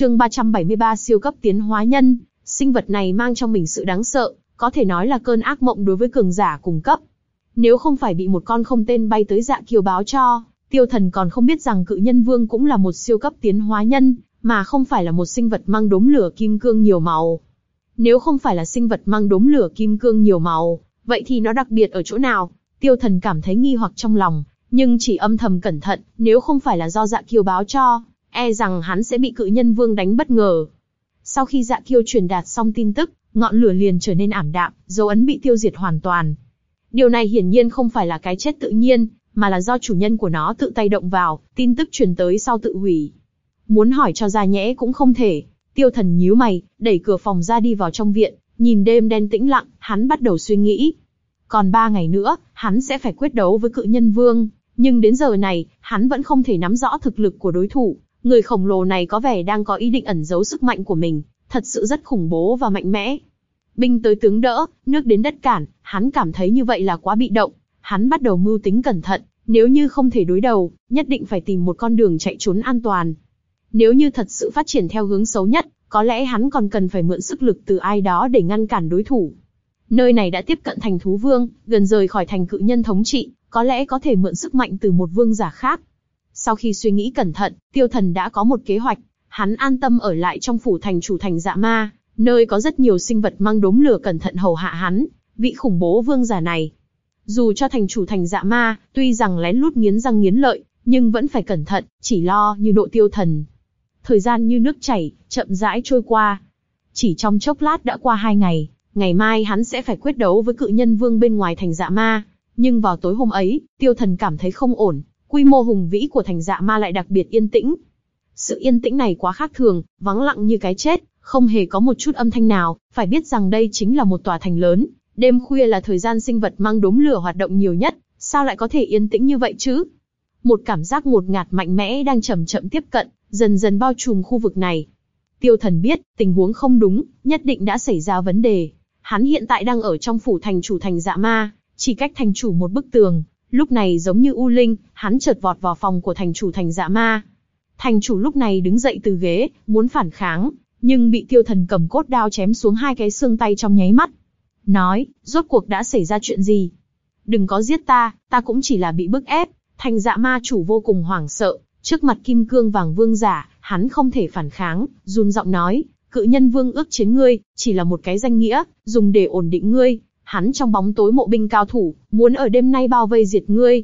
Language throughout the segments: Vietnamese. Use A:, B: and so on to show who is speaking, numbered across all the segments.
A: Chương 373 siêu cấp tiến hóa nhân, sinh vật này mang trong mình sự đáng sợ, có thể nói là cơn ác mộng đối với cường giả cùng cấp. Nếu không phải bị một con không tên bay tới dạ kiều báo cho, tiêu thần còn không biết rằng cự nhân vương cũng là một siêu cấp tiến hóa nhân, mà không phải là một sinh vật mang đốm lửa kim cương nhiều màu. Nếu không phải là sinh vật mang đốm lửa kim cương nhiều màu, vậy thì nó đặc biệt ở chỗ nào? Tiêu thần cảm thấy nghi hoặc trong lòng, nhưng chỉ âm thầm cẩn thận, nếu không phải là do dạ kiều báo cho, e rằng hắn sẽ bị cự nhân vương đánh bất ngờ. Sau khi dạ kiêu truyền đạt xong tin tức, ngọn lửa liền trở nên ảm đạm, dấu ấn bị tiêu diệt hoàn toàn. Điều này hiển nhiên không phải là cái chết tự nhiên, mà là do chủ nhân của nó tự tay động vào, tin tức truyền tới sau tự hủy. Muốn hỏi cho ra nhẽ cũng không thể. Tiêu thần nhíu mày, đẩy cửa phòng ra đi vào trong viện, nhìn đêm đen tĩnh lặng, hắn bắt đầu suy nghĩ. Còn ba ngày nữa, hắn sẽ phải quyết đấu với cự nhân vương, nhưng đến giờ này, hắn vẫn không thể nắm rõ thực lực của đối thủ. Người khổng lồ này có vẻ đang có ý định ẩn giấu sức mạnh của mình, thật sự rất khủng bố và mạnh mẽ. Binh tới tướng đỡ, nước đến đất cản, hắn cảm thấy như vậy là quá bị động. Hắn bắt đầu mưu tính cẩn thận, nếu như không thể đối đầu, nhất định phải tìm một con đường chạy trốn an toàn. Nếu như thật sự phát triển theo hướng xấu nhất, có lẽ hắn còn cần phải mượn sức lực từ ai đó để ngăn cản đối thủ. Nơi này đã tiếp cận thành thú vương, gần rời khỏi thành cự nhân thống trị, có lẽ có thể mượn sức mạnh từ một vương giả khác. Sau khi suy nghĩ cẩn thận, tiêu thần đã có một kế hoạch, hắn an tâm ở lại trong phủ thành chủ thành dạ ma, nơi có rất nhiều sinh vật mang đốm lửa cẩn thận hầu hạ hắn, vị khủng bố vương giả này. Dù cho thành chủ thành dạ ma, tuy rằng lén lút nghiến răng nghiến lợi, nhưng vẫn phải cẩn thận, chỉ lo như độ tiêu thần. Thời gian như nước chảy, chậm rãi trôi qua. Chỉ trong chốc lát đã qua hai ngày, ngày mai hắn sẽ phải quyết đấu với cự nhân vương bên ngoài thành dạ ma. Nhưng vào tối hôm ấy, tiêu thần cảm thấy không ổn, quy mô hùng vĩ của thành dạ ma lại đặc biệt yên tĩnh. Sự yên tĩnh này quá khác thường, vắng lặng như cái chết, không hề có một chút âm thanh nào, phải biết rằng đây chính là một tòa thành lớn. Đêm khuya là thời gian sinh vật mang đốm lửa hoạt động nhiều nhất, sao lại có thể yên tĩnh như vậy chứ? Một cảm giác ngột ngạt mạnh mẽ đang chậm chậm tiếp cận, dần dần bao trùm khu vực này. Tiêu thần biết, tình huống không đúng, nhất định đã xảy ra vấn đề. Hắn hiện tại đang ở trong phủ thành chủ thành dạ ma, chỉ cách thành chủ một bức tường. Lúc này giống như U Linh, hắn chợt vọt vào phòng của thành chủ thành dạ ma. Thành chủ lúc này đứng dậy từ ghế, muốn phản kháng, nhưng bị tiêu thần cầm cốt đao chém xuống hai cái xương tay trong nháy mắt. Nói, rốt cuộc đã xảy ra chuyện gì? Đừng có giết ta, ta cũng chỉ là bị bức ép. Thành dạ ma chủ vô cùng hoảng sợ, trước mặt kim cương vàng vương giả, hắn không thể phản kháng, run giọng nói, cự nhân vương ước chiến ngươi, chỉ là một cái danh nghĩa, dùng để ổn định ngươi. Hắn trong bóng tối mộ binh cao thủ, muốn ở đêm nay bao vây diệt ngươi.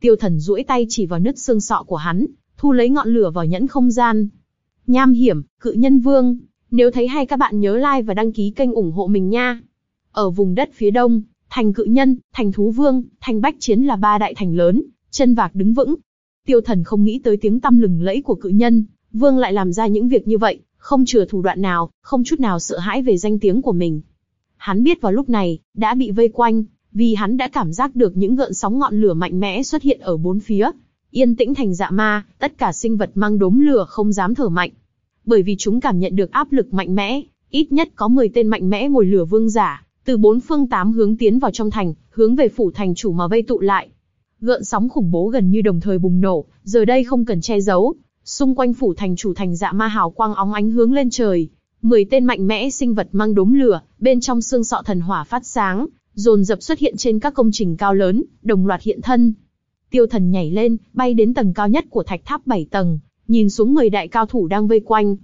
A: Tiêu thần duỗi tay chỉ vào nứt xương sọ của hắn, thu lấy ngọn lửa vào nhẫn không gian. Nham hiểm, cự nhân vương. Nếu thấy hay các bạn nhớ like và đăng ký kênh ủng hộ mình nha. Ở vùng đất phía đông, thành cự nhân, thành thú vương, thành bách chiến là ba đại thành lớn, chân vạc đứng vững. Tiêu thần không nghĩ tới tiếng tăm lừng lẫy của cự nhân, vương lại làm ra những việc như vậy, không chừa thủ đoạn nào, không chút nào sợ hãi về danh tiếng của mình. Hắn biết vào lúc này, đã bị vây quanh, vì hắn đã cảm giác được những gợn sóng ngọn lửa mạnh mẽ xuất hiện ở bốn phía. Yên tĩnh thành dạ ma, tất cả sinh vật mang đốm lửa không dám thở mạnh. Bởi vì chúng cảm nhận được áp lực mạnh mẽ, ít nhất có 10 tên mạnh mẽ ngồi lửa vương giả, từ bốn phương tám hướng tiến vào trong thành, hướng về phủ thành chủ mà vây tụ lại. Gợn sóng khủng bố gần như đồng thời bùng nổ, giờ đây không cần che giấu, xung quanh phủ thành chủ thành dạ ma hào quang óng ánh hướng lên trời. Mười tên mạnh mẽ sinh vật mang đốm lửa, bên trong xương sọ thần hỏa phát sáng, dồn dập xuất hiện trên các công trình cao lớn, đồng loạt hiện thân. Tiêu thần nhảy lên, bay đến tầng cao nhất của thạch tháp 7 tầng, nhìn xuống 10 đại cao thủ đang vây quanh.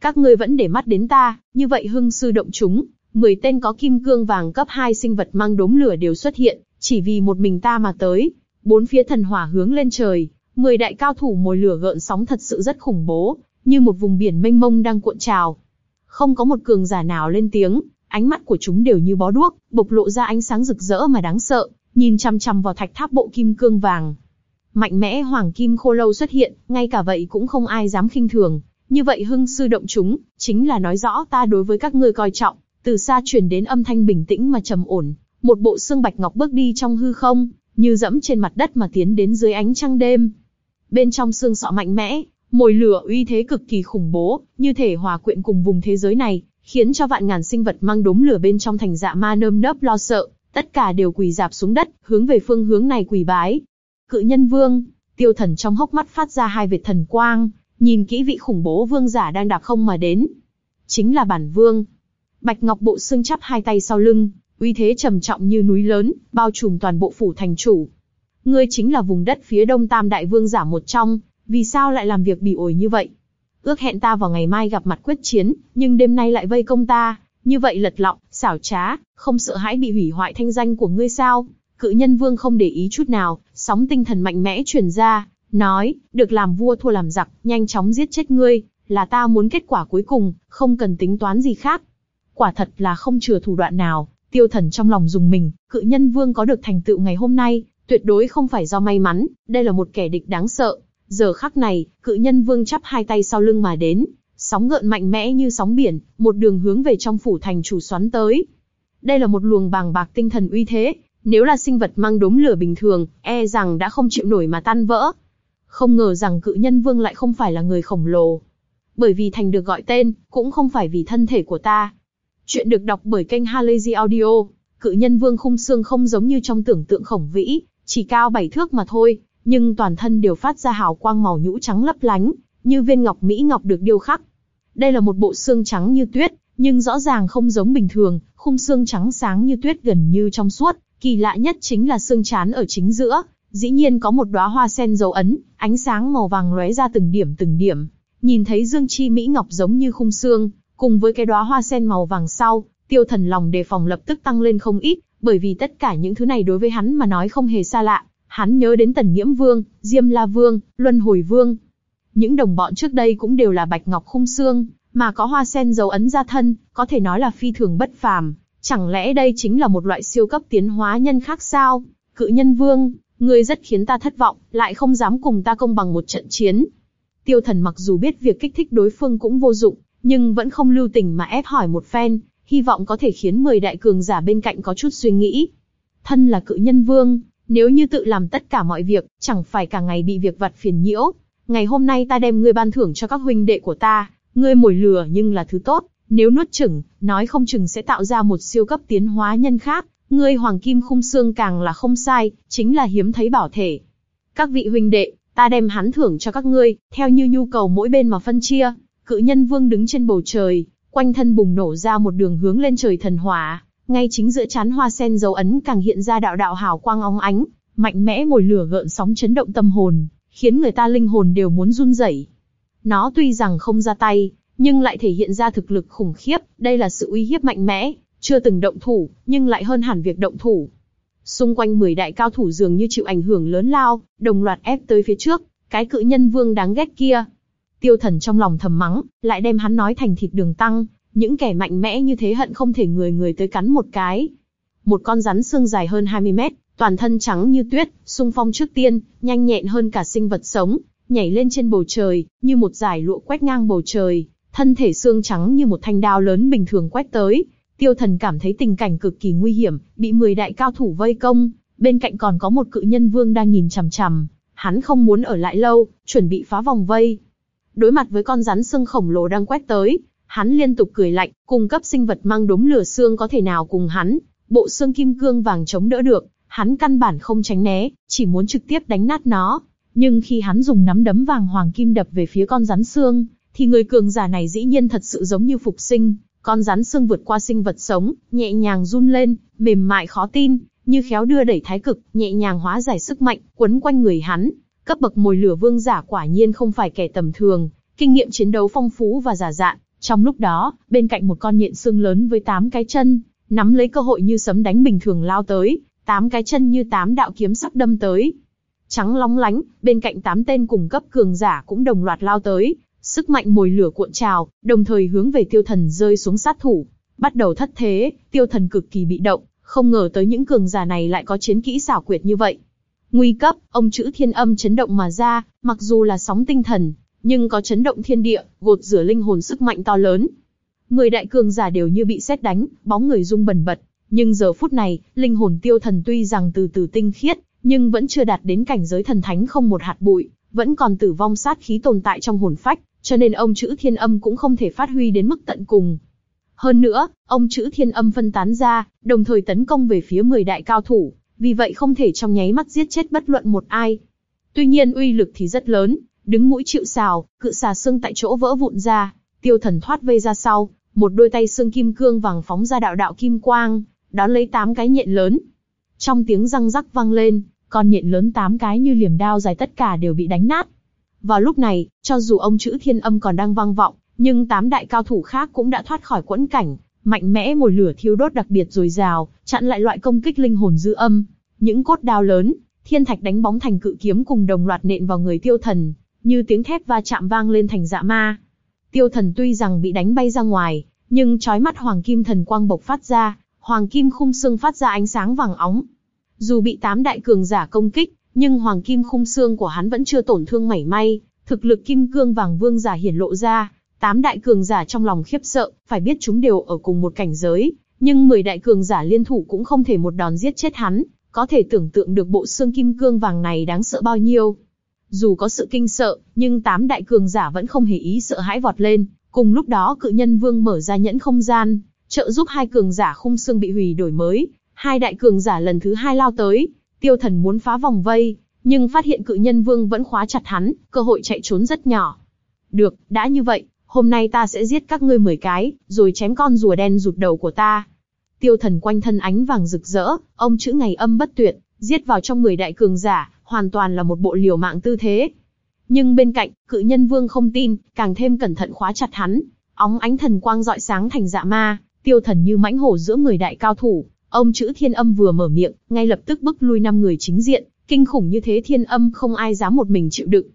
A: Các ngươi vẫn để mắt đến ta, như vậy hưng sư động chúng, 10 tên có kim cương vàng cấp 2 sinh vật mang đốm lửa đều xuất hiện, chỉ vì một mình ta mà tới. Bốn phía thần hỏa hướng lên trời, 10 đại cao thủ mồi lửa gợn sóng thật sự rất khủng bố, như một vùng biển mênh mông đang cuộn trào. Không có một cường giả nào lên tiếng, ánh mắt của chúng đều như bó đuốc, bộc lộ ra ánh sáng rực rỡ mà đáng sợ, nhìn chăm chăm vào thạch tháp bộ kim cương vàng. Mạnh mẽ hoàng kim khô lâu xuất hiện, ngay cả vậy cũng không ai dám khinh thường. Như vậy hưng sư động chúng, chính là nói rõ ta đối với các ngươi coi trọng. Từ xa truyền đến âm thanh bình tĩnh mà trầm ổn, một bộ xương bạch ngọc bước đi trong hư không, như dẫm trên mặt đất mà tiến đến dưới ánh trăng đêm. Bên trong xương sọ mạnh mẽ, mồi lửa uy thế cực kỳ khủng bố, như thể hòa quyện cùng vùng thế giới này, khiến cho vạn ngàn sinh vật mang đốm lửa bên trong thành dạ ma nơm nớp lo sợ, tất cả đều quỳ dạp xuống đất, hướng về phương hướng này quỳ bái. Cự nhân vương, tiêu thần trong hốc mắt phát ra hai vệt thần quang, Nhìn kỹ vị khủng bố vương giả đang đạp không mà đến. Chính là bản vương. Bạch Ngọc Bộ xương chắp hai tay sau lưng, uy thế trầm trọng như núi lớn, bao trùm toàn bộ phủ thành chủ. Ngươi chính là vùng đất phía đông tam đại vương giả một trong, vì sao lại làm việc bị ổi như vậy? Ước hẹn ta vào ngày mai gặp mặt quyết chiến, nhưng đêm nay lại vây công ta, như vậy lật lọng, xảo trá, không sợ hãi bị hủy hoại thanh danh của ngươi sao? Cự nhân vương không để ý chút nào, sóng tinh thần mạnh mẽ truyền ra, nói, được làm vua thua làm giặc, nhanh chóng giết chết ngươi, là ta muốn kết quả cuối cùng, không cần tính toán gì khác. Quả thật là không chừa thủ đoạn nào, tiêu thần trong lòng dùng mình, cự nhân vương có được thành tựu ngày hôm nay, tuyệt đối không phải do may mắn, đây là một kẻ địch đáng sợ. Giờ khắc này, cự nhân vương chắp hai tay sau lưng mà đến, sóng gợn mạnh mẽ như sóng biển, một đường hướng về trong phủ thành chủ xoắn tới. Đây là một luồng bàng bạc tinh thần uy thế, nếu là sinh vật mang đốm lửa bình thường, e rằng đã không chịu nổi mà tan vỡ. Không ngờ rằng cự nhân vương lại không phải là người khổng lồ. Bởi vì thành được gọi tên, cũng không phải vì thân thể của ta. Chuyện được đọc bởi kênh Halazy Audio, cự nhân vương khung xương không giống như trong tưởng tượng khổng vĩ, chỉ cao bảy thước mà thôi, nhưng toàn thân đều phát ra hào quang màu nhũ trắng lấp lánh, như viên ngọc mỹ ngọc được điêu khắc. Đây là một bộ xương trắng như tuyết, nhưng rõ ràng không giống bình thường, khung xương trắng sáng như tuyết gần như trong suốt, kỳ lạ nhất chính là xương chán ở chính giữa, dĩ nhiên có một đóa hoa sen dấu ấn, ánh sáng màu vàng lóe ra từng điểm từng điểm. Nhìn thấy dương chi mỹ ngọc giống như khung xương, cùng với cái đóa hoa sen màu vàng sau, tiêu thần lòng đề phòng lập tức tăng lên không ít, bởi vì tất cả những thứ này đối với hắn mà nói không hề xa lạ. Hắn nhớ đến Tần Nghiễm Vương, Diêm La Vương, Luân Hồi Vương. Những đồng bọn trước đây cũng đều là bạch ngọc khung xương, mà có hoa sen dấu ấn ra thân, có thể nói là phi thường bất phàm. Chẳng lẽ đây chính là một loại siêu cấp tiến hóa nhân khác sao? Cự nhân vương, ngươi rất khiến ta thất vọng, lại không dám cùng ta công bằng một trận chiến. Tiêu thần mặc dù biết việc kích thích đối phương cũng vô dụng, nhưng vẫn không lưu tình mà ép hỏi một phen, hy vọng có thể khiến 10 đại cường giả bên cạnh có chút suy nghĩ. Thân là cự nhân vương, nếu như tự làm tất cả mọi việc, chẳng phải cả ngày bị việc vặt phiền nhiễu. Ngày hôm nay ta đem ngươi ban thưởng cho các huynh đệ của ta, ngươi mồi lừa nhưng là thứ tốt, nếu nuốt chửng, nói không chừng sẽ tạo ra một siêu cấp tiến hóa nhân khác, ngươi hoàng kim khung xương càng là không sai, chính là hiếm thấy bảo thể. Các vị huynh đệ, ta đem hắn thưởng cho các ngươi, theo như nhu cầu mỗi bên mà phân chia. Cự nhân vương đứng trên bầu trời, quanh thân bùng nổ ra một đường hướng lên trời thần hỏa, ngay chính giữa chán hoa sen dấu ấn càng hiện ra đạo đạo hào quang óng ánh, mạnh mẽ mồi lửa gợn sóng chấn động tâm hồn, khiến người ta linh hồn đều muốn run rẩy. Nó tuy rằng không ra tay, nhưng lại thể hiện ra thực lực khủng khiếp, đây là sự uy hiếp mạnh mẽ, chưa từng động thủ, nhưng lại hơn hẳn việc động thủ. Xung quanh 10 đại cao thủ dường như chịu ảnh hưởng lớn lao, đồng loạt ép tới phía trước, cái cự nhân vương đáng ghét kia. Tiêu thần trong lòng thầm mắng, lại đem hắn nói thành thịt đường tăng, những kẻ mạnh mẽ như thế hận không thể người người tới cắn một cái. Một con rắn xương dài hơn 20 mét, toàn thân trắng như tuyết, xung phong trước tiên, nhanh nhẹn hơn cả sinh vật sống, nhảy lên trên bầu trời, như một dải lụa quét ngang bầu trời, thân thể xương trắng như một thanh đao lớn bình thường quét tới. Tiêu thần cảm thấy tình cảnh cực kỳ nguy hiểm, bị 10 đại cao thủ vây công, bên cạnh còn có một cự nhân vương đang nhìn chằm chằm. Hắn không muốn ở lại lâu, chuẩn bị phá vòng vây. Đối mặt với con rắn xương khổng lồ đang quét tới, hắn liên tục cười lạnh, cung cấp sinh vật mang đốm lửa xương có thể nào cùng hắn, bộ xương kim cương vàng chống đỡ được, hắn căn bản không tránh né, chỉ muốn trực tiếp đánh nát nó. Nhưng khi hắn dùng nắm đấm vàng hoàng kim đập về phía con rắn xương, thì người cường giả này dĩ nhiên thật sự giống như phục sinh, con rắn xương vượt qua sinh vật sống, nhẹ nhàng run lên, mềm mại khó tin, như khéo đưa đẩy thái cực, nhẹ nhàng hóa giải sức mạnh, quấn quanh người hắn. Cấp bậc mồi lửa vương giả quả nhiên không phải kẻ tầm thường, kinh nghiệm chiến đấu phong phú và giả dạn. Trong lúc đó, bên cạnh một con nhện xương lớn với tám cái chân, nắm lấy cơ hội như sấm đánh bình thường lao tới, tám cái chân như tám đạo kiếm sắc đâm tới. Trắng lóng lánh, bên cạnh tám tên cùng cấp cường giả cũng đồng loạt lao tới, sức mạnh mồi lửa cuộn trào, đồng thời hướng về tiêu thần rơi xuống sát thủ. Bắt đầu thất thế, tiêu thần cực kỳ bị động, không ngờ tới những cường giả này lại có chiến kỹ xảo quyệt như vậy. Nguy cấp, ông chữ thiên âm chấn động mà ra, mặc dù là sóng tinh thần, nhưng có chấn động thiên địa, gột rửa linh hồn sức mạnh to lớn. Mười đại cường giả đều như bị xét đánh, bóng người rung bần bật. Nhưng giờ phút này, linh hồn tiêu thần tuy rằng từ từ tinh khiết, nhưng vẫn chưa đạt đến cảnh giới thần thánh không một hạt bụi, vẫn còn tử vong sát khí tồn tại trong hồn phách, cho nên ông chữ thiên âm cũng không thể phát huy đến mức tận cùng. Hơn nữa, ông chữ thiên âm phân tán ra, đồng thời tấn công về phía 10 đại cao thủ, vì vậy không thể trong nháy mắt giết chết bất luận một ai. Tuy nhiên uy lực thì rất lớn, đứng mũi chịu sào, cự xà xương tại chỗ vỡ vụn ra, tiêu thần thoát vây ra sau, một đôi tay xương kim cương vàng phóng ra đạo đạo kim quang, đón lấy tám cái nhện lớn. Trong tiếng răng rắc vang lên, con nhện lớn tám cái như liềm đao dài tất cả đều bị đánh nát. Vào lúc này, cho dù ông chữ thiên âm còn đang vang vọng, nhưng tám đại cao thủ khác cũng đã thoát khỏi quẫn cảnh, mạnh mẽ mồi lửa thiêu đốt đặc biệt dồi dào, chặn lại loại công kích linh hồn dư âm. Những cốt đao lớn, thiên thạch đánh bóng thành cự kiếm cùng đồng loạt nện vào người tiêu thần, như tiếng thép va chạm vang lên thành dạ ma. Tiêu thần tuy rằng bị đánh bay ra ngoài, nhưng trói mắt hoàng kim thần quang bộc phát ra, hoàng kim khung xương phát ra ánh sáng vàng óng. Dù bị tám đại cường giả công kích, nhưng hoàng kim khung xương của hắn vẫn chưa tổn thương mảy may, thực lực kim cương vàng vương giả hiển lộ ra, tám đại cường giả trong lòng khiếp sợ, phải biết chúng đều ở cùng một cảnh giới, nhưng mười đại cường giả liên thủ cũng không thể một đòn giết chết hắn, có thể tưởng tượng được bộ xương kim cương vàng này đáng sợ bao nhiêu. Dù có sự kinh sợ, nhưng tám đại cường giả vẫn không hề ý sợ hãi vọt lên, cùng lúc đó cự nhân vương mở ra nhẫn không gian, trợ giúp hai cường giả khung xương bị hủy đổi mới, hai đại cường giả lần thứ hai lao tới, tiêu thần muốn phá vòng vây, nhưng phát hiện cự nhân vương vẫn khóa chặt hắn, cơ hội chạy trốn rất nhỏ. Được, đã như vậy, hôm nay ta sẽ giết các ngươi 10 cái, rồi chém con rùa đen rụt đầu của ta. Tiêu thần quanh thân ánh vàng rực rỡ, ông chữ ngày âm bất tuyệt, giết vào trong 10 đại cường giả, hoàn toàn là một bộ liều mạng tư thế. Nhưng bên cạnh, cự nhân vương không tin, càng thêm cẩn thận khóa chặt hắn, óng ánh thần quang dọi sáng thành dạ ma, tiêu thần như mãnh hổ giữa người đại cao thủ. Ông chữ thiên âm vừa mở miệng, ngay lập tức bức lui năm người chính diện, kinh khủng như thế thiên âm không ai dám một mình chịu đựng.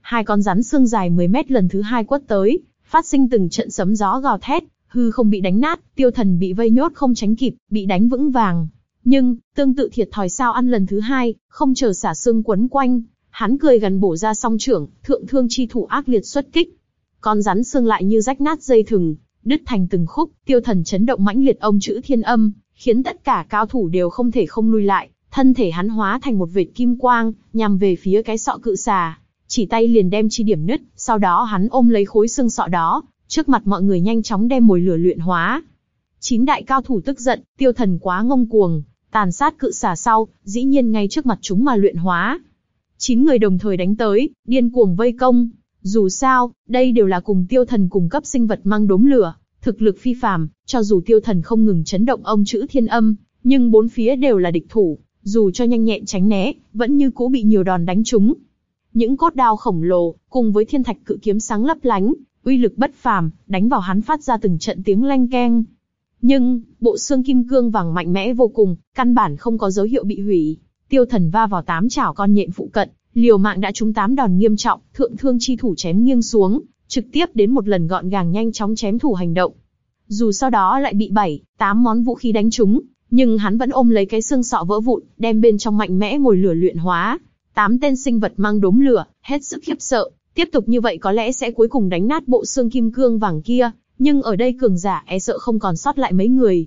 A: Hai con rắn xương dài 10 mét lần thứ hai quất tới, phát sinh từng trận sấm gió gào thét, hư không bị đánh nát, tiêu thần bị vây nhốt không tránh kịp, bị đánh vững vàng. Nhưng, tương tự thiệt thòi sao ăn lần thứ hai, không chờ xả xương quấn quanh, hắn cười gần bổ ra song trưởng, thượng thương chi thủ ác liệt xuất kích. Con rắn xương lại như rách nát dây thừng, đứt thành từng khúc, tiêu thần chấn động mãnh liệt ông chữ thiên âm, khiến tất cả cao thủ đều không thể không lui lại, thân thể hắn hóa thành một vệt kim quang, nhằm về phía cái sọ cự xà chỉ tay liền đem chi điểm nứt, sau đó hắn ôm lấy khối xương sọ đó, trước mặt mọi người nhanh chóng đem mồi lửa luyện hóa. Chín đại cao thủ tức giận, tiêu thần quá ngông cuồng, tàn sát cự xà sau, dĩ nhiên ngay trước mặt chúng mà luyện hóa. Chín người đồng thời đánh tới, điên cuồng vây công. Dù sao, đây đều là cùng tiêu thần cùng cấp sinh vật mang đốm lửa, thực lực phi phàm, cho dù tiêu thần không ngừng chấn động ông chữ thiên âm, nhưng bốn phía đều là địch thủ, dù cho nhanh nhẹn tránh né, vẫn như cũ bị nhiều đòn đánh trúng. Những cốt đao khổng lồ, cùng với thiên thạch cự kiếm sáng lấp lánh, uy lực bất phàm, đánh vào hắn phát ra từng trận tiếng leng keng. Nhưng, bộ xương kim cương vàng mạnh mẽ vô cùng, căn bản không có dấu hiệu bị hủy. Tiêu thần va vào tám chảo con nhện phụ cận, liều mạng đã trúng tám đòn nghiêm trọng, thượng thương chi thủ chém nghiêng xuống, trực tiếp đến một lần gọn gàng nhanh chóng chém thủ hành động. Dù sau đó lại bị bảy, tám món vũ khí đánh trúng, nhưng hắn vẫn ôm lấy cái xương sọ vỡ vụn, đem bên trong mạnh mẽ ngồi lửa luyện hóa, Tám tên sinh vật mang đốm lửa, hết sức khiếp sợ, tiếp tục như vậy có lẽ sẽ cuối cùng đánh nát bộ xương kim cương vàng kia, nhưng ở đây cường giả e sợ không còn sót lại mấy người.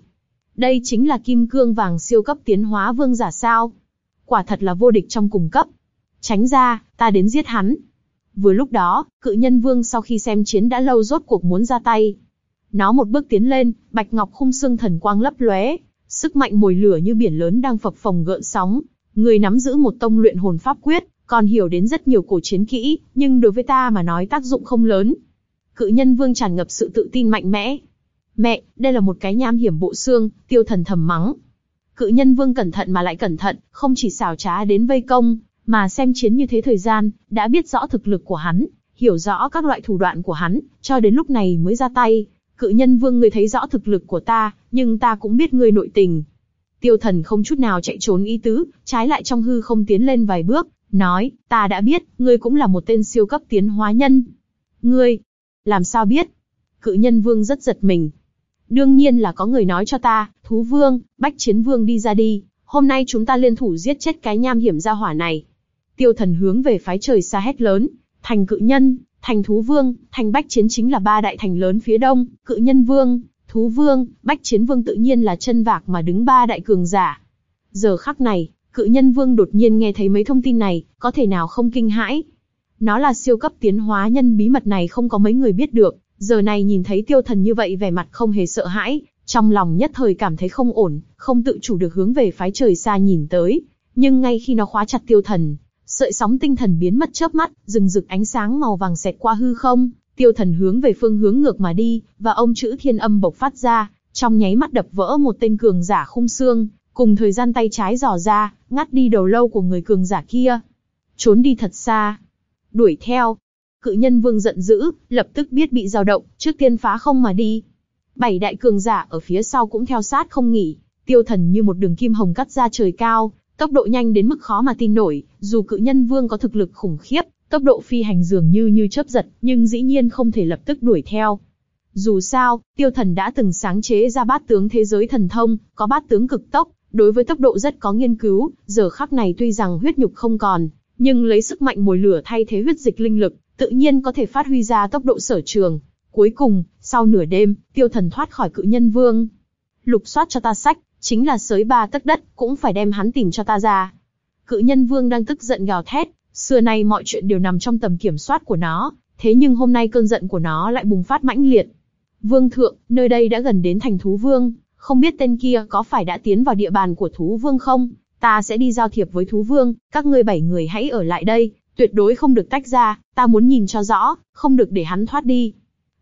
A: Đây chính là kim cương vàng siêu cấp tiến hóa vương giả sao? Quả thật là vô địch trong cùng cấp. Tránh ra, ta đến giết hắn. Vừa lúc đó, cự nhân vương sau khi xem chiến đã lâu rốt cuộc muốn ra tay. Nó một bước tiến lên, bạch ngọc khung xương thần quang lấp lóe, sức mạnh mồi lửa như biển lớn đang phập phồng gợn sóng, Người nắm giữ một tông luyện hồn pháp quyết, còn hiểu đến rất nhiều cổ chiến kỹ, nhưng đối với ta mà nói tác dụng không lớn. Cự nhân vương tràn ngập sự tự tin mạnh mẽ. Mẹ, đây là một cái nham hiểm bộ xương, tiêu thần thầm mắng. Cự nhân vương cẩn thận mà lại cẩn thận, không chỉ xảo trá đến vây công, mà xem chiến như thế thời gian, đã biết rõ thực lực của hắn, hiểu rõ các loại thủ đoạn của hắn, cho đến lúc này mới ra tay. Cự nhân vương người thấy rõ thực lực của ta, nhưng ta cũng biết ngươi nội tình, Tiêu thần không chút nào chạy trốn ý tứ, trái lại trong hư không tiến lên vài bước, nói, ta đã biết, ngươi cũng là một tên siêu cấp tiến hóa nhân. Ngươi, làm sao biết? Cự nhân vương rất giật mình. Đương nhiên là có người nói cho ta, thú vương, bách chiến vương đi ra đi, hôm nay chúng ta liên thủ giết chết cái nham hiểm gia hỏa này. Tiêu thần hướng về phái trời xa hét lớn, thành cự nhân, thành thú vương, thành bách chiến chính là ba đại thành lớn phía đông, cự nhân vương, Thú Vương, Bách Chiến Vương tự nhiên là chân vạc mà đứng ba đại cường giả. Giờ khắc này, cự nhân vương đột nhiên nghe thấy mấy thông tin này, có thể nào không kinh hãi. Nó là siêu cấp tiến hóa nhân bí mật này không có mấy người biết được, giờ này nhìn thấy tiêu thần như vậy vẻ mặt không hề sợ hãi, trong lòng nhất thời cảm thấy không ổn, không tự chủ được hướng về phái trời xa nhìn tới. Nhưng ngay khi nó khóa chặt tiêu thần, Sợi sóng tinh thần biến mất chớp mắt, rừng rực ánh sáng màu vàng xẹt qua hư không, tiêu thần hướng về phương hướng ngược mà đi, và ông chữ thiên âm bộc phát ra, trong nháy mắt đập vỡ một tên cường giả khung xương, cùng thời gian tay trái dò ra, ngắt đi đầu lâu của người cường giả kia. Trốn đi thật xa. Đuổi theo. Cự nhân vương giận dữ, lập tức biết bị dao động, trước tiên phá không mà đi. Bảy đại cường giả ở phía sau cũng theo sát không nghỉ, tiêu thần như một đường kim hồng cắt ra trời cao, tốc độ nhanh đến mức khó mà tin nổi, dù cự nhân vương có thực lực khủng khiếp, tốc độ phi hành dường như như chớp giật, nhưng dĩ nhiên không thể lập tức đuổi theo. Dù sao, tiêu thần đã từng sáng chế ra bát tướng thế giới thần thông, có bát tướng cực tốc, đối với tốc độ rất có nghiên cứu, giờ khắc này tuy rằng huyết nhục không còn, nhưng lấy sức mạnh mồi lửa thay thế huyết dịch linh lực, tự nhiên có thể phát huy ra tốc độ sở trường. Cuối cùng, sau nửa đêm, tiêu thần thoát khỏi cự nhân vương. Lục soát cho ta sách, chính là sới ba tấc đất, cũng phải đem hắn tìm cho ta ra. Cự nhân vương đang tức giận gào thét, xưa nay mọi chuyện đều nằm trong tầm kiểm soát của nó, thế nhưng hôm nay cơn giận của nó lại bùng phát mãnh liệt. Vương thượng, nơi đây đã gần đến thành thú vương, không biết tên kia có phải đã tiến vào địa bàn của thú vương không? Ta sẽ đi giao thiệp với thú vương, các ngươi bảy người hãy ở lại đây, tuyệt đối không được tách ra, ta muốn nhìn cho rõ, không được để hắn thoát đi.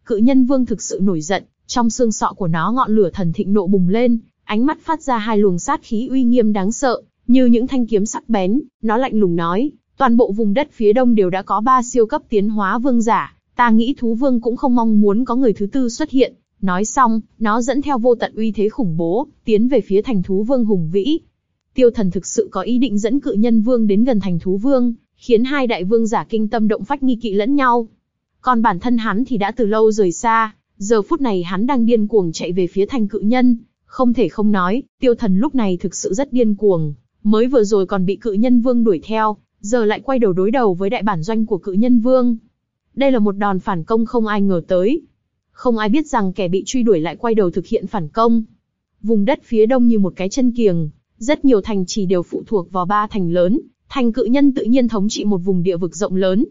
A: Cự nhân vương thực sự nổi giận, trong xương sọ của nó ngọn lửa thần thịnh nộ bùng lên, ánh mắt phát ra hai luồng sát khí uy nghiêm đáng sợ, như những thanh kiếm sắc bén, nó lạnh lùng nói, toàn bộ vùng đất phía đông đều đã có ba siêu cấp tiến hóa vương giả, ta nghĩ thú vương cũng không mong muốn có người thứ tư xuất hiện. Nói xong, nó dẫn theo vô tận uy thế khủng bố, tiến về phía thành thú vương hùng vĩ. Tiêu thần thực sự có ý định dẫn cự nhân vương đến gần thành thú vương, khiến hai đại vương giả kinh tâm động phách nghi kỵ lẫn nhau. Còn bản thân hắn thì đã từ lâu rời xa, giờ phút này hắn đang điên cuồng chạy về phía thành cự nhân. Không thể không nói, tiêu thần lúc này thực sự rất điên cuồng. Mới vừa rồi còn bị cự nhân vương đuổi theo, giờ lại quay đầu đối đầu với đại bản doanh của cự nhân vương. Đây là một đòn phản công không ai ngờ tới. Không ai biết rằng kẻ bị truy đuổi lại quay đầu thực hiện phản công. Vùng đất phía đông như một cái chân kiềng, rất nhiều thành trì đều phụ thuộc vào ba thành lớn, thành cự nhân tự nhiên thống trị một vùng địa vực rộng lớn.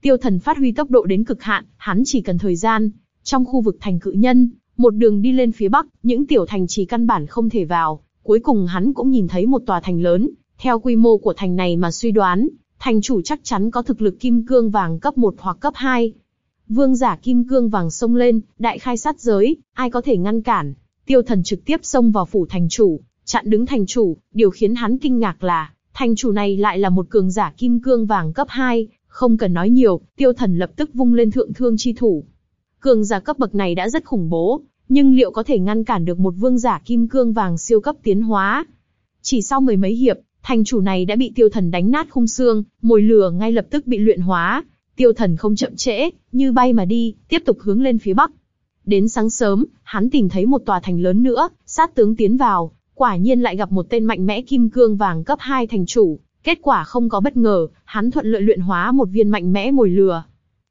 A: Tiêu thần phát huy tốc độ đến cực hạn, hắn chỉ cần thời gian. Trong khu vực thành cự nhân, một đường đi lên phía bắc, những tiểu thành trì căn bản không thể vào. Cuối cùng hắn cũng nhìn thấy một tòa thành lớn, theo quy mô của thành này mà suy đoán, thành chủ chắc chắn có thực lực kim cương vàng cấp 1 hoặc cấp 2. Vương giả kim cương vàng xông lên, đại khai sát giới, ai có thể ngăn cản. Tiêu thần trực tiếp xông vào phủ thành chủ, chặn đứng thành chủ, điều khiến hắn kinh ngạc là, thành chủ này lại là một cường giả kim cương vàng cấp 2, không cần nói nhiều, tiêu thần lập tức vung lên thượng thương chi thủ. Cường giả cấp bậc này đã rất khủng bố, nhưng liệu có thể ngăn cản được một vương giả kim cương vàng siêu cấp tiến hóa? Chỉ sau mười mấy hiệp, thành chủ này đã bị tiêu thần đánh nát khung xương, mồi lửa ngay lập tức bị luyện hóa. Tiêu thần không chậm trễ, như bay mà đi, tiếp tục hướng lên phía bắc. Đến sáng sớm, hắn tìm thấy một tòa thành lớn nữa, sát tướng tiến vào, quả nhiên lại gặp một tên mạnh mẽ kim cương vàng cấp 2 thành chủ. Kết quả không có bất ngờ, hắn thuận lợi luyện hóa một viên mạnh mẽ mồi lửa.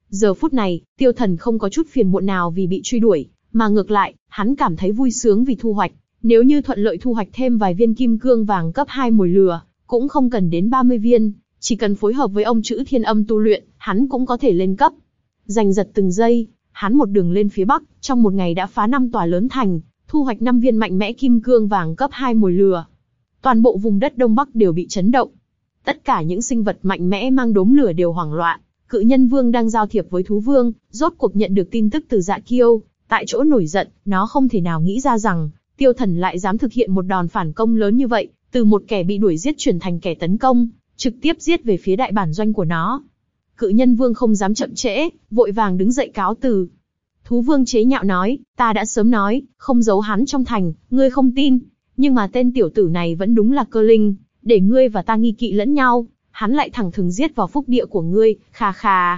A: Giờ phút này, tiêu thần không có chút phiền muộn nào vì bị truy đuổi, mà ngược lại, hắn cảm thấy vui sướng vì thu hoạch. Nếu như thuận lợi thu hoạch thêm vài viên kim cương vàng cấp 2 mồi lửa, cũng không cần đến 30 viên, chỉ cần phối hợp với ông chữ thiên âm tu luyện, hắn cũng có thể lên cấp. Giành giật từng giây, hắn một đường lên phía bắc, trong một ngày đã phá năm tòa lớn thành, thu hoạch 5 viên mạnh mẽ kim cương vàng cấp 2 mồi lửa. Toàn bộ vùng đất Đông Bắc đều bị chấn động. Tất cả những sinh vật mạnh mẽ mang đốm lửa đều hoảng loạn. Cự nhân vương đang giao thiệp với thú vương, rốt cuộc nhận được tin tức từ dạ kiêu, tại chỗ nổi giận, nó không thể nào nghĩ ra rằng, tiêu thần lại dám thực hiện một đòn phản công lớn như vậy, từ một kẻ bị đuổi giết chuyển thành kẻ tấn công, trực tiếp giết về phía đại bản doanh của nó. Cự nhân vương không dám chậm trễ, vội vàng đứng dậy cáo từ. Thú vương chế nhạo nói, ta đã sớm nói, không giấu hắn trong thành, ngươi không tin. Nhưng mà tên tiểu tử này vẫn đúng là cơ linh, để ngươi và ta nghi kỵ lẫn nhau, hắn lại thẳng thừng giết vào phúc địa của ngươi, kha kha.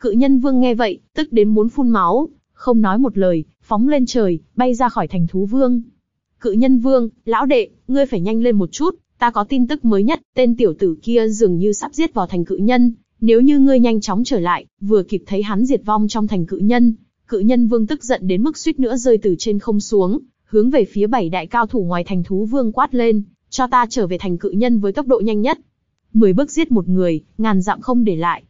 A: Cự nhân vương nghe vậy, tức đến muốn phun máu, không nói một lời, phóng lên trời, bay ra khỏi thành thú vương. Cự nhân vương, lão đệ, ngươi phải nhanh lên một chút, ta có tin tức mới nhất, tên tiểu tử kia dường như sắp giết vào thành cự nhân, nếu như ngươi nhanh chóng trở lại, vừa kịp thấy hắn diệt vong trong thành cự nhân, cự nhân vương tức giận đến mức suýt nữa rơi từ trên không xuống, hướng về phía bảy đại cao thủ ngoài thành thú vương quát lên, cho ta trở về thành cự nhân với tốc độ nhanh nhất. Mười bước giết một người, ngàn dặm không để lại.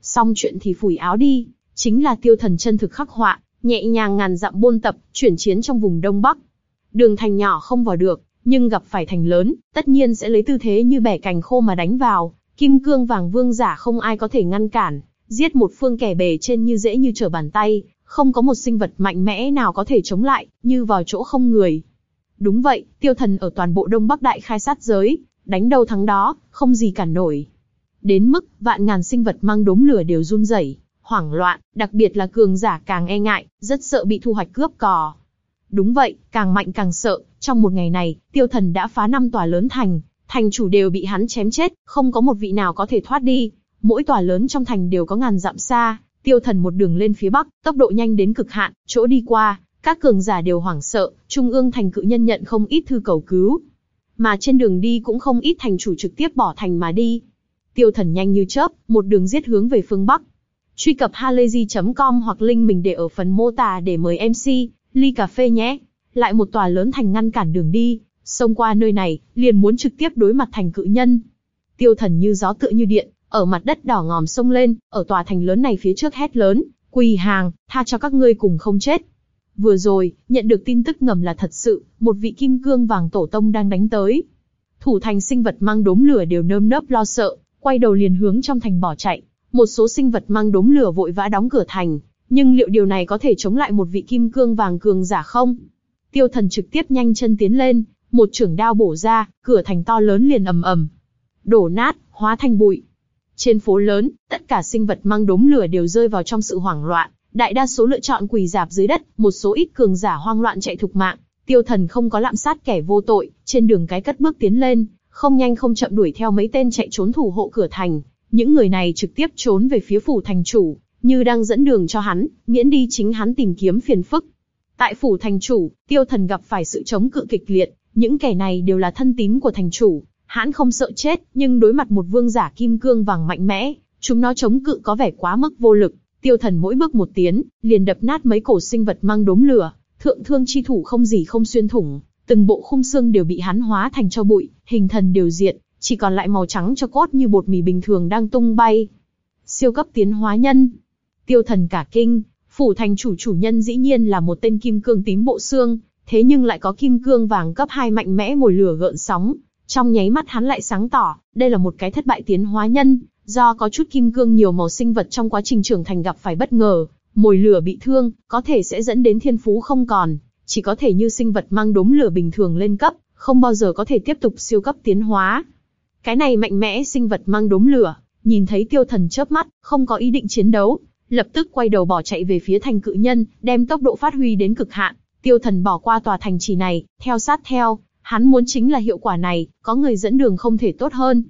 A: Xong chuyện thì phủi áo đi, chính là tiêu thần chân thực khắc họa, nhẹ nhàng ngàn dặm buôn tập, chuyển chiến trong vùng Đông Bắc. Đường thành nhỏ không vào được, nhưng gặp phải thành lớn, tất nhiên sẽ lấy tư thế như bẻ cành khô mà đánh vào, Kim cương vàng vương giả không ai có thể ngăn cản, giết một phương kẻ bề trên như dễ như trở bàn tay, không có một sinh vật mạnh mẽ nào có thể chống lại, như vào chỗ không người. Đúng vậy, tiêu thần ở toàn bộ Đông Bắc Đại khai sát giới, đánh đâu thắng đó, không gì cản nổi. Đến mức, vạn ngàn sinh vật mang đốm lửa đều run rẩy, hoảng loạn, đặc biệt là cường giả càng e ngại, rất sợ bị thu hoạch cướp cò. Đúng vậy, càng mạnh càng sợ, trong một ngày này, tiêu thần đã phá năm tòa lớn thành, thành chủ đều bị hắn chém chết, không có một vị nào có thể thoát đi. Mỗi tòa lớn trong thành đều có ngàn dặm xa, tiêu thần một đường lên phía bắc, tốc độ nhanh đến cực hạn, chỗ đi qua, các cường giả đều hoảng sợ, trung ương thành cự nhân nhận không ít thư cầu cứu. Mà trên đường đi cũng không ít thành chủ trực tiếp bỏ thành mà đi. Tiêu thần nhanh như chớp, một đường giết hướng về phương Bắc. Truy cập halayzi.com hoặc link mình để ở phần mô tả để mời MC, ly cà phê nhé. Lại một tòa lớn thành ngăn cản đường đi, xông qua nơi này, liền muốn trực tiếp đối mặt thành cự nhân. Tiêu thần như gió tựa như điện, ở mặt đất đỏ ngòm sông lên, ở tòa thành lớn này phía trước hét lớn, quỳ hàng, tha cho các ngươi cùng không chết. Vừa rồi, nhận được tin tức ngầm là thật sự, một vị kim cương vàng tổ tông đang đánh tới. Thủ thành sinh vật mang đốm lửa đều nơm nớp lo sợ, quay đầu liền hướng trong thành bỏ chạy. Một số sinh vật mang đốm lửa vội vã đóng cửa thành, nhưng liệu điều này có thể chống lại một vị kim cương vàng cường giả không? Tiêu thần trực tiếp nhanh chân tiến lên, một trưởng đao bổ ra, cửa thành to lớn liền ầm ầm, đổ nát, hóa thành bụi. Trên phố lớn, tất cả sinh vật mang đốm lửa đều rơi vào trong sự hoảng loạn, đại đa số lựa chọn quỳ dạp dưới đất, một số ít cường giả hoang loạn chạy thục mạng. Tiêu thần không có lạm sát kẻ vô tội, trên đường cái cất bước tiến lên, không nhanh không chậm đuổi theo mấy tên chạy trốn thủ hộ cửa thành. Những người này trực tiếp trốn về phía phủ thành chủ, như đang dẫn đường cho hắn, miễn đi chính hắn tìm kiếm phiền phức. Tại phủ thành chủ, tiêu thần gặp phải sự chống cự kịch liệt, những kẻ này đều là thân tín của thành chủ, hắn không sợ chết, nhưng đối mặt một vương giả kim cương vàng mạnh mẽ, chúng nó chống cự có vẻ quá mức vô lực. Tiêu thần mỗi bước một tiến, liền đập nát mấy cổ sinh vật mang đốm lửa, thượng thương chi thủ không gì không xuyên thủng, từng bộ khung xương đều bị hắn hóa thành cho bụi, hình thần đều diệt, chỉ còn lại màu trắng cho cốt như bột mì bình thường đang tung bay. Siêu cấp tiến hóa nhân. Tiêu thần cả kinh, phủ thành chủ chủ nhân dĩ nhiên là một tên kim cương tím bộ xương, thế nhưng lại có kim cương vàng cấp 2 mạnh mẽ ngồi lửa gợn sóng. Trong nháy mắt hắn lại sáng tỏ, đây là một cái thất bại tiến hóa nhân, do có chút kim cương nhiều màu sinh vật trong quá trình trưởng thành gặp phải bất ngờ, mồi lửa bị thương, có thể sẽ dẫn đến thiên phú không còn, chỉ có thể như sinh vật mang đốm lửa bình thường lên cấp, không bao giờ có thể tiếp tục siêu cấp tiến hóa. Cái này mạnh mẽ sinh vật mang đốm lửa, nhìn thấy tiêu thần chớp mắt, không có ý định chiến đấu, lập tức quay đầu bỏ chạy về phía thành cự nhân, đem tốc độ phát huy đến cực hạn. Tiêu thần bỏ qua tòa thành trì này, theo sát theo, hắn muốn chính là hiệu quả này, có người dẫn đường không thể tốt hơn.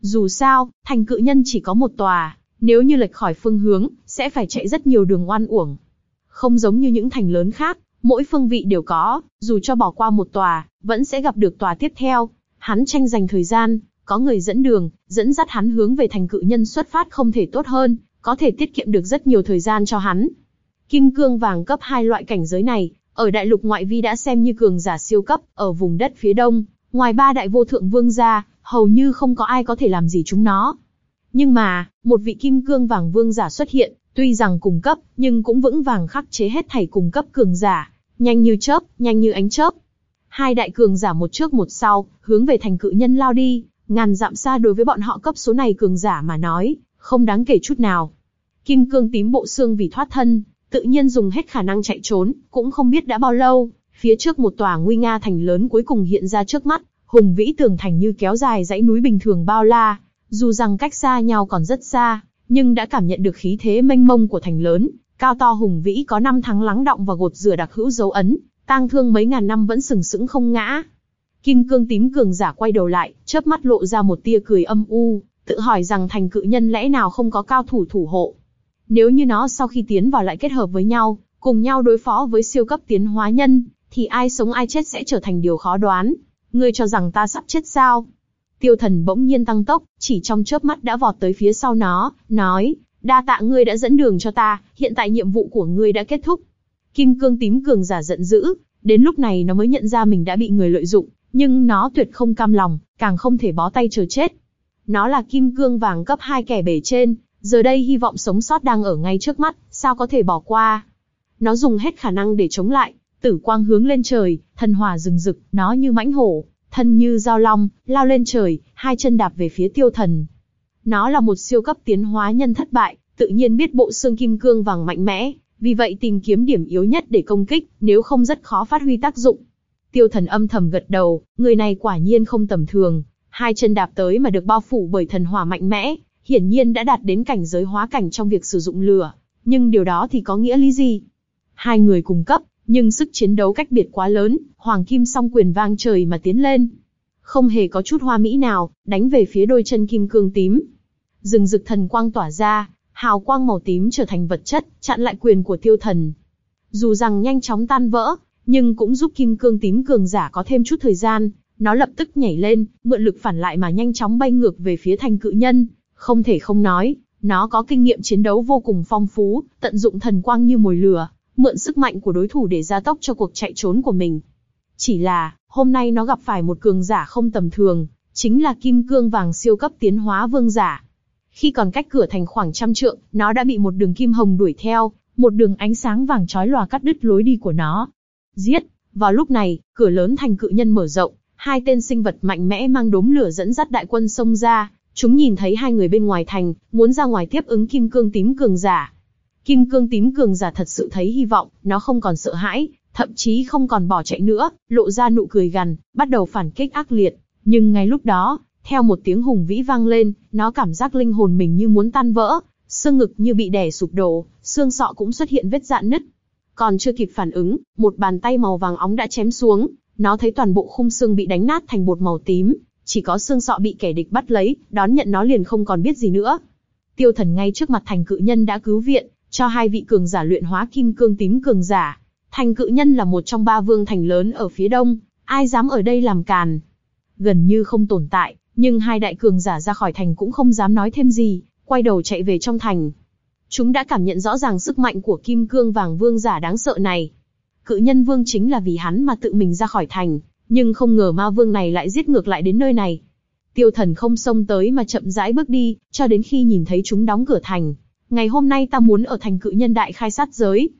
A: Dù sao, thành cự nhân chỉ có một tòa, nếu như lệch khỏi phương hướng, sẽ phải chạy rất nhiều đường oan uổng. Không giống như những thành lớn khác, mỗi phương vị đều có, dù cho bỏ qua một tòa, vẫn sẽ gặp được tòa tiếp theo. Hắn tranh giành thời gian, có người dẫn đường, dẫn dắt hắn hướng về thành cự nhân xuất phát không thể tốt hơn, có thể tiết kiệm được rất nhiều thời gian cho hắn. Kim cương vàng cấp hai loại cảnh giới này, ở đại lục ngoại vi đã xem như cường giả siêu cấp, ở vùng đất phía đông, ngoài ba đại vô thượng vương gia, hầu như không có ai có thể làm gì chúng nó. Nhưng mà, một vị kim cương vàng vương giả xuất hiện, tuy rằng cùng cấp, nhưng cũng vững vàng khắc chế hết thảy cùng cấp cường giả, nhanh như chớp, nhanh như ánh chớp. Hai đại cường giả một trước một sau, hướng về thành cự nhân lao đi, ngàn dặm xa đối với bọn họ cấp số này cường giả mà nói, không đáng kể chút nào. Kim cương tím bộ xương vì thoát thân, tự nhiên dùng hết khả năng chạy trốn, cũng không biết đã bao lâu, phía trước một tòa nguy nga thành lớn cuối cùng hiện ra trước mắt, hùng vĩ tường thành như kéo dài dãy núi bình thường bao la, dù rằng cách xa nhau còn rất xa, nhưng đã cảm nhận được khí thế mênh mông của thành lớn, cao to hùng vĩ có năm tháng lắng động và gột rửa đặc hữu dấu ấn, tang thương mấy ngàn năm vẫn sừng sững không ngã. Kim cương tím cường giả quay đầu lại, chớp mắt lộ ra một tia cười âm u, tự hỏi rằng thành cự nhân lẽ nào không có cao thủ thủ hộ. Nếu như nó sau khi tiến vào lại kết hợp với nhau, cùng nhau đối phó với siêu cấp tiến hóa nhân, thì ai sống ai chết sẽ trở thành điều khó đoán. Ngươi cho rằng ta sắp chết sao? Tiêu thần bỗng nhiên tăng tốc, chỉ trong chớp mắt đã vọt tới phía sau nó, nói, đa tạ ngươi đã dẫn đường cho ta, hiện tại nhiệm vụ của ngươi đã kết thúc. Kim cương tím cường giả giận dữ, đến lúc này nó mới nhận ra mình đã bị người lợi dụng, nhưng nó tuyệt không cam lòng, càng không thể bó tay chờ chết. Nó là kim cương vàng cấp 2 kẻ bể trên, giờ đây hy vọng sống sót đang ở ngay trước mắt, sao có thể bỏ qua. Nó dùng hết khả năng để chống lại, tử quang hướng lên trời, thần hỏa rừng rực, nó như mãnh hổ, thân như dao long, lao lên trời, hai chân đạp về phía tiêu thần. Nó là một siêu cấp tiến hóa nhân thất bại, tự nhiên biết bộ xương kim cương vàng mạnh mẽ, vì vậy tìm kiếm điểm yếu nhất để công kích, nếu không rất khó phát huy tác dụng. Tiêu thần âm thầm gật đầu, người này quả nhiên không tầm thường, hai chân đạp tới mà được bao phủ bởi thần hỏa mạnh mẽ, hiển nhiên đã đạt đến cảnh giới hóa cảnh trong việc sử dụng lửa. Nhưng điều đó thì có nghĩa lý gì? Hai người cùng cấp, nhưng sức chiến đấu cách biệt quá lớn, hoàng kim song quyền vang trời mà tiến lên. Không hề có chút hoa mỹ nào, đánh về phía đôi chân kim cương tím. Rừng rực thần quang tỏa ra, hào quang màu tím trở thành vật chất, chặn lại quyền của tiêu thần. Dù rằng nhanh chóng tan vỡ, nhưng cũng giúp kim cương tím cường giả có thêm chút thời gian, nó lập tức nhảy lên, mượn lực phản lại mà nhanh chóng bay ngược về phía thành cự nhân. Không thể không nói, nó có kinh nghiệm chiến đấu vô cùng phong phú, tận dụng thần quang như mồi lửa, mượn sức mạnh của đối thủ để gia tốc cho cuộc chạy trốn của mình. Chỉ là, hôm nay nó gặp phải một cường giả không tầm thường, chính là kim cương vàng siêu cấp tiến hóa vương giả. Khi còn cách cửa thành khoảng trăm trượng, nó đã bị một đường kim hồng đuổi theo, một đường ánh sáng vàng chói lòa cắt đứt lối đi của nó. Giết! Vào lúc này, cửa lớn thành cự nhân mở rộng, hai tên sinh vật mạnh mẽ mang đốm lửa dẫn dắt đại quân xông ra. Chúng nhìn thấy hai người bên ngoài thành, muốn ra ngoài tiếp ứng kim cương tím cường giả. Kim cương tím cường giả thật sự thấy hy vọng, nó không còn sợ hãi, thậm chí không còn bỏ chạy nữa, lộ ra nụ cười gằn, bắt đầu phản kích ác liệt. Nhưng ngay lúc đó, theo một tiếng hùng vĩ vang lên, nó cảm giác linh hồn mình như muốn tan vỡ, xương ngực như bị đè sụp đổ, xương sọ cũng xuất hiện vết dạn nứt. Còn chưa kịp phản ứng, một bàn tay màu vàng óng đã chém xuống, nó thấy toàn bộ khung xương bị đánh nát thành bột màu tím, chỉ có xương sọ bị kẻ địch bắt lấy, đón nhận nó liền không còn biết gì nữa. Tiêu thần ngay trước mặt thành cự nhân đã cứu viện, cho hai vị cường giả luyện hóa kim cương tím cường giả. Thành cự nhân là một trong ba vương thành lớn ở phía đông, ai dám ở đây làm càn. Gần như không tồn tại, nhưng hai đại cường giả ra khỏi thành cũng không dám nói thêm gì, quay đầu chạy về trong thành. Chúng đã cảm nhận rõ ràng sức mạnh của kim cương vàng vương giả đáng sợ này. Cự nhân vương chính là vì hắn mà tự mình ra khỏi thành, nhưng không ngờ ma vương này lại giết ngược lại đến nơi này. Tiêu thần không xông tới mà chậm rãi bước đi, cho đến khi nhìn thấy chúng đóng cửa thành. Ngày hôm nay ta muốn ở thành cự nhân đại khai sát giới.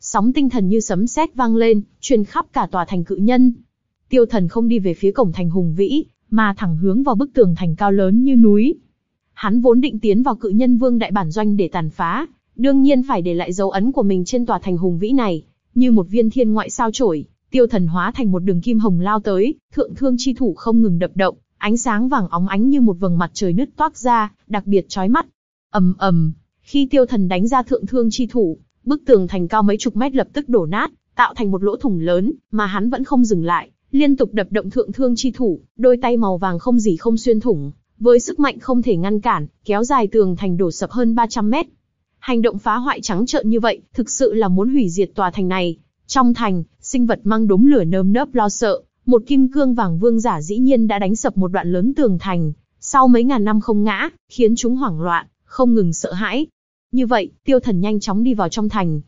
A: Sóng tinh thần như sấm sét vang lên, truyền khắp cả tòa thành cự nhân. Tiêu thần không đi về phía cổng thành hùng vĩ, mà thẳng hướng vào bức tường thành cao lớn như núi. Hắn vốn định tiến vào cự nhân vương đại bản doanh để tàn phá, đương nhiên phải để lại dấu ấn của mình trên tòa thành hùng vĩ này, như một viên thiên ngoại sao chổi, tiêu thần hóa thành một đường kim hồng lao tới, thượng thương chi thủ không ngừng đập động, ánh sáng vàng óng ánh như một vầng mặt trời nứt toác ra, đặc biệt chói mắt. ầm ầm, khi tiêu thần đánh ra thượng thương chi thủ, bức tường thành cao mấy chục mét lập tức đổ nát, tạo thành một lỗ thủng lớn, mà hắn vẫn không dừng lại, liên tục đập động thượng thương chi thủ, đôi tay màu vàng không gì không xuyên thủng, với sức mạnh không thể ngăn cản, kéo dài tường thành đổ sập hơn 300 mét. Hành động phá hoại trắng trợn như vậy, thực sự là muốn hủy diệt tòa thành này. Trong thành, sinh vật mang đốm lửa nơm nớp lo sợ, một kim cương vàng vương giả dĩ nhiên đã đánh sập một đoạn lớn tường thành, sau mấy ngàn năm không ngã, khiến chúng hoảng loạn, không ngừng sợ hãi. Như vậy, tiêu thần nhanh chóng đi vào trong thành.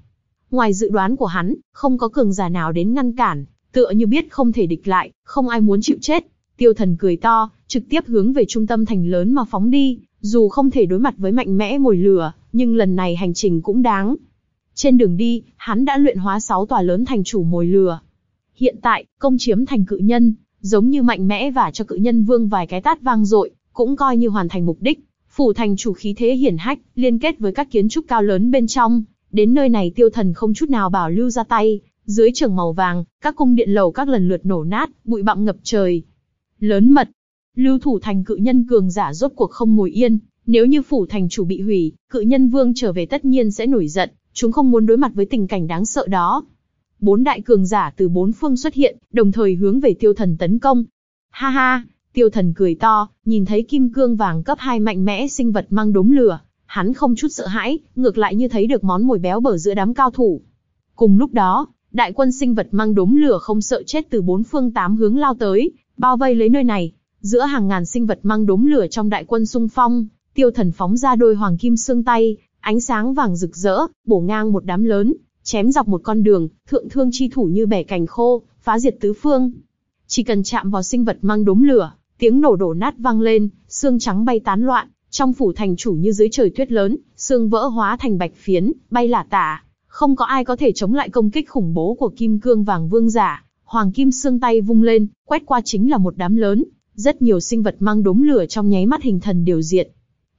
A: Ngoài dự đoán của hắn, không có cường giả nào đến ngăn cản, tựa như biết không thể địch lại, không ai muốn chịu chết. Tiêu thần cười to, trực tiếp hướng về trung tâm thành lớn mà phóng đi, dù không thể đối mặt với mạnh mẽ mồi lửa, nhưng lần này hành trình cũng đáng. Trên đường đi, hắn đã luyện hóa sáu tòa lớn thành chủ mồi lửa. Hiện tại, công chiếm thành cự nhân, giống như mạnh mẽ và cho cự nhân vương vài cái tát vang dội, cũng coi như hoàn thành mục đích. Phủ thành chủ khí thế hiển hách, liên kết với các kiến trúc cao lớn bên trong. Đến nơi này tiêu thần không chút nào bảo lưu ra tay, dưới trường màu vàng, các cung điện lầu các lần lượt nổ nát, bụi bặm ngập trời. Lớn mật, lưu thủ thành cự nhân cường giả rốt cuộc không ngồi yên, nếu như phủ thành chủ bị hủy, cự nhân vương trở về tất nhiên sẽ nổi giận, chúng không muốn đối mặt với tình cảnh đáng sợ đó. Bốn đại cường giả từ bốn phương xuất hiện, đồng thời hướng về tiêu thần tấn công. Ha ha, tiêu thần cười to, nhìn thấy kim cương vàng cấp 2 mạnh mẽ sinh vật mang đốm lửa, hắn không chút sợ hãi, ngược lại như thấy được món mồi béo bở giữa đám cao thủ. Cùng lúc đó, đại quân sinh vật mang đốm lửa không sợ chết từ bốn phương tám hướng lao tới, bao vây lấy nơi này. Giữa hàng ngàn sinh vật mang đốm lửa trong đại quân xung phong, tiêu thần phóng ra đôi hoàng kim xương tay, ánh sáng vàng rực rỡ, bổ ngang một đám lớn, chém dọc một con đường, thượng thương chi thủ như bẻ cành khô, phá diệt tứ phương. Chỉ cần chạm vào sinh vật mang đốm lửa, tiếng nổ đổ nát vang lên, xương trắng bay tán loạn, trong phủ thành chủ như dưới trời tuyết lớn, xương vỡ hóa thành bạch phiến, bay lả tả. Không có ai có thể chống lại công kích khủng bố của kim cương vàng vương giả. Hoàng kim xương tay vung lên, quét qua chính là một đám lớn. Rất nhiều sinh vật mang đốm lửa trong nháy mắt hình thần điều diệt.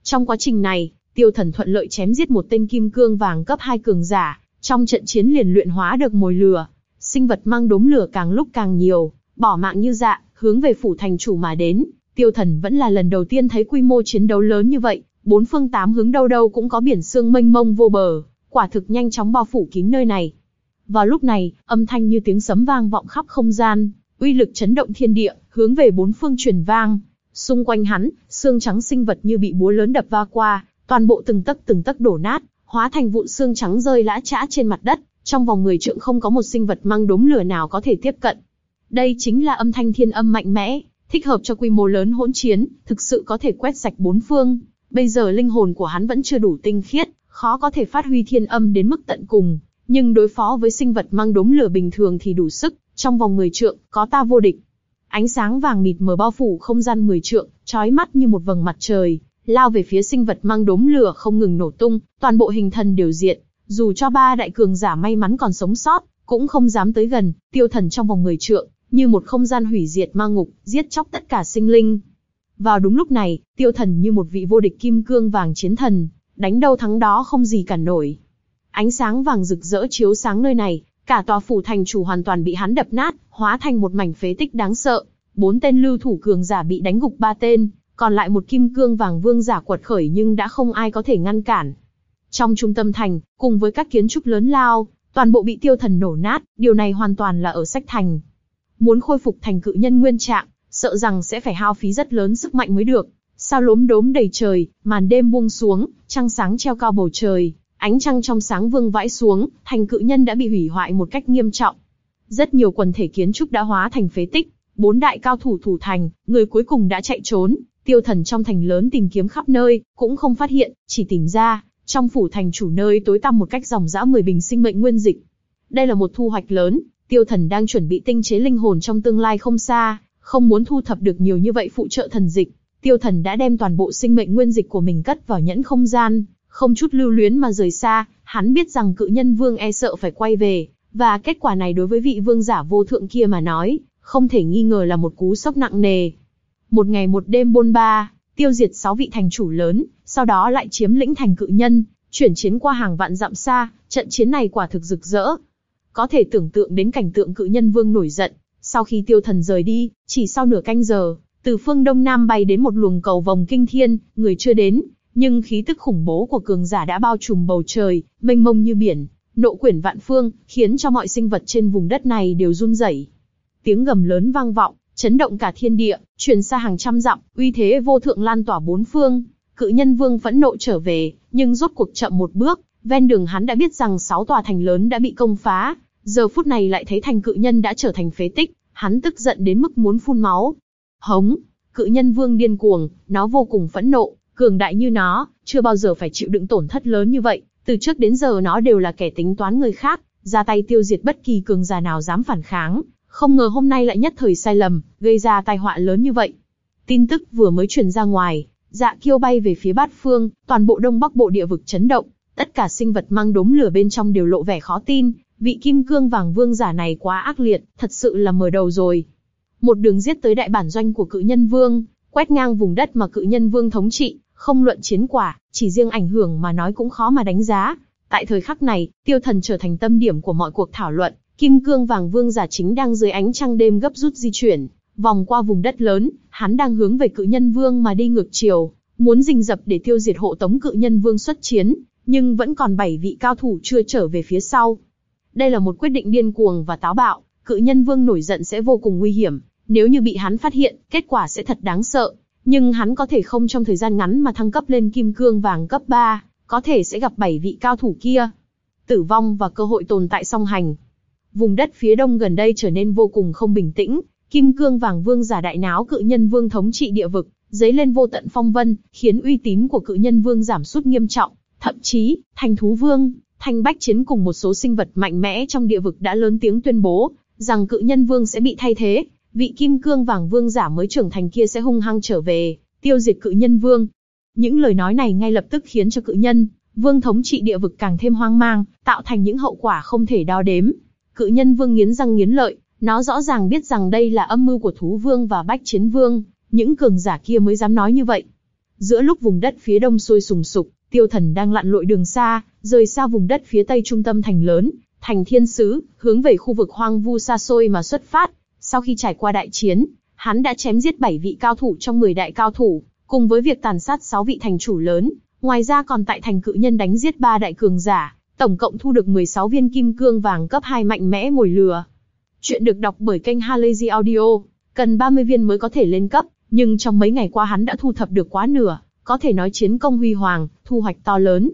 A: Trong quá trình này, tiêu thần thuận lợi chém giết một tên kim cương vàng cấp 2 cường giả, trong trận chiến liền luyện hóa được mồi lửa. Sinh vật mang đốm lửa càng lúc càng nhiều, bỏ mạng như dạ, hướng về phủ thành chủ mà đến. Tiêu thần vẫn là lần đầu tiên thấy quy mô chiến đấu lớn như vậy, bốn phương tám hướng đâu đâu cũng có biển sương mênh mông vô bờ, quả thực nhanh chóng bao phủ kín nơi này. Vào lúc này, âm thanh như tiếng sấm vang vọng khắp không gian, uy lực chấn động thiên địa, hướng về bốn phương truyền vang. Xung quanh hắn, xương trắng sinh vật như bị búa lớn đập va qua, toàn bộ từng tấc từng tấc đổ nát, hóa thành vụn xương trắng rơi lã chã trên mặt đất, trong vòng 10 trượng không có một sinh vật mang đốm lửa nào có thể tiếp cận. Đây chính là âm thanh thiên âm mạnh mẽ, thích hợp cho quy mô lớn hỗn chiến, thực sự có thể quét sạch bốn phương. Bây giờ linh hồn của hắn vẫn chưa đủ tinh khiết, khó có thể phát huy thiên âm đến mức tận cùng, nhưng đối phó với sinh vật mang đốm lửa bình thường thì đủ sức, trong vòng 10 trượng, có ta vô địch. Ánh sáng vàng mịt mờ bao phủ không gian 10 trượng, chói mắt như một vầng mặt trời, lao về phía sinh vật mang đốm lửa không ngừng nổ tung, toàn bộ hình thần đều diện, dù cho ba đại cường giả may mắn còn sống sót, cũng không dám tới gần, tiêu thần trong vòng 10 trượng, như một không gian hủy diệt ma ngục, giết chóc tất cả sinh linh. Vào đúng lúc này, tiêu thần như một vị vô địch kim cương vàng chiến thần, đánh đâu thắng đó không gì cản nổi. Ánh sáng vàng rực rỡ chiếu sáng nơi này, cả tòa phủ thành chủ hoàn toàn bị hắn đập nát, hóa thành một mảnh phế tích đáng sợ. Bốn tên lưu thủ cường giả bị đánh gục ba tên, còn lại một kim cương vàng vương giả quật khởi nhưng đã không ai có thể ngăn cản. Trong trung tâm thành, cùng với các kiến trúc lớn lao, toàn bộ bị tiêu thần nổ nát, điều này hoàn toàn là ở sách thành. Muốn khôi phục thành cự nhân nguyên trạng, sợ rằng sẽ phải hao phí rất lớn sức mạnh mới được. Sao lốm đốm đầy trời, màn đêm buông xuống, trăng sáng treo cao bầu trời, ánh trăng trong sáng vương vãi xuống, thành cự nhân đã bị hủy hoại một cách nghiêm trọng. Rất nhiều quần thể kiến trúc đã hóa thành phế tích, bốn đại cao thủ thủ thành, người cuối cùng đã chạy trốn, tiêu thần trong thành lớn tìm kiếm khắp nơi, cũng không phát hiện, chỉ tìm ra, trong phủ thành chủ nơi tối tăm một cách dòng dã 10 bình sinh mệnh nguyên dịch. Đây là một thu hoạch lớn, tiêu thần đang chuẩn bị tinh chế linh hồn trong tương lai không xa, không muốn thu thập được nhiều như vậy phụ trợ thần dịch. Tiêu thần đã đem toàn bộ sinh mệnh nguyên dịch của mình cất vào nhẫn không gian, không chút lưu luyến mà rời xa, hắn biết rằng cự nhân vương e sợ phải quay về, và kết quả này đối với vị vương giả vô thượng kia mà nói, không thể nghi ngờ là một cú sốc nặng nề. Một ngày một đêm bôn ba, tiêu diệt sáu vị thành chủ lớn, sau đó lại chiếm lĩnh thành cự nhân, chuyển chiến qua hàng vạn dặm xa, trận chiến này quả thực rực rỡ. Có thể tưởng tượng đến cảnh tượng cự nhân vương nổi giận, sau khi tiêu thần rời đi, chỉ sau nửa canh giờ, từ phương đông nam bay đến một luồng cầu vòng kinh thiên, người chưa đến, nhưng khí tức khủng bố của cường giả đã bao trùm bầu trời, mênh mông như biển, nộ quyển vạn phương, khiến cho mọi sinh vật trên vùng đất này đều run rẩy. Tiếng gầm lớn vang vọng, chấn động cả thiên địa, truyền xa hàng trăm dặm, uy thế vô thượng lan tỏa bốn phương. Cự nhân vương phẫn nộ trở về, nhưng rốt cuộc chậm một bước, ven đường hắn đã biết rằng sáu tòa thành lớn đã bị công phá, giờ phút này lại thấy thành cự nhân đã trở thành phế tích, hắn tức giận đến mức muốn phun máu. Hống, cự nhân vương điên cuồng, nó vô cùng phẫn nộ, cường đại như nó, chưa bao giờ phải chịu đựng tổn thất lớn như vậy, từ trước đến giờ nó đều là kẻ tính toán người khác, ra tay tiêu diệt bất kỳ cường giả nào dám phản kháng, không ngờ hôm nay lại nhất thời sai lầm, gây ra tai họa lớn như vậy. Tin tức vừa mới truyền ra ngoài, dạ kiêu bay về phía bát phương, toàn bộ đông bắc bộ địa vực chấn động, tất cả sinh vật mang đốm lửa bên trong đều lộ vẻ khó tin, vị kim cương vàng vương giả này quá ác liệt, thật sự là mở đầu rồi. Một đường giết tới đại bản doanh của cự nhân vương, quét ngang vùng đất mà cự nhân vương thống trị, không luận chiến quả, chỉ riêng ảnh hưởng mà nói cũng khó mà đánh giá. Tại thời khắc này, tiêu thần trở thành tâm điểm của mọi cuộc thảo luận, kim cương vàng vương giả chính đang dưới ánh trăng đêm gấp rút di chuyển, vòng qua vùng đất lớn, hắn đang hướng về cự nhân vương mà đi ngược chiều, muốn rình dập để tiêu diệt hộ tống cự nhân vương xuất chiến, nhưng vẫn còn bảy vị cao thủ chưa trở về phía sau. Đây là một quyết định điên cuồng và táo bạo, cự nhân vương nổi giận sẽ vô cùng nguy hiểm, nếu như bị hắn phát hiện, kết quả sẽ thật đáng sợ. Nhưng hắn có thể không trong thời gian ngắn mà thăng cấp lên kim cương vàng cấp 3, có thể sẽ gặp bảy vị cao thủ kia. Tử vong và cơ hội tồn tại song hành. Vùng đất phía đông gần đây trở nên vô cùng không bình tĩnh, kim cương vàng vương giả đại náo cự nhân vương thống trị địa vực, dấy lên vô tận phong vân, khiến uy tín của cự nhân vương giảm sút nghiêm trọng. Thậm chí, thành thú vương, thanh bách chiến cùng một số sinh vật mạnh mẽ trong địa vực đã lớn tiếng tuyên bố rằng cự nhân vương sẽ bị thay thế, vị kim cương vàng vương giả mới trưởng thành kia sẽ hung hăng trở về, tiêu diệt cự nhân vương. Những lời nói này ngay lập tức khiến cho cự nhân, vương thống trị địa vực càng thêm hoang mang, tạo thành những hậu quả không thể đo đếm. Cự nhân vương nghiến răng nghiến lợi, nó rõ ràng biết rằng đây là âm mưu của thú vương và bách chiến vương, những cường giả kia mới dám nói như vậy. Giữa lúc vùng đất phía đông sôi sùng sục, tiêu thần đang lặn lội đường xa, rời xa vùng đất phía tây trung tâm thành lớn, thành thiên sứ, hướng về khu vực hoang vu xa xôi mà xuất phát. Sau khi trải qua đại chiến, hắn đã chém giết 7 vị cao thủ trong 10 đại cao thủ, cùng với việc tàn sát 6 vị thành chủ lớn, ngoài ra còn tại thành cự nhân đánh giết 3 đại cường giả, tổng cộng thu được 16 viên kim cương vàng cấp 2 mạnh mẽ mồi lừa. Chuyện được đọc bởi kênh Halazy Audio, cần 30 viên mới có thể lên cấp, nhưng trong mấy ngày qua hắn đã thu thập được quá nửa, có thể nói chiến công huy hoàng, thu hoạch to lớn.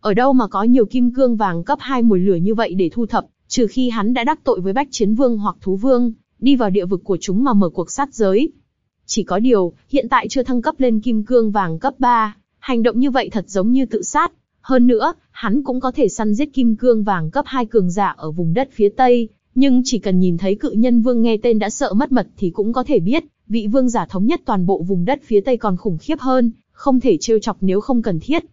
A: Ở đâu mà có nhiều kim cương vàng cấp 2 mồi lửa như vậy để thu thập, trừ khi hắn đã đắc tội với Bách Chiến Vương hoặc Thú Vương, đi vào địa vực của chúng mà mở cuộc sát giới. Chỉ có điều, hiện tại chưa thăng cấp lên kim cương vàng cấp 3, hành động như vậy thật giống như tự sát. Hơn nữa, hắn cũng có thể săn giết kim cương vàng cấp 2 cường giả ở vùng đất phía Tây, nhưng chỉ cần nhìn thấy cự nhân vương nghe tên đã sợ mất mật thì cũng có thể biết, vị vương giả thống nhất toàn bộ vùng đất phía Tây còn khủng khiếp hơn, không thể trêu chọc nếu không cần thiết.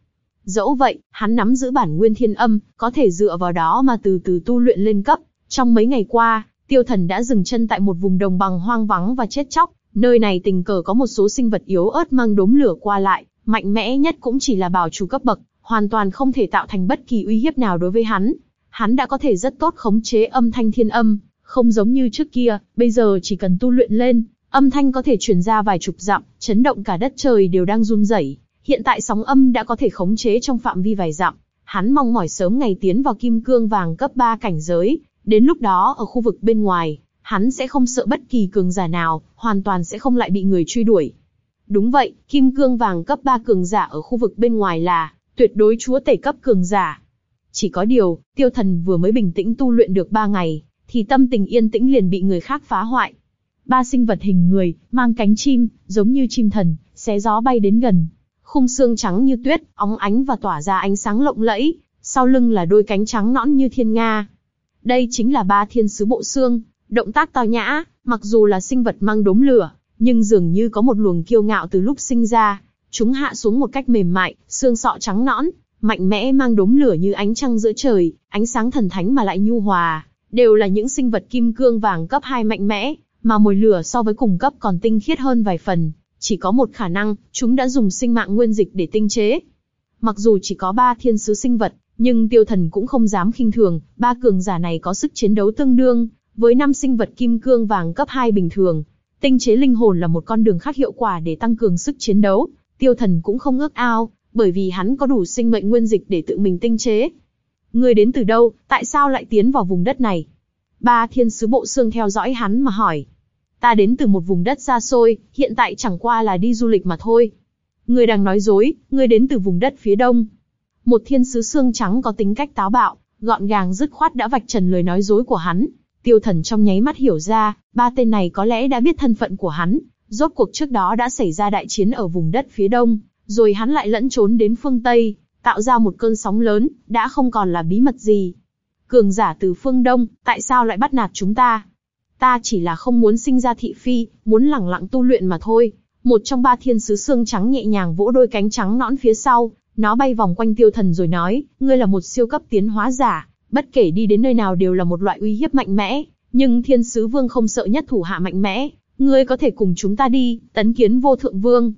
A: Dẫu vậy, hắn nắm giữ bản nguyên thiên âm, có thể dựa vào đó mà từ từ tu luyện lên cấp. Trong mấy ngày qua, tiêu thần đã dừng chân tại một vùng đồng bằng hoang vắng và chết chóc, nơi này tình cờ có một số sinh vật yếu ớt mang đốm lửa qua lại, mạnh mẽ nhất cũng chỉ là bảo chủ cấp bậc, hoàn toàn không thể tạo thành bất kỳ uy hiếp nào đối với hắn. Hắn đã có thể rất tốt khống chế âm thanh thiên âm, không giống như trước kia, bây giờ chỉ cần tu luyện lên, âm thanh có thể truyền ra vài chục dặm, chấn động cả đất trời đều đang run rẩy. Hiện tại sóng âm đã có thể khống chế trong phạm vi vài dặm. Hắn mong mỏi sớm ngày tiến vào kim cương vàng cấp 3 cảnh giới, đến lúc đó ở khu vực bên ngoài, hắn sẽ không sợ bất kỳ cường giả nào, hoàn toàn sẽ không lại bị người truy đuổi. Đúng vậy, kim cương vàng cấp 3 cường giả ở khu vực bên ngoài là tuyệt đối chúa tể cấp cường giả. Chỉ có điều, tiêu thần vừa mới bình tĩnh tu luyện được 3 ngày, thì tâm tình yên tĩnh liền bị người khác phá hoại. Ba sinh vật hình người, mang cánh chim, giống như chim thần, xé gió bay đến gần. Khung xương trắng như tuyết, óng ánh và tỏa ra ánh sáng lộng lẫy, sau lưng là đôi cánh trắng nõn như thiên nga. Đây chính là ba thiên sứ bộ xương, động tác tao nhã, mặc dù là sinh vật mang đốm lửa, nhưng dường như có một luồng kiêu ngạo từ lúc sinh ra. Chúng hạ xuống một cách mềm mại, xương sọ trắng nõn, mạnh mẽ mang đốm lửa như ánh trăng giữa trời, ánh sáng thần thánh mà lại nhu hòa, đều là những sinh vật kim cương vàng cấp 2 mạnh mẽ, mà mồi lửa so với cùng cấp còn tinh khiết hơn vài phần, chỉ có một khả năng, chúng đã dùng sinh mạng nguyên dịch để tinh chế. Mặc dù chỉ có ba thiên sứ sinh vật, nhưng tiêu thần cũng không dám khinh thường, ba cường giả này có sức chiến đấu tương đương, với năm sinh vật kim cương vàng cấp 2 bình thường. Tinh chế linh hồn là một con đường khác hiệu quả để tăng cường sức chiến đấu, tiêu thần cũng không ước ao, bởi vì hắn có đủ sinh mệnh nguyên dịch để tự mình tinh chế. Người đến từ đâu, tại sao lại tiến vào vùng đất này? Ba thiên sứ bộ xương theo dõi hắn mà hỏi. Ta đến từ một vùng đất xa xôi, hiện tại chẳng qua là đi du lịch mà thôi. Người đang nói dối, người đến từ vùng đất phía đông. Một thiên sứ xương trắng có tính cách táo bạo, gọn gàng dứt khoát đã vạch trần lời nói dối của hắn. Tiêu thần trong nháy mắt hiểu ra, ba tên này có lẽ đã biết thân phận của hắn. Rốt cuộc trước đó đã xảy ra đại chiến ở vùng đất phía đông, rồi hắn lại lẫn trốn đến phương Tây, tạo ra một cơn sóng lớn, đã không còn là bí mật gì. Cường giả từ phương Đông, tại sao lại bắt nạt chúng ta? Ta chỉ là không muốn sinh ra thị phi, muốn lẳng lặng tu luyện mà thôi. Một trong ba thiên sứ xương trắng nhẹ nhàng vỗ đôi cánh trắng nõn phía sau, nó bay vòng quanh tiêu thần rồi nói, ngươi là một siêu cấp tiến hóa giả, bất kể đi đến nơi nào đều là một loại uy hiếp mạnh mẽ, nhưng thiên sứ vương không sợ nhất thủ hạ mạnh mẽ, ngươi có thể cùng chúng ta đi, tấn kiến vô thượng vương.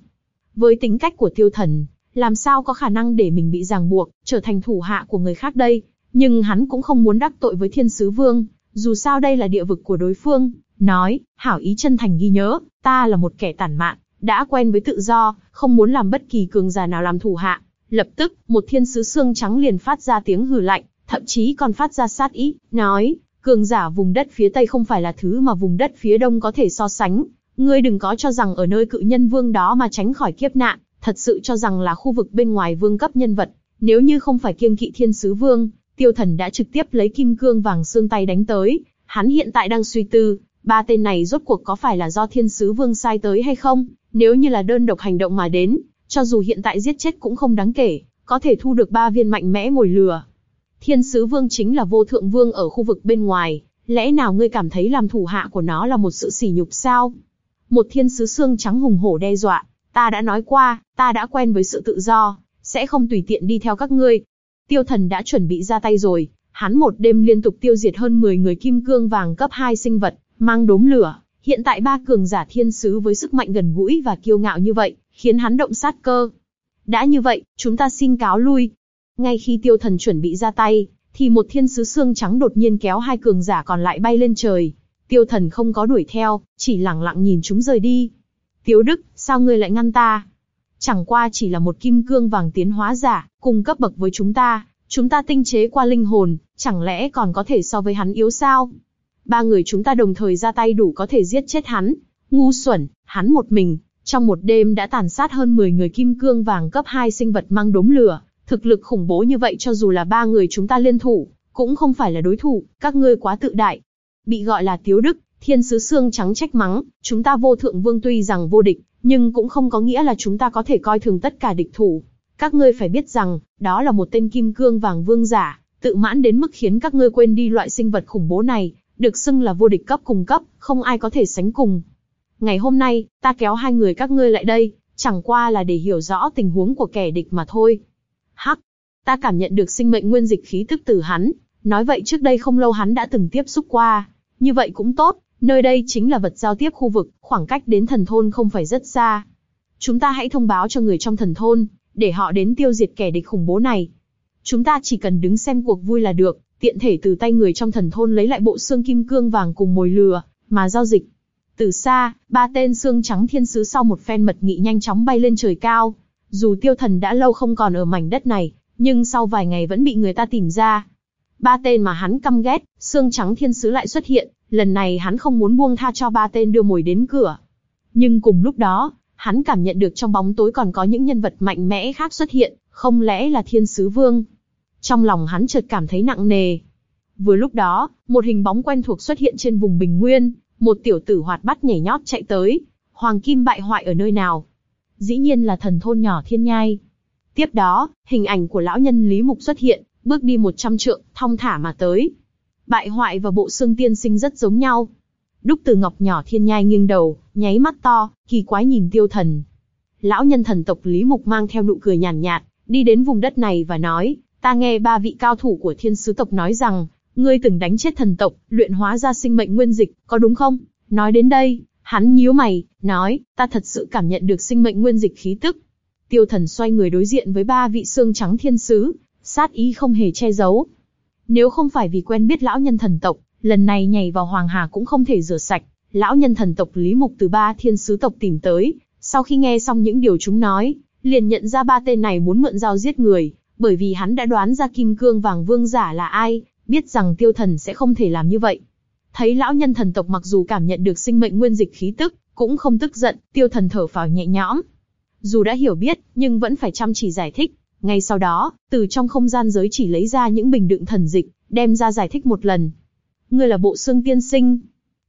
A: Với tính cách của tiêu thần, làm sao có khả năng để mình bị ràng buộc, trở thành thủ hạ của người khác đây, nhưng hắn cũng không muốn đắc tội với thiên sứ vương, dù sao đây là địa vực của đối phương, nói, hảo ý chân thành ghi nhớ, ta là một kẻ tản mạn, đã quen với tự do, không muốn làm bất kỳ cường giả nào làm thủ hạ. Lập tức, một thiên sứ xương trắng liền phát ra tiếng hừ lạnh, thậm chí còn phát ra sát ý, nói, cường giả vùng đất phía tây không phải là thứ mà vùng đất phía đông có thể so sánh. Ngươi đừng có cho rằng ở nơi cự nhân vương đó mà tránh khỏi kiếp nạn, thật sự cho rằng là khu vực bên ngoài vương cấp nhân vật. Nếu như không phải kiêng kỵ thiên sứ vương, tiêu thần đã trực tiếp lấy kim cương vàng xương tay đánh tới. Hắn hiện tại đang suy tư, ba tên này rốt cuộc có phải là do thiên sứ vương sai tới hay không? Nếu như là đơn độc hành động mà đến, cho dù hiện tại giết chết cũng không đáng kể, có thể thu được ba viên mạnh mẽ ngồi lửa. Thiên sứ vương chính là vô thượng vương ở khu vực bên ngoài, lẽ nào ngươi cảm thấy làm thủ hạ của nó là một sự sỉ nhục sao? Một thiên sứ xương trắng hùng hổ đe dọa, ta đã nói qua, ta đã quen với sự tự do, sẽ không tùy tiện đi theo các ngươi. Tiêu thần đã chuẩn bị ra tay rồi, hắn một đêm liên tục tiêu diệt hơn 10 người kim cương vàng cấp 2 sinh vật, mang đốm lửa. Hiện tại ba cường giả thiên sứ với sức mạnh gần gũi và kiêu ngạo như vậy, khiến hắn động sát cơ. Đã như vậy, chúng ta xin cáo lui. Ngay khi tiêu thần chuẩn bị ra tay, thì một thiên sứ xương trắng đột nhiên kéo hai cường giả còn lại bay lên trời. Tiêu thần không có đuổi theo, chỉ lặng lặng nhìn chúng rời đi. Tiếu Đức, sao ngươi lại ngăn ta? Chẳng qua chỉ là một kim cương vàng tiến hóa giả, cùng cấp bậc với chúng ta, chúng ta tinh chế qua linh hồn, chẳng lẽ còn có thể so với hắn yếu sao? Ba người chúng ta đồng thời ra tay đủ có thể giết chết hắn. Ngu xuẩn, hắn một mình, trong một đêm đã tàn sát hơn 10 người kim cương vàng cấp 2 sinh vật mang đốm lửa, thực lực khủng bố như vậy cho dù là ba người chúng ta liên thủ, cũng không phải là đối thủ, các ngươi quá tự đại. Bị gọi là tiếu đức, thiên sứ xương trắng trách mắng, chúng ta vô thượng vương tuy rằng vô địch, nhưng cũng không có nghĩa là chúng ta có thể coi thường tất cả địch thủ. Các ngươi phải biết rằng, đó là một tên kim cương vàng vương giả, tự mãn đến mức khiến các ngươi quên đi loại sinh vật khủng bố này, được xưng là vô địch cấp cùng cấp, không ai có thể sánh cùng. Ngày hôm nay, ta kéo hai người các ngươi lại đây, chẳng qua là để hiểu rõ tình huống của kẻ địch mà thôi. Hắc, ta cảm nhận được sinh mệnh nguyên dịch khí tức từ hắn, nói vậy trước đây không lâu hắn đã từng tiếp xúc qua. Như vậy cũng tốt, nơi đây chính là vật giao tiếp khu vực, khoảng cách đến thần thôn không phải rất xa. Chúng ta hãy thông báo cho người trong thần thôn, để họ đến tiêu diệt kẻ địch khủng bố này. Chúng ta chỉ cần đứng xem cuộc vui là được, tiện thể từ tay người trong thần thôn lấy lại bộ xương kim cương vàng cùng mồi lừa, mà giao dịch. Từ xa, ba tên xương trắng thiên sứ sau một phen mật nghị nhanh chóng bay lên trời cao. Dù tiêu thần đã lâu không còn ở mảnh đất này, nhưng sau vài ngày vẫn bị người ta tìm ra. Ba tên mà hắn căm ghét, xương trắng thiên sứ lại xuất hiện, lần này hắn không muốn buông tha cho ba tên đưa mồi đến cửa. Nhưng cùng lúc đó, hắn cảm nhận được trong bóng tối còn có những nhân vật mạnh mẽ khác xuất hiện, không lẽ là thiên sứ vương. Trong lòng hắn chợt cảm thấy nặng nề. Vừa lúc đó, một hình bóng quen thuộc xuất hiện trên vùng bình nguyên, một tiểu tử hoạt bát nhảy nhót chạy tới. Hoàng kim bại hoại ở nơi nào? Dĩ nhiên là thần thôn nhỏ thiên nhai. Tiếp đó, hình ảnh của lão nhân Lý Mục xuất hiện, bước đi một trăm trượng, thong thả mà tới. Bại hoại và bộ xương tiên sinh rất giống nhau. Đúc từ ngọc nhỏ thiên nhai nghiêng đầu, nháy mắt to, kỳ quái nhìn tiêu thần. Lão nhân thần tộc Lý Mục mang theo nụ cười nhàn nhạt, nhạt, đi đến vùng đất này và nói, ta nghe ba vị cao thủ của thiên sứ tộc nói rằng, ngươi từng đánh chết thần tộc, luyện hóa ra sinh mệnh nguyên dịch, có đúng không? Nói đến đây, hắn nhíu mày, nói, ta thật sự cảm nhận được sinh mệnh nguyên dịch khí tức. Tiêu thần xoay người đối diện với ba vị xương trắng thiên sứ, sát ý không hề che giấu. Nếu không phải vì quen biết lão nhân thần tộc, lần này nhảy vào hoàng hà cũng không thể rửa sạch. Lão nhân thần tộc Lý Mục từ ba thiên sứ tộc tìm tới, sau khi nghe xong những điều chúng nói, liền nhận ra ba tên này muốn mượn dao giết người, bởi vì hắn đã đoán ra kim cương vàng vương giả là ai, biết rằng tiêu thần sẽ không thể làm như vậy. Thấy lão nhân thần tộc mặc dù cảm nhận được sinh mệnh nguyên dịch khí tức, cũng không tức giận, tiêu thần thở phào nhẹ nhõm. Dù đã hiểu biết, nhưng vẫn phải chăm chỉ giải thích. Ngay sau đó, từ trong không gian giới chỉ lấy ra những bình đựng thần dịch, đem ra giải thích một lần. Ngươi là bộ xương tiên sinh.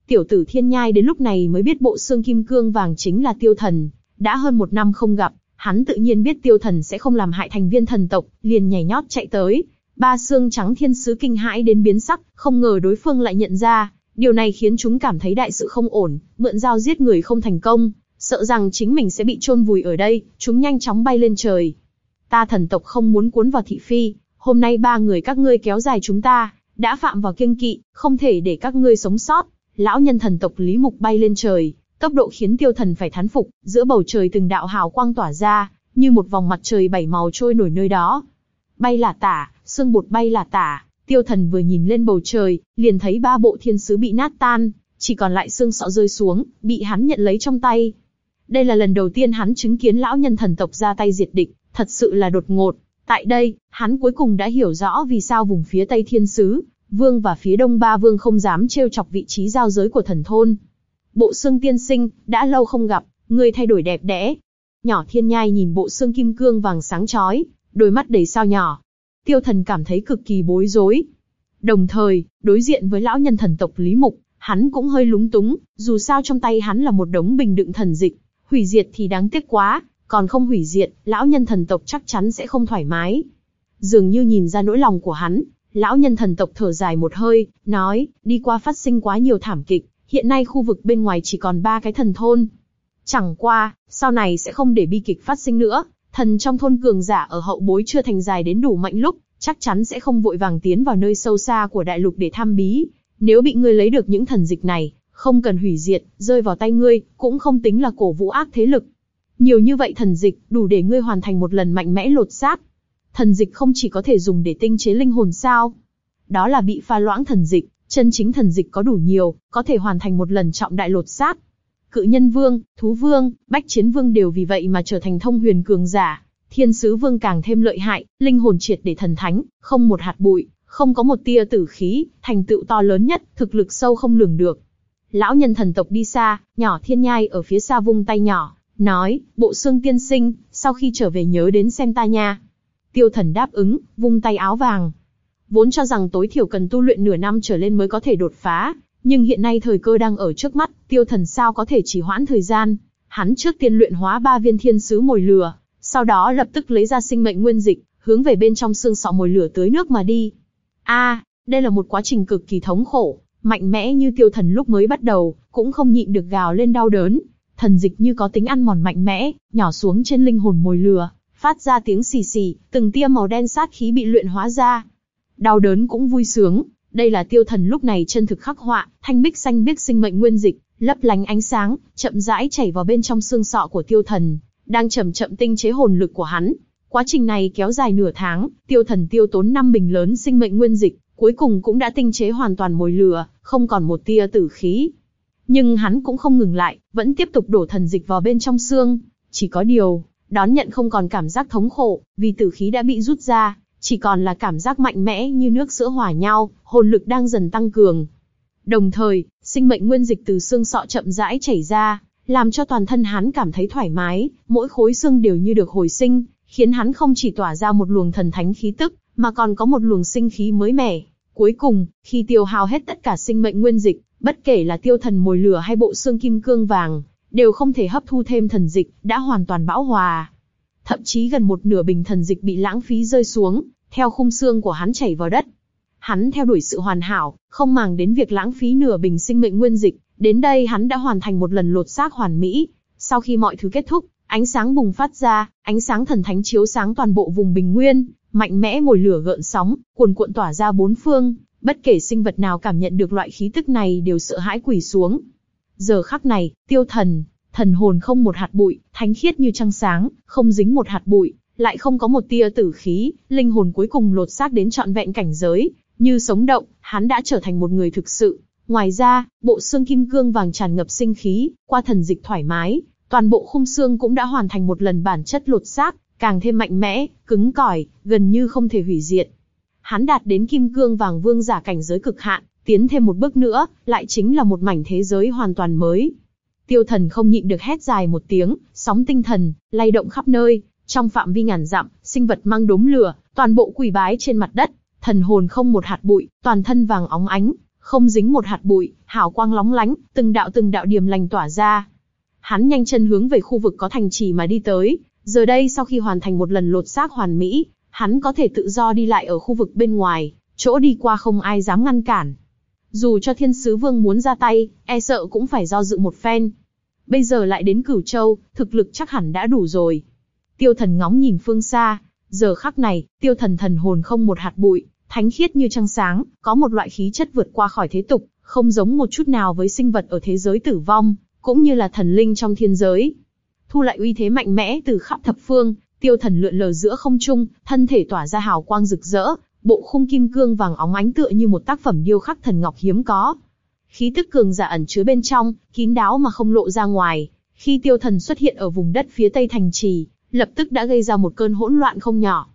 A: Tiểu tử thiên nhai đến lúc này mới biết bộ xương kim cương vàng chính là tiêu thần. Đã hơn một năm không gặp, hắn tự nhiên biết tiêu thần sẽ không làm hại thành viên thần tộc, liền nhảy nhót chạy tới, Ba xương trắng thiên sứ kinh hãi đến biến sắc, không ngờ đối phương lại nhận ra, điều này khiến chúng cảm thấy đại sự không ổn, mượn dao giết người không thành công, sợ rằng chính mình sẽ bị chôn vùi ở đây, chúng nhanh chóng bay lên trời. Ta thần tộc không muốn cuốn vào thị phi, hôm nay ba người các ngươi kéo dài chúng ta, đã phạm vào kiêng kỵ, không thể để các ngươi sống sót. Lão nhân thần tộc Lý Mục bay lên trời, tốc độ khiến tiêu thần phải thán phục, giữa bầu trời từng đạo hào quang tỏa ra, như một vòng mặt trời bảy màu trôi nổi nơi đó. Bay là tả, sương bột bay là tả, tiêu thần vừa nhìn lên bầu trời, liền thấy ba bộ thiên sứ bị nát tan, chỉ còn lại xương sọ rơi xuống, bị hắn nhận lấy trong tay. Đây là lần đầu tiên hắn chứng kiến lão nhân thần tộc ra tay diệt địch, thật sự là đột ngột. Tại đây, hắn cuối cùng đã hiểu rõ vì sao vùng phía Tây Thiên Sứ, Vương và phía Đông Ba Vương không dám trêu chọc vị trí giao giới của thần thôn. Bộ xương tiên sinh, đã lâu không gặp, người thay đổi đẹp đẽ. Nhỏ thiên nhai nhìn bộ xương kim cương vàng sáng chói, đôi mắt đầy sao nhỏ, tiêu thần cảm thấy cực kỳ bối rối. Đồng thời, đối diện với lão nhân thần tộc Lý Mục, hắn cũng hơi lúng túng, dù sao trong tay hắn là một đống bình đựng thần dịch, hủy diệt thì đáng tiếc quá, còn không hủy diệt, lão nhân thần tộc chắc chắn sẽ không thoải mái. Dường như nhìn ra nỗi lòng của hắn, lão nhân thần tộc thở dài một hơi, nói, đi qua phát sinh quá nhiều thảm kịch, hiện nay khu vực bên ngoài chỉ còn ba cái thần thôn. Chẳng qua, sau này sẽ không để bi kịch phát sinh nữa, Thần trong thôn cường giả ở hậu bối chưa thành dài đến đủ mạnh lúc, chắc chắn sẽ không vội vàng tiến vào nơi sâu xa của đại lục để tham bí. Nếu bị ngươi lấy được những thần dịch này, không cần hủy diệt, rơi vào tay ngươi, cũng không tính là cổ vũ ác thế lực. Nhiều như vậy thần dịch, đủ để ngươi hoàn thành một lần mạnh mẽ lột xác. Thần dịch không chỉ có thể dùng để tinh chế linh hồn sao. Đó là bị pha loãng thần dịch, chân chính thần dịch có đủ nhiều, có thể hoàn thành một lần trọng đại lột xác. Cự nhân vương, thú vương, bách chiến vương đều vì vậy mà trở thành thông huyền cường giả. Thiên sứ vương càng thêm lợi hại, linh hồn triệt để thần thánh, không một hạt bụi, không có một tia tử khí, thành tựu to lớn nhất, thực lực sâu không lường được. Lão nhân thần tộc đi xa, nhỏ thiên nhai ở phía xa vung tay nhỏ, nói, bộ xương tiên sinh, sau khi trở về nhớ đến xem ta nha. Tiêu thần đáp ứng, vung tay áo vàng. Vốn cho rằng tối thiểu cần tu luyện nửa năm trở lên mới có thể đột phá, nhưng hiện nay thời cơ đang ở trước mắt, tiêu thần sao có thể chỉ hoãn thời gian. Hắn trước tiên luyện hóa ba viên thiên sứ mồi lửa, sau đó lập tức lấy ra sinh mệnh nguyên dịch, hướng về bên trong xương sọ mồi lửa tới nước mà đi. A, đây là một quá trình cực kỳ thống khổ, mạnh mẽ như tiêu thần lúc mới bắt đầu, cũng không nhịn được gào lên đau đớn. Thần dịch như có tính ăn mòn mạnh mẽ, nhỏ xuống trên linh hồn mồi lửa, phát ra tiếng xì xì, từng tia màu đen sát khí bị luyện hóa ra. Đau đớn cũng vui sướng, đây là tiêu thần lúc này chân thực khắc họa, thanh bích xanh biếc sinh mệnh nguyên dịch, lấp lánh ánh sáng, chậm rãi chảy vào bên trong xương sọ của tiêu thần, đang chậm chậm tinh chế hồn lực của hắn. Quá trình này kéo dài nửa tháng, tiêu thần tiêu tốn năm bình lớn sinh mệnh nguyên dịch, cuối cùng cũng đã tinh chế hoàn toàn mồi lửa, không còn một tia tử khí. Nhưng hắn cũng không ngừng lại, vẫn tiếp tục đổ thần dịch vào bên trong xương. Chỉ có điều, đón nhận không còn cảm giác thống khổ, vì tử khí đã bị rút ra, chỉ còn là cảm giác mạnh mẽ như nước sữa hòa nhau, hồn lực đang dần tăng cường. Đồng thời, sinh mệnh nguyên dịch từ xương sọ chậm rãi chảy ra, làm cho toàn thân hắn cảm thấy thoải mái, mỗi khối xương đều như được hồi sinh, khiến hắn không chỉ tỏa ra một luồng thần thánh khí tức, mà còn có một luồng sinh khí mới mẻ. Cuối cùng, khi tiêu hao hết tất cả sinh mệnh nguyên dịch, bất kể là tiêu thần mồi lửa hay bộ xương kim cương vàng, đều không thể hấp thu thêm thần dịch, đã hoàn toàn bão hòa. Thậm chí gần một nửa bình thần dịch bị lãng phí rơi xuống, theo khung xương của hắn chảy vào đất. Hắn theo đuổi sự hoàn hảo, không màng đến việc lãng phí nửa bình sinh mệnh nguyên dịch, đến đây hắn đã hoàn thành một lần lột xác hoàn mỹ. Sau khi mọi thứ kết thúc, ánh sáng bùng phát ra, ánh sáng thần thánh chiếu sáng toàn bộ vùng bình nguyên, mạnh mẽ ngồi lửa gợn sóng, cuồn cuộn tỏa ra bốn phương, bất kể sinh vật nào cảm nhận được loại khí tức này đều sợ hãi quỳ xuống. Giờ khắc này, tiêu thần, thần hồn không một hạt bụi, thánh khiết như trăng sáng, không dính một hạt bụi, lại không có một tia tử khí, linh hồn cuối cùng lột xác đến trọn vẹn cảnh giới, như sống động, hắn đã trở thành một người thực sự. Ngoài ra, bộ xương kim cương vàng tràn ngập sinh khí, qua thần dịch thoải mái, toàn bộ khung xương cũng đã hoàn thành một lần bản chất lột xác, càng thêm mạnh mẽ, cứng cỏi, gần như không thể hủy diệt. Hắn đạt đến kim cương vàng vương giả cảnh giới cực hạn, tiến thêm một bước nữa, lại chính là một mảnh thế giới hoàn toàn mới. Tiêu thần không nhịn được hét dài một tiếng, sóng tinh thần, lay động khắp nơi, trong phạm vi ngàn dặm, sinh vật mang đốm lửa, toàn bộ quỳ bái trên mặt đất, thần hồn không một hạt bụi, toàn thân vàng óng ánh, không dính một hạt bụi, hào quang lóng lánh, từng đạo từng đạo điểm lành tỏa ra. Hắn nhanh chân hướng về khu vực có thành trì mà đi tới, giờ đây sau khi hoàn thành một lần lột xác hoàn mỹ, hắn có thể tự do đi lại ở khu vực bên ngoài, chỗ đi qua không ai dám ngăn cản. Dù cho thiên sứ vương muốn ra tay, e sợ cũng phải do dự một phen. Bây giờ lại đến cửu châu, thực lực chắc hẳn đã đủ rồi. Tiêu thần ngóng nhìn phương xa, giờ khắc này, tiêu thần thần hồn không một hạt bụi, thánh khiết như trăng sáng, có một loại khí chất vượt qua khỏi thế tục, không giống một chút nào với sinh vật ở thế giới tử vong, cũng như là thần linh trong thiên giới. Thu lại uy thế mạnh mẽ từ khắp thập phương, tiêu thần lượn lờ giữa không trung, thân thể tỏa ra hào quang rực rỡ, bộ khung kim cương vàng óng ánh tựa như một tác phẩm điêu khắc thần ngọc hiếm có. Khí tức cường giả ẩn chứa bên trong, kín đáo mà không lộ ra ngoài. Khi tiêu thần xuất hiện ở vùng đất phía tây thành trì, lập tức đã gây ra một cơn hỗn loạn không nhỏ.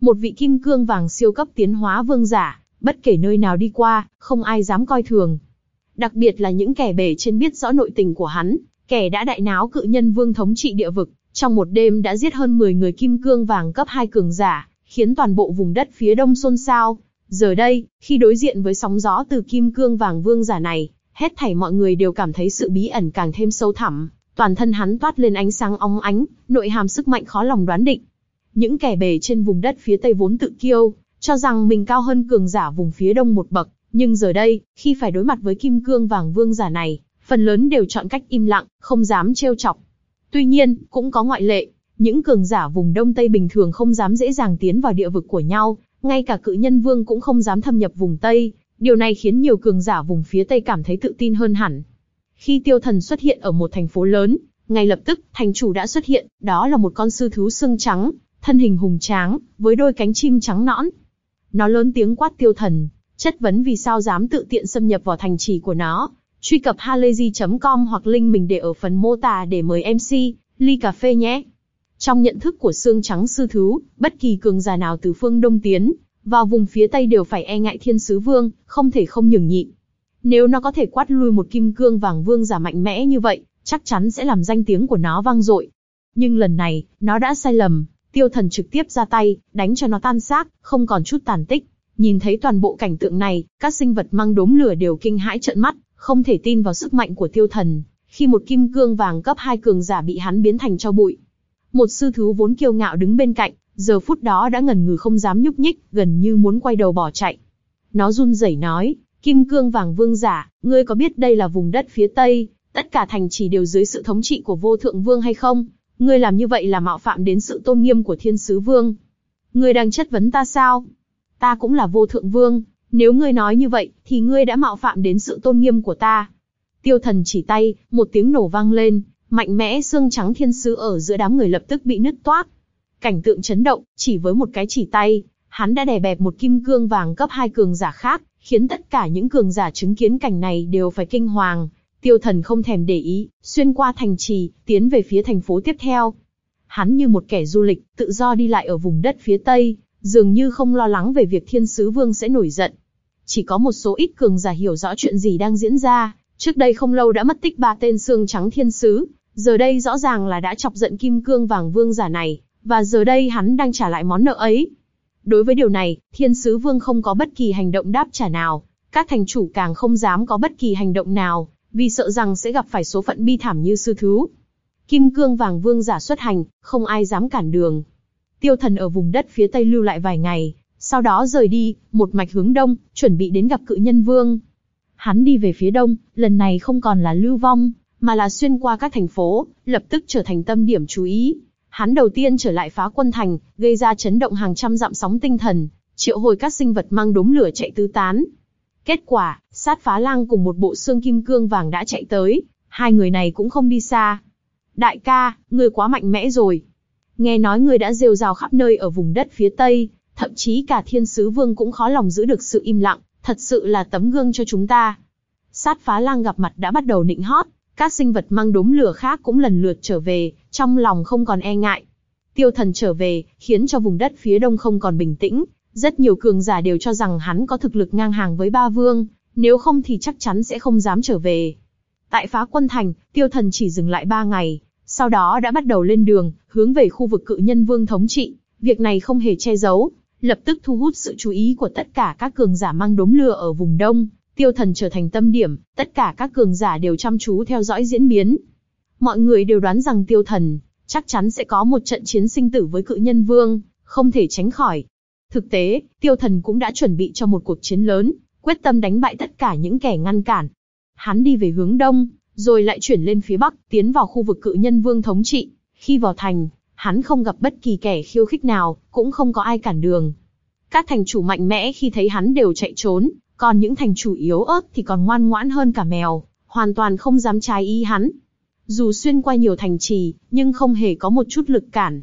A: Một vị kim cương vàng siêu cấp tiến hóa vương giả, bất kể nơi nào đi qua, không ai dám coi thường. Đặc biệt là những kẻ bề trên biết rõ nội tình của hắn, kẻ đã đại náo cự nhân vương thống trị địa vực, trong một đêm đã giết hơn 10 người kim cương vàng cấp 2 cường giả, khiến toàn bộ vùng đất phía đông xôn xao. Giờ đây, khi đối diện với sóng gió từ kim cương vàng vương giả này, hết thảy mọi người đều cảm thấy sự bí ẩn càng thêm sâu thẳm, toàn thân hắn toát lên ánh sáng óng ánh, nội hàm sức mạnh khó lòng đoán định. Những kẻ bề trên vùng đất phía tây vốn tự kiêu, cho rằng mình cao hơn cường giả vùng phía đông một bậc, nhưng giờ đây, khi phải đối mặt với kim cương vàng vương giả này, phần lớn đều chọn cách im lặng, không dám trêu chọc. Tuy nhiên, cũng có ngoại lệ, những cường giả vùng đông tây bình thường không dám dễ dàng tiến vào địa vực của nhau, ngay cả cự nhân vương cũng không dám thâm nhập vùng tây, điều này khiến nhiều cường giả vùng phía tây cảm thấy tự tin hơn hẳn. Khi tiêu thần xuất hiện ở một thành phố lớn, Ngay lập tức, thành chủ đã xuất hiện, đó là một con sư thú xương trắng, thân hình hùng tráng, với đôi cánh chim trắng nõn. Nó lớn tiếng quát tiêu thần, chất vấn vì sao dám tự tiện xâm nhập vào thành trì của nó. Truy cập halayzi.com hoặc link mình để ở phần mô tả để mời MC, ly cà phê nhé. Trong nhận thức của xương trắng sư thú, bất kỳ cường giả nào từ phương Đông tiến, vào vùng phía Tây đều phải e ngại thiên sứ vương, không thể không nhường nhịn. Nếu nó có thể quát lui một kim cương vàng vương giả mạnh mẽ như vậy, chắc chắn sẽ làm danh tiếng của nó vang dội. Nhưng lần này, nó đã sai lầm, tiêu thần trực tiếp ra tay, đánh cho nó tan xác, không còn chút tàn tích. Nhìn thấy toàn bộ cảnh tượng này, các sinh vật mang đốm lửa đều kinh hãi trợn mắt, không thể tin vào sức mạnh của tiêu thần, khi một kim cương vàng cấp hai cường giả bị hắn biến thành cho bụi. Một sư thú vốn kiêu ngạo đứng bên cạnh, giờ phút đó đã ngần ngừ không dám nhúc nhích, gần như muốn quay đầu bỏ chạy. Nó run rẩy nói, Kim cương vàng vương giả, ngươi có biết đây là vùng đất phía Tây, tất cả thành trì đều dưới sự thống trị của vô thượng vương hay không? Ngươi làm như vậy là mạo phạm đến sự tôn nghiêm của thiên sứ vương. Ngươi đang chất vấn ta sao? Ta cũng là vô thượng vương, nếu ngươi nói như vậy, thì ngươi đã mạo phạm đến sự tôn nghiêm của ta. Tiêu thần chỉ tay, một tiếng nổ vang lên, mạnh mẽ xương trắng thiên sứ ở giữa đám người lập tức bị nứt toác. Cảnh tượng chấn động, chỉ với một cái chỉ tay, hắn đã đè bẹp một kim cương vàng cấp hai cường giả khác, khiến tất cả những cường giả chứng kiến cảnh này đều phải kinh hoàng. Tiêu thần không thèm để ý, xuyên qua thành trì, tiến về phía thành phố tiếp theo. Hắn như một kẻ du lịch, tự do đi lại ở vùng đất phía Tây, dường như không lo lắng về việc thiên sứ vương sẽ nổi giận. Chỉ có một số ít cường giả hiểu rõ chuyện gì đang diễn ra, trước đây không lâu đã mất tích ba tên xương trắng thiên sứ, giờ đây rõ ràng là đã chọc giận kim cương vàng vương giả này, và giờ đây hắn đang trả lại món nợ ấy. Đối với điều này, thiên sứ vương không có bất kỳ hành động đáp trả nào, các thành chủ càng không dám có bất kỳ hành động nào, vì sợ rằng sẽ gặp phải số phận bi thảm như sư thú. Kim cương vàng vương giả xuất hành, không ai dám cản đường. Tiêu thần ở vùng đất phía tây lưu lại vài ngày, sau đó rời đi, một mạch hướng đông, chuẩn bị đến gặp cự nhân vương. Hắn đi về phía đông, lần này không còn là lưu vong, mà là xuyên qua các thành phố, lập tức trở thành tâm điểm chú ý. Hắn đầu tiên trở lại phá quân thành, gây ra chấn động hàng trăm dặm sóng tinh thần, triệu hồi các sinh vật mang đốm lửa chạy tứ tán. Kết quả, sát phá lang cùng một bộ xương kim cương vàng đã chạy tới, hai người này cũng không đi xa. Đại ca, ngươi quá mạnh mẽ rồi. Nghe nói ngươi đã rêu rào khắp nơi ở vùng đất phía Tây, thậm chí cả thiên sứ vương cũng khó lòng giữ được sự im lặng, thật sự là tấm gương cho chúng ta. Sát phá lang gặp mặt đã bắt đầu nịnh hót, các sinh vật mang đốm lửa khác cũng lần lượt trở về, trong lòng không còn e ngại. Tiêu thần trở về, khiến cho vùng đất phía đông không còn bình tĩnh, rất nhiều cường giả đều cho rằng hắn có thực lực ngang hàng với ba vương, nếu không thì chắc chắn sẽ không dám trở về. Tại phá quân thành, tiêu thần chỉ dừng lại ba ngày, sau đó đã bắt đầu lên đường, hướng về khu vực cự nhân vương thống trị. Việc này không hề che giấu, lập tức thu hút sự chú ý của tất cả các cường giả mang đốm lửa ở vùng đông. Tiêu thần trở thành tâm điểm, tất cả các cường giả đều chăm chú theo dõi diễn biến. Mọi người đều đoán rằng tiêu thần, chắc chắn sẽ có một trận chiến sinh tử với cự nhân vương, không thể tránh khỏi. Thực tế, tiêu thần cũng đã chuẩn bị cho một cuộc chiến lớn, quyết tâm đánh bại tất cả những kẻ ngăn cản. Hắn đi về hướng đông, rồi lại chuyển lên phía bắc, tiến vào khu vực cự nhân vương thống trị. Khi vào thành, hắn không gặp bất kỳ kẻ khiêu khích nào, cũng không có ai cản đường. Các thành chủ mạnh mẽ khi thấy hắn đều chạy trốn, còn những thành chủ yếu ớt thì còn ngoan ngoãn hơn cả mèo, hoàn toàn không dám trái ý hắn. Dù xuyên qua nhiều thành trì, nhưng không hề có một chút lực cản.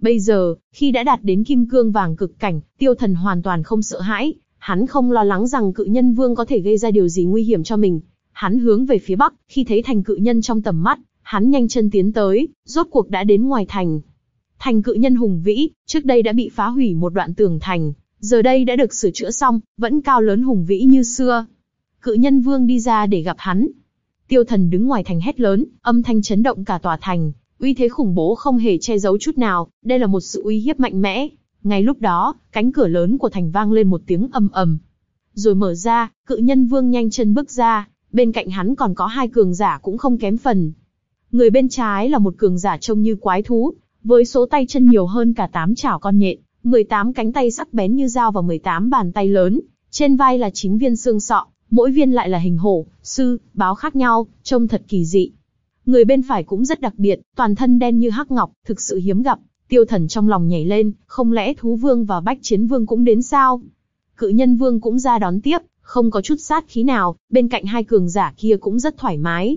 A: Bây giờ, khi đã đạt đến kim cương vàng cực cảnh, tiêu thần hoàn toàn không sợ hãi, hắn không lo lắng rằng cự nhân vương có thể gây ra điều gì nguy hiểm cho mình. Hắn hướng về phía bắc, khi thấy thành cự nhân trong tầm mắt, hắn nhanh chân tiến tới, rốt cuộc đã đến ngoài thành. Thành cự nhân hùng vĩ, trước đây đã bị phá hủy một đoạn tường thành, giờ đây đã được sửa chữa xong, vẫn cao lớn hùng vĩ như xưa. Cự nhân vương đi ra để gặp hắn. Tiêu thần đứng ngoài thành hét lớn, âm thanh chấn động cả tòa thành, uy thế khủng bố không hề che giấu chút nào, đây là một sự uy hiếp mạnh mẽ. Ngay lúc đó, cánh cửa lớn của thành vang lên một tiếng ầm ầm. Rồi mở ra, cự nhân vương nhanh chân bước ra, bên cạnh hắn còn có hai cường giả cũng không kém phần. Người bên trái là một cường giả trông như quái thú, với số tay chân nhiều hơn cả tám chảo con nhện, 18 cánh tay sắc bén như dao và 18 bàn tay lớn, trên vai là 9 viên xương sọ, mỗi viên lại là hình hổ, sư, báo khác nhau, trông thật kỳ dị. Người bên phải cũng rất đặc biệt, toàn thân đen như hắc ngọc, thực sự hiếm gặp. Tiêu thần trong lòng nhảy lên, không lẽ thú vương và bách chiến vương cũng đến sao? Cự nhân vương cũng ra đón tiếp, không có chút sát khí nào, bên cạnh hai cường giả kia cũng rất thoải mái.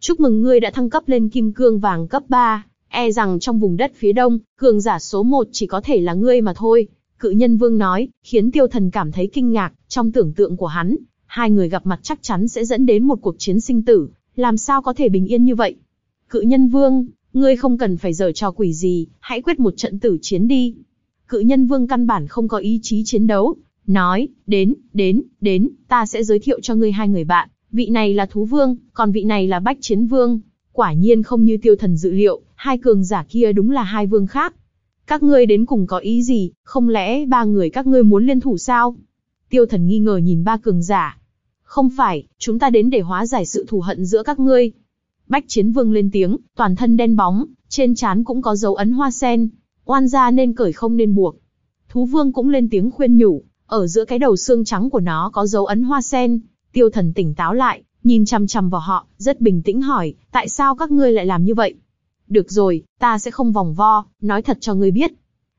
A: Chúc mừng ngươi đã thăng cấp lên kim cương vàng cấp 3, e rằng trong vùng đất phía đông, cường giả số một chỉ có thể là ngươi mà thôi. Cự nhân vương nói, khiến tiêu thần cảm thấy kinh ngạc, trong tưởng tượng của hắn, hai người gặp mặt chắc chắn sẽ dẫn đến một cuộc chiến sinh tử, làm sao có thể bình yên như vậy. Cự nhân vương, ngươi không cần phải giở trò quỷ gì, hãy quyết một trận tử chiến đi. Cự nhân vương căn bản không có ý chí chiến đấu, nói, đến, đến, đến, ta sẽ giới thiệu cho ngươi hai người bạn, vị này là thú vương, còn vị này là bách chiến vương. Quả nhiên không như tiêu thần dự liệu, hai cường giả kia đúng là hai vương khác. Các ngươi đến cùng có ý gì, không lẽ ba người các ngươi muốn liên thủ sao? Tiêu thần nghi ngờ nhìn ba cường giả. Không phải, chúng ta đến để hóa giải sự thù hận giữa các ngươi. Bách chiến vương lên tiếng, toàn thân đen bóng, trên trán cũng có dấu ấn hoa sen. Oan gia nên cởi không nên buộc. Thú vương cũng lên tiếng khuyên nhủ, ở giữa cái đầu xương trắng của nó có dấu ấn hoa sen. Tiêu thần tỉnh táo lại, nhìn chằm chằm vào họ, rất bình tĩnh hỏi, tại sao các ngươi lại làm như vậy? Được rồi, ta sẽ không vòng vo, nói thật cho ngươi biết.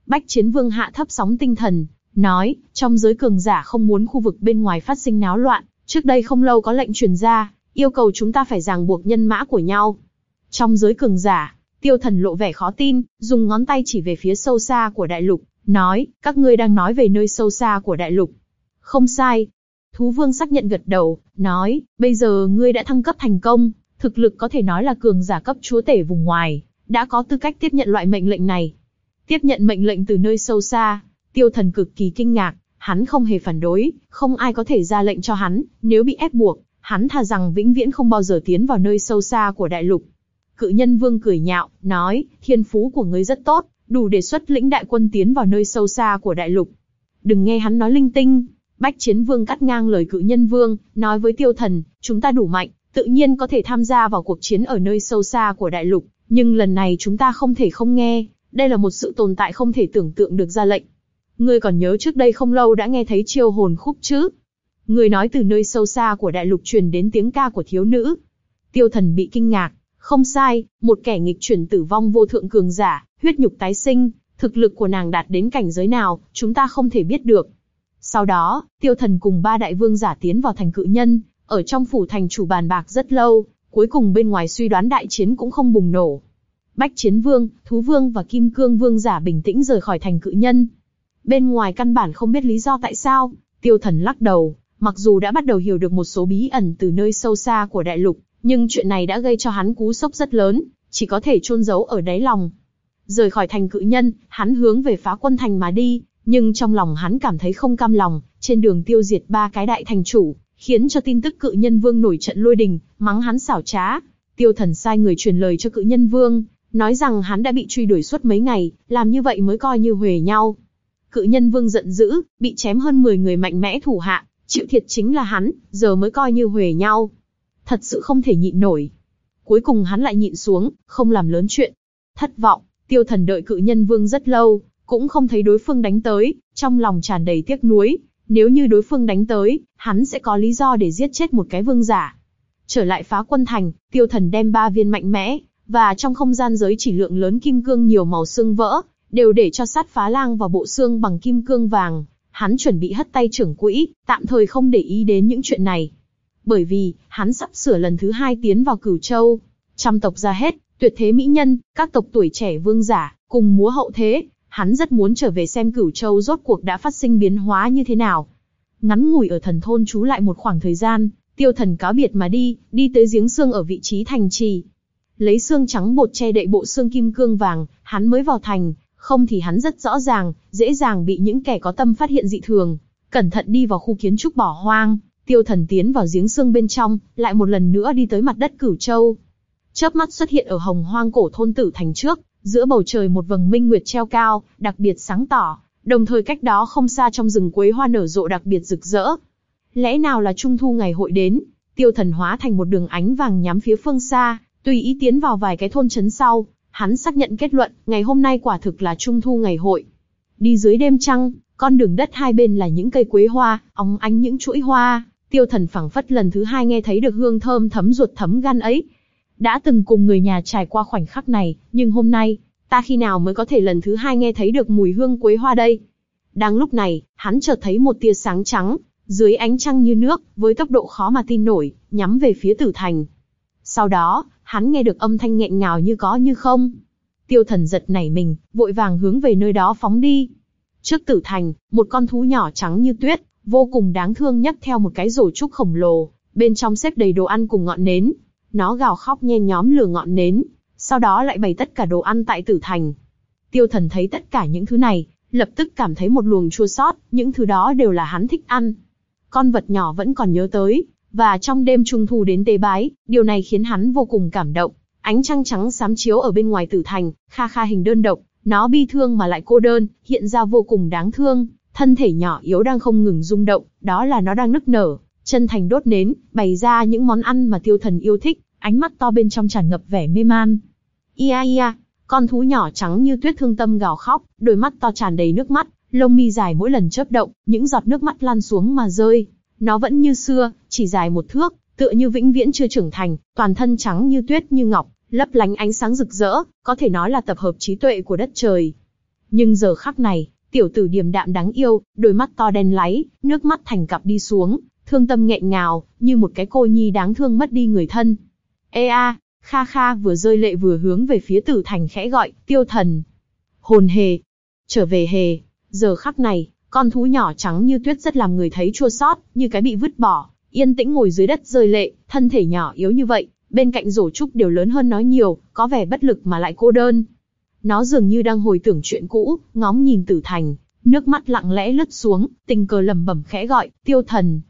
A: Bách chiến vương hạ thấp sóng tinh thần, nói, trong giới cường giả không muốn khu vực bên ngoài phát sinh náo loạn, trước đây không lâu có lệnh truyền ra, yêu cầu chúng ta phải ràng buộc nhân mã của nhau. Trong giới cường giả, tiêu thần lộ vẻ khó tin, dùng ngón tay chỉ về phía sâu xa của đại lục, nói, các ngươi đang nói về nơi sâu xa của đại lục. Không sai. Thú vương xác nhận gật đầu, nói, bây giờ ngươi đã thăng cấp thành công, thực lực có thể nói là cường giả cấp chúa tể vùng ngoài, đã có tư cách tiếp nhận loại mệnh lệnh này. Tiếp nhận mệnh lệnh từ nơi sâu xa, tiêu thần cực kỳ kinh ngạc, hắn không hề phản đối, không ai có thể ra lệnh cho hắn, nếu bị ép buộc, hắn thà rằng vĩnh viễn không bao giờ tiến vào nơi sâu xa của đại lục. Cự nhân vương cười nhạo, nói, thiên phú của ngươi rất tốt, đủ để xuất lĩnh đại quân tiến vào nơi sâu xa của đại lục. Đừng nghe hắn nói linh tinh. Bách chiến vương cắt ngang lời cự nhân vương, nói với tiêu thần, chúng ta đủ mạnh, tự nhiên có thể tham gia vào cuộc chiến ở nơi sâu xa của đại lục, nhưng lần này chúng ta không thể không nghe, đây là một sự tồn tại không thể tưởng tượng được ra lệnh. Ngươi còn nhớ trước đây không lâu đã nghe thấy chiêu hồn khúc chứ? Người nói từ nơi sâu xa của đại lục truyền đến tiếng ca của thiếu nữ. Tiêu thần bị kinh ngạc, không sai, một kẻ nghịch chuyển tử vong vô thượng cường giả, huyết nhục tái sinh, thực lực của nàng đạt đến cảnh giới nào, chúng ta không thể biết được. Sau đó, tiêu thần cùng ba đại vương giả tiến vào thành cự nhân, ở trong phủ thành chủ bàn bạc rất lâu, cuối cùng bên ngoài suy đoán đại chiến cũng không bùng nổ. Bách chiến vương, thú vương và kim cương vương giả bình tĩnh rời khỏi thành cự nhân. Bên ngoài căn bản không biết lý do tại sao, tiêu thần lắc đầu, mặc dù đã bắt đầu hiểu được một số bí ẩn từ nơi sâu xa của đại lục, nhưng chuyện này đã gây cho hắn cú sốc rất lớn, chỉ có thể chôn giấu ở đáy lòng. Rời khỏi thành cự nhân, hắn hướng về phá quân thành mà đi, nhưng trong lòng hắn cảm thấy không cam lòng, trên đường tiêu diệt ba cái đại thành chủ, khiến cho tin tức cự nhân vương nổi trận lôi đình, mắng hắn xảo trá. Tiêu thần sai người truyền lời cho cự nhân vương, nói rằng hắn đã bị truy đuổi suốt mấy ngày, làm như vậy mới coi như huề nhau. Cự nhân vương giận dữ, bị chém hơn 10 người mạnh mẽ thủ hạ, chịu thiệt chính là hắn, giờ mới coi như huề nhau. Thật sự không thể nhịn nổi. Cuối cùng hắn lại nhịn xuống, không làm lớn chuyện. Thất vọng, tiêu thần đợi cự nhân vương rất lâu, cũng không thấy đối phương đánh tới, trong lòng tràn đầy tiếc nuối. Nếu như đối phương đánh tới, hắn sẽ có lý do để giết chết một cái vương giả. Trở lại phá quân thành, tiêu thần đem ba viên mạnh mẽ, và trong không gian giới chỉ lượng lớn kim cương nhiều màu xương vỡ, đều để cho sát phá lang vào bộ xương bằng kim cương vàng. Hắn chuẩn bị hất tay trưởng quỹ, tạm thời không để ý đến những chuyện này. Bởi vì, hắn sắp sửa lần thứ hai tiến vào cửu châu. Trăm tộc ra hết, tuyệt thế mỹ nhân, các tộc tuổi trẻ vương giả, cùng múa hậu thế, hắn rất muốn trở về xem cửu châu rốt cuộc đã phát sinh biến hóa như thế nào. Ngắn ngủi ở thần thôn trú lại một khoảng thời gian, tiêu thần cáo biệt mà đi, đi tới giếng xương ở vị trí thành trì. Lấy xương trắng bột che đậy bộ xương kim cương vàng, hắn mới vào thành, không thì hắn rất rõ ràng, dễ dàng bị những kẻ có tâm phát hiện dị thường. Cẩn thận đi vào khu kiến trúc bỏ hoang, tiêu thần tiến vào giếng xương bên trong, lại một lần nữa đi tới mặt đất cửu châu. Chớp mắt xuất hiện ở hồng hoang cổ thôn tử thành trước, giữa bầu trời một vầng minh nguyệt treo cao, đặc biệt sáng tỏ, đồng thời cách đó không xa trong rừng quế hoa nở rộ đặc biệt rực rỡ. Lẽ nào là trung thu ngày hội đến, tiêu thần hóa thành một đường ánh vàng nhắm phía phương xa, tùy ý tiến vào vài cái thôn trấn sau, hắn xác nhận kết luận, ngày hôm nay quả thực là trung thu ngày hội. Đi dưới đêm trăng, con đường đất hai bên là những cây quế hoa, óng ánh những chuỗi hoa, tiêu thần phảng phất lần thứ hai nghe thấy được hương thơm thấm ruột thấm gan ấy, đã từng cùng người nhà trải qua khoảnh khắc này, nhưng hôm nay, ta khi nào mới có thể lần thứ hai nghe thấy được mùi hương quế hoa đây? Đang lúc này, hắn chợt thấy một tia sáng trắng, dưới ánh trăng như nước, với tốc độ khó mà tin nổi, nhắm về phía tử thành. Sau đó, hắn nghe được âm thanh nghẹn ngào như có như không. Tiêu thần giật nảy mình, vội vàng hướng về nơi đó phóng đi. Trước tử thành, một con thú nhỏ trắng như tuyết, vô cùng đáng thương nhấc theo một cái rổ trúc khổng lồ, bên trong xếp đầy đồ ăn cùng ngọn nến. Nó gào khóc nhen nhóm lửa ngọn nến, sau đó lại bày tất cả đồ ăn tại tử thành. Tiêu thần thấy tất cả những thứ này, lập tức cảm thấy một luồng chua xót, những thứ đó đều là hắn thích ăn. Con vật nhỏ vẫn còn nhớ tới, và trong đêm trung thu đến tế bái, điều này khiến hắn vô cùng cảm động. Ánh trăng trắng xám chiếu ở bên ngoài tử thành, kha kha hình đơn độc, nó bi thương mà lại cô đơn, hiện ra vô cùng đáng thương, thân thể nhỏ yếu đang không ngừng rung động, đó là nó đang nức nở, chân thành đốt nến, bày ra những món ăn mà tiêu thần yêu thích, ánh mắt to bên trong tràn ngập vẻ mê man. Ia ia, con thú nhỏ trắng như tuyết thương tâm gào khóc, đôi mắt to tràn đầy nước mắt, lông mi dài mỗi lần chớp động, những giọt nước mắt lan xuống mà rơi. Nó vẫn như xưa, chỉ dài một thước, tựa như vĩnh viễn chưa trưởng thành, toàn thân trắng như tuyết như ngọc, lấp lánh ánh sáng rực rỡ, có thể nói là tập hợp trí tuệ của đất trời. Nhưng giờ khắc này, tiểu tử điềm đạm đáng yêu, đôi mắt to đen láy, nước mắt thành cặp đi xuống, thương tâm nghẹn ngào, như một cái cô nhi đáng thương mất đi người thân. Ê a, Kha Kha vừa rơi lệ vừa hướng về phía tử thành khẽ gọi, tiêu thần. Hồn hề. Trở về hề. Giờ khắc này, con thú nhỏ trắng như tuyết rất làm người thấy chua xót, như cái bị vứt bỏ, yên tĩnh ngồi dưới đất rơi lệ, thân thể nhỏ yếu như vậy, bên cạnh rổ trúc đều lớn hơn nó nhiều, có vẻ bất lực mà lại cô đơn. Nó dường như đang hồi tưởng chuyện cũ, ngóng nhìn tử thành, nước mắt lặng lẽ lướt xuống, tình cờ lẩm bẩm khẽ gọi, tiêu thần.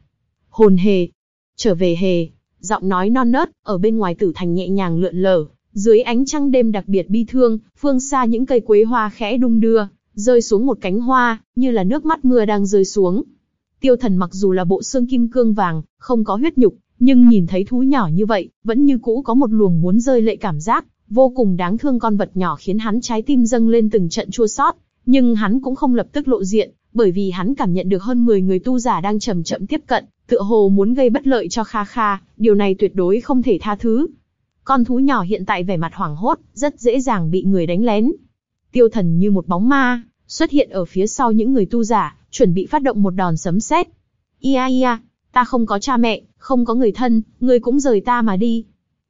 A: Hồn hề. Trở về hề giọng nói non nớt, ở bên ngoài tử thành nhẹ nhàng lượn lờ, dưới ánh trăng đêm đặc biệt bi thương, phương xa những cây quế hoa khẽ đung đưa, rơi xuống một cánh hoa, như là nước mắt mưa đang rơi xuống. Tiêu thần mặc dù là bộ xương kim cương vàng, không có huyết nhục, nhưng nhìn thấy thú nhỏ như vậy, vẫn như cũ có một luồng muốn rơi lệ cảm giác, vô cùng đáng thương con vật nhỏ khiến hắn trái tim dâng lên từng trận chua xót, nhưng hắn cũng không lập tức lộ diện, bởi vì hắn cảm nhận được hơn 10 người tu giả đang chậm chậm tiếp cận, tựa hồ muốn gây bất lợi cho Kha Kha, điều này tuyệt đối không thể tha thứ. Con thú nhỏ hiện tại vẻ mặt hoảng hốt, rất dễ dàng bị người đánh lén. Tiêu thần như một bóng ma, xuất hiện ở phía sau những người tu giả, chuẩn bị phát động một đòn sấm sét. Ia ia, ta không có cha mẹ, không có người thân, ngươi cũng rời ta mà đi.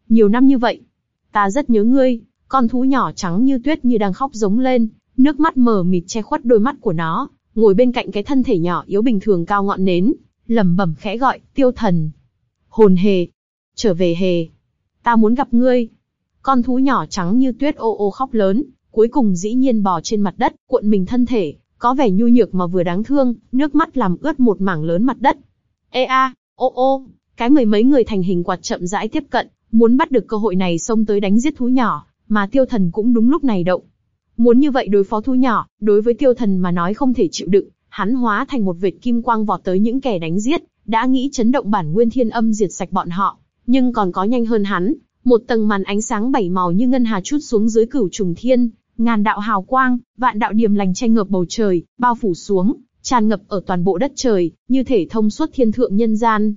A: Nhiều năm như vậy, ta rất nhớ ngươi. Con thú nhỏ trắng như tuyết như đang khóc giống lên, nước mắt mờ mịt che khuất đôi mắt của nó, ngồi bên cạnh cái thân thể nhỏ yếu bình thường cao ngọn nến, lẩm bẩm khẽ gọi, tiêu thần. Hồn hề. Trở về hề. Ta muốn gặp ngươi. Con thú nhỏ trắng như tuyết ô ô khóc lớn, cuối cùng dĩ nhiên bò trên mặt đất, cuộn mình thân thể, có vẻ nhu nhược mà vừa đáng thương, nước mắt làm ướt một mảng lớn mặt đất. Ê a, ô ô, cái mười mấy người thành hình quạt chậm rãi tiếp cận, muốn bắt được cơ hội này xông tới đánh giết thú nhỏ, mà tiêu thần cũng đúng lúc này động. Muốn như vậy đối phó thú nhỏ, đối với tiêu thần mà nói không thể chịu đựng, hắn hóa thành một vệt kim quang vọt tới những kẻ đánh giết, đã nghĩ chấn động bản nguyên thiên âm diệt sạch bọn họ, nhưng còn có nhanh hơn hắn, một tầng màn ánh sáng bảy màu như ngân hà chút xuống dưới cửu trùng thiên, ngàn đạo hào quang, vạn đạo điềm lành che ngập bầu trời, bao phủ xuống, tràn ngập ở toàn bộ đất trời, như thể thông suốt thiên thượng nhân gian.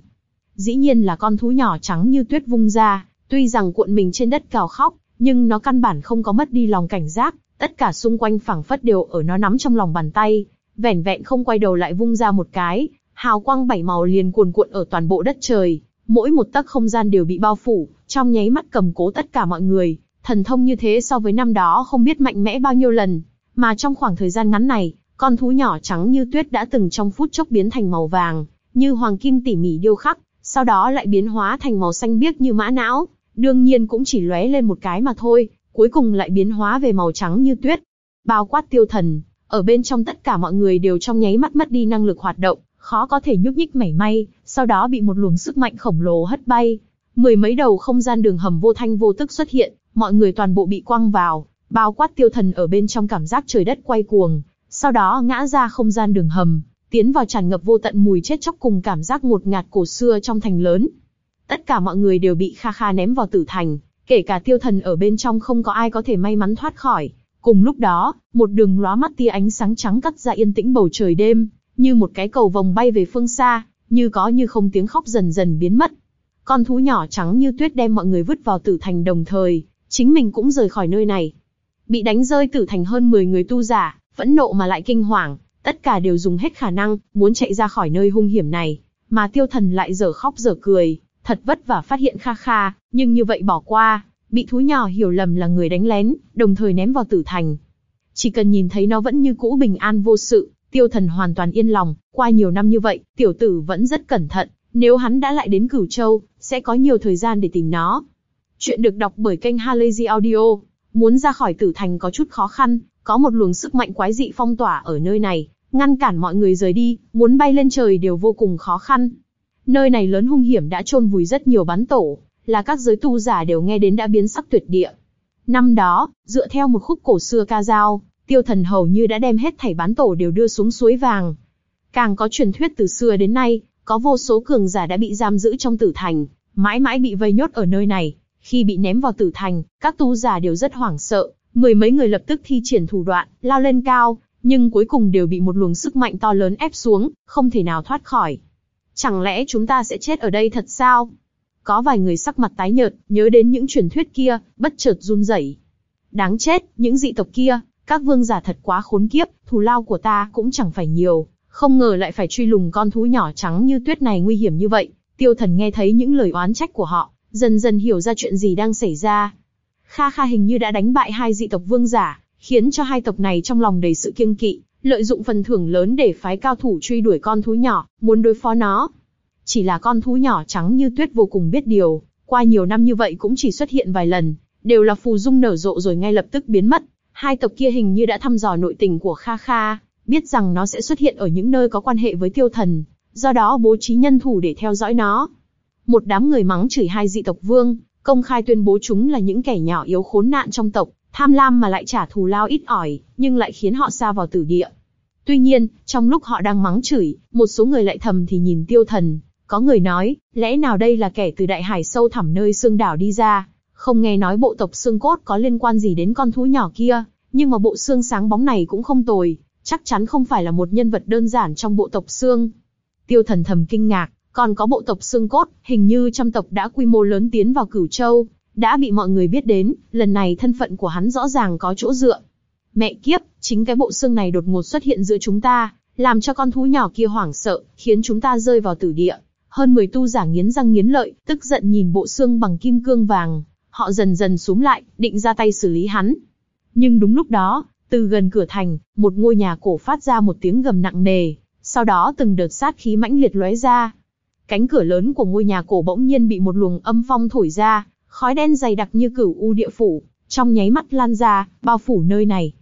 A: Dĩ nhiên là con thú nhỏ trắng như tuyết vung ra, tuy rằng cuộn mình trên đất cào khóc, nhưng nó căn bản không có mất đi lòng cảnh giác, tất cả xung quanh phảng phất đều ở nó nắm trong lòng bàn tay, vẻn vẹn không quay đầu lại vung ra một cái, hào quang bảy màu liền cuồn cuộn ở toàn bộ đất trời, mỗi một tấc không gian đều bị bao phủ, trong nháy mắt cầm cố tất cả mọi người, thần thông như thế so với năm đó không biết mạnh mẽ bao nhiêu lần, mà trong khoảng thời gian ngắn này, con thú nhỏ trắng như tuyết đã từng trong phút chốc biến thành màu vàng, như hoàng kim tỉ mỉ điêu khắc, sau đó lại biến hóa thành màu xanh biếc như mã não, đương nhiên cũng chỉ lóe lên một cái mà thôi, cuối cùng lại biến hóa về màu trắng như tuyết. Bao quát tiêu thần, ở bên trong tất cả mọi người đều trong nháy mắt mất đi năng lực hoạt động, khó có thể nhúc nhích mảy may, sau đó bị một luồng sức mạnh khổng lồ hất bay. Mười mấy đầu không gian đường hầm vô thanh vô tức xuất hiện, mọi người toàn bộ bị quăng vào, bao quát tiêu thần ở bên trong cảm giác trời đất quay cuồng, sau đó ngã ra không gian đường hầm, tiến vào tràn ngập vô tận mùi chết chóc cùng cảm giác ngột ngạt cổ xưa trong thành lớn. Tất cả mọi người đều bị Kha Kha ném vào tử thành, kể cả tiêu thần ở bên trong không có ai có thể may mắn thoát khỏi. Cùng lúc đó, một đường lóa mắt tia ánh sáng trắng cắt ra yên tĩnh bầu trời đêm, như một cái cầu vòng bay về phương xa, như có như không tiếng khóc dần dần biến mất. Con thú nhỏ trắng như tuyết đem mọi người vứt vào tử thành đồng thời, chính mình cũng rời khỏi nơi này. Bị đánh rơi tử thành hơn 10 người tu giả, phẫn nộ mà lại kinh hoàng, tất cả đều dùng hết khả năng, muốn chạy ra khỏi nơi hung hiểm này, mà tiêu thần lại dở khóc dở cười, thật vất vả phát hiện Kha Kha, nhưng như vậy bỏ qua, bị thú nhỏ hiểu lầm là người đánh lén, đồng thời ném vào tử thành. Chỉ cần nhìn thấy nó vẫn như cũ bình an vô sự, tiêu thần hoàn toàn yên lòng, qua nhiều năm như vậy, tiểu tử vẫn rất cẩn thận, nếu hắn đã lại đến Cửu Châu, sẽ có nhiều thời gian để tìm nó. Chuyện được đọc bởi kênh Halazy Audio, muốn ra khỏi tử thành có chút khó khăn, có một luồng sức mạnh quái dị phong tỏa ở nơi này, ngăn cản mọi người rời đi, muốn bay lên trời đều vô cùng khó khăn. Nơi này lớn hung hiểm đã chôn vùi rất nhiều bắn tổ, là các giới tu giả đều nghe đến đã biến sắc tuyệt địa. Năm đó, dựa theo một khúc cổ xưa ca dao, tiêu thần hầu như đã đem hết thảy bán tổ đều đưa xuống suối vàng. Càng có truyền thuyết từ xưa đến nay, có vô số cường giả đã bị giam giữ trong tử thành, mãi mãi bị vây nhốt ở nơi này. Khi bị ném vào tử thành, các tu giả đều rất hoảng sợ, mười mấy người lập tức thi triển thủ đoạn, lao lên cao, nhưng cuối cùng đều bị một luồng sức mạnh to lớn ép xuống, không thể nào thoát khỏi. Chẳng lẽ chúng ta sẽ chết ở đây thật sao? Có vài người sắc mặt tái nhợt, nhớ đến những truyền thuyết kia, bất chợt run rẩy. Đáng chết, những dị tộc kia, các vương giả thật quá khốn kiếp, thù lao của ta cũng chẳng phải nhiều, không ngờ lại phải truy lùng con thú nhỏ trắng như tuyết này nguy hiểm như vậy. Tiêu thần nghe thấy những lời oán trách của họ, dần dần hiểu ra chuyện gì đang xảy ra. Kha Kha hình như đã đánh bại hai dị tộc vương giả, khiến cho hai tộc này trong lòng đầy sự kiêng kỵ, lợi dụng phần thưởng lớn để phái cao thủ truy đuổi con thú nhỏ, muốn đối phó nó. Chỉ là con thú nhỏ trắng như tuyết vô cùng biết điều, qua nhiều năm như vậy cũng chỉ xuất hiện vài lần, đều là phù dung nở rộ rồi ngay lập tức biến mất. Hai tộc kia hình như đã thăm dò nội tình của Kha Kha, biết rằng nó sẽ xuất hiện ở những nơi có quan hệ với tiêu thần, do đó bố trí nhân thủ để theo dõi nó. Một đám người mắng chửi hai dị tộc vương, công khai tuyên bố chúng là những kẻ nhỏ yếu khốn nạn trong tộc, tham lam mà lại trả thù lao ít ỏi, nhưng lại khiến họ xa vào tử địa. Tuy nhiên, trong lúc họ đang mắng chửi, một số người lại thầm thì nhìn tiêu thần, có người nói, lẽ nào đây là kẻ từ đại hải sâu thẳm nơi xương đảo đi ra, không nghe nói bộ tộc xương cốt có liên quan gì đến con thú nhỏ kia, nhưng mà bộ xương sáng bóng này cũng không tồi, chắc chắn không phải là một nhân vật đơn giản trong bộ tộc xương. Tiêu thần thầm kinh ngạc, còn có bộ tộc xương cốt, hình như trăm tộc đã quy mô lớn tiến vào cửu châu, đã bị mọi người biết đến, lần này thân phận của hắn rõ ràng có chỗ dựa. Mẹ kiếp, chính cái bộ xương này đột ngột xuất hiện giữa chúng ta, làm cho con thú nhỏ kia hoảng sợ, khiến chúng ta rơi vào tử địa. Hơn 10 tu giả nghiến răng nghiến lợi, tức giận nhìn bộ xương bằng kim cương vàng, họ dần dần xuống lại, định ra tay xử lý hắn. Nhưng đúng lúc đó, từ gần cửa thành, một ngôi nhà cổ phát ra một tiếng gầm nặng nề, sau đó từng đợt sát khí mãnh liệt lóe ra. Cánh cửa lớn của ngôi nhà cổ bỗng nhiên bị một luồng âm phong thổi ra, khói đen dày đặc như cửu u địa phủ, trong nháy mắt lan ra, bao phủ nơi này.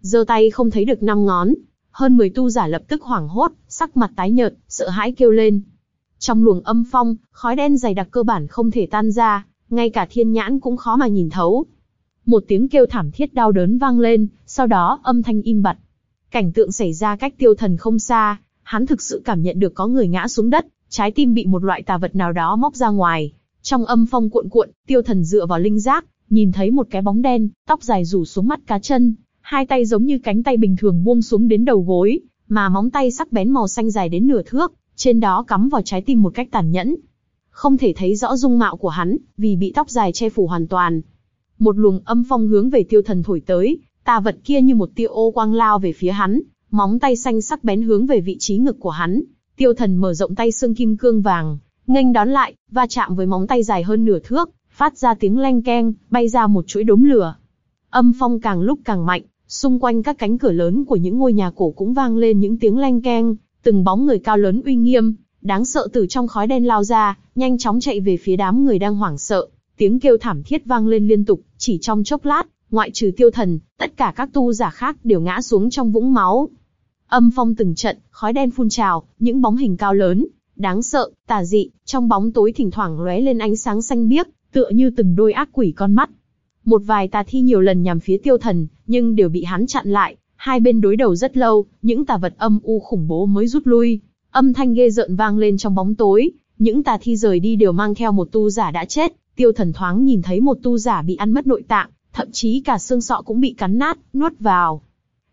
A: giơ tay không thấy được năm ngón, hơn 10 tu giả lập tức hoảng hốt, sắc mặt tái nhợt, sợ hãi kêu lên. Trong luồng âm phong, khói đen dày đặc cơ bản không thể tan ra, ngay cả thiên nhãn cũng khó mà nhìn thấu. Một tiếng kêu thảm thiết đau đớn vang lên, sau đó âm thanh im bặt. Cảnh tượng xảy ra cách tiêu thần không xa, hắn thực sự cảm nhận được có người ngã xuống đất, trái tim bị một loại tà vật nào đó móc ra ngoài. Trong âm phong cuộn cuộn, tiêu thần dựa vào linh giác, nhìn thấy một cái bóng đen, tóc dài rủ xuống mắt cá chân, hai tay giống như cánh tay bình thường buông xuống đến đầu gối, mà móng tay sắc bén màu xanh dài đến nửa thước, trên đó cắm vào trái tim một cách tàn nhẫn. Không thể thấy rõ dung mạo của hắn, vì bị tóc dài che phủ hoàn toàn. Một luồng âm phong hướng về tiêu thần thổi tới, tà vật kia như một tia ô quang lao về phía hắn, móng tay xanh sắc bén hướng về vị trí ngực của hắn. Tiêu thần mở rộng tay xương kim cương vàng, nghênh đón lại, va chạm với móng tay dài hơn nửa thước, phát ra tiếng leng keng, bay ra một chuỗi đốm lửa. Âm phong càng lúc càng mạnh, xung quanh các cánh cửa lớn của những ngôi nhà cổ cũng vang lên những tiếng leng keng, từng bóng người cao lớn uy nghiêm, đáng sợ từ trong khói đen lao ra, nhanh chóng chạy về phía đám người đang hoảng sợ. Tiếng kêu thảm thiết vang lên liên tục, chỉ trong chốc lát, ngoại trừ tiêu thần, tất cả các tu giả khác đều ngã xuống trong vũng máu. Âm phong từng trận, khói đen phun trào, những bóng hình cao lớn, đáng sợ, tà dị, trong bóng tối thỉnh thoảng lóe lên ánh sáng xanh biếc, tựa như từng đôi ác quỷ con mắt. Một vài tà thi nhiều lần nhằm phía tiêu thần, nhưng đều bị hắn chặn lại, hai bên đối đầu rất lâu, những tà vật âm u khủng bố mới rút lui. Âm thanh ghê rợn vang lên trong bóng tối, những tà thi rời đi đều mang theo một tu giả đã chết, tiêu thần thoáng nhìn thấy một tu giả bị ăn mất nội tạng, thậm chí cả xương sọ cũng bị cắn nát, nuốt vào.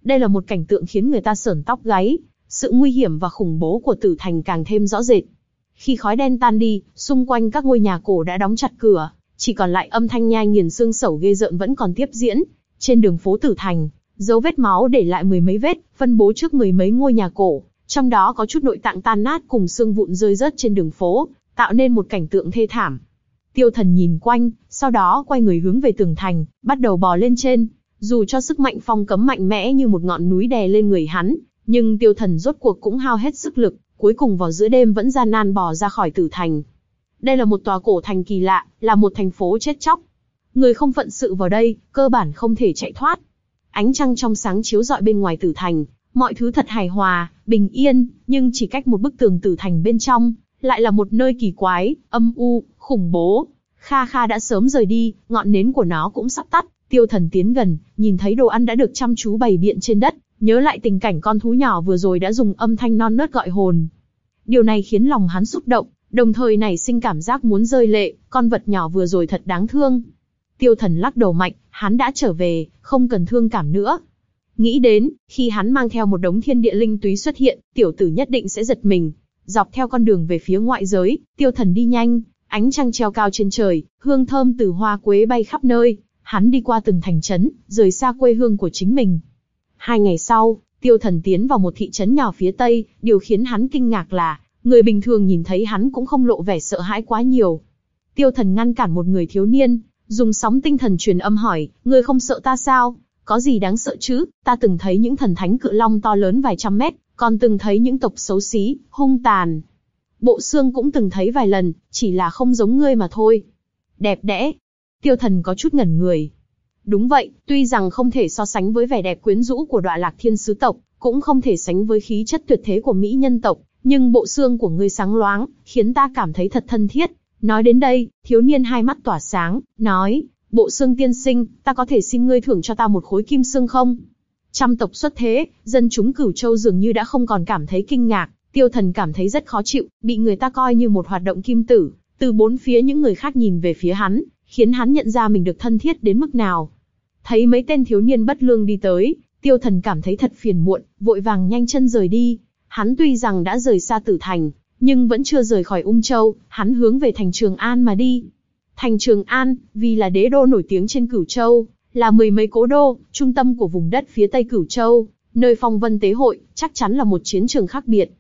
A: Đây là một cảnh tượng khiến người ta sởn tóc gáy, sự nguy hiểm và khủng bố của tử thành càng thêm rõ rệt. Khi khói đen tan đi, xung quanh các ngôi nhà cổ đã đóng chặt cửa, chỉ còn lại âm thanh nhai nghiền xương sẩu ghê rợn vẫn còn tiếp diễn. Trên đường phố tử thành, dấu vết máu để lại mười mấy vết, phân bố trước mười mấy ngôi nhà cổ, trong đó có chút nội tạng tan nát cùng xương vụn rơi rớt trên đường phố. tạo nên một cảnh tượng thê thảm. Tiêu thần nhìn quanh, sau đó quay người hướng về tường thành, bắt đầu bò lên trên. Dù cho sức mạnh phong cấm mạnh mẽ như một ngọn núi đè lên người hắn, nhưng tiêu thần rốt cuộc cũng hao hết sức lực, cuối cùng vào giữa đêm vẫn gian nan bò ra khỏi tử thành. Đây là một tòa cổ thành kỳ lạ, là một thành phố chết chóc. Người không phận sự vào đây, cơ bản không thể chạy thoát. Ánh trăng trong sáng chiếu rọi bên ngoài tử thành, mọi thứ thật hài hòa, bình yên, nhưng chỉ cách một bức tường tử thành bên trong, lại là một nơi kỳ quái, âm u, khủng bố. Kha Kha đã sớm rời đi, ngọn nến của nó cũng sắp tắt, tiêu thần tiến gần, nhìn thấy đồ ăn đã được chăm chú bày biện trên đất, nhớ lại tình cảnh con thú nhỏ vừa rồi đã dùng âm thanh non nớt gọi hồn. Điều này khiến lòng hắn xúc động, đồng thời nảy sinh cảm giác muốn rơi lệ, con vật nhỏ vừa rồi thật đáng thương. Tiêu thần lắc đầu mạnh, hắn đã trở về, không cần thương cảm nữa. Nghĩ đến, khi hắn mang theo một đống thiên địa linh túy xuất hiện, tiểu tử nhất định sẽ giật mình. Dọc theo con đường về phía ngoại giới, tiêu thần đi nhanh, ánh trăng treo cao trên trời, hương thơm từ hoa quế bay khắp nơi. Hắn đi qua từng thành trấn, rời xa quê hương của chính mình. Hai ngày sau, tiêu thần tiến vào một thị trấn nhỏ phía tây, điều khiến hắn kinh ngạc là, người bình thường nhìn thấy hắn cũng không lộ vẻ sợ hãi quá nhiều. Tiêu thần ngăn cản một người thiếu niên, dùng sóng tinh thần truyền âm hỏi, người không sợ ta sao? Có gì đáng sợ chứ? Ta từng thấy những thần thánh cự long to lớn vài trăm mét, còn từng thấy những tộc xấu xí, hung tàn. Bộ xương cũng từng thấy vài lần, chỉ là không giống ngươi mà thôi. Đẹp đẽ. Tiêu thần có chút ngẩn người. Đúng vậy, tuy rằng không thể so sánh với vẻ đẹp quyến rũ của đọa lạc thiên sứ tộc, cũng không thể sánh với khí chất tuyệt thế của Mỹ nhân tộc, nhưng bộ xương của ngươi sáng loáng, khiến ta cảm thấy thật thân thiết. Nói đến đây, thiếu niên hai mắt tỏa sáng, nói, bộ xương tiên sinh, ta có thể xin ngươi thưởng cho ta một khối kim xương không? Trăm tộc xuất thế, dân chúng cửu châu dường như đã không còn cảm thấy kinh ngạc, tiêu thần cảm thấy rất khó chịu, bị người ta coi như một hoạt động kim tử, từ bốn phía những người khác nhìn về phía hắn, khiến hắn nhận ra mình được thân thiết đến mức nào. Thấy mấy tên thiếu niên bất lương đi tới, tiêu thần cảm thấy thật phiền muộn, vội vàng nhanh chân rời đi. Hắn tuy rằng đã rời xa tử thành, nhưng vẫn chưa rời khỏi Ung Châu, hắn hướng về thành Trường An mà đi. Thành Trường An, vì là đế đô nổi tiếng trên Cửu Châu, là mười mấy cố đô, trung tâm của vùng đất phía tây Cửu Châu, nơi phong vân tế hội, chắc chắn là một chiến trường khác biệt.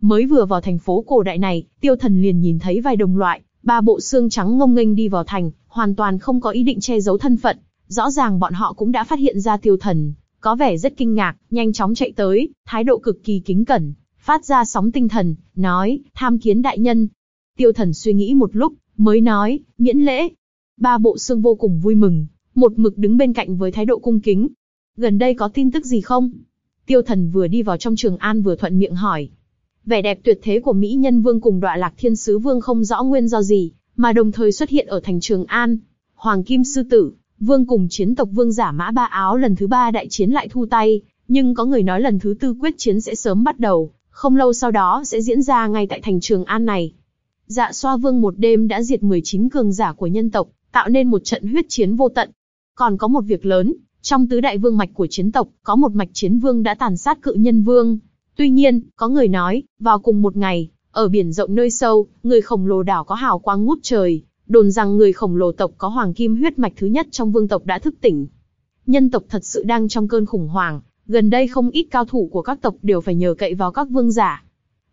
A: Mới vừa vào thành phố cổ đại này, tiêu thần liền nhìn thấy vài đồng loại, ba bộ xương trắng ngông nghênh đi vào thành, hoàn toàn không có ý định che giấu thân phận. Rõ ràng bọn họ cũng đã phát hiện ra tiêu thần, có vẻ rất kinh ngạc, nhanh chóng chạy tới, thái độ cực kỳ kính cẩn, phát ra sóng tinh thần, nói, tham kiến đại nhân. Tiêu thần suy nghĩ một lúc, mới nói, miễn lễ. Ba bộ xương vô cùng vui mừng, một mực đứng bên cạnh với thái độ cung kính. Gần đây có tin tức gì không? Tiêu thần vừa đi vào trong trường an vừa thuận miệng hỏi. Vẻ đẹp tuyệt thế của Mỹ Nhân Vương cùng đọa lạc thiên sứ Vương không rõ nguyên do gì, mà đồng thời xuất hiện ở thành Trường An. Hoàng Kim Sư Tử, Vương cùng chiến tộc Vương giả mã ba áo lần thứ ba đại chiến lại thu tay, nhưng có người nói lần thứ tư quyết chiến sẽ sớm bắt đầu, không lâu sau đó sẽ diễn ra ngay tại thành Trường An này. Dạ xoa vương một đêm đã diệt 19 cường giả của nhân tộc, tạo nên một trận huyết chiến vô tận. Còn có một việc lớn, trong tứ đại vương mạch của chiến tộc, có một mạch chiến vương đã tàn sát cự nhân vương. Tuy nhiên, có người nói, vào cùng một ngày, ở biển rộng nơi sâu, người khổng lồ đảo có hào quang ngút trời, đồn rằng người khổng lồ tộc có hoàng kim huyết mạch thứ nhất trong vương tộc đã thức tỉnh. Nhân tộc thật sự đang trong cơn khủng hoảng, gần đây không ít cao thủ của các tộc đều phải nhờ cậy vào các vương giả.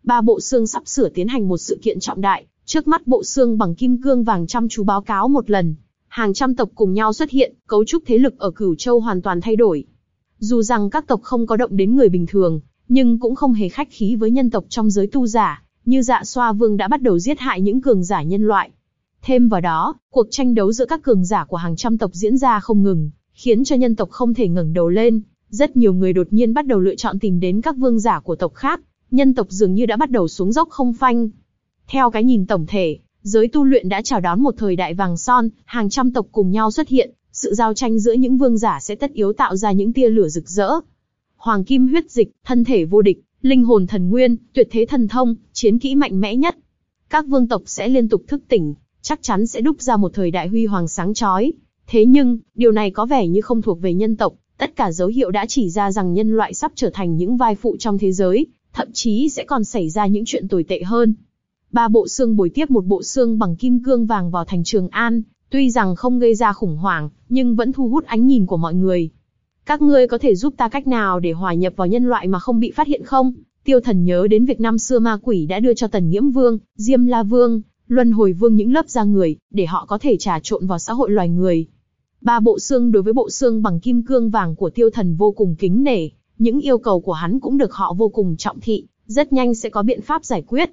A: Ba bộ xương sắp sửa tiến hành một sự kiện trọng đại, trước mắt bộ xương bằng kim cương vàng chăm chú báo cáo một lần. Hàng trăm tộc cùng nhau xuất hiện, cấu trúc thế lực ở Cửu Châu hoàn toàn thay đổi. Dù rằng các tộc không có động đến người bình thường, nhưng cũng không hề khách khí với nhân tộc trong giới tu giả, như dạ xoa vương đã bắt đầu giết hại những cường giả nhân loại. Thêm vào đó, cuộc tranh đấu giữa các cường giả của hàng trăm tộc diễn ra không ngừng, khiến cho nhân tộc không thể ngẩng đầu lên. Rất nhiều người đột nhiên bắt đầu lựa chọn tìm đến các vương giả của tộc khác, nhân tộc dường như đã bắt đầu xuống dốc không phanh. Theo cái nhìn tổng thể, giới tu luyện đã chào đón một thời đại vàng son, hàng trăm tộc cùng nhau xuất hiện, sự giao tranh giữa những vương giả sẽ tất yếu tạo ra những tia lửa rực rỡ. Hoàng kim huyết dịch, thân thể vô địch, linh hồn thần nguyên, tuyệt thế thần thông, chiến kỹ mạnh mẽ nhất. Các vương tộc sẽ liên tục thức tỉnh, chắc chắn sẽ đúc ra một thời đại huy hoàng sáng chói. Thế nhưng, điều này có vẻ như không thuộc về nhân tộc, tất cả dấu hiệu đã chỉ ra rằng nhân loại sắp trở thành những vai phụ trong thế giới, thậm chí sẽ còn xảy ra những chuyện tồi tệ hơn. Ba bộ xương bồi tiếp một bộ xương bằng kim cương vàng vào thành Trường An, tuy rằng không gây ra khủng hoảng, nhưng vẫn thu hút ánh nhìn của mọi người. Các ngươi có thể giúp ta cách nào để hòa nhập vào nhân loại mà không bị phát hiện không? Tiêu thần nhớ đến việc năm xưa ma quỷ đã đưa cho Tần Nghiễm Vương, Diêm La Vương, luân hồi vương những lớp da người, để họ có thể trà trộn vào xã hội loài người. Ba bộ xương đối với bộ xương bằng kim cương vàng của tiêu thần vô cùng kính nể, những yêu cầu của hắn cũng được họ vô cùng trọng thị, rất nhanh sẽ có biện pháp giải quyết.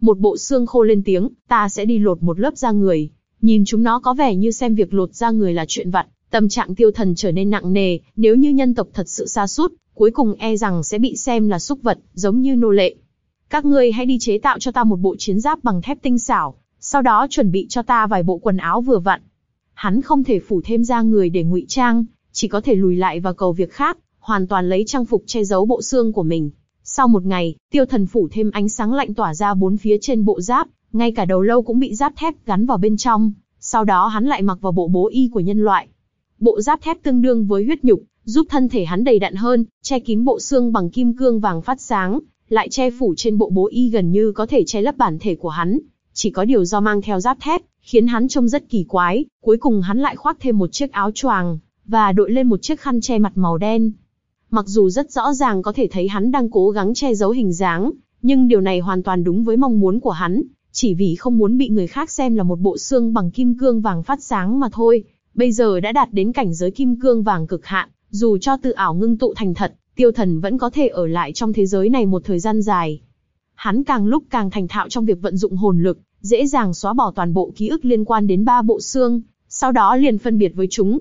A: Một bộ xương khô lên tiếng, ta sẽ đi lột một lớp da người. Nhìn chúng nó có vẻ như xem việc lột da người là chuyện vặt, tâm trạng tiêu thần trở nên nặng nề, nếu như nhân tộc thật sự xa sút cuối cùng e rằng sẽ bị xem là súc vật, giống như nô lệ. Các ngươi hãy đi chế tạo cho ta một bộ chiến giáp bằng thép tinh xảo, sau đó chuẩn bị cho ta vài bộ quần áo vừa vặn. Hắn không thể phủ thêm da người để ngụy trang, chỉ có thể lùi lại và cầu việc khác, hoàn toàn lấy trang phục che giấu bộ xương của mình. Sau một ngày, tiêu thần phủ thêm ánh sáng lạnh tỏa ra bốn phía trên bộ giáp, ngay cả đầu lâu cũng bị giáp thép gắn vào bên trong. Sau đó hắn lại mặc vào bộ bố y của nhân loại. Bộ giáp thép tương đương với huyết nhục, giúp thân thể hắn đầy đặn hơn, che kín bộ xương bằng kim cương vàng phát sáng, lại che phủ trên bộ bố y gần như có thể che lấp bản thể của hắn. Chỉ có điều do mang theo giáp thép, khiến hắn trông rất kỳ quái, cuối cùng hắn lại khoác thêm một chiếc áo choàng, và đội lên một chiếc khăn che mặt màu đen. Mặc dù rất rõ ràng có thể thấy hắn đang cố gắng che giấu hình dáng, nhưng điều này hoàn toàn đúng với mong muốn của hắn, chỉ vì không muốn bị người khác xem là một bộ xương bằng kim cương vàng phát sáng mà thôi. Bây giờ đã đạt đến cảnh giới kim cương vàng cực hạn, dù cho tự ảo ngưng tụ thành thật, tiêu thần vẫn có thể ở lại trong thế giới này một thời gian dài. Hắn càng lúc càng thành thạo trong việc vận dụng hồn lực, dễ dàng xóa bỏ toàn bộ ký ức liên quan đến ba bộ xương, sau đó liền phân biệt với chúng.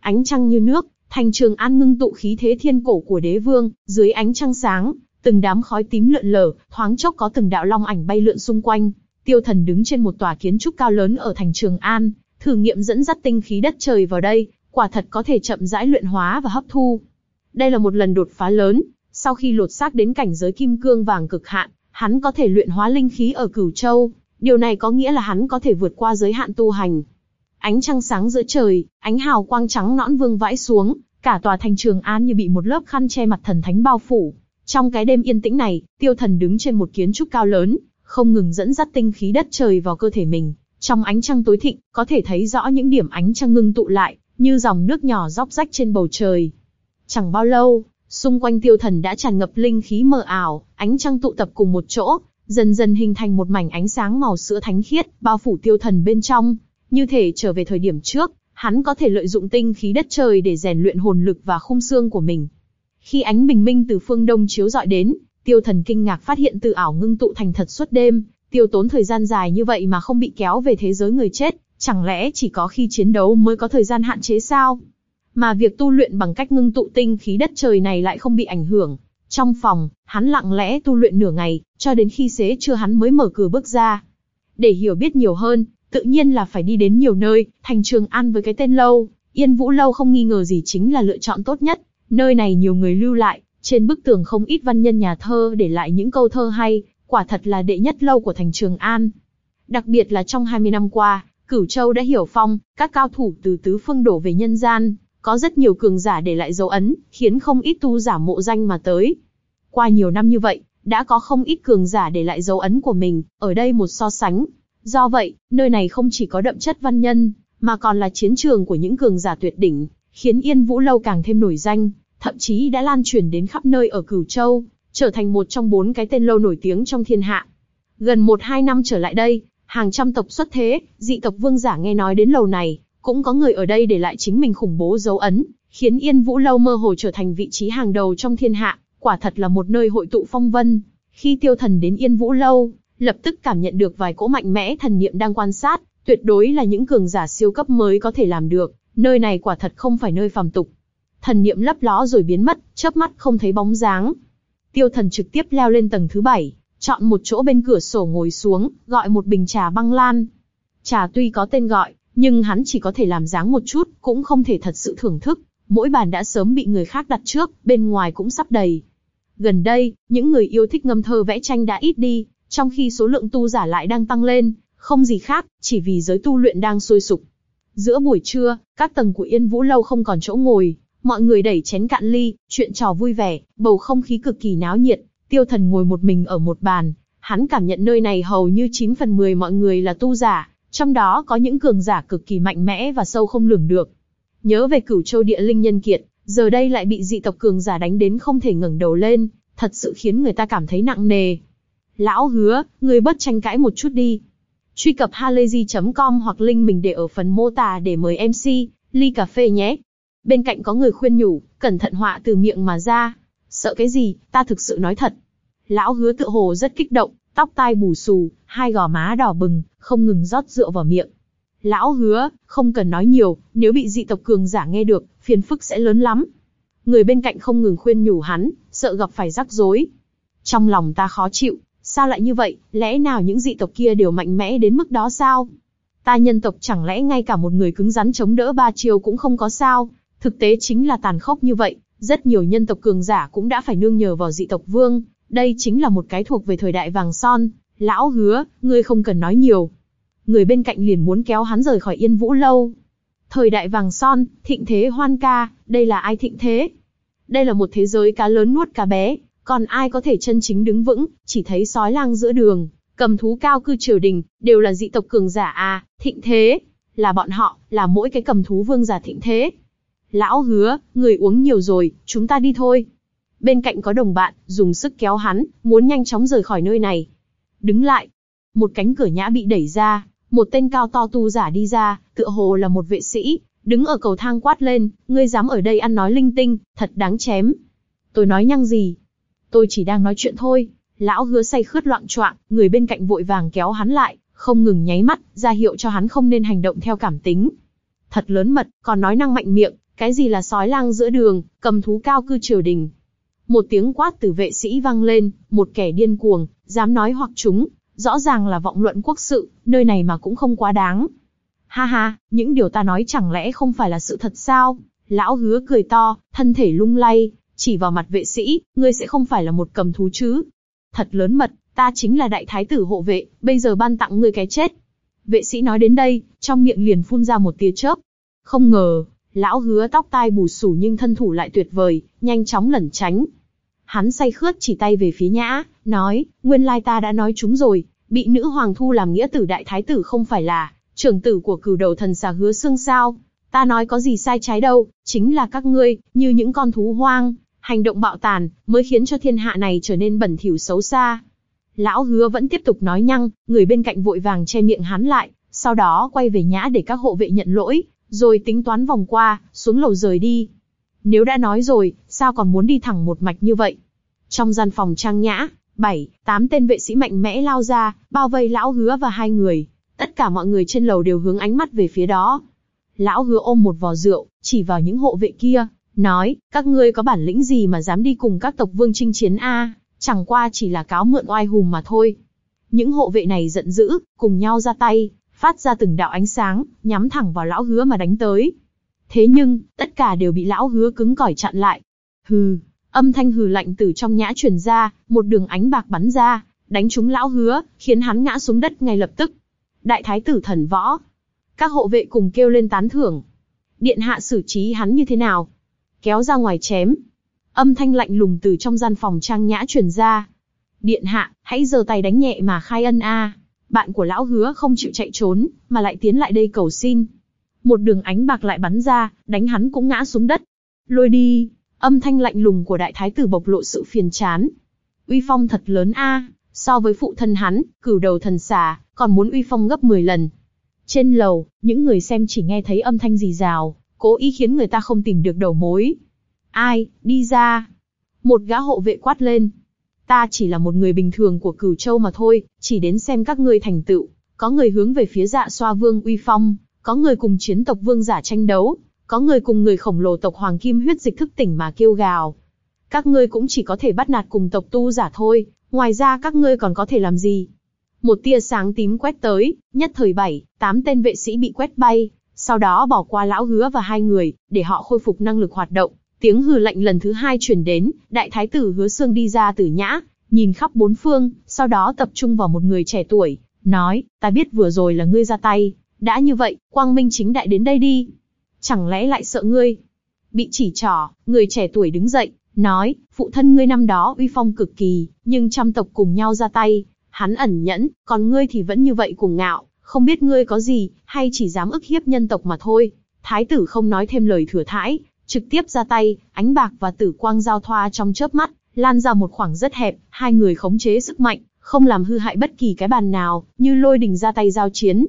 A: Ánh trăng như nước, thành trường an ngưng tụ khí thế thiên cổ của đế vương, dưới ánh trăng sáng, từng đám khói tím lượn lờ, thoáng chốc có từng đạo long ảnh bay lượn xung quanh. Tiêu thần đứng trên một tòa kiến trúc cao lớn ở thành Trường An, thử nghiệm dẫn dắt tinh khí đất trời vào đây, quả thật có thể chậm rãi luyện hóa và hấp thu. Đây là một lần đột phá lớn, sau khi lột xác đến cảnh giới kim cương vàng cực hạn, hắn có thể luyện hóa linh khí ở Cửu Châu, điều này có nghĩa là hắn có thể vượt qua giới hạn tu hành. Ánh trăng sáng giữa trời, ánh hào quang trắng nõn vương vãi xuống, cả tòa thành Trường An như bị một lớp khăn che mặt thần thánh bao phủ. Trong cái đêm yên tĩnh này, Tiêu Thần đứng trên một kiến trúc cao lớn, không ngừng dẫn dắt tinh khí đất trời vào cơ thể mình. Trong ánh trăng tối thịnh, có thể thấy rõ những điểm ánh trăng ngưng tụ lại, như dòng nước nhỏ róc rách trên bầu trời. Chẳng bao lâu, xung quanh tiêu thần đã tràn ngập linh khí mờ ảo, ánh trăng tụ tập cùng một chỗ, dần dần hình thành một mảnh ánh sáng màu sữa thánh khiết, bao phủ tiêu thần bên trong. Như thể trở về thời điểm trước, hắn có thể lợi dụng tinh khí đất trời để rèn luyện hồn lực và khung xương của mình. Khi ánh bình minh từ phương đông chiếu dọi đến, tiêu thần kinh ngạc phát hiện từ ảo ngưng tụ thành thật suốt đêm, tiêu tốn thời gian dài như vậy mà không bị kéo về thế giới người chết, chẳng lẽ chỉ có khi chiến đấu mới có thời gian hạn chế sao? Mà việc tu luyện bằng cách ngưng tụ tinh khí đất trời này lại không bị ảnh hưởng. Trong phòng, hắn lặng lẽ tu luyện nửa ngày, cho đến khi xế trưa hắn mới mở cửa bước ra. Để hiểu biết nhiều hơn, tự nhiên là phải đi đến nhiều nơi, thành trường an với cái tên lâu, Yên Vũ Lâu không nghi ngờ gì chính là lựa chọn tốt nhất. Nơi này nhiều người lưu lại, trên bức tường không ít văn nhân nhà thơ để lại những câu thơ hay, quả thật là đệ nhất lâu của thành Trường An. Đặc biệt là trong 20 năm qua, Cửu Châu đã hiểu phong, các cao thủ từ tứ phương đổ về nhân gian, có rất nhiều cường giả để lại dấu ấn, khiến không ít tu giả mộ danh mà tới. Qua nhiều năm như vậy, đã có không ít cường giả để lại dấu ấn của mình, ở đây một so sánh. Do vậy, nơi này không chỉ có đậm chất văn nhân, mà còn là chiến trường của những cường giả tuyệt đỉnh, khiến Yên Vũ Lâu càng thêm nổi danh, thậm chí đã lan truyền đến khắp nơi ở Cửu Châu, trở thành một trong bốn cái tên lâu nổi tiếng trong thiên hạ. Gần một hai năm trở lại đây, hàng trăm tộc xuất thế, dị tộc vương giả nghe nói đến lầu này, cũng có người ở đây để lại chính mình khủng bố dấu ấn, khiến Yên Vũ Lâu mơ hồ trở thành vị trí hàng đầu trong thiên hạ, quả thật là một nơi hội tụ phong vân. Khi tiêu thần đến Yên Vũ Lâu, lập tức cảm nhận được vài cỗ mạnh mẽ thần niệm đang quan sát, tuyệt đối là những cường giả siêu cấp mới có thể làm được, nơi này quả thật không phải nơi phàm tục. Thần niệm lấp ló rồi biến mất, chớp mắt không thấy bóng dáng. Tiêu thần trực tiếp leo lên tầng thứ bảy, chọn một chỗ bên cửa sổ ngồi xuống, gọi một bình trà băng lan. Trà tuy có tên gọi, nhưng hắn chỉ có thể làm dáng một chút, cũng không thể thật sự thưởng thức. Mỗi bàn đã sớm bị người khác đặt trước, bên ngoài cũng sắp đầy. Gần đây, những người yêu thích ngâm thơ vẽ tranh đã ít đi, trong khi số lượng tu giả lại đang tăng lên, không gì khác, chỉ vì giới tu luyện đang sôi sục. Giữa buổi trưa, các tầng của Yên Vũ Lâu không còn chỗ ngồi, mọi người đẩy chén cạn ly, chuyện trò vui vẻ, bầu không khí cực kỳ náo nhiệt. Tiêu Thần ngồi một mình ở một bàn, hắn cảm nhận nơi này hầu như 9 phần 10 mọi người là tu giả, trong đó có những cường giả cực kỳ mạnh mẽ và sâu không lường được. Nhớ về cửu châu địa linh nhân kiệt, giờ đây lại bị dị tộc cường giả đánh đến không thể ngẩng đầu lên, thật sự khiến người ta cảm thấy nặng nề. Lão hứa, người bớt tranh cãi một chút đi. Truy cập halayzi.com hoặc link mình để ở phần mô tả để mời MC, ly cà phê nhé. Bên cạnh có người khuyên nhủ, cẩn thận họa từ miệng mà ra. Sợ cái gì, ta thực sự nói thật. Lão hứa tự hồ rất kích động, tóc tai bù xù, hai gò má đỏ bừng, không ngừng rót rượu vào miệng. Lão hứa, không cần nói nhiều, nếu bị dị tộc cường giả nghe được, phiền phức sẽ lớn lắm. Người bên cạnh không ngừng khuyên nhủ hắn, sợ gặp phải rắc rối. Trong lòng ta khó chịu, sao lại như vậy, lẽ nào những dị tộc kia đều mạnh mẽ đến mức đó sao? Ta nhân tộc chẳng lẽ ngay cả một người cứng rắn chống đỡ ba chiều cũng không có sao? Thực tế chính là tàn khốc như vậy, rất nhiều nhân tộc cường giả cũng đã phải nương nhờ vào dị tộc vương, đây chính là một cái thuộc về thời đại vàng son. Lão hứa, ngươi không cần nói nhiều. Người bên cạnh liền muốn kéo hắn rời khỏi yên vũ lâu. Thời đại vàng son, thịnh thế hoan ca, đây là ai thịnh thế? Đây là một thế giới cá lớn nuốt cá bé, còn ai có thể chân chính đứng vững, chỉ thấy sói lang giữa đường, cầm thú cao cư triều đình, đều là dị tộc cường giả à, thịnh thế. Là bọn họ, là mỗi cái cầm thú vương giả thịnh thế. Lão hứa, người uống nhiều rồi, chúng ta đi thôi. Bên cạnh có đồng bạn, dùng sức kéo hắn, muốn nhanh chóng rời khỏi nơi này. Đứng lại. Một cánh cửa nhã bị đẩy ra, một tên cao to tu giả đi ra, tựa hồ là một vệ sĩ, đứng ở cầu thang quát lên, ngươi dám ở đây ăn nói linh tinh, thật đáng chém. Tôi nói nhăng gì? Tôi chỉ đang nói chuyện thôi. Lão hứa say khướt loạn choạng, người bên cạnh vội vàng kéo hắn lại, không ngừng nháy mắt, ra hiệu cho hắn không nên hành động theo cảm tính. Thật lớn mật, còn nói năng mạnh miệng, cái gì là sói lang giữa đường, cầm thú cao cư triều đình. Một tiếng quát từ vệ sĩ vang lên, một kẻ điên cuồng, dám nói hoặc chúng, rõ ràng là vọng luận quốc sự, nơi này mà cũng không quá đáng. Ha ha, những điều ta nói chẳng lẽ không phải là sự thật sao? Lão hứa cười to, thân thể lung lay, chỉ vào mặt vệ sĩ, ngươi sẽ không phải là một cầm thú chứ? Thật lớn mật, ta chính là đại thái tử hộ vệ, bây giờ ban tặng ngươi cái chết. Vệ sĩ nói đến đây, trong miệng liền phun ra một tia chớp. Không ngờ, lão hứa tóc tai bù sù nhưng thân thủ lại tuyệt vời, nhanh chóng lẩn tránh. Hắn say khướt chỉ tay về phía nhã, nói, nguyên lai ta đã nói chúng rồi, bị nữ hoàng thu làm nghĩa tử đại thái tử không phải là, trưởng tử của cửu đầu thần xà hứa xương sao. Ta nói có gì sai trái đâu, chính là các ngươi, như những con thú hoang, hành động bạo tàn, mới khiến cho thiên hạ này trở nên bẩn thỉu xấu xa. Lão hứa vẫn tiếp tục nói nhăng, người bên cạnh vội vàng che miệng hắn lại, sau đó quay về nhã để các hộ vệ nhận lỗi, rồi tính toán vòng qua, xuống lầu rời đi. Nếu đã nói rồi, sao còn muốn đi thẳng một mạch như vậy? Trong gian phòng trang nhã, bảy, tám tên vệ sĩ mạnh mẽ lao ra, bao vây lão hứa và hai người. Tất cả mọi người trên lầu đều hướng ánh mắt về phía đó. Lão hứa ôm một vò rượu, chỉ vào những hộ vệ kia, nói, các ngươi có bản lĩnh gì mà dám đi cùng các tộc vương chinh chiến a? chẳng qua chỉ là cáo mượn oai hùng mà thôi. Những hộ vệ này giận dữ, cùng nhau ra tay, phát ra từng đạo ánh sáng, nhắm thẳng vào lão hứa mà đánh tới. Thế nhưng, tất cả đều bị lão hứa cứng cỏi chặn lại. Hừ, âm thanh hừ lạnh từ trong nhã truyền ra, một đường ánh bạc bắn ra, đánh trúng lão hứa, khiến hắn ngã xuống đất ngay lập tức. Đại thái tử thần võ. Các hộ vệ cùng kêu lên tán thưởng. Điện hạ xử trí hắn như thế nào? Kéo ra ngoài chém. Âm thanh lạnh lùng từ trong gian phòng trang nhã truyền ra. Điện hạ, hãy giơ tay đánh nhẹ mà khai ân a bạn của lão hứa không chịu chạy trốn, mà lại tiến lại đây cầu xin. Một đường ánh bạc lại bắn ra, đánh hắn cũng ngã xuống đất. Lôi đi, âm thanh lạnh lùng của đại thái tử bộc lộ sự phiền chán. Uy phong thật lớn a, so với phụ thân hắn, cửu đầu thần xà, còn muốn uy phong gấp 10 lần. Trên lầu, những người xem chỉ nghe thấy âm thanh rì rào, cố ý khiến người ta không tìm được đầu mối. Ai, đi ra. Một gã hộ vệ quát lên, Ta chỉ là một người bình thường của cửu châu mà thôi, chỉ đến xem các ngươi thành tựu. Có người hướng về phía dạ xoa vương uy phong, có người cùng chiến tộc vương giả tranh đấu, có người cùng người khổng lồ tộc hoàng kim huyết dịch thức tỉnh mà kêu gào. Các ngươi cũng chỉ có thể bắt nạt cùng tộc tu giả thôi, ngoài ra các ngươi còn có thể làm gì? Một tia sáng tím quét tới, nhất thời bảy, tám tên vệ sĩ bị quét bay, sau đó bỏ qua lão hứa và hai người, để họ khôi phục năng lực hoạt động. Tiếng hừ lạnh lần thứ hai truyền đến, đại thái tử hứa xương đi ra từ nhã, nhìn khắp bốn phương, sau đó tập trung vào một người trẻ tuổi, nói, ta biết vừa rồi là ngươi ra tay, đã như vậy, quang minh chính đại đến đây đi. Chẳng lẽ lại sợ ngươi? Bị chỉ trỏ, người trẻ tuổi đứng dậy, nói, phụ thân ngươi năm đó uy phong cực kỳ, nhưng trăm tộc cùng nhau ra tay, hắn ẩn nhẫn, còn ngươi thì vẫn như vậy cuồng ngạo, không biết ngươi có gì, hay chỉ dám ức hiếp nhân tộc mà thôi. Thái tử không nói thêm lời thừa thãi, trực tiếp ra tay, ánh bạc và tử quang giao thoa trong chớp mắt, lan ra một khoảng rất hẹp, hai người khống chế sức mạnh, không làm hư hại bất kỳ cái bàn nào, như lôi đình ra tay giao chiến.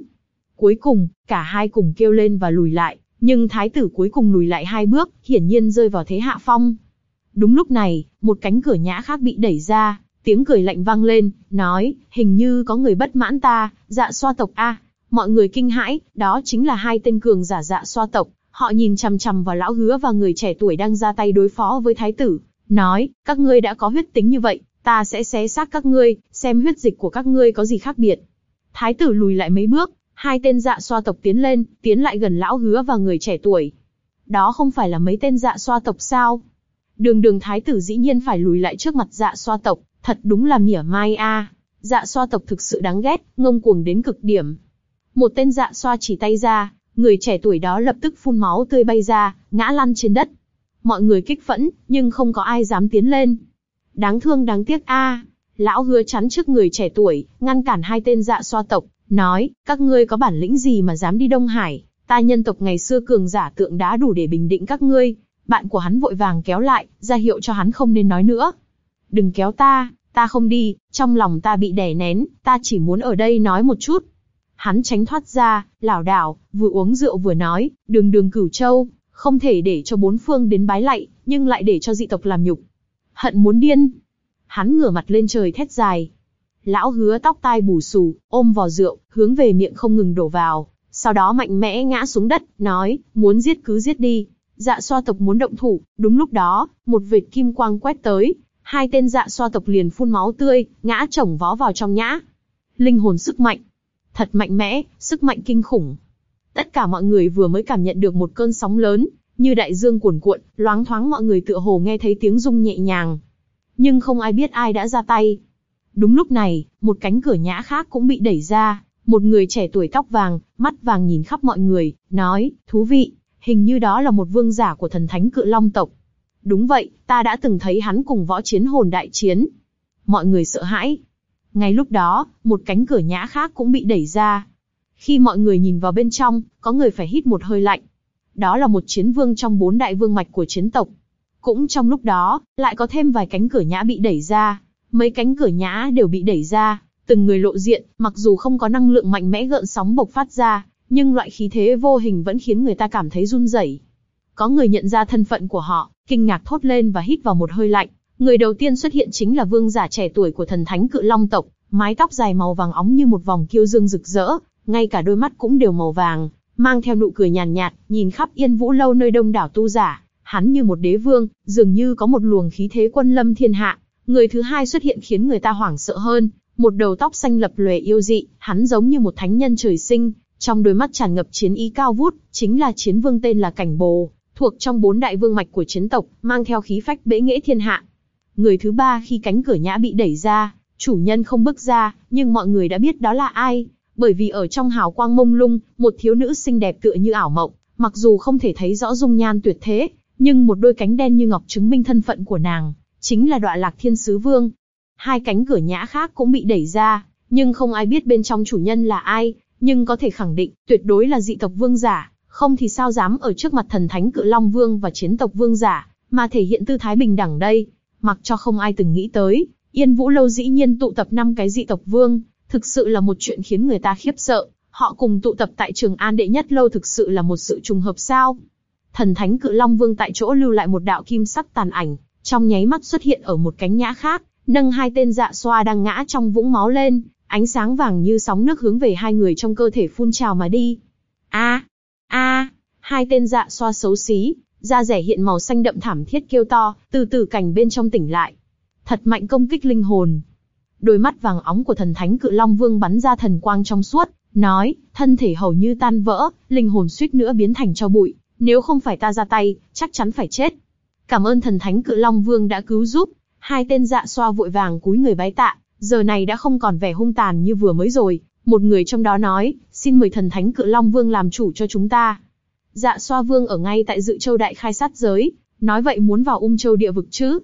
A: Cuối cùng, cả hai cùng kêu lên và lùi lại, nhưng thái tử cuối cùng lùi lại hai bước, hiển nhiên rơi vào thế hạ phong. Đúng lúc này, một cánh cửa nhã khác bị đẩy ra, tiếng cười lạnh vang lên, nói, hình như có người bất mãn ta, dạ xoa tộc A. Mọi người kinh hãi, đó chính là hai tên cường giả dạ xoa tộc, họ nhìn chằm chằm vào lão hứa và người trẻ tuổi đang ra tay đối phó với thái tử, nói, các ngươi đã có huyết tính như vậy, ta sẽ xé xác các ngươi, xem huyết dịch của các ngươi có gì khác biệt. Thái tử lùi lại mấy bước, hai tên dạ xoa tộc tiến lên, tiến lại gần lão hứa và người trẻ tuổi. Đó không phải là mấy tên dạ xoa tộc sao? Đường đường thái tử dĩ nhiên phải lùi lại trước mặt dạ xoa tộc, thật đúng là mỉa mai a. Dạ xoa tộc thực sự đáng ghét, ngông cuồng đến cực điểm. Một tên dạ xoa chỉ tay ra, người trẻ tuổi đó lập tức phun máu tươi bay ra, ngã lăn trên đất. Mọi người kích phẫn, nhưng không có ai dám tiến lên. Đáng thương đáng tiếc a. Lão hứa chắn trước người trẻ tuổi, ngăn cản hai tên dạ xoa tộc, nói, các ngươi có bản lĩnh gì mà dám đi Đông Hải, ta nhân tộc ngày xưa cường giả tượng đá đủ để bình định các ngươi. Bạn của hắn vội vàng kéo lại, ra hiệu cho hắn không nên nói nữa. Đừng kéo ta, ta không đi, trong lòng ta bị đè nén, ta chỉ muốn ở đây nói một chút. Hắn tránh thoát ra, lảo đảo, vừa uống rượu vừa nói, đường đường cửu châu, không thể để cho bốn phương đến bái lạy, nhưng lại để cho dị tộc làm nhục. Hận muốn điên. Hắn ngửa mặt lên trời thét dài. Lão hứa tóc tai bù xù, ôm vò rượu, hướng về miệng không ngừng đổ vào, sau đó mạnh mẽ ngã xuống đất, nói, muốn giết cứ giết đi. Dạ xoa tộc muốn động thủ, đúng lúc đó, một vệt kim quang quét tới, hai tên dạ xoa tộc liền phun máu tươi, ngã chồng vó vào trong nhã. Linh hồn sức mạnh. Thật mạnh mẽ, sức mạnh kinh khủng. Tất cả mọi người vừa mới cảm nhận được một cơn sóng lớn, như đại dương cuồn cuộn, loáng thoáng mọi người tựa hồ nghe thấy tiếng rung nhẹ nhàng. Nhưng không ai biết ai đã ra tay. Đúng lúc này, một cánh cửa nhã khác cũng bị đẩy ra, một người trẻ tuổi tóc vàng, mắt vàng nhìn khắp mọi người, nói, thú vị, hình như đó là một vương giả của thần thánh cự long tộc. Đúng vậy, ta đã từng thấy hắn cùng võ chiến hồn đại chiến. Mọi người sợ hãi. Ngay lúc đó, một cánh cửa nhã khác cũng bị đẩy ra. Khi mọi người nhìn vào bên trong, có người phải hít một hơi lạnh. Đó là một chiến vương trong bốn đại vương mạch của chiến tộc. Cũng trong lúc đó, lại có thêm vài cánh cửa nhã bị đẩy ra. Mấy cánh cửa nhã đều bị đẩy ra, từng người lộ diện, mặc dù không có năng lượng mạnh mẽ gợn sóng bộc phát ra, nhưng loại khí thế vô hình vẫn khiến người ta cảm thấy run rẩy. Có người nhận ra thân phận của họ, kinh ngạc thốt lên và hít vào một hơi lạnh. Người đầu tiên xuất hiện chính là vương giả trẻ tuổi của thần thánh cự long tộc, mái tóc dài màu vàng óng như một vòng kiêu dương rực rỡ, ngay cả đôi mắt cũng đều màu vàng, mang theo nụ cười nhàn nhạt, nhạt, nhìn khắp Yên Vũ lâu nơi đông đảo tu giả, hắn như một đế vương, dường như có một luồng khí thế quân lâm thiên hạ. Người thứ hai xuất hiện khiến người ta hoảng sợ hơn, một đầu tóc xanh lập lòe yêu dị, hắn giống như một thánh nhân trời sinh, trong đôi mắt tràn ngập chiến ý cao vút, chính là chiến vương tên là Cảnh Bồ, thuộc trong bốn đại vương mạch của chiến tộc, mang theo khí phách bế nghĩa thiên hạ. Người thứ ba khi cánh cửa nhã bị đẩy ra, chủ nhân không bước ra, nhưng mọi người đã biết đó là ai, bởi vì ở trong hào quang mông lung, một thiếu nữ xinh đẹp tựa như ảo mộng, mặc dù không thể thấy rõ dung nhan tuyệt thế, nhưng một đôi cánh đen như ngọc chứng minh thân phận của nàng, chính là đoạn lạc thiên sứ vương. Hai cánh cửa nhã khác cũng bị đẩy ra, nhưng không ai biết bên trong chủ nhân là ai, nhưng có thể khẳng định, tuyệt đối là dị tộc vương giả, không thì sao dám ở trước mặt thần thánh cự long vương và chiến tộc vương giả, mà thể hiện tư thái bình đẳng đây. Mặc cho không ai từng nghĩ tới, Yên Vũ Lâu dĩ nhiên tụ tập năm cái dị tộc vương, thực sự là một chuyện khiến người ta khiếp sợ. Họ cùng tụ tập tại Trường An Đệ Nhất Lâu thực sự là một sự trùng hợp sao? Thần Thánh Cự Long Vương tại chỗ lưu lại một đạo kim sắc tàn ảnh, trong nháy mắt xuất hiện ở một cánh nhã khác, nâng hai tên dạ xoa đang ngã trong vũng máu lên, ánh sáng vàng như sóng nước hướng về hai người trong cơ thể phun trào mà đi. A, a, hai tên dạ xoa xấu xí, da rẻ hiện màu xanh đậm thảm thiết kêu to, từ từ cảnh bên trong tỉnh lại. Thật mạnh công kích linh hồn. Đôi mắt vàng óng của thần thánh cự long vương bắn ra thần quang trong suốt, nói, thân thể hầu như tan vỡ, linh hồn suýt nữa biến thành cho bụi, nếu không phải ta ra tay, chắc chắn phải chết. Cảm ơn thần thánh cự long vương đã cứu giúp, hai tên dạ xoa vội vàng cúi người bái tạ, giờ này đã không còn vẻ hung tàn như vừa mới rồi. Một người trong đó nói, xin mời thần thánh cự long vương làm chủ cho chúng ta. Dạ xoa vương ở ngay tại dự châu đại khai sát giới, nói vậy muốn vào ung châu địa vực chứ.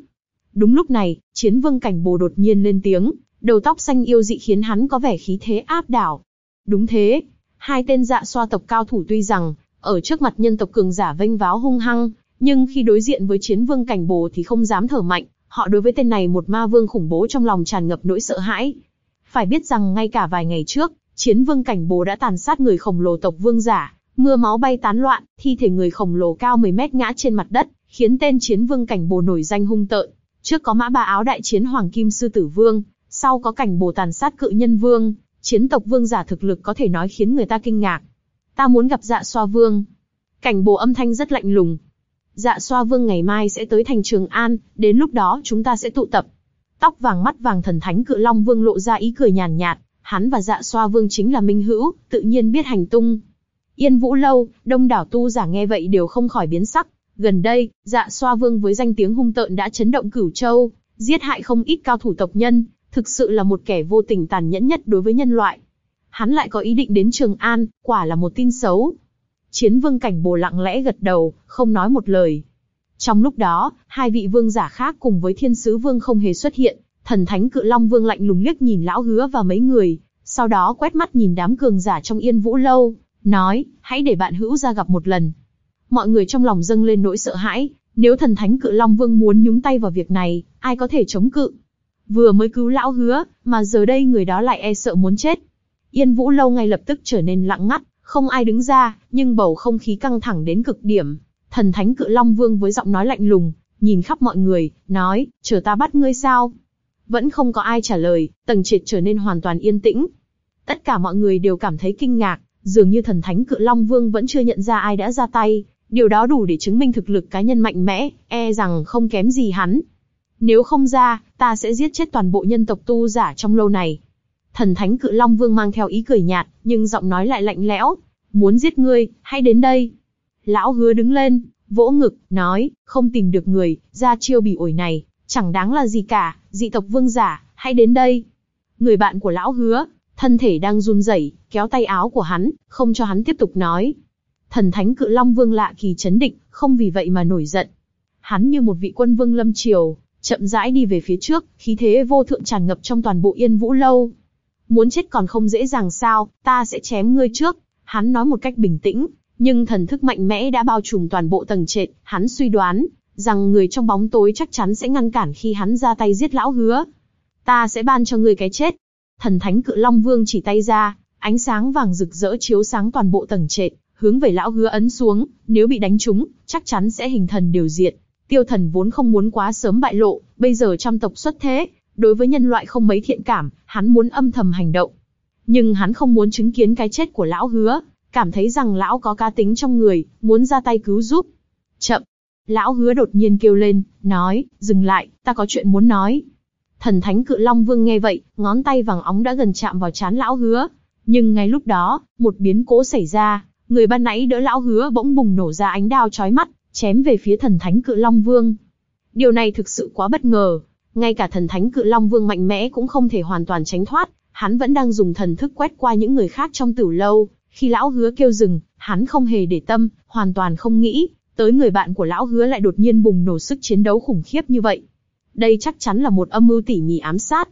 A: Đúng lúc này, chiến vương cảnh bồ đột nhiên lên tiếng, đầu tóc xanh yêu dị khiến hắn có vẻ khí thế áp đảo. Đúng thế, hai tên dạ xoa tộc cao thủ tuy rằng, ở trước mặt nhân tộc cường giả vênh váo hung hăng, nhưng khi đối diện với chiến vương cảnh bồ thì không dám thở mạnh, họ đối với tên này một ma vương khủng bố trong lòng tràn ngập nỗi sợ hãi. Phải biết rằng ngay cả vài ngày trước, chiến vương cảnh bồ đã tàn sát người khổng lồ tộc vương giả, mưa máu bay tán loạn, thi thể người khổng lồ cao 10 mét ngã trên mặt đất, khiến tên chiến vương cảnh bồ nổi danh hung tợn. Trước có mã ba áo đại chiến hoàng kim sư tử vương, sau có cảnh bồ tàn sát cự nhân vương, chiến tộc vương giả thực lực có thể nói khiến người ta kinh ngạc. Ta muốn gặp dạ xoa vương. Cảnh bồ âm thanh rất lạnh lùng. Dạ xoa vương ngày mai sẽ tới thành Trường An, đến lúc đó chúng ta sẽ tụ tập. Tóc vàng mắt vàng thần thánh cự long vương lộ ra ý cười nhàn nhạt, hắn và dạ xoa vương chính là minh hữu, tự nhiên biết hành tung. Yên Vũ Lâu, đông đảo tu giả nghe vậy đều không khỏi biến sắc. Gần đây, dạ xoa vương với danh tiếng hung tợn đã chấn động cửu châu, giết hại không ít cao thủ tộc nhân, thực sự là một kẻ vô tình tàn nhẫn nhất đối với nhân loại. Hắn lại có ý định đến Trường An, quả là một tin xấu. Chiến vương cảnh bồ lặng lẽ gật đầu, không nói một lời. Trong lúc đó, hai vị vương giả khác cùng với thiên sứ vương không hề xuất hiện, thần thánh cự long vương lạnh lùng liếc nhìn lão hứa và mấy người, sau đó quét mắt nhìn đám cường giả trong yên vũ lâu, nói, hãy để bạn hữu ra gặp một lần. Mọi người trong lòng dâng lên nỗi sợ hãi, nếu thần thánh cự long vương muốn nhúng tay vào việc này, ai có thể chống cự? Vừa mới cứu lão hứa, mà giờ đây người đó lại e sợ muốn chết. Yên Vũ Lâu ngay lập tức trở nên lặng ngắt, không ai đứng ra, nhưng bầu không khí căng thẳng đến cực điểm. Thần Thánh Cự Long Vương với giọng nói lạnh lùng, nhìn khắp mọi người, nói, chờ ta bắt ngươi sao? Vẫn không có ai trả lời, tầng triệt trở nên hoàn toàn yên tĩnh. Tất cả mọi người đều cảm thấy kinh ngạc, dường như thần thánh cự Long Vương vẫn chưa nhận ra ai đã ra tay, điều đó đủ để chứng minh thực lực cá nhân mạnh mẽ, e rằng không kém gì hắn. Nếu không ra, ta sẽ giết chết toàn bộ nhân tộc tu giả trong lâu này. Thần thánh cự Long Vương mang theo ý cười nhạt, nhưng giọng nói lại lạnh lẽo. Muốn giết ngươi, hãy đến đây. Lão hứa đứng lên, vỗ ngực, nói, không tìm được người, ra chiêu bị ổi này, chẳng đáng là gì cả, dị tộc vương giả, hãy đến đây. Người bạn của lão hứa, thân thể đang run rẩy, kéo tay áo của hắn, không cho hắn tiếp tục nói. Thần thánh cự long vương lạ kỳ chấn định, không vì vậy mà nổi giận. Hắn như một vị quân vương lâm triều, chậm rãi đi về phía trước, khí thế vô thượng tràn ngập trong toàn bộ yên vũ lâu. Muốn chết còn không dễ dàng sao, ta sẽ chém ngươi trước. Hắn nói một cách bình tĩnh, nhưng thần thức mạnh mẽ đã bao trùm toàn bộ tầng trệt, hắn suy đoán, rằng người trong bóng tối chắc chắn sẽ ngăn cản khi hắn ra tay giết lão hứa. Ta sẽ ban cho ngươi cái chết. Thần thánh cự long vương chỉ tay ra, ánh sáng vàng rực rỡ chiếu sáng toàn bộ tầng trệt, hướng về lão hứa ấn xuống, nếu bị đánh trúng, chắc chắn sẽ hình thần điều diệt. Tiêu thần vốn không muốn quá sớm bại lộ, bây giờ trăm tộc xuất thế, đối với nhân loại không mấy thiện cảm, hắn muốn âm thầm hành động. Nhưng hắn không muốn chứng kiến cái chết của lão hứa, cảm thấy rằng lão có cá tính trong người, muốn ra tay cứu giúp. Chậm! Lão hứa đột nhiên kêu lên, nói, dừng lại, ta có chuyện muốn nói. Thần thánh cự long vương nghe vậy, ngón tay vàng óng đã gần chạm vào chán lão hứa. Nhưng ngay lúc đó, một biến cố xảy ra, người ban nãy đỡ lão hứa bỗng bùng nổ ra ánh đao chói mắt, chém về phía thần thánh cự long vương. Điều này thực sự quá bất ngờ, ngay cả thần thánh cự long vương mạnh mẽ cũng không thể hoàn toàn tránh thoát, hắn vẫn đang dùng thần thức quét qua những người khác trong tử lâu, khi lão hứa kêu dừng, hắn không hề để tâm, hoàn toàn không nghĩ, tới người bạn của lão hứa lại đột nhiên bùng nổ sức chiến đấu khủng khiếp như vậy. Đây chắc chắn là một âm mưu tỉ mỉ ám sát.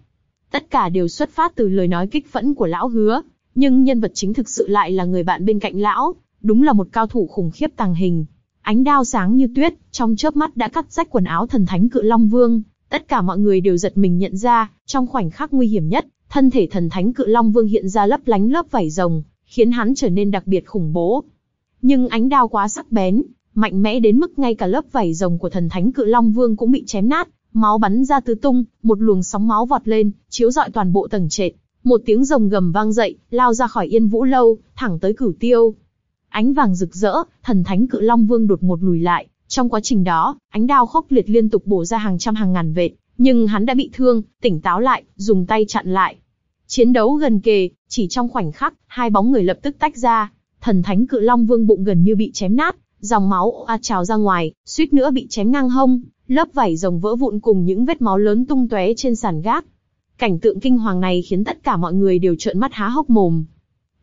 A: Tất cả đều xuất phát từ lời nói kích phẫn của lão hứa, nhưng nhân vật chính thực sự lại là người bạn bên cạnh lão, đúng là một cao thủ khủng khiếp tàng hình. Ánh đao sáng như tuyết, trong chớp mắt đã cắt rách quần áo thần thánh cự long vương, tất cả mọi người đều giật mình nhận ra, trong khoảnh khắc nguy hiểm nhất, thân thể thần thánh cự long vương hiện ra lấp lánh lớp vảy rồng, khiến hắn trở nên đặc biệt khủng bố. Nhưng ánh đao quá sắc bén, mạnh mẽ đến mức ngay cả lớp vảy rồng của thần thánh cự long vương cũng bị chém nát, máu bắn ra tứ tung, một luồng sóng máu vọt lên, chiếu rọi toàn bộ tầng trệt. Một tiếng rồng gầm vang dậy, lao ra khỏi yên vũ lâu, thẳng tới cửu tiêu. Ánh vàng rực rỡ, thần thánh cự long vương đột ngột lùi lại. Trong quá trình đó, ánh đao khốc liệt liên tục bổ ra hàng trăm hàng ngàn vệt, nhưng hắn đã bị thương, tỉnh táo lại, dùng tay chặn lại. Chiến đấu gần kề, chỉ trong khoảnh khắc, hai bóng người lập tức tách ra. Thần thánh cự long vương bụng gần như bị chém nát, dòng máu a trào ra ngoài, suýt nữa bị chém ngang hông, lớp vảy rồng vỡ vụn cùng những vết máu lớn tung tóe trên sàn gác. Cảnh tượng kinh hoàng này khiến tất cả mọi người đều trợn mắt há hốc mồm.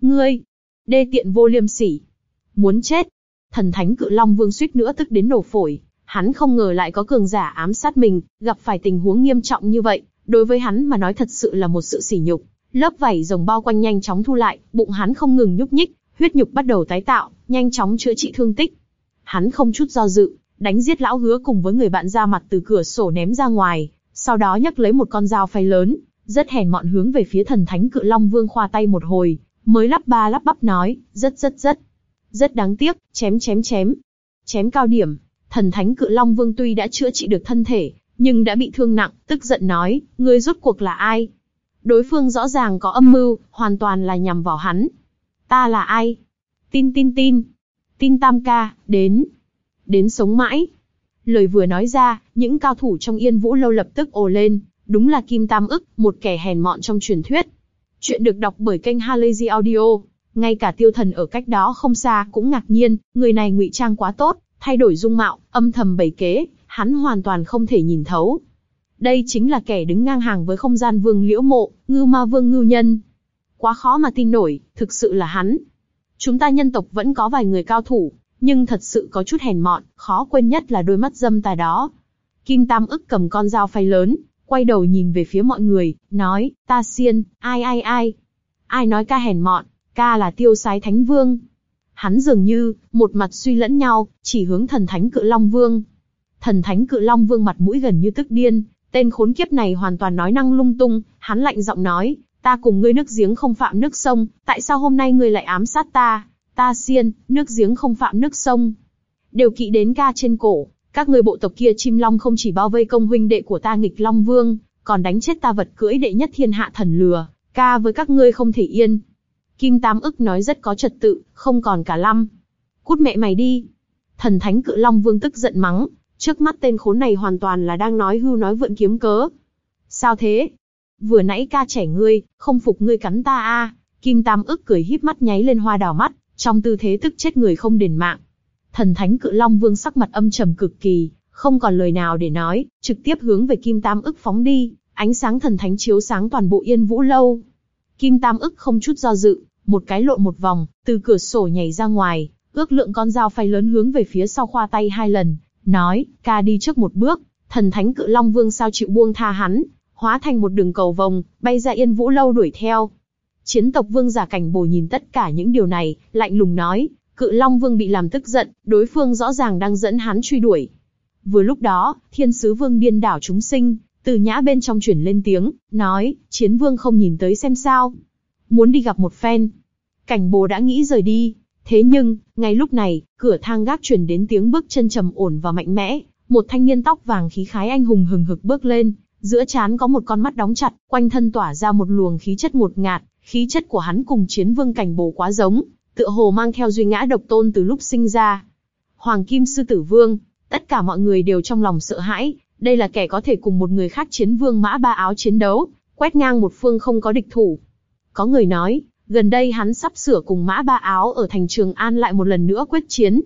A: Ngươi, đê tiện vô liêm sỉ, muốn chết. Thần thánh cự long vương suýt nữa tức đến nổ phổi, hắn không ngờ lại có cường giả ám sát mình, gặp phải tình huống nghiêm trọng như vậy, đối với hắn mà nói thật sự là một sự sỉ nhục. Lớp vảy rồng bao quanh nhanh chóng thu lại, bụng hắn không ngừng nhúc nhích, huyết nhục bắt đầu tái tạo, nhanh chóng chữa trị thương tích. Hắn không chút do dự, đánh giết lão hứa cùng với người bạn ra mặt từ cửa sổ ném ra ngoài, sau đó nhấc lấy một con dao phay lớn, rất hèn mọn hướng về phía thần thánh cự long vương khoa tay một hồi, mới lắp ba lắp bắp nói, rất rất rất, rất đáng tiếc, chém chém chém, chém cao điểm. Thần thánh cự long vương tuy đã chữa trị được thân thể, nhưng đã bị thương nặng, tức giận nói, ngươi rốt cuộc là ai? Đối phương rõ ràng có âm mưu, hoàn toàn là nhằm vào hắn. Ta là ai? Tin tin tin. Tin tam ca, đến. Đến sống mãi. Lời vừa nói ra, những cao thủ trong yên vũ lâu lập tức ồ lên, đúng là Kim Tam ức, một kẻ hèn mọn trong truyền thuyết. Chuyện được đọc bởi kênh Halazy Audio. Ngay cả tiêu thần ở cách đó không xa cũng ngạc nhiên, người này ngụy trang quá tốt, thay đổi dung mạo, âm thầm bày kế, hắn hoàn toàn không thể nhìn thấu. Đây chính là kẻ đứng ngang hàng với không gian vương liễu mộ, ngư ma vương ngư nhân. Quá khó mà tin nổi, thực sự là hắn. Chúng ta nhân tộc vẫn có vài người cao thủ, nhưng thật sự có chút hèn mọn, khó quên nhất là đôi mắt dâm tà đó. Kim Tam ức cầm con dao phay lớn, quay đầu nhìn về phía mọi người, nói, ta xiên, ai ai ai. Ai nói ca hèn mọn, ca là tiêu sái thánh vương. Hắn dường như, một mặt suy lẫn nhau, chỉ hướng thần thánh cự long vương. Thần thánh cự long vương mặt mũi gần như tức điên, tên khốn kiếp này hoàn toàn nói năng lung tung, hắn lạnh giọng nói, ta cùng ngươi nước giếng không phạm nước sông, tại sao hôm nay ngươi lại ám sát ta? Ta xiên, nước giếng không phạm nước sông. Đều kỵ đến ca trên cổ, các ngươi bộ tộc kia chim long không chỉ bao vây công huynh đệ của ta nghịch long vương, còn đánh chết ta vật cưỡi đệ nhất thiên hạ thần lừa, ca với các ngươi không thể yên. Kim Tam ức nói rất có trật tự, không còn cả lăm. Cút mẹ mày đi. Thần thánh cự long vương tức giận mắng, trước mắt tên khốn này hoàn toàn là đang nói hưu nói vượn kiếm cớ. Sao thế? Vừa nãy ca trẻ ngươi, không phục ngươi cắn ta a à. Kim Tam ức cười híp mắt nháy lên hoa đỏ mắt, trong tư thế tức chết người không đền mạng. Thần thánh cự long vương sắc mặt âm trầm cực kỳ, không còn lời nào để nói, trực tiếp hướng về Kim Tam ức phóng đi, ánh sáng thần thánh chiếu sáng toàn bộ yên vũ lâu. Kim Tam ức không chút do dự, một cái lộn một vòng, từ cửa sổ nhảy ra ngoài, ước lượng con dao phay lớn hướng về phía sau khoa tay hai lần, nói, ca đi trước một bước, thần thánh cự long vương sao chịu buông tha hắn, hóa thành một đường cầu vòng, bay ra yên vũ lâu đuổi theo. Chiến tộc vương giả cảnh bồi nhìn tất cả những điều này, lạnh lùng nói, cự long vương bị làm tức giận, đối phương rõ ràng đang dẫn hắn truy đuổi. Vừa lúc đó, thiên sứ vương điên đảo chúng sinh, từ nhã bên trong chuyển lên tiếng, nói, chiến vương không nhìn tới xem sao. Muốn đi gặp một phen. Cảnh bồ đã nghĩ rời đi. Thế nhưng, ngay lúc này, cửa thang gác chuyển đến tiếng bước chân trầm ổn và mạnh mẽ. Một thanh niên tóc vàng khí khái anh hùng hừng hực bước lên, giữa trán có một con mắt đóng chặt, quanh thân tỏa ra một luồng khí chất ngột ngạt, khí chất của hắn cùng chiến vương cảnh bồ quá giống, tựa hồ mang theo duy ngã độc tôn từ lúc sinh ra. Hoàng Kim Sư Tử Vương, tất cả mọi người đều trong lòng sợ hãi, đây là kẻ có thể cùng một người khác chiến vương mã ba áo chiến đấu, quét ngang một phương không có địch thủ. Có người nói, gần đây hắn sắp sửa cùng mã ba áo ở thành Trường An lại một lần nữa quyết chiến.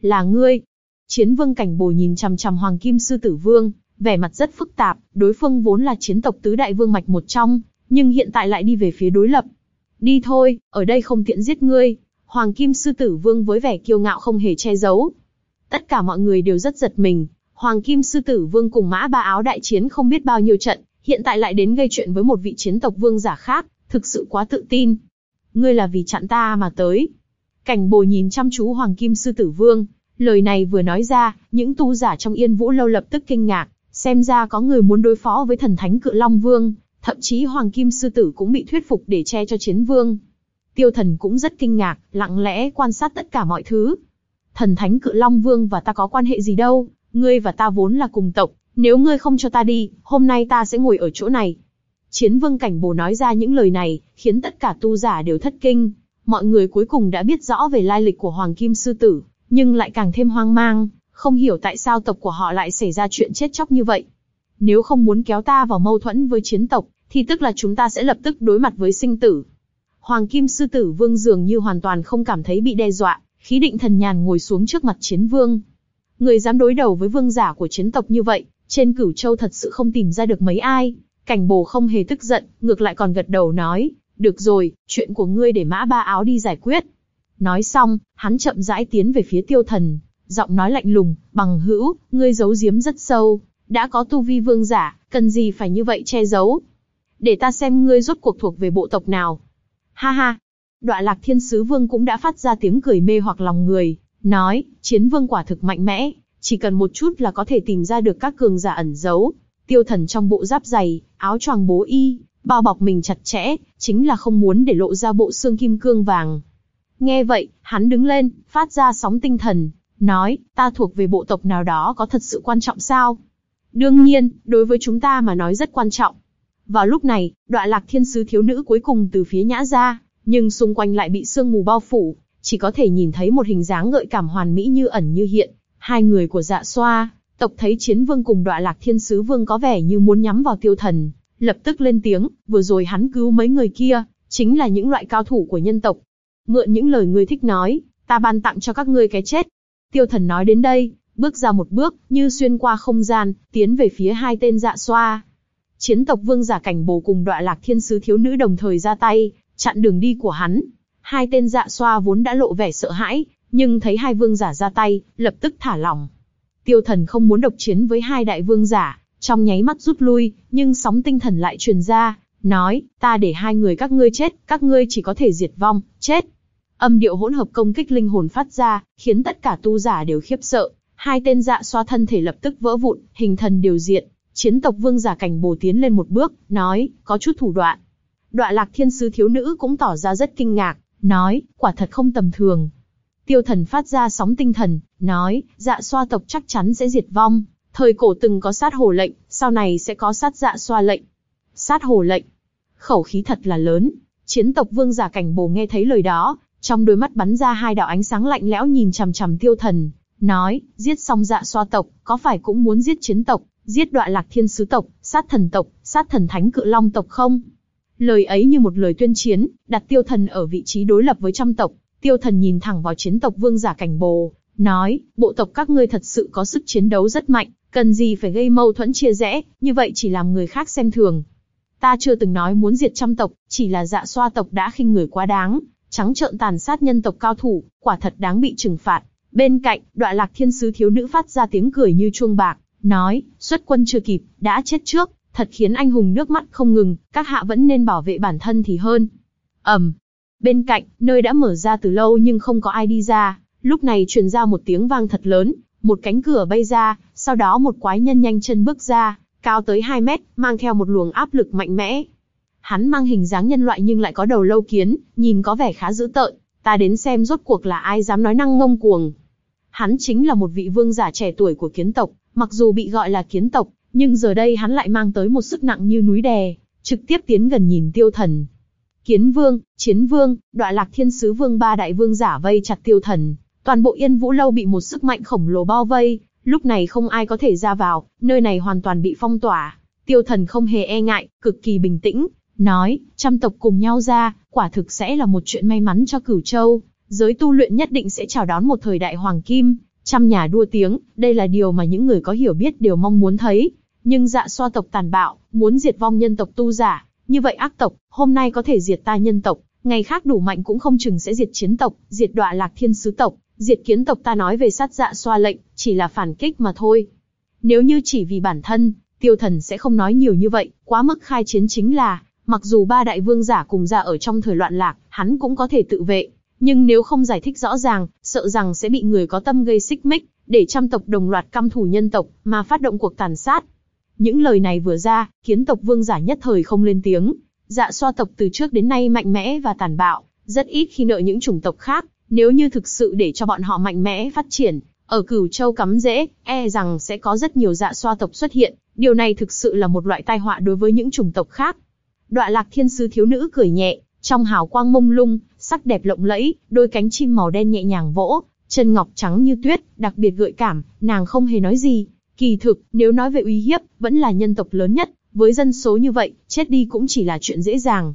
A: Là ngươi. Chiến vương cảnh bồi nhìn chằm chằm Hoàng Kim Sư Tử Vương, vẻ mặt rất phức tạp, đối phương vốn là chiến tộc tứ đại vương mạch một trong, nhưng hiện tại lại đi về phía đối lập. Đi thôi, ở đây không tiện giết ngươi. Hoàng Kim Sư Tử Vương với vẻ kiêu ngạo không hề che giấu. Tất cả mọi người đều rất giật mình, Hoàng Kim Sư Tử Vương cùng Mã Ba Áo đại chiến không biết bao nhiêu trận, hiện tại lại đến gây chuyện với một vị chiến tộc vương giả khác, thực sự quá tự tin. Ngươi là vì chặn ta mà tới. Cảnh Bồi nhìn chăm chú Hoàng Kim Sư Tử Vương, lời này vừa nói ra, những tu giả trong Yên Vũ lâu lập tức kinh ngạc, xem ra có người muốn đối phó với thần thánh cự Long Vương, thậm chí Hoàng Kim Sư Tử cũng bị thuyết phục để che cho chiến vương. Tiêu thần cũng rất kinh ngạc, lặng lẽ quan sát tất cả mọi thứ. Thần thánh cự Long Vương và ta có quan hệ gì đâu, ngươi và ta vốn là cùng tộc, nếu ngươi không cho ta đi, hôm nay ta sẽ ngồi ở chỗ này. Chiến vương cảnh bồ nói ra những lời này, khiến tất cả tu giả đều thất kinh. Mọi người cuối cùng đã biết rõ về lai lịch của Hoàng Kim Sư Tử, nhưng lại càng thêm hoang mang, không hiểu tại sao tộc của họ lại xảy ra chuyện chết chóc như vậy. Nếu không muốn kéo ta vào mâu thuẫn với chiến tộc, thì tức là chúng ta sẽ lập tức đối mặt với sinh tử. Hoàng Kim Sư Tử Vương dường như hoàn toàn không cảm thấy bị đe dọa, khí định thần nhàn ngồi xuống trước mặt chiến vương. Người dám đối đầu với vương giả của chiến tộc như vậy, trên cửu châu thật sự không tìm ra được mấy ai. Cảnh bồ không hề tức giận, ngược lại còn gật đầu nói, được rồi, chuyện của ngươi để mã ba áo đi giải quyết. Nói xong, hắn chậm rãi tiến về phía tiêu thần, giọng nói lạnh lùng, bằng hữu, ngươi giấu giếm rất sâu, đã có tu vi vương giả, cần gì phải như vậy che giấu. Để ta xem ngươi rốt cuộc thuộc về bộ tộc nào. Ha ha, đoạ lạc thiên sứ vương cũng đã phát ra tiếng cười mê hoặc lòng người, nói, chiến vương quả thực mạnh mẽ, chỉ cần một chút là có thể tìm ra được các cường giả ẩn giấu. Tiêu thần trong bộ giáp dày, áo choàng bố y, bao bọc mình chặt chẽ, chính là không muốn để lộ ra bộ xương kim cương vàng. Nghe vậy, hắn đứng lên, phát ra sóng tinh thần, nói, ta thuộc về bộ tộc nào đó có thật sự quan trọng sao? Đương nhiên, đối với chúng ta mà nói rất quan trọng. Vào lúc này, đoạn lạc thiên sứ thiếu nữ cuối cùng từ phía nhã ra, nhưng xung quanh lại bị sương mù bao phủ, chỉ có thể nhìn thấy một hình dáng gợi cảm hoàn mỹ như ẩn như hiện. Hai người của dạ xoa, tộc thấy chiến vương cùng đoạn lạc thiên sứ vương có vẻ như muốn nhắm vào tiêu thần, lập tức lên tiếng, vừa rồi hắn cứu mấy người kia, chính là những loại cao thủ của nhân tộc. Mượn những lời ngươi thích nói, ta ban tặng cho các ngươi cái chết. Tiêu thần nói đến đây, bước ra một bước, như xuyên qua không gian, tiến về phía hai tên dạ xoa. Chiến tộc vương giả cảnh bồ cùng đọa lạc thiên sứ thiếu nữ đồng thời ra tay, chặn đường đi của hắn. Hai tên dạ xoa vốn đã lộ vẻ sợ hãi, nhưng thấy hai vương giả ra tay, lập tức thả lỏng. Tiêu thần không muốn độc chiến với hai đại vương giả, trong nháy mắt rút lui, nhưng sóng tinh thần lại truyền ra, nói, ta để hai người các ngươi chết, các ngươi chỉ có thể diệt vong, chết. Âm điệu hỗn hợp công kích linh hồn phát ra, khiến tất cả tu giả đều khiếp sợ, hai tên dạ xoa thân thể lập tức vỡ vụn, hình thần điều diện. Chiến tộc vương giả cảnh bồ tiến lên một bước, nói, có chút thủ đoạn. Đoạ lạc thiên sứ thiếu nữ cũng tỏ ra rất kinh ngạc, nói, quả thật không tầm thường. Tiêu thần phát ra sóng tinh thần, nói, dạ xoa tộc chắc chắn sẽ diệt vong. Thời cổ từng có sát hồ lệnh, sau này sẽ có sát dạ xoa lệnh. Sát hồ lệnh. Khẩu khí thật là lớn. Chiến tộc vương giả cảnh bồ nghe thấy lời đó, trong đôi mắt bắn ra hai đạo ánh sáng lạnh lẽo nhìn chằm chằm tiêu thần, nói, giết xong dạ xoa tộc, có phải cũng muốn giết chiến tộc, giết đoạn lạc thiên sứ tộc, sát thần tộc, sát thần thánh cự long tộc không? Lời ấy như một lời tuyên chiến, đặt tiêu thần ở vị trí đối lập với trăm tộc. Tiêu thần nhìn thẳng vào chiến tộc vương giả cảnh bồ, nói, bộ tộc các ngươi thật sự có sức chiến đấu rất mạnh, cần gì phải gây mâu thuẫn chia rẽ, như vậy chỉ làm người khác xem thường. Ta chưa từng nói muốn diệt trăm tộc, chỉ là dạ xoa tộc đã khinh người quá đáng, trắng trợn tàn sát nhân tộc cao thủ, quả thật đáng bị trừng phạt. Bên cạnh, đoạn lạc thiên sứ thiếu nữ phát ra tiếng cười như chuông bạc, nói, xuất quân chưa kịp, đã chết trước, thật khiến anh hùng nước mắt không ngừng, các hạ vẫn nên bảo vệ bản thân thì hơn. ầm, bên cạnh, nơi đã mở ra từ lâu nhưng không có ai đi ra, lúc này truyền ra một tiếng vang thật lớn, một cánh cửa bay ra, sau đó một quái nhân nhanh chân bước ra, cao tới 2 mét, mang theo một luồng áp lực mạnh mẽ. Hắn mang hình dáng nhân loại nhưng lại có đầu lâu kiến, nhìn có vẻ khá dữ tợn, ta đến xem rốt cuộc là ai dám nói năng ngông cuồng. Hắn chính là một vị vương giả trẻ tuổi của kiến tộc, mặc dù bị gọi là kiến tộc, nhưng giờ đây hắn lại mang tới một sức nặng như núi đè, trực tiếp tiến gần nhìn tiêu thần. Kiến vương, chiến vương, đoạn lạc thiên sứ vương ba đại vương giả vây chặt tiêu thần, toàn bộ yên vũ lâu bị một sức mạnh khổng lồ bao vây, lúc này không ai có thể ra vào, nơi này hoàn toàn bị phong tỏa. Tiêu thần không hề e ngại, cực kỳ bình tĩnh, nói, trăm tộc cùng nhau ra, quả thực sẽ là một chuyện may mắn cho cửu châu, giới tu luyện nhất định sẽ chào đón một thời đại hoàng kim, trăm nhà đua tiếng, đây là điều mà những người có hiểu biết đều mong muốn thấy. Nhưng dạ xoa tộc tàn bạo, muốn diệt vong nhân tộc tu giả, như vậy ác tộc, hôm nay có thể diệt ta nhân tộc, ngày khác đủ mạnh cũng không chừng sẽ diệt chiến tộc, diệt đọa lạc thiên sứ tộc, diệt kiến tộc ta nói về sát dạ xoa lệnh, chỉ là phản kích mà thôi. Nếu như chỉ vì bản thân, tiêu thần sẽ không nói nhiều như vậy, quá mức khai chiến chính là, mặc dù ba đại vương giả cùng ra ở trong thời loạn lạc, hắn cũng có thể tự vệ, nhưng nếu không giải thích rõ ràng, sợ rằng sẽ bị người có tâm gây xích mích, để trăm tộc đồng loạt căm thù nhân tộc, mà phát động cuộc tàn sát. Những lời này vừa ra, kiến tộc vương giả nhất thời không lên tiếng. Dạ xoa tộc từ trước đến nay mạnh mẽ và tàn bạo, rất ít khi nợ những chủng tộc khác. Nếu như thực sự để cho bọn họ mạnh mẽ phát triển, ở cửu châu cắm rễ, e rằng sẽ có rất nhiều dạ xoa tộc xuất hiện. Điều này thực sự là một loại tai họa đối với những chủng tộc khác. Đoạ lạc thiên sứ thiếu nữ cười nhẹ, trong hào quang mông lung, sắc đẹp lộng lẫy, đôi cánh chim màu đen nhẹ nhàng vỗ, chân ngọc trắng như tuyết, đặc biệt gợi cảm, nàng không hề nói gì. Kỳ thực, nếu nói về uy hiếp, vẫn là nhân tộc lớn nhất, với dân số như vậy, chết đi cũng chỉ là chuyện dễ dàng.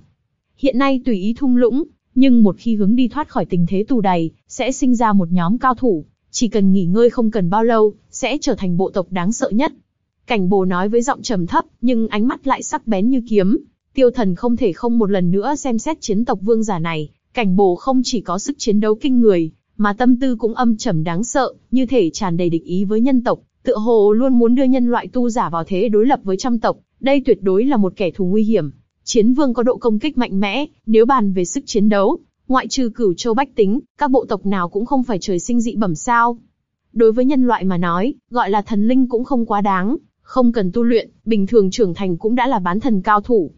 A: Hiện nay tùy ý thung lũng, nhưng một khi hướng đi thoát khỏi tình thế tù đầy, sẽ sinh ra một nhóm cao thủ, chỉ cần nghỉ ngơi không cần bao lâu, sẽ trở thành bộ tộc đáng sợ nhất. Cảnh bồ nói với giọng trầm thấp, nhưng ánh mắt lại sắc bén như kiếm. Tiêu thần không thể không một lần nữa xem xét chiến tộc vương giả này, cảnh bồ không chỉ có sức chiến đấu kinh người, mà tâm tư cũng âm trầm đáng sợ, như thể tràn đầy địch ý với nhân tộc, tựa hồ luôn muốn đưa nhân loại tu giả vào thế đối lập với trăm tộc, đây tuyệt đối là một kẻ thù nguy hiểm. Chiến vương có độ công kích mạnh mẽ, nếu bàn về sức chiến đấu, ngoại trừ cửu châu bách tính, các bộ tộc nào cũng không phải trời sinh dị bẩm sao. Đối với nhân loại mà nói, gọi là thần linh cũng không quá đáng, không cần tu luyện, bình thường trưởng thành cũng đã là bán thần cao thủ.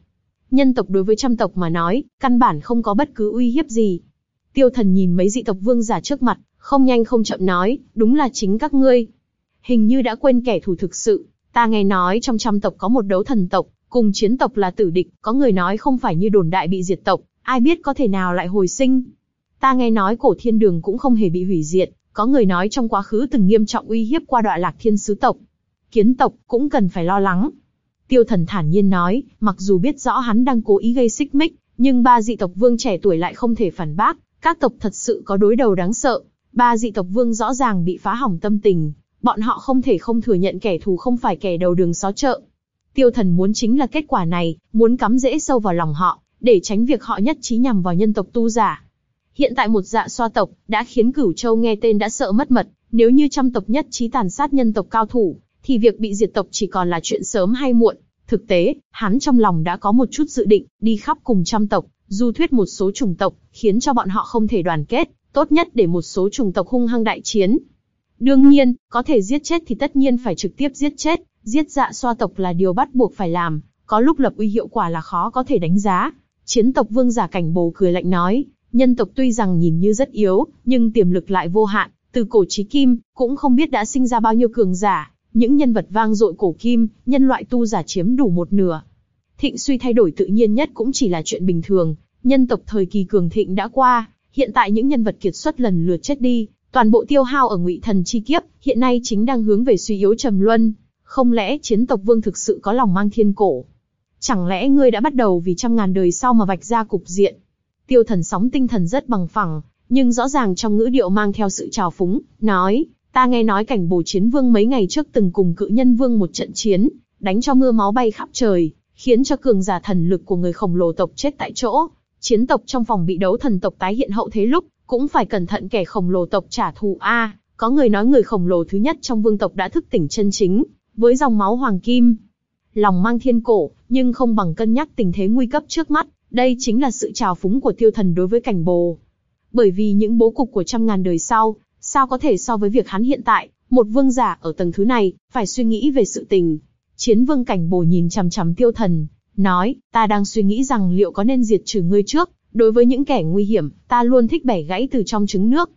A: Nhân tộc đối với trăm tộc mà nói, căn bản không có bất cứ uy hiếp gì. Tiêu thần nhìn mấy dị tộc vương giả trước mặt, không nhanh không chậm nói, đúng là chính các ngươi. Hình như đã quên kẻ thù thực sự, ta nghe nói trong trăm tộc có một đấu thần tộc, cùng chiến tộc là tử địch, có người nói không phải như đồn đại bị diệt tộc, ai biết có thể nào lại hồi sinh. Ta nghe nói cổ thiên đường cũng không hề bị hủy diệt, có người nói trong quá khứ từng nghiêm trọng uy hiếp qua đoạn lạc thiên sứ tộc. Kiến tộc cũng cần phải lo lắng. Tiêu thần thản nhiên nói, mặc dù biết rõ hắn đang cố ý gây xích mích, nhưng ba dị tộc vương trẻ tuổi lại không thể phản bác, các tộc thật sự có đối đầu đáng sợ. Ba dị tộc vương rõ ràng bị phá hỏng tâm tình, bọn họ không thể không thừa nhận kẻ thù không phải kẻ đầu đường xó chợ. Tiêu thần muốn chính là kết quả này, muốn cắm rễ sâu vào lòng họ, để tránh việc họ nhất trí nhằm vào nhân tộc tu giả. Hiện tại một dạ xoa tộc, đã khiến cửu châu nghe tên đã sợ mất mật, nếu như trăm tộc nhất trí tàn sát nhân tộc cao thủ, thì việc bị diệt tộc chỉ còn là chuyện sớm hay muộn. Thực tế, hắn trong lòng đã có một chút dự định, đi khắp cùng trăm tộc, du thuyết một số chủng tộc, khiến cho bọn họ không thể đoàn kết, tốt nhất để một số chủng tộc hung hăng đại chiến. Đương nhiên, có thể giết chết thì tất nhiên phải trực tiếp giết chết, giết dạ xoa tộc là điều bắt buộc phải làm, có lúc lập uy hiệu quả là khó có thể đánh giá. Chiến tộc vương giả cảnh bồ cười lạnh nói, nhân tộc tuy rằng nhìn như rất yếu, nhưng tiềm lực lại vô hạn, từ cổ chí kim, cũng không biết đã sinh ra bao nhiêu cường giả, những nhân vật vang dội cổ kim, nhân loại tu giả chiếm đủ một nửa. Thịnh suy thay đổi tự nhiên nhất cũng chỉ là chuyện bình thường, nhân tộc thời kỳ cường thịnh đã qua, hiện tại những nhân vật kiệt xuất lần lượt chết đi, toàn bộ tiêu hao ở ngụy thần chi kiếp, hiện nay chính đang hướng về suy yếu trầm luân. Không lẽ chiến tộc vương thực sự có lòng mang thiên cổ? Chẳng lẽ ngươi đã bắt đầu vì trăm ngàn đời sau mà vạch ra cục diện? Tiêu thần sóng tinh thần rất bằng phẳng, nhưng rõ ràng trong ngữ điệu mang theo sự trào phúng, nói, ta nghe nói cảnh bổ chiến vương mấy ngày trước từng cùng cự nhân vương một trận chiến, đánh cho mưa máu bay khắp trời, khiến cho cường giả thần lực của người khổng lồ tộc chết tại chỗ. Chiến tộc trong phòng bị đấu thần tộc tái hiện hậu thế lúc, cũng phải cẩn thận kẻ khổng lồ tộc trả thù a. có người nói người khổng lồ thứ nhất trong vương tộc đã thức tỉnh chân chính, với dòng máu hoàng kim. Lòng mang thiên cổ, nhưng không bằng cân nhắc tình thế nguy cấp trước mắt, đây chính là sự trào phúng của tiêu thần đối với cảnh bồ. Bởi vì những bố cục của trăm ngàn đời sau, sao có thể so với việc hắn hiện tại, một vương giả ở tầng thứ này, phải suy nghĩ về sự tình. Chiến vương cảnh bồ nhìn chằm chằm tiêu thần, nói, ta đang suy nghĩ rằng liệu có nên diệt trừ ngươi trước, đối với những kẻ nguy hiểm, ta luôn thích bẻ gãy từ trong trứng nước.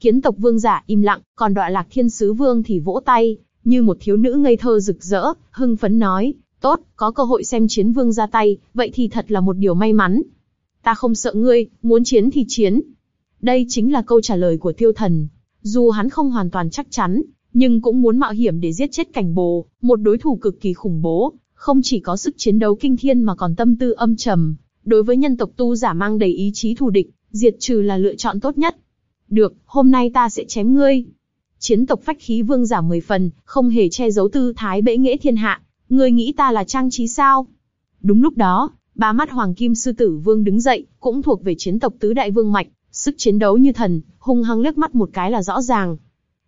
A: Kiến tộc vương giả im lặng, còn đọa lạc thiên sứ vương thì vỗ tay, như một thiếu nữ ngây thơ rực rỡ, hưng phấn nói, tốt, có cơ hội xem chiến vương ra tay, vậy thì thật là một điều may mắn. Ta không sợ ngươi, muốn chiến thì chiến. Đây chính là câu trả lời của tiêu thần. Dù hắn không hoàn toàn chắc chắn, nhưng cũng muốn mạo hiểm để giết chết cảnh bồ, một đối thủ cực kỳ khủng bố, không chỉ có sức chiến đấu kinh thiên mà còn tâm tư âm trầm. Đối với nhân tộc tu giả mang đầy ý chí thù địch, diệt trừ là lựa chọn tốt nhất. Được, hôm nay ta sẽ chém ngươi. Chiến tộc phách khí vương giả mười phần, không hề che giấu tư thái bệ nghĩa thiên hạ. Ngươi nghĩ ta là trang trí sao? Đúng lúc đó, ba mắt hoàng kim sư tử vương đứng dậy, cũng thuộc về chiến tộc tứ đại vương mạch, sức chiến đấu như thần, hung hăng liếc mắt một cái là rõ ràng.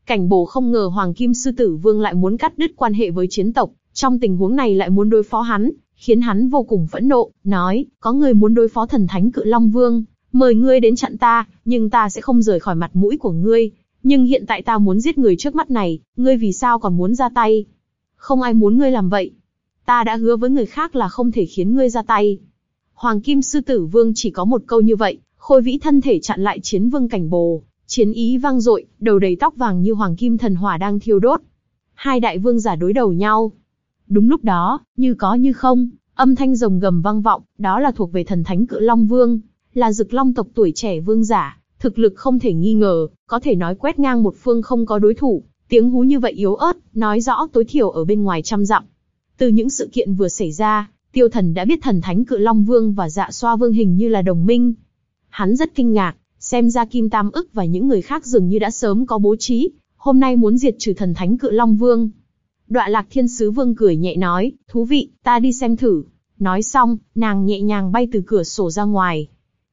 A: Cảnh bổ không ngờ hoàng kim sư tử vương lại muốn cắt đứt quan hệ với chiến tộc, trong tình huống này lại muốn đối phó hắn, khiến hắn vô cùng phẫn nộ, nói, có người muốn đối phó thần thánh cự long vương, mời ngươi đến chặn ta, nhưng ta sẽ không rời khỏi mặt mũi của ngươi. Nhưng hiện tại ta muốn giết người trước mắt này, ngươi vì sao còn muốn ra tay? Không ai muốn ngươi làm vậy. Ta đã hứa với người khác là không thể khiến ngươi ra tay. Hoàng Kim Sư Tử Vương chỉ có một câu như vậy, khôi vĩ thân thể chặn lại chiến vương cảnh bồ, chiến ý vang dội, đầu đầy tóc vàng như hoàng kim thần hỏa đang thiêu đốt. Hai đại vương giả đối đầu nhau. Đúng lúc đó, như có như không, âm thanh rồng gầm vang vọng, đó là thuộc về thần thánh cự long vương, là dực long tộc tuổi trẻ vương giả, thực lực không thể nghi ngờ, có thể nói quét ngang một phương không có đối thủ, tiếng hú như vậy yếu ớt, nói rõ tối thiểu ở bên ngoài trăm dặm. Từ những sự kiện vừa xảy ra, tiêu thần đã biết thần thánh cự long vương và dạ xoa vương hình như là đồng minh. Hắn rất kinh ngạc, xem ra Kim Tam ức và những người khác dường như đã sớm có bố trí, hôm nay muốn diệt trừ thần thánh cự long vương. Đoạ lạc thiên sứ vương cười nhẹ nói, thú vị, ta đi xem thử. Nói xong, nàng nhẹ nhàng bay từ cửa sổ ra ngoài.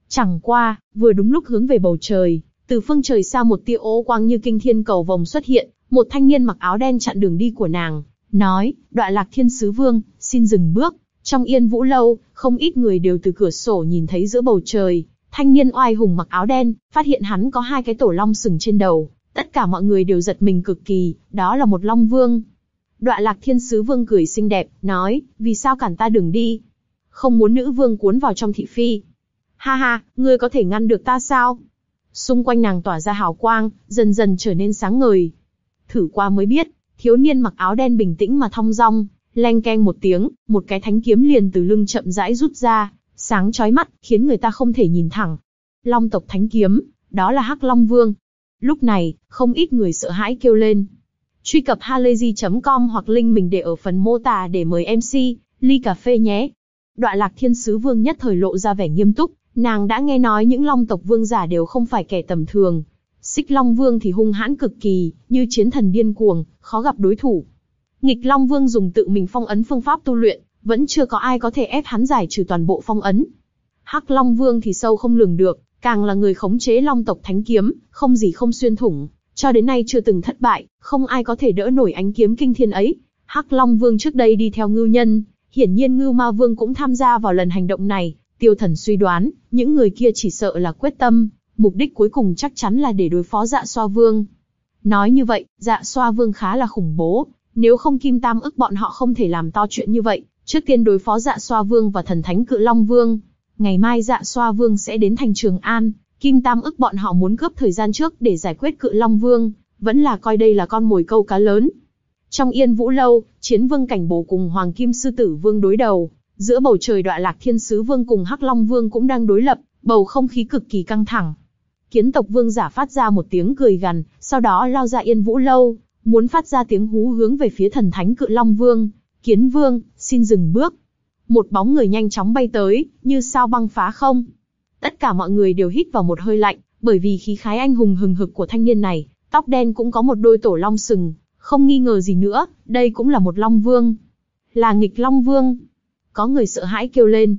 A: Chẳng qua, vừa đúng lúc hướng về bầu trời, từ phương trời xa một tia ố quang như kinh thiên cầu vồng xuất hiện, một thanh niên mặc áo đen chặn đường đi của nàng, nói, đoạ lạc thiên sứ vương, xin dừng bước. Trong yên vũ lâu, không ít người đều từ cửa sổ nhìn thấy giữa bầu trời, thanh niên oai hùng mặc áo đen, phát hiện hắn có hai cái tổ long sừng trên đầu, tất cả mọi người đều giật mình cực kỳ, đó là một long vương. Đoạ lạc thiên sứ vương cười xinh đẹp, nói, vì sao cản ta đường đi? không muốn nữ vương cuốn vào trong thị phi. Ha ha, ngươi có thể ngăn được ta sao? Xung quanh nàng tỏa ra hào quang, dần dần trở nên sáng ngời. Thử qua mới biết, thiếu niên mặc áo đen bình tĩnh mà thong dong, leng keng một tiếng, một cái thánh kiếm liền từ lưng chậm rãi rút ra, sáng chói mắt, khiến người ta không thể nhìn thẳng. Long tộc thánh kiếm, đó là Hắc Long Vương. Lúc này, không ít người sợ hãi kêu lên. Truy cập halayzi.com hoặc link mình để ở phần mô tả để mời MC, ly cà phê nhé. Đoạn lạc thiên sứ vương nhất thời lộ ra vẻ nghiêm túc, nàng đã nghe nói những long tộc vương giả đều không phải kẻ tầm thường. Xích Long Vương thì hung hãn cực kỳ, như chiến thần điên cuồng, khó gặp đối thủ. Nghịch Long Vương dùng tự mình phong ấn phương pháp tu luyện, vẫn chưa có ai có thể ép hắn giải trừ toàn bộ phong ấn. Hắc Long Vương thì sâu không lường được, càng là người khống chế Long tộc Thánh kiếm, không gì không xuyên thủng, cho đến nay chưa từng thất bại, không ai có thể đỡ nổi ánh kiếm kinh thiên ấy. Hắc Long Vương trước đây đi theo Ngưu Nhân, hiển nhiên Ngưu Ma Vương cũng tham gia vào lần hành động này. Tiêu Thần suy đoán, những người kia chỉ sợ là quyết tâm, mục đích cuối cùng chắc chắn là để đối phó Dạ Xoa Vương. Nói như vậy, Dạ Xoa Vương khá là khủng bố, nếu không Kim Tam ức bọn họ không thể làm to chuyện như vậy, trước tiên đối phó Dạ Xoa Vương và Thần Thánh Cự Long Vương. Ngày mai Dạ Xoa Vương sẽ đến thành Trường An, Kim Tam ức bọn họ muốn cướp thời gian trước để giải quyết Cự Long Vương, vẫn là coi đây là con mồi câu cá lớn. Trong Yên Vũ Lâu, Chiến Vương Cảnh Bổ cùng Hoàng Kim Sư Tử Vương đối đầu, giữa bầu trời đọa lạc Thiên Sứ Vương cùng Hắc Long Vương cũng đang đối lập, bầu không khí cực kỳ căng thẳng. Kiến tộc Vương giả phát ra một tiếng cười gằn, sau đó lao ra Yên Vũ Lâu, muốn phát ra tiếng hú hướng về phía thần thánh Cự Long Vương. Kiến Vương, xin dừng bước. Một bóng người nhanh chóng bay tới, như sao băng phá không. Tất cả mọi người đều hít vào một hơi lạnh, bởi vì khí khái anh hùng hừng hực của thanh niên này, tóc đen cũng có một đôi tổ long sừng, không nghi ngờ gì nữa, đây cũng là một long vương. Là nghịch long vương. Có người sợ hãi kêu lên.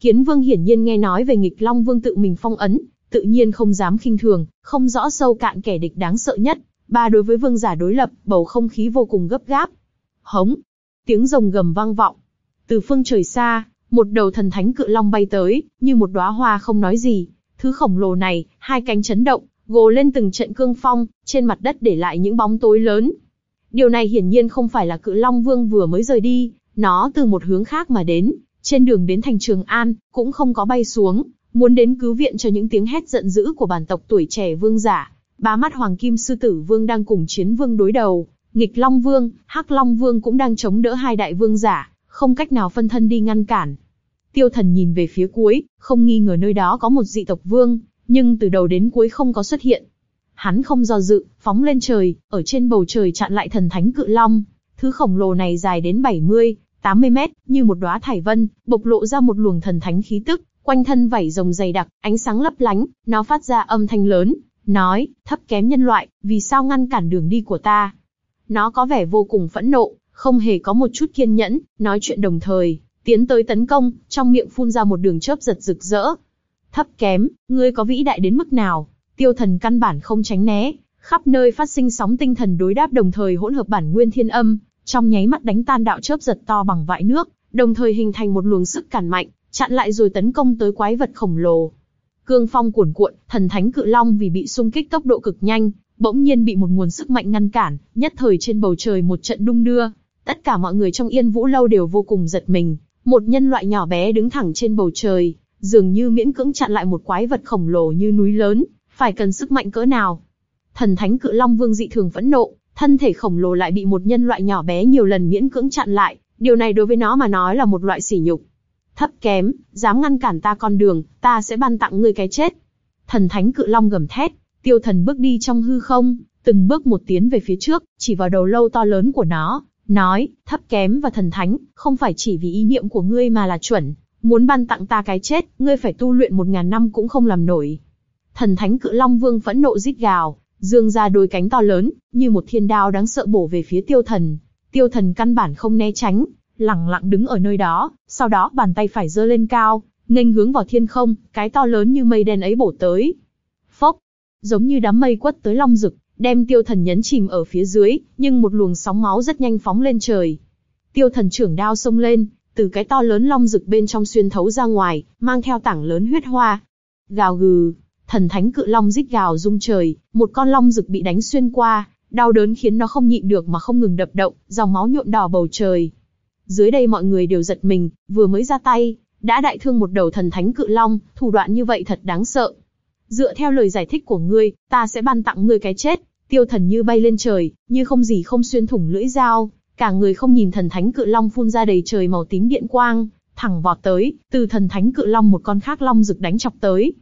A: Kiến vương hiển nhiên nghe nói về nghịch long vương tự mình phong ấn, tự nhiên không dám khinh thường, không rõ sâu cạn kẻ địch đáng sợ nhất. Ba đối với vương giả đối lập, bầu không khí vô cùng gấp gáp. Hống! Tiếng rồng gầm vang vọng. Từ phương trời xa, một đầu thần thánh cự long bay tới, như một đóa hoa không nói gì. Thứ khổng lồ này, hai cánh chấn động, gồ lên từng trận cương phong, trên mặt đất để lại những bóng tối lớn. Điều này hiển nhiên không phải là cự long vương vừa mới rời đi, nó từ một hướng khác mà đến, trên đường đến thành Trường An, cũng không có bay xuống, muốn đến cứu viện cho những tiếng hét giận dữ của bản tộc tuổi trẻ vương giả. Ba mắt Hoàng Kim Sư Tử Vương đang cùng chiến vương đối đầu, nghịch Long Vương, Hắc Long Vương cũng đang chống đỡ hai đại vương giả, không cách nào phân thân đi ngăn cản. Tiêu thần nhìn về phía cuối, không nghi ngờ nơi đó có một dị tộc vương, nhưng từ đầu đến cuối không có xuất hiện. Hắn không do dự, phóng lên trời, ở trên bầu trời chặn lại thần thánh cự long. Thứ khổng lồ này dài đến 70, 80 mét, như một đóa thải vân, bộc lộ ra một luồng thần thánh khí tức, quanh thân vảy rồng dày đặc, ánh sáng lấp lánh, nó phát ra âm thanh lớn, nói, thấp kém nhân loại, vì sao ngăn cản đường đi của ta? Nó có vẻ vô cùng phẫn nộ, không hề có một chút kiên nhẫn, nói chuyện đồng thời, tiến tới tấn công, trong miệng phun ra một đường chớp giật rực rỡ. Thấp kém, ngươi có vĩ đại đến mức nào? Tiêu thần căn bản không tránh né, khắp nơi phát sinh sóng tinh thần đối đáp đồng thời hỗn hợp bản nguyên thiên âm, trong nháy mắt đánh tan đạo chớp giật to bằng vại nước, đồng thời hình thành một luồng sức cản mạnh, chặn lại rồi tấn công tới quái vật khổng lồ. Cương phong cuồn cuộn, thần thánh cự long vì bị xung kích tốc độ cực nhanh, bỗng nhiên bị một nguồn sức mạnh ngăn cản, nhất thời trên bầu trời một trận đung đưa. Tất cả mọi người trong Yên Vũ lâu đều vô cùng giật mình, một nhân loại nhỏ bé đứng thẳng trên bầu trời, dường như miễn cưỡng chặn lại một quái vật khổng lồ như núi lớn, phải cần sức mạnh cỡ nào. Thần thánh cự long vương dị thường phẫn nộ, thân thể khổng lồ lại bị một nhân loại nhỏ bé nhiều lần miễn cưỡng chặn lại, điều này đối với nó mà nói là một loại sỉ nhục. Thấp kém, dám ngăn cản ta con đường, ta sẽ ban tặng ngươi cái chết. Thần thánh cự long gầm thét, tiêu thần bước đi trong hư không, từng bước một tiến về phía trước, chỉ vào đầu lâu to lớn của nó, nói, thấp kém và thần thánh, không phải chỉ vì ý niệm của ngươi mà là chuẩn, muốn ban tặng ta cái chết, ngươi phải tu luyện một ngàn năm cũng không làm nổi. Thần thánh cự long vương phẫn nộ rít gào, dương ra đôi cánh to lớn, như một thiên đao đáng sợ bổ về phía tiêu thần. Tiêu thần căn bản không né tránh, lặng lặng đứng ở nơi đó, sau đó bàn tay phải giơ lên cao, nghênh hướng vào thiên không, cái to lớn như mây đen ấy bổ tới. Phốc, giống như đám mây quất tới long rực, đem tiêu thần nhấn chìm ở phía dưới, nhưng một luồng sóng máu rất nhanh phóng lên trời. Tiêu thần trưởng đao xông lên, từ cái to lớn long rực bên trong xuyên thấu ra ngoài, mang theo tảng lớn huyết hoa. Gào gừ, thần thánh cự long rít gào rung trời, một con long rực bị đánh xuyên qua, đau đớn khiến nó không nhịn được mà không ngừng đập động, dòng máu nhuộm đỏ bầu trời. Dưới đây mọi người đều giật mình, vừa mới ra tay, đã đại thương một đầu thần thánh cự long, thủ đoạn như vậy thật đáng sợ. Dựa theo lời giải thích của ngươi, ta sẽ ban tặng ngươi cái chết. Tiêu thần như bay lên trời, như không gì không xuyên thủng lưỡi dao, cả người không nhìn thần thánh cự long phun ra đầy trời màu tím điện quang, thẳng vọt tới, từ thần thánh cự long một con khác long rực đánh chọc tới.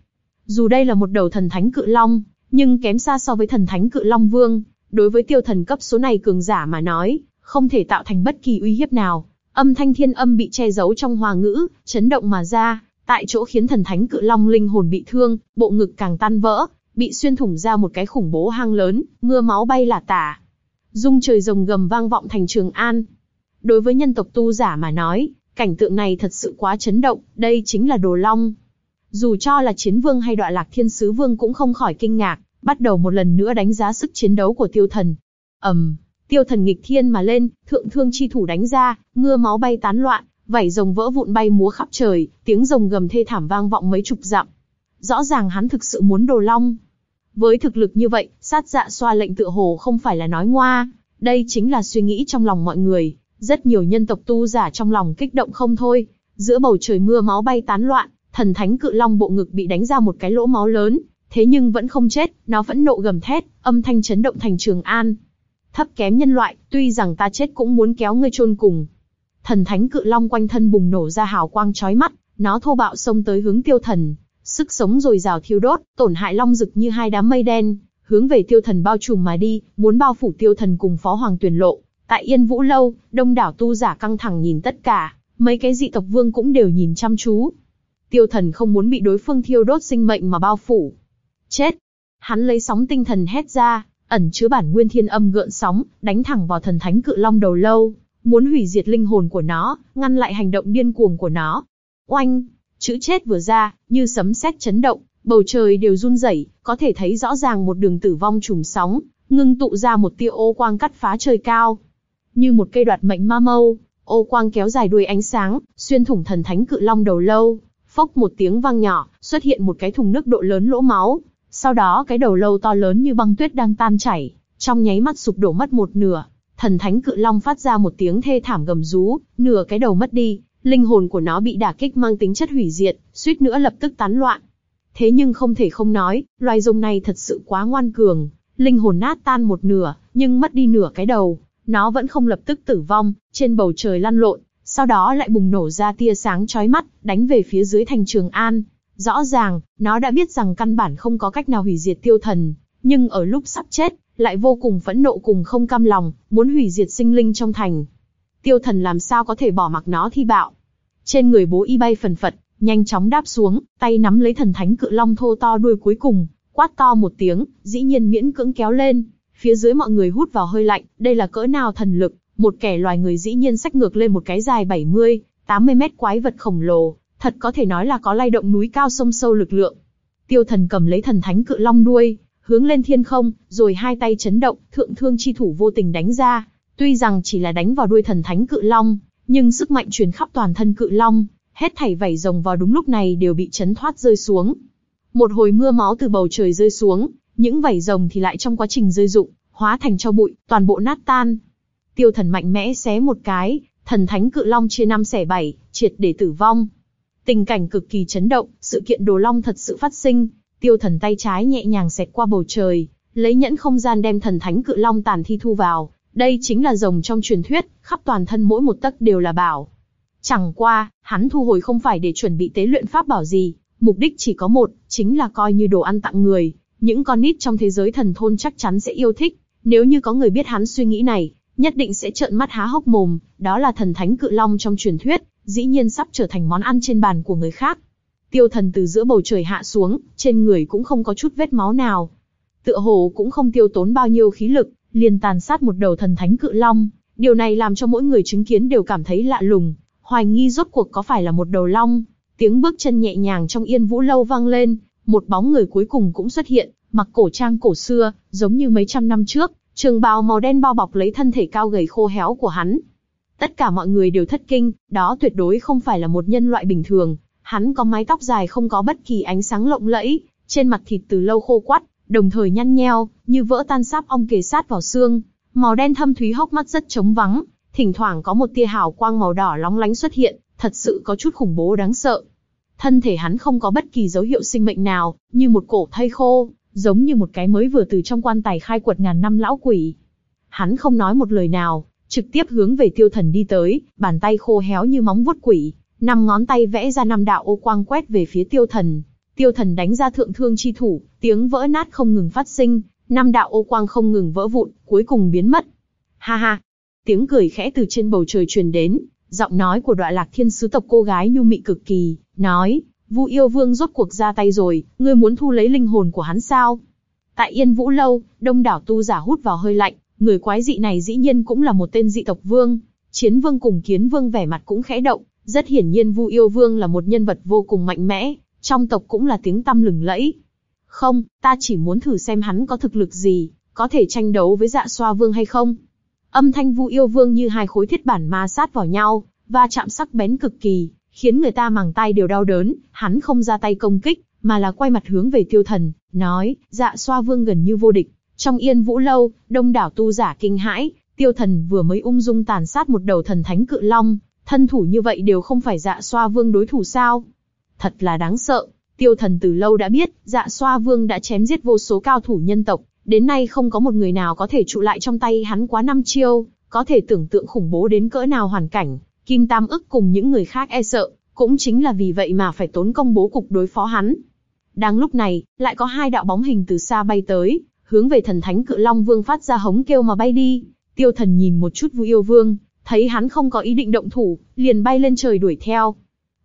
A: Dù đây là một đầu thần thánh cự long, nhưng kém xa so với thần thánh cự long vương, đối với tiêu thần cấp số này cường giả mà nói, không thể tạo thành bất kỳ uy hiếp nào. Âm thanh thiên âm bị che giấu trong hòa ngữ, chấn động mà ra, tại chỗ khiến thần thánh cự long linh hồn bị thương, bộ ngực càng tan vỡ, bị xuyên thủng ra một cái khủng bố hang lớn, mưa máu bay là tả. Dung trời rồng gầm vang vọng thành Trường An. Đối với nhân tộc tu giả mà nói, cảnh tượng này thật sự quá chấn động, đây chính là đồ long. Dù cho là chiến vương hay đọa lạc thiên sứ vương cũng không khỏi kinh ngạc, bắt đầu một lần nữa đánh giá sức chiến đấu của tiêu thần. ầm, um, tiêu thần nghịch thiên mà lên, thượng thương chi thủ đánh ra, mưa máu bay tán loạn, vảy rồng vỡ vụn bay múa khắp trời, tiếng rồng gầm thê thảm vang vọng mấy chục dặm. Rõ ràng hắn thực sự muốn đồ long. Với thực lực như vậy, sát dạ xoa lệnh tựa hồ không phải là nói ngoa, đây chính là suy nghĩ trong lòng mọi người. Rất nhiều nhân tộc tu giả trong lòng kích động không thôi. Giữa bầu trời mưa máu bay tán loạn, thần thánh cự long bộ ngực bị đánh ra một cái lỗ máu lớn, thế nhưng vẫn không chết, nó vẫn nộ gầm thét, âm thanh chấn động thành Trường An. Thấp kém nhân loại, tuy rằng ta chết cũng muốn kéo ngươi chôn cùng. Thần thánh cự long quanh thân bùng nổ ra hào quang chói mắt, nó thô bạo xông tới hướng tiêu thần, sức sống dồi rào thiêu đốt, tổn hại long rực như hai đám mây đen, hướng về tiêu thần bao trùm mà đi, muốn bao phủ tiêu thần cùng phó hoàng tuyển lộ. Tại Yên Vũ Lâu, đông đảo tu giả căng thẳng nhìn tất cả, mấy cái dị tộc vương cũng đều nhìn chăm chú. Tiêu thần không muốn bị đối phương thiêu đốt sinh mệnh mà bao phủ. Chết! Hắn lấy sóng tinh thần hét ra, ẩn chứa bản nguyên thiên âm gợn sóng, đánh thẳng vào thần thánh cự long đầu lâu, muốn hủy diệt linh hồn của nó, ngăn lại hành động điên cuồng của nó. Oanh! Chữ chết vừa ra, như sấm sét chấn động, bầu trời đều run rẩy, có thể thấy rõ ràng một đường tử vong trùm sóng, ngưng tụ ra một tia ô quang cắt phá trời cao. Như một cây đoạt mệnh ma mâu, ô quang kéo dài đuôi ánh sáng, xuyên thủng thần thánh cự long đầu lâu, phốc một tiếng vang nhỏ, xuất hiện một cái thùng nước độ lớn lỗ máu. Sau đó cái đầu lâu to lớn như băng tuyết đang tan chảy, trong nháy mắt sụp đổ mất một nửa. Thần thánh cự long phát ra một tiếng thê thảm gầm rú, nửa cái đầu mất đi, linh hồn của nó bị đả kích mang tính chất hủy diệt, suýt nữa lập tức tán loạn. Thế nhưng không thể không nói, loài rồng này thật sự quá ngoan cường, linh hồn nát tan một nửa, nhưng mất đi nửa cái đầu, nó vẫn không lập tức tử vong, trên bầu trời lăn lộn, sau đó lại bùng nổ ra tia sáng chói mắt, đánh về phía dưới thành Trường An. Rõ ràng, nó đã biết rằng căn bản không có cách nào hủy diệt tiêu thần, nhưng ở lúc sắp chết, lại vô cùng phẫn nộ cùng không cam lòng, muốn hủy diệt sinh linh trong thành. Tiêu thần làm sao có thể bỏ mặc nó thi bạo. Trên người bố y bay phần phật, nhanh chóng đáp xuống, tay nắm lấy thần thánh cự long thô to đuôi cuối cùng, quát to một tiếng, dĩ nhiên miễn cưỡng kéo lên. Phía dưới mọi người hút vào hơi lạnh, đây là cỡ nào thần lực, một kẻ loài người dĩ nhiên sách ngược lên một cái dài 70, 80 mét quái vật khổng lồ, thật có thể nói là có lay động núi cao sông sâu lực lượng. Tiêu thần cầm lấy thần thánh cự long đuôi, hướng lên thiên không, rồi hai tay chấn động, thượng thương chi thủ vô tình đánh ra. Tuy rằng chỉ là đánh vào đuôi thần thánh cự long, nhưng sức mạnh truyền khắp toàn thân cự long, hết thảy vảy rồng vào đúng lúc này đều bị chấn thoát rơi xuống. Một hồi mưa máu từ bầu trời rơi xuống, những vảy rồng thì lại trong quá trình rơi rụng, hóa thành cho bụi, toàn bộ nát tan. Tiêu thần mạnh mẽ xé một cái, thần thánh cự long chia năm xẻ bảy, triệt để tử vong. Tình cảnh cực kỳ chấn động, sự kiện đồ long thật sự phát sinh, tiêu thần tay trái nhẹ nhàng xẹt qua bầu trời, lấy nhẫn không gian đem thần thánh cự long tàn thi thu vào. Đây chính là rồng trong truyền thuyết, khắp toàn thân mỗi một tấc đều là bảo. Chẳng qua, hắn thu hồi không phải để chuẩn bị tế luyện pháp bảo gì, mục đích chỉ có một, chính là coi như đồ ăn tặng người. Những con nít trong thế giới thần thôn chắc chắn sẽ yêu thích. Nếu như có người biết hắn suy nghĩ này, nhất định sẽ trợn mắt há hốc mồm, đó là thần thánh cự long trong truyền thuyết, dĩ nhiên sắp trở thành món ăn trên bàn của người khác. Tiêu thần từ giữa bầu trời hạ xuống, trên người cũng không có chút vết máu nào. Tựa hồ cũng không tiêu tốn bao nhiêu khí lực, liền tàn sát một đầu thần thánh cự long. Điều này làm cho mỗi người chứng kiến đều cảm thấy lạ lùng, hoài nghi rốt cuộc có phải là một đầu long. Tiếng bước chân nhẹ nhàng trong yên vũ lâu vang lên, một bóng người cuối cùng cũng xuất hiện, mặc cổ trang cổ xưa, giống như mấy trăm năm trước, trường bào màu đen bao bọc lấy thân thể cao gầy khô héo của hắn. Tất cả mọi người đều thất kinh, đó tuyệt đối không phải là một nhân loại bình thường, hắn có mái tóc dài không có bất kỳ ánh sáng lộng lẫy, trên mặt thịt từ lâu khô quắt, đồng thời nhăn nheo, như vỡ tan sáp ong kề sát vào xương, màu đen thâm thúy hốc mắt rất trống vắng, thỉnh thoảng có một tia hào quang màu đỏ lóng lánh xuất hiện, thật sự có chút khủng bố đáng sợ. Thân thể hắn không có bất kỳ dấu hiệu sinh mệnh nào, như một cổ thây khô, giống như một cái mới vừa từ trong quan tài khai quật ngàn năm lão quỷ. Hắn không nói một lời nào, trực tiếp hướng về tiêu thần đi tới, bàn tay khô héo như móng vuốt quỷ, năm ngón tay vẽ ra năm đạo ô quang quét về phía tiêu thần. Tiêu thần đánh ra thượng thương chi thủ, tiếng vỡ nát không ngừng phát sinh, năm đạo ô quang không ngừng vỡ vụn, cuối cùng biến mất. Ha ha! Tiếng cười khẽ từ trên bầu trời truyền đến, giọng nói của đoạn lạc thiên sứ tộc cô gái nhu mị cực kỳ, nói, Vu yêu vương rốt cuộc ra tay rồi, ngươi muốn thu lấy linh hồn của hắn sao? Tại Yên Vũ Lâu, đông đảo tu giả hút vào hơi lạnh, người quái dị này dĩ nhiên cũng là một tên dị tộc vương. Chiến vương cùng kiến vương vẻ mặt cũng khẽ động, rất hiển nhiên Vu yêu vương là một nhân vật vô cùng mạnh mẽ, trong tộc cũng là tiếng tăm lừng lẫy. Không, ta chỉ muốn thử xem hắn có thực lực gì, có thể tranh đấu với dạ xoa vương hay không. Âm thanh Vu yêu vương như hai khối thiết bản ma sát vào nhau, và chạm sắc bén cực kỳ, khiến người ta màng tay đều đau đớn, hắn không ra tay công kích, mà là quay mặt hướng về tiêu thần, nói, dạ xoa vương gần như vô địch. Trong yên vũ lâu, đông đảo tu giả kinh hãi, tiêu thần vừa mới ung dung tàn sát một đầu thần thánh cự long, thân thủ như vậy đều không phải dạ xoa vương đối thủ sao. Thật là đáng sợ, tiêu thần từ lâu đã biết, dạ xoa vương đã chém giết vô số cao thủ nhân tộc, đến nay không có một người nào có thể trụ lại trong tay hắn quá năm chiêu, có thể tưởng tượng khủng bố đến cỡ nào hoàn cảnh, Kim Tam ức cùng những người khác e sợ, cũng chính là vì vậy mà phải tốn công bố cục đối phó hắn. Đang lúc này, lại có hai đạo bóng hình từ xa bay tới, hướng về thần thánh cự long vương phát ra hống kêu mà bay đi. Tiêu thần nhìn một chút Vu yêu vương, thấy hắn không có ý định động thủ, liền bay lên trời đuổi theo.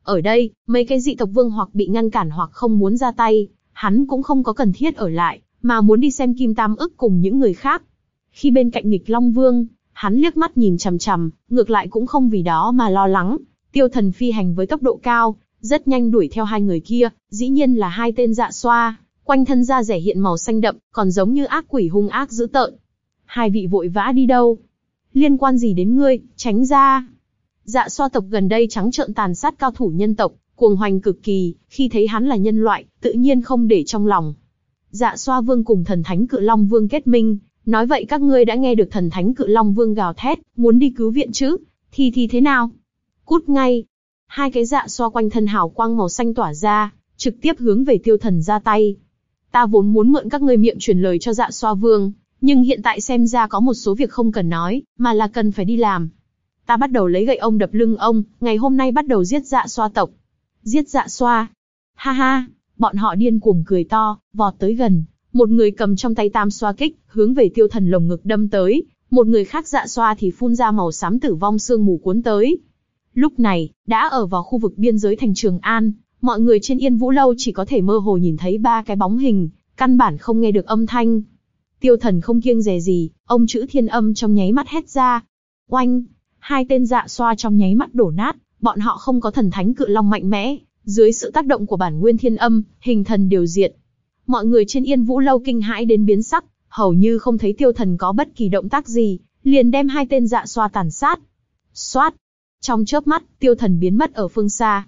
A: Ở đây, mấy cái dị tộc vương hoặc bị ngăn cản hoặc không muốn ra tay, hắn cũng không có cần thiết ở lại, mà muốn đi xem Kim Tam ức cùng những người khác. Khi bên cạnh nghịch Long Vương, Hắn liếc mắt nhìn chằm chằm, ngược lại cũng không vì đó mà lo lắng. Tiêu thần phi hành với tốc độ cao, rất nhanh đuổi theo hai người kia, dĩ nhiên là hai tên dạ xoa, quanh thân da rẻ hiện màu xanh đậm, còn giống như ác quỷ hung ác dữ tợn. Hai vị vội vã đi đâu? Liên quan gì đến ngươi, tránh ra. Dạ xoa tộc gần đây trắng trợn tàn sát cao thủ nhân tộc, cuồng hoành cực kỳ, khi thấy hắn là nhân loại, tự nhiên không để trong lòng. Dạ xoa vương cùng thần thánh cự long vương kết minh, Nói vậy các ngươi đã nghe được thần thánh cự long vương gào thét, muốn đi cứu viện chứ? Thì thì thế nào? Cút ngay! Hai cái dạ xoa quanh thân hào quang màu xanh tỏa ra, trực tiếp hướng về tiêu thần ra tay. Ta vốn muốn mượn các ngươi miệng truyền lời cho dạ xoa vương, nhưng hiện tại xem ra có một số việc không cần nói, mà là cần phải đi làm. Ta bắt đầu lấy gậy ông đập lưng ông, ngày hôm nay bắt đầu giết dạ xoa tộc. Giết dạ xoa. Ha ha, bọn họ điên cuồng cười to, vọt tới gần, một người cầm trong tay tam xoa kích, hướng về tiêu thần lồng ngực đâm tới, một người khác dạ xoa thì phun ra màu xám tử vong sương mù cuốn tới. Lúc này, đã ở vào khu vực biên giới thành Trường An, mọi người trên Yên Vũ Lâu chỉ có thể mơ hồ nhìn thấy ba cái bóng hình, căn bản không nghe được âm thanh. Tiêu thần không kiêng dè gì, ông chữ thiên âm trong nháy mắt hét ra. Oanh! Hai tên dạ xoa trong nháy mắt đổ nát, bọn họ không có thần thánh cự long mạnh mẽ, dưới sự tác động của bản nguyên thiên âm, hình thần điều diệt, Mọi người trên Yên Vũ lâu kinh hãi đến biến sắc, hầu như không thấy tiêu thần có bất kỳ động tác gì, liền đem hai tên dạ xoa tàn sát. Xoát! Trong chớp mắt, tiêu thần biến mất ở phương xa.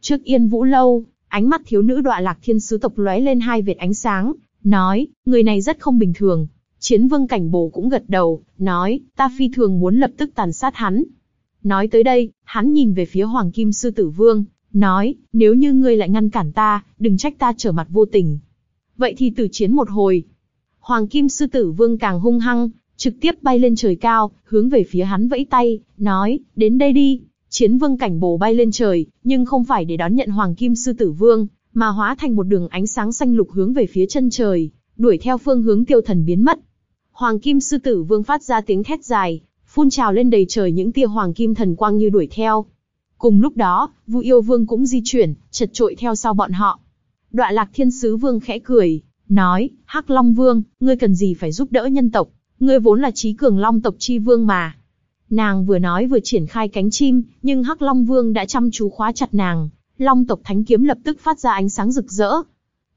A: Trước Yên Vũ lâu, ánh mắt thiếu nữ đọa lạc thiên sứ tộc lóe lên hai vệt ánh sáng, nói, người này rất không bình thường. Chiến vương cảnh bồ cũng gật đầu, nói, ta phi thường muốn lập tức tàn sát hắn. Nói tới đây, hắn nhìn về phía Hoàng Kim Sư Tử Vương, nói, nếu như ngươi lại ngăn cản ta, đừng trách ta trở mặt vô tình vậy thì tử chiến một hồi. Hoàng Kim Sư Tử Vương càng hung hăng, trực tiếp bay lên trời cao, hướng về phía hắn vẫy tay, nói, đến đây đi. Chiến vương cảnh bồ bay lên trời, nhưng không phải để đón nhận Hoàng Kim Sư Tử Vương, mà hóa thành một đường ánh sáng xanh lục hướng về phía chân trời, đuổi theo phương hướng tiêu thần biến mất. Hoàng Kim Sư Tử Vương phát ra tiếng thét dài, phun trào lên đầy trời những tia Hoàng Kim thần quang như đuổi theo. Cùng lúc đó, Vu Yêu Vương cũng di chuyển, chật trội theo sau bọn họ. Đoạ lạc thiên sứ vương khẽ cười, nói, Hắc Long Vương, ngươi cần gì phải giúp đỡ nhân tộc, ngươi vốn là trí cường long tộc chi vương mà. Nàng vừa nói vừa triển khai cánh chim, nhưng Hắc Long Vương đã chăm chú khóa chặt nàng, long tộc thánh kiếm lập tức phát ra ánh sáng rực rỡ.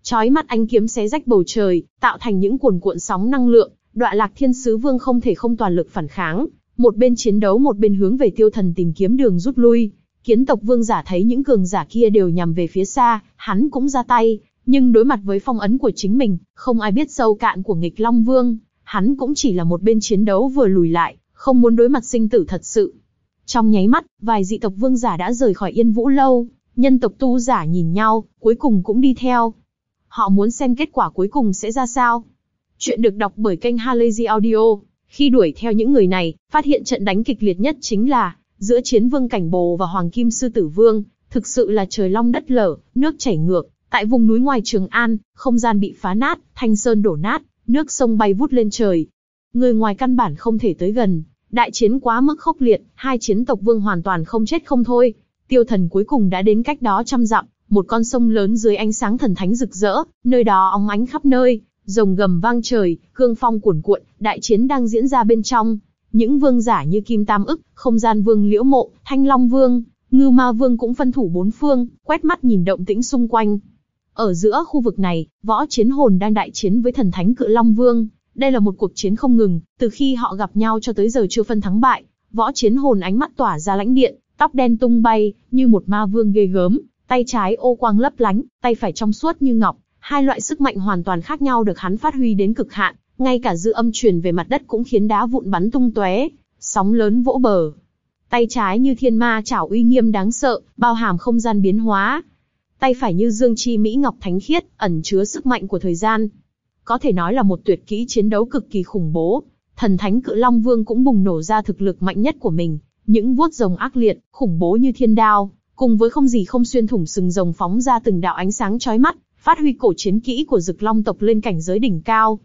A: Chói mắt ánh kiếm xé rách bầu trời, tạo thành những cuồn cuộn sóng năng lượng, Đoạ lạc thiên sứ vương không thể không toàn lực phản kháng, một bên chiến đấu một bên hướng về tiêu thần tìm kiếm đường rút lui. Kiến tộc vương giả thấy những cường giả kia đều nhằm về phía xa, hắn cũng ra tay, nhưng đối mặt với phong ấn của chính mình, không ai biết sâu cạn của nghịch Long Vương, hắn cũng chỉ là một bên chiến đấu vừa lùi lại, không muốn đối mặt sinh tử thật sự. Trong nháy mắt, vài dị tộc vương giả đã rời khỏi Yên Vũ lâu, nhân tộc tu giả nhìn nhau, cuối cùng cũng đi theo. Họ muốn xem kết quả cuối cùng sẽ ra sao. Chuyện được đọc bởi kênh Halazy Audio. Khi đuổi theo những người này, phát hiện trận đánh kịch liệt nhất chính là giữa chiến vương cảnh bồ và hoàng kim sư tử vương, thực sự là trời long đất lở, nước chảy ngược. Tại vùng núi ngoài Trường An, không gian bị phá nát, thanh sơn đổ nát, nước sông bay vút lên trời. Người ngoài căn bản không thể tới gần, đại chiến quá mức khốc liệt, hai chiến tộc vương hoàn toàn không chết không thôi. Tiêu thần cuối cùng đã đến cách đó trăm dặm, một con sông lớn dưới ánh sáng thần thánh rực rỡ, nơi đó óng ánh khắp nơi, rồng gầm vang trời, cương phong cuồn cuộn, đại chiến đang diễn ra bên trong. Những vương giả như Kim Tam ức, không gian vương liễu mộ, thanh long vương, ngư ma vương cũng phân thủ bốn phương, quét mắt nhìn động tĩnh xung quanh. Ở giữa khu vực này, võ chiến hồn đang đại chiến với thần thánh cự long vương. Đây là một cuộc chiến không ngừng, từ khi họ gặp nhau cho tới giờ chưa phân thắng bại. Võ chiến hồn ánh mắt tỏa ra lãnh điện, tóc đen tung bay, như một ma vương ghê gớm, tay trái ô quang lấp lánh, tay phải trong suốt như ngọc, hai loại sức mạnh hoàn toàn khác nhau được hắn phát huy đến cực hạn, ngay cả dư âm truyền về mặt đất cũng khiến đá vụn bắn tung tóe, sóng lớn vỗ bờ. Tay trái như thiên ma chảo uy nghiêm đáng sợ, bao hàm không gian biến hóa. Tay phải như dương chi mỹ ngọc thánh khiết, ẩn chứa sức mạnh của thời gian. Có thể nói là một tuyệt kỹ chiến đấu cực kỳ khủng bố. Thần thánh cự long vương cũng bùng nổ ra thực lực mạnh nhất của mình, những vuốt rồng ác liệt, khủng bố như thiên đao, cùng với không gì không xuyên thủng sừng rồng phóng ra từng đạo ánh sáng chói mắt, phát huy cổ chiến kỹ của Dực Long tộc lên cảnh giới đỉnh cao.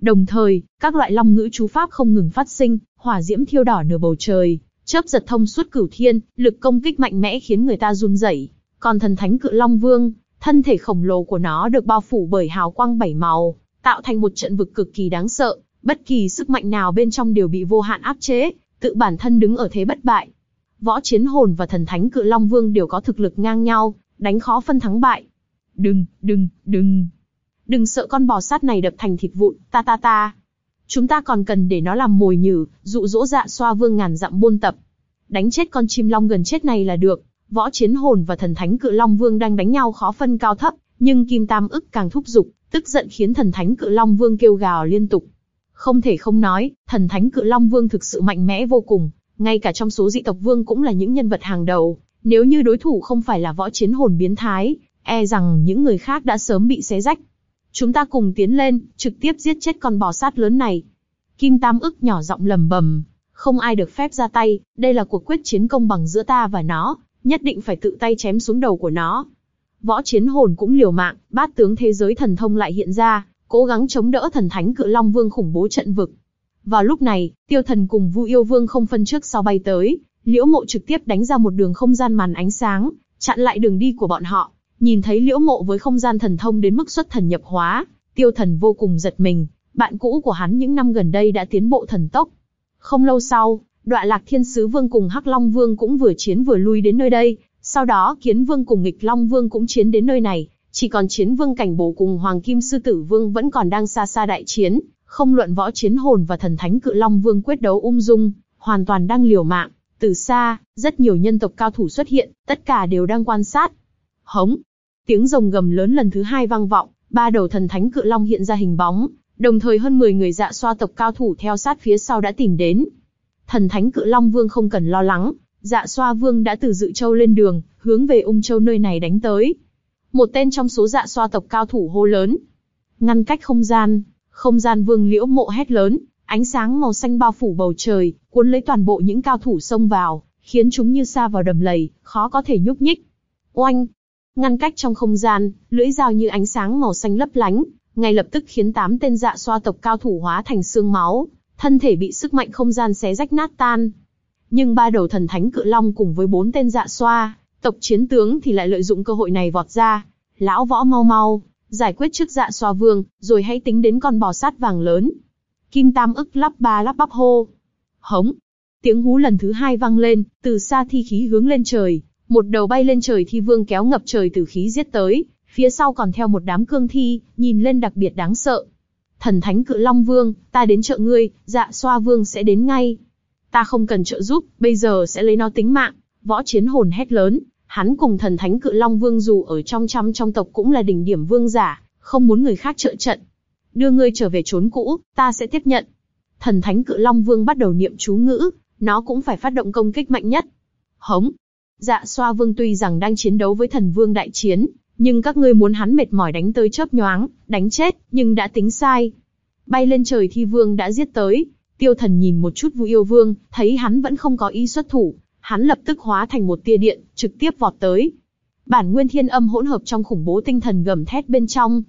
A: Đồng thời, các loại long ngữ chú pháp không ngừng phát sinh, hỏa diễm thiêu đỏ nửa bầu trời, chớp giật thông suốt cửu thiên, lực công kích mạnh mẽ khiến người ta run rẩy. Còn thần thánh cự long vương, thân thể khổng lồ của nó được bao phủ bởi hào quang bảy màu, tạo thành một trận vực cực kỳ đáng sợ, bất kỳ sức mạnh nào bên trong đều bị vô hạn áp chế, tự bản thân đứng ở thế bất bại. Võ chiến hồn và thần thánh cự long vương đều có thực lực ngang nhau, đánh khó phân thắng bại. Đừng, đừng, đừng. Đừng sợ con bò sát này đập thành thịt vụn, ta ta ta. Chúng ta còn cần để nó làm mồi nhử, dụ dỗ dạ xoa vương ngàn dặm buôn tập. Đánh chết con chim long gần chết này là được. Võ chiến hồn và thần thánh cự long vương đang đánh nhau khó phân cao thấp, nhưng kim tam ức càng thúc giục, tức giận khiến thần thánh cự long vương kêu gào liên tục. Không thể không nói, thần thánh cự long vương thực sự mạnh mẽ vô cùng, ngay cả trong số dị tộc vương cũng là những nhân vật hàng đầu. Nếu như đối thủ không phải là võ chiến hồn biến thái, e rằng những người khác đã sớm bị xé rách. Chúng ta cùng tiến lên, trực tiếp giết chết con bò sát lớn này. Kim Tam ức nhỏ giọng lầm bầm, không ai được phép ra tay, đây là cuộc quyết chiến công bằng giữa ta và nó, nhất định phải tự tay chém xuống đầu của nó. Võ chiến hồn cũng liều mạng, bát tướng thế giới thần thông lại hiện ra, cố gắng chống đỡ thần thánh cự long vương khủng bố trận vực. Vào lúc này, tiêu thần cùng vu yêu vương không phân trước sau bay tới, liễu mộ trực tiếp đánh ra một đường không gian màn ánh sáng, chặn lại đường đi của bọn họ. Nhìn thấy liễu mộ với không gian thần thông đến mức xuất thần nhập hóa, tiêu thần vô cùng giật mình, bạn cũ của hắn những năm gần đây đã tiến bộ thần tốc. Không lâu sau, đoạn lạc thiên sứ vương cùng hắc long vương cũng vừa chiến vừa lui đến nơi đây, sau đó kiến vương cùng nghịch long vương cũng chiến đến nơi này, chỉ còn chiến vương cảnh bổ cùng hoàng kim sư tử vương vẫn còn đang xa xa đại chiến, không luận võ chiến hồn và thần thánh cự long vương quyết đấu ung dung, hoàn toàn đang liều mạng. Từ xa, rất nhiều nhân tộc cao thủ xuất hiện, tất cả đều đang quan sát. Hống! Tiếng rồng gầm lớn lần thứ hai vang vọng, ba đầu thần thánh cự long hiện ra hình bóng, đồng thời hơn 10 người dạ xoa tộc cao thủ theo sát phía sau đã tìm đến. Thần thánh cự long vương không cần lo lắng, dạ xoa vương đã từ dự châu lên đường, hướng về ung châu nơi này đánh tới. Một tên trong số dạ xoa tộc cao thủ hô lớn. Ngăn cách không gian, không gian vương liễu mộ hét lớn, ánh sáng màu xanh bao phủ bầu trời, cuốn lấy toàn bộ những cao thủ xông vào, khiến chúng như xa vào đầm lầy, khó có thể nhúc nhích. Oanh! Ngăn cách trong không gian, lưỡi dao như ánh sáng màu xanh lấp lánh, ngay lập tức khiến tám tên dạ xoa tộc cao thủ hóa thành xương máu, thân thể bị sức mạnh không gian xé rách nát tan. Nhưng ba đầu thần thánh cự long cùng với bốn tên dạ xoa, tộc chiến tướng thì lại lợi dụng cơ hội này vọt ra. Lão võ mau mau, giải quyết trước dạ xoa vương, rồi hãy tính đến con bò sát vàng lớn. Kim Tam ức lắp ba lắp bắp hô. Hống. Tiếng hú lần thứ hai vang lên, từ xa thi khí hướng lên trời. Một đầu bay lên trời thi vương kéo ngập trời từ khí giết tới, phía sau còn theo một đám cương thi, nhìn lên đặc biệt đáng sợ. Thần thánh cự long vương, ta đến trợ ngươi, dạ xoa vương sẽ đến ngay. Ta không cần trợ giúp, bây giờ sẽ lấy nó tính mạng. Võ chiến hồn hét lớn, Hắn cùng thần thánh cự long vương dù ở trong trăm trong tộc cũng là đỉnh điểm vương giả, không muốn người khác trợ trận. Đưa ngươi trở về trốn cũ, ta sẽ tiếp nhận. Thần thánh cự long vương bắt đầu niệm chú ngữ, nó cũng phải phát động công kích mạnh nhất. Hống! Dạ xoa vương tuy rằng đang chiến đấu với thần vương đại chiến, nhưng các ngươi muốn hắn mệt mỏi đánh tới chớp nhoáng, đánh chết, nhưng đã tính sai. Bay lên trời thi vương đã giết tới, tiêu thần nhìn một chút vu yêu vương, thấy hắn vẫn không có ý xuất thủ, hắn lập tức hóa thành một tia điện, trực tiếp vọt tới. Bản nguyên thiên âm hỗn hợp trong khủng bố tinh thần gầm thét bên trong.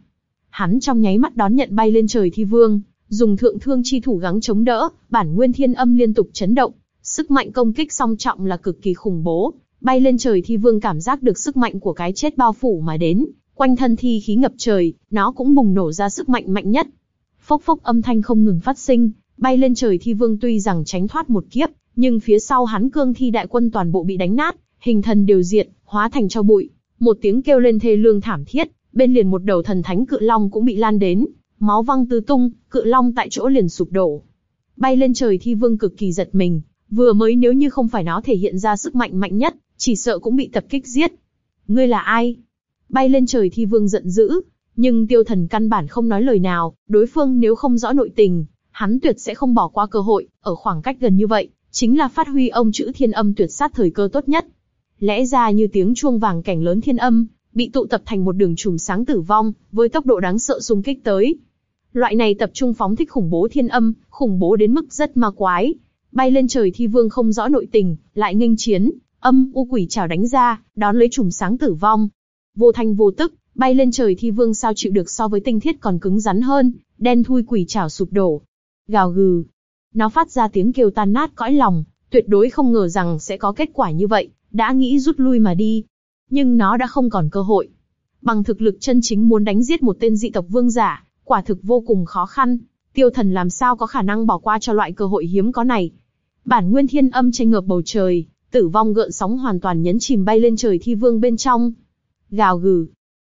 A: Hắn trong nháy mắt đón nhận bay lên trời thi vương, dùng thượng thương chi thủ gắng chống đỡ, bản nguyên thiên âm liên tục chấn động, sức mạnh công kích song trọng là cực kỳ khủng bố, bay lên trời thi vương cảm giác được sức mạnh của cái chết bao phủ mà đến, quanh thân thi khí ngập trời, nó cũng bùng nổ ra sức mạnh mạnh nhất. Phốc phốc âm thanh không ngừng phát sinh, bay lên trời thi vương tuy rằng tránh thoát một kiếp, nhưng phía sau hắn cương thi đại quân toàn bộ bị đánh nát, hình thần đều diệt, hóa thành cho bụi. Một tiếng kêu lên thê lương thảm thiết, bên liền một đầu thần thánh cự long cũng bị lan đến, máu văng tứ tung, cự long tại chỗ liền sụp đổ. Bay lên trời thi vương cực kỳ giật mình, vừa mới nếu như không phải nó thể hiện ra sức mạnh mạnh nhất, chỉ sợ cũng bị tập kích giết. Ngươi là ai? Bay lên trời thi vương giận dữ, nhưng tiêu thần căn bản không nói lời nào, đối phương nếu không rõ nội tình, hắn tuyệt sẽ không bỏ qua cơ hội, ở khoảng cách gần như vậy, chính là phát huy ông chữ thiên âm tuyệt sát thời cơ tốt nhất. Lẽ ra như tiếng chuông vàng cảnh lớn thiên âm, bị tụ tập thành một đường chùm sáng tử vong, với tốc độ đáng sợ xung kích tới. Loại này tập trung phóng thích khủng bố thiên âm, khủng bố đến mức rất ma quái. Bay lên trời thi vương không rõ nội tình, lại nghênh chiến, âm u quỷ chảo đánh ra, đón lấy chùm sáng tử vong. Vô thanh vô tức, bay lên trời thi vương sao chịu được so với tinh thiết còn cứng rắn hơn, đen thui quỷ chảo sụp đổ. Gào gừ. Nó phát ra tiếng kêu tan nát cõi lòng, tuyệt đối không ngờ rằng sẽ có kết quả như vậy, đã nghĩ rút lui mà đi. Nhưng nó đã không còn cơ hội. Bằng thực lực chân chính muốn đánh giết một tên dị tộc vương giả, quả thực vô cùng khó khăn. Tiêu thần làm sao có khả năng bỏ qua cho loại cơ hội hiếm có này. Bản nguyên thiên âm tranh ngợp bầu trời, tử vong gợn sóng hoàn toàn nhấn chìm bay lên trời thi vương bên trong. Gào gừ,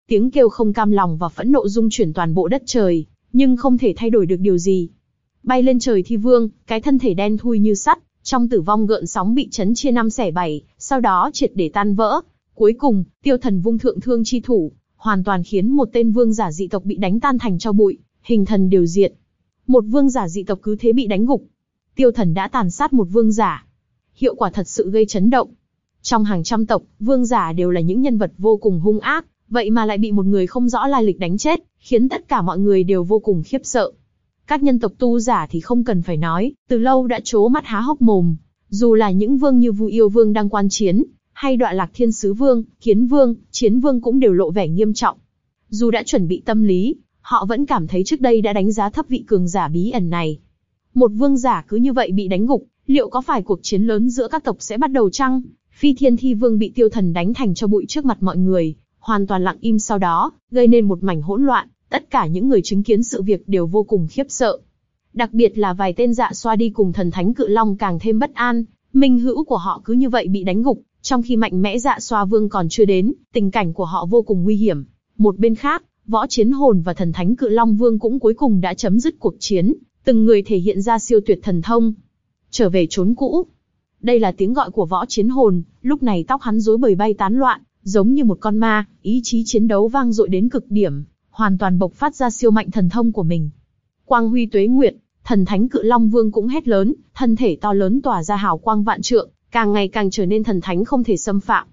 A: tiếng kêu không cam lòng và phẫn nộ dung chuyển toàn bộ đất trời, nhưng không thể thay đổi được điều gì. Bay lên trời thi vương, cái thân thể đen thui như sắt, trong tử vong gợn sóng bị chấn chia năm xẻ bảy, sau đó triệt để tan vỡ. Cuối cùng, tiêu thần vung thượng thương chi thủ, hoàn toàn khiến một tên vương giả dị tộc bị đánh tan thành cho bụi, hình thần đều diệt. Một vương giả dị tộc cứ thế bị đánh gục. Tiêu thần đã tàn sát một vương giả. Hiệu quả thật sự gây chấn động. Trong hàng trăm tộc, vương giả đều là những nhân vật vô cùng hung ác, vậy mà lại bị một người không rõ lai lịch đánh chết, khiến tất cả mọi người đều vô cùng khiếp sợ. Các nhân tộc tu giả thì không cần phải nói, từ lâu đã chố mắt há hốc mồm. Dù là những vương như Vu Yêu Vương đang quan chiến, hay đoạn lạc thiên sứ vương, kiến vương, chiến vương cũng đều lộ vẻ nghiêm trọng. Dù đã chuẩn bị tâm lý, họ vẫn cảm thấy trước đây đã đánh giá thấp vị cường giả bí ẩn này. Một vương giả cứ như vậy bị đánh gục, liệu có phải cuộc chiến lớn giữa các tộc sẽ bắt đầu chăng? Phi thiên thi vương bị tiêu thần đánh thành cho bụi trước mặt mọi người, hoàn toàn lặng im sau đó, gây nên một mảnh hỗn loạn, tất cả những người chứng kiến sự việc đều vô cùng khiếp sợ. Đặc biệt là vài tên dạ xoa đi cùng thần thánh cự long càng thêm bất an, minh hữu của họ cứ như vậy bị đánh gục, trong khi mạnh mẽ dạ xoa vương còn chưa đến, tình cảnh của họ vô cùng nguy hiểm. Một bên khác, võ chiến hồn và thần thánh cự long vương cũng cuối cùng đã chấm dứt cuộc chiến, từng người thể hiện ra siêu tuyệt thần thông. Trở về trốn cũ. Đây là tiếng gọi của võ chiến hồn, lúc này tóc hắn rối bời bay tán loạn, giống như một con ma, ý chí chiến đấu vang dội đến cực điểm, hoàn toàn bộc phát ra siêu mạnh thần thông của mình. Quang huy tuế nguyệt, thần thánh cự long vương cũng hét lớn, thân thể to lớn tỏa ra hào quang vạn trượng, càng ngày càng trở nên thần thánh không thể xâm phạm.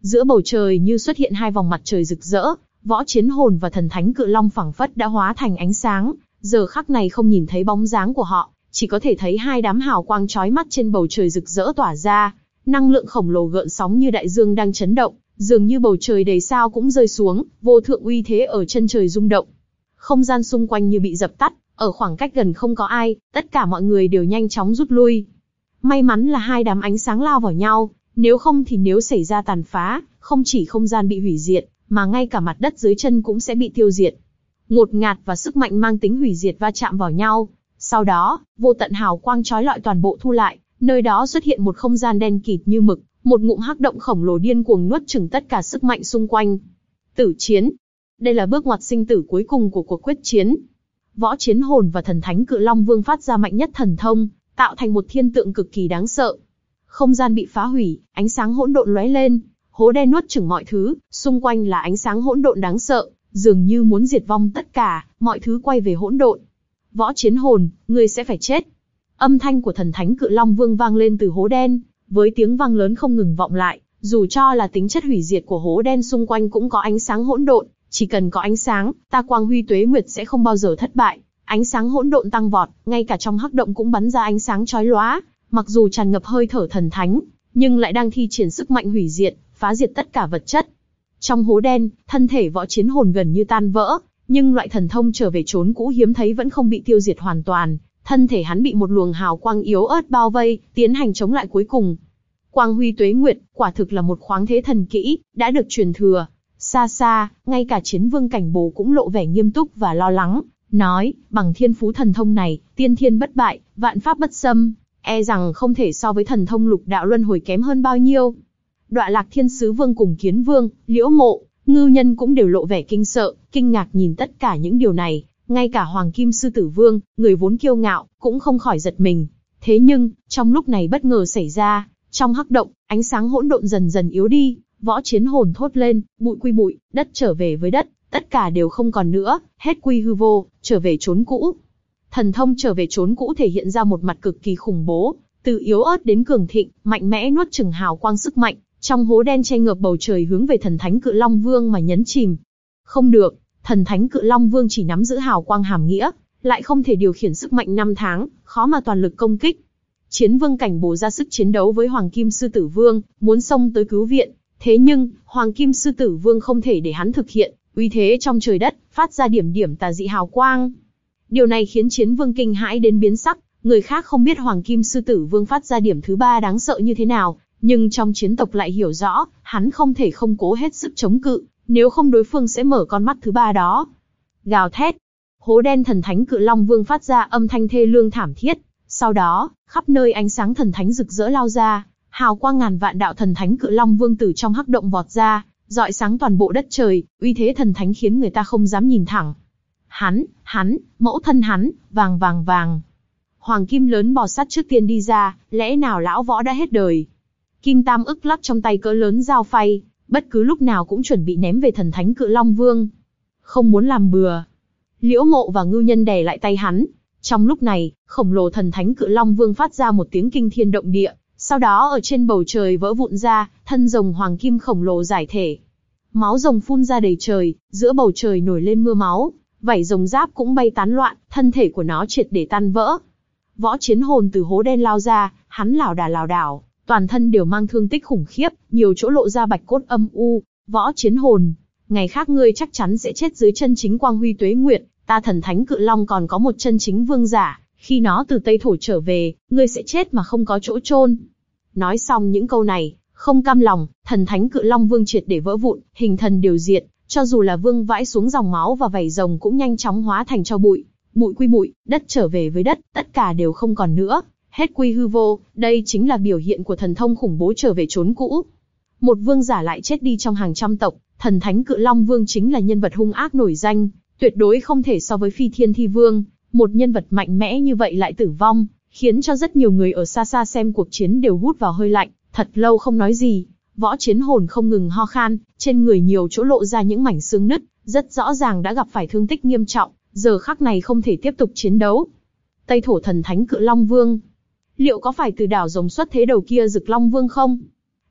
A: Giữa bầu trời như xuất hiện hai vòng mặt trời rực rỡ, võ chiến hồn và thần thánh cự long phẳng phất đã hóa thành ánh sáng, giờ khắc này không nhìn thấy bóng dáng của họ, chỉ có thể thấy hai đám hào quang chói mắt trên bầu trời rực rỡ tỏa ra, năng lượng khổng lồ gợn sóng như đại dương đang chấn động, dường như bầu trời đầy sao cũng rơi xuống, vô thượng uy thế ở chân trời rung động. Không gian xung quanh như bị dập tắt, ở khoảng cách gần không có ai, tất cả mọi người đều nhanh chóng rút lui. May mắn là hai đám ánh sáng lao vào nhau, nếu không thì nếu xảy ra tàn phá, không chỉ không gian bị hủy diệt, mà ngay cả mặt đất dưới chân cũng sẽ bị tiêu diệt. Ngột ngạt và sức mạnh mang tính hủy diệt va chạm vào nhau. Sau đó, vô tận hào quang trói lọi toàn bộ thu lại, nơi đó xuất hiện một không gian đen kịt như mực, một ngụm hắc động khổng lồ điên cuồng nuốt chửng tất cả sức mạnh xung quanh. Tử chiến. Đây là bước ngoặt sinh tử cuối cùng của cuộc quyết chiến. Võ chiến hồn và thần thánh cự long vương phát ra mạnh nhất thần thông, tạo thành một thiên tượng cực kỳ đáng sợ. Không gian bị phá hủy, ánh sáng hỗn độn lóe lên, hố đen nuốt chửng mọi thứ, xung quanh là ánh sáng hỗn độn đáng sợ, dường như muốn diệt vong tất cả, mọi thứ quay về hỗn độn. Võ chiến hồn, ngươi sẽ phải chết. Âm thanh của thần thánh cự long vương vang lên từ hố đen, với tiếng vang lớn không ngừng vọng lại, dù cho là tính chất hủy diệt của hố đen xung quanh cũng có ánh sáng hỗn độn, chỉ cần có ánh sáng, ta quang huy tuế nguyệt sẽ không bao giờ thất bại. Ánh sáng hỗn độn tăng vọt, ngay cả trong hắc động cũng bắn ra ánh sáng chói lóa, mặc dù tràn ngập hơi thở thần thánh, nhưng lại đang thi triển sức mạnh hủy diệt, phá diệt tất cả vật chất. Trong hố đen, thân thể võ chiến hồn gần như tan vỡ, nhưng loại thần thông trở về trốn cũ hiếm thấy vẫn không bị tiêu diệt hoàn toàn, thân thể hắn bị một luồng hào quang yếu ớt bao vây, tiến hành chống lại cuối cùng. Quang huy tuế nguyệt, quả thực là một khoáng thế thần kỹ, đã được truyền thừa. Xa xa, ngay cả chiến vương cảnh bồ cũng lộ vẻ nghiêm túc và lo lắng, nói, bằng thiên phú thần thông này, tiên thiên bất bại, vạn pháp bất xâm, e rằng không thể so với thần thông lục đạo luân hồi kém hơn bao nhiêu. Đoạ lạc thiên sứ vương cùng kiến vương, liễu mộ, ngư nhân cũng đều lộ vẻ kinh sợ, kinh ngạc nhìn tất cả những điều này, ngay cả Hoàng Kim Sư Tử Vương, người vốn kiêu ngạo, cũng không khỏi giật mình. Thế nhưng, trong lúc này bất ngờ xảy ra, trong hắc động, ánh sáng hỗn độn dần dần yếu đi, võ chiến hồn thốt lên, bụi quy bụi, đất trở về với đất, tất cả đều không còn nữa, hết quy hư vô, trở về trốn cũ. Thần thông trở về trốn cũ thể hiện ra một mặt cực kỳ khủng bố, từ yếu ớt đến cường thịnh, mạnh mẽ nuốt chừng hào quang sức mạnh, trong hố đen che ngợp bầu trời hướng về thần thánh cự long vương mà nhấn chìm. Không được, thần thánh cự long vương chỉ nắm giữ hào quang hàm nghĩa, lại không thể điều khiển sức mạnh năm tháng, khó mà toàn lực công kích. Chiến vương cảnh bổ ra sức chiến đấu với Hoàng Kim Sư Tử Vương, muốn xông tới cứu viện. Thế nhưng, Hoàng Kim Sư Tử Vương không thể để hắn thực hiện, uy thế trong trời đất, phát ra điểm điểm tà dị hào quang. Điều này khiến chiến vương kinh hãi đến biến sắc, người khác không biết Hoàng Kim Sư Tử Vương phát ra điểm thứ ba đáng sợ như thế nào, nhưng trong chiến tộc lại hiểu rõ, hắn không thể không cố hết sức chống cự, nếu không đối phương sẽ mở con mắt thứ ba đó. Gào thét. Hố đen thần thánh cự long vương phát ra âm thanh thê lương thảm thiết. Sau đó, khắp nơi ánh sáng thần thánh rực rỡ lao ra, hào quang ngàn vạn đạo thần thánh cự long vương từ trong hắc động vọt ra, dọi sáng toàn bộ đất trời, uy thế thần thánh khiến người ta không dám nhìn thẳng. Hắn, hắn, mẫu thân hắn, vàng vàng vàng. Hoàng kim lớn bò sát trước tiên đi ra, lẽ nào lão võ đã hết đời. Kim Tam ức lắc trong tay cỡ lớn dao phay, bất cứ lúc nào cũng chuẩn bị ném về thần thánh cự long vương. Không muốn làm bừa. Liễu mộ và ngưu nhân đè lại tay hắn. Trong lúc này, khổng lồ thần thánh cự long vương phát ra một tiếng kinh thiên động địa, sau đó ở trên bầu trời vỡ vụn ra, thân rồng hoàng kim khổng lồ giải thể. Máu rồng phun ra đầy trời, giữa bầu trời nổi lên mưa máu, vảy rồng giáp cũng bay tán loạn, thân thể của nó triệt để tan vỡ. Võ chiến hồn từ hố đen lao ra, hắn lảo đà lảo đảo, toàn thân đều mang thương tích khủng khiếp, nhiều chỗ lộ ra bạch cốt âm u, võ chiến hồn. Ngày khác ngươi chắc chắn sẽ chết dưới chân chính quang huy tuế nguyệt, ta thần thánh cự long còn có một chân chính vương giả, khi nó từ Tây Thổ trở về, ngươi sẽ chết mà không có chỗ chôn. Nói xong những câu này, không cam lòng, thần thánh cự long vương triệt để vỡ vụn, hình thần đều diệt, cho dù là vương vãi xuống dòng máu và vảy rồng cũng nhanh chóng hóa thành cho bụi. Bụi quy bụi, đất trở về với đất, tất cả đều không còn nữa, hết quy hư vô, đây chính là biểu hiện của thần thông khủng bố trở về trốn cũ. Một vương giả lại chết đi trong hàng trăm tộc, thần thánh cự long vương chính là nhân vật hung ác nổi danh, tuyệt đối không thể so với phi thiên thi vương, một nhân vật mạnh mẽ như vậy lại tử vong, khiến cho rất nhiều người ở xa xa xem cuộc chiến đều hút vào hơi lạnh, thật lâu không nói gì. Võ chiến hồn không ngừng ho khan, trên người nhiều chỗ lộ ra những mảnh xương nứt, rất rõ ràng đã gặp phải thương tích nghiêm trọng, giờ khắc này không thể tiếp tục chiến đấu. Tây thổ thần thánh cự long vương, liệu có phải từ đảo rồng xuất thế đầu kia rực long vương không?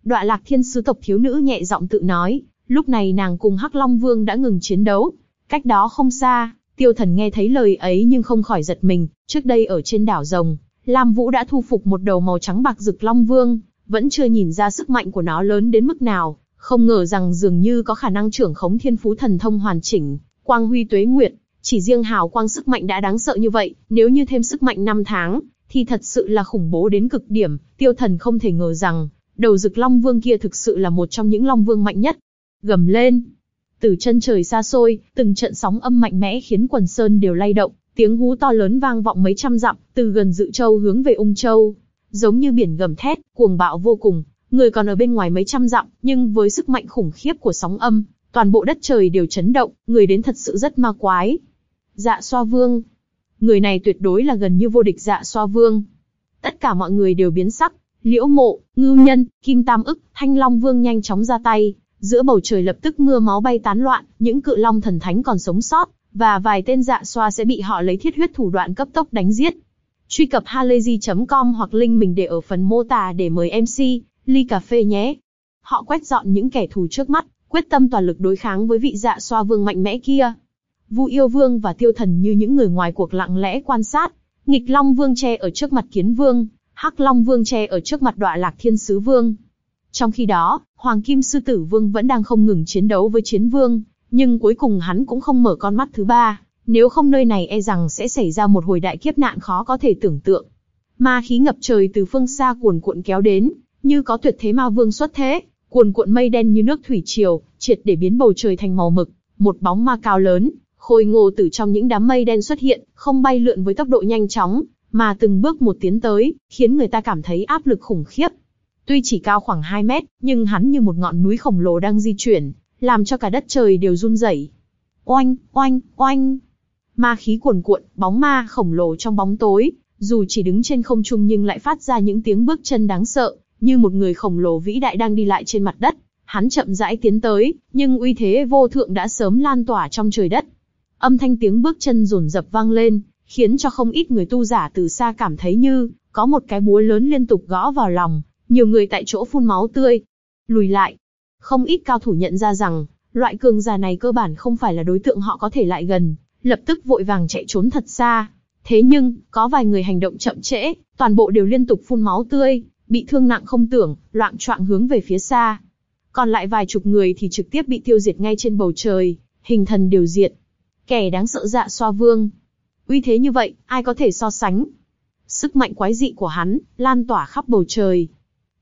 A: Đoạ lạc thiên sứ tộc thiếu nữ nhẹ giọng tự nói, lúc này nàng cùng hắc long vương đã ngừng chiến đấu. Cách đó không xa, tiêu thần nghe thấy lời ấy nhưng không khỏi giật mình, trước đây ở trên đảo rồng, Lam Vũ đã thu phục một đầu màu trắng bạc rực long vương, vẫn chưa nhìn ra sức mạnh của nó lớn đến mức nào, không ngờ rằng dường như có khả năng trưởng khống thiên phú thần thông hoàn chỉnh, quang huy tuế nguyệt, chỉ riêng hào quang sức mạnh đã đáng sợ như vậy, nếu như thêm sức mạnh năm tháng, thì thật sự là khủng bố đến cực điểm, tiêu thần không thể ngờ rằng, đầu rực long vương kia thực sự là một trong những long vương mạnh nhất. Gầm lên. Từ chân trời xa xôi, từng trận sóng âm mạnh mẽ khiến quần sơn đều lay động, tiếng hú to lớn vang vọng mấy trăm dặm, từ gần dự châu hướng về ung châu. Giống như biển gầm thét, cuồng bạo vô cùng, người còn ở bên ngoài mấy trăm dặm, nhưng với sức mạnh khủng khiếp của sóng âm, toàn bộ đất trời đều chấn động, người đến thật sự rất ma quái. Dạ xoa vương, Người này tuyệt đối là gần như vô địch dạ xoa vương. Tất cả mọi người đều biến sắc, liễu mộ, ngưu nhân, kim tam ức, thanh long vương nhanh chóng ra tay, giữa bầu trời lập tức mưa máu bay tán loạn, những cự long thần thánh còn sống sót, và vài tên dạ xoa sẽ bị họ lấy thiết huyết thủ đoạn cấp tốc đánh giết. Truy cập halayzi.com hoặc link mình để ở phần mô tả để mời MC, ly cà phê nhé. Họ quét dọn những kẻ thù trước mắt, quyết tâm toàn lực đối kháng với vị dạ xoa vương mạnh mẽ kia. Vu yêu vương và tiêu thần như những người ngoài cuộc lặng lẽ quan sát. Nghịch Long Vương che ở trước mặt Kiến Vương, Hắc Long Vương che ở trước mặt đoạ Lạc Thiên Sứ Vương. Trong khi đó, Hoàng Kim Sư Tử Vương vẫn đang không ngừng chiến đấu với Chiến Vương, nhưng cuối cùng hắn cũng không mở con mắt thứ ba, nếu không nơi này e rằng sẽ xảy ra một hồi đại kiếp nạn khó có thể tưởng tượng. Ma khí ngập trời từ phương xa cuồn cuộn kéo đến, như có tuyệt thế ma vương xuất thế, cuồn cuộn mây đen như nước thủy triều, triệt để biến bầu trời thành màu mực, một bóng ma cao lớn, khôi ngô từ trong những đám mây đen xuất hiện, không bay lượn với tốc độ nhanh chóng, mà từng bước một tiến tới, khiến người ta cảm thấy áp lực khủng khiếp. Tuy chỉ cao khoảng 2 mét, nhưng hắn như một ngọn núi khổng lồ đang di chuyển, làm cho cả đất trời đều run rẩy. Oanh, oanh, oanh. Ma khí cuồn cuộn, bóng ma khổng lồ trong bóng tối, dù chỉ đứng trên không trung nhưng lại phát ra những tiếng bước chân đáng sợ, như một người khổng lồ vĩ đại đang đi lại trên mặt đất. Hắn chậm rãi tiến tới, nhưng uy thế vô thượng đã sớm lan tỏa trong trời đất. Âm thanh tiếng bước chân rồn rập vang lên, khiến cho không ít người tu giả từ xa cảm thấy như có một cái búa lớn liên tục gõ vào lòng, nhiều người tại chỗ phun máu tươi. Lùi lại. Không ít cao thủ nhận ra rằng, loại cường giả này cơ bản không phải là đối tượng họ có thể lại gần, lập tức vội vàng chạy trốn thật xa. Thế nhưng, có vài người hành động chậm trễ, toàn bộ đều liên tục phun máu tươi, bị thương nặng không tưởng, loạn choạng hướng về phía xa. Còn lại vài chục người thì trực tiếp bị tiêu diệt ngay trên bầu trời, hình thần đều diệt. Kẻ đáng sợ dạ xoa vương. Uy thế như vậy, ai có thể so sánh? Sức mạnh quái dị của hắn, lan tỏa khắp bầu trời.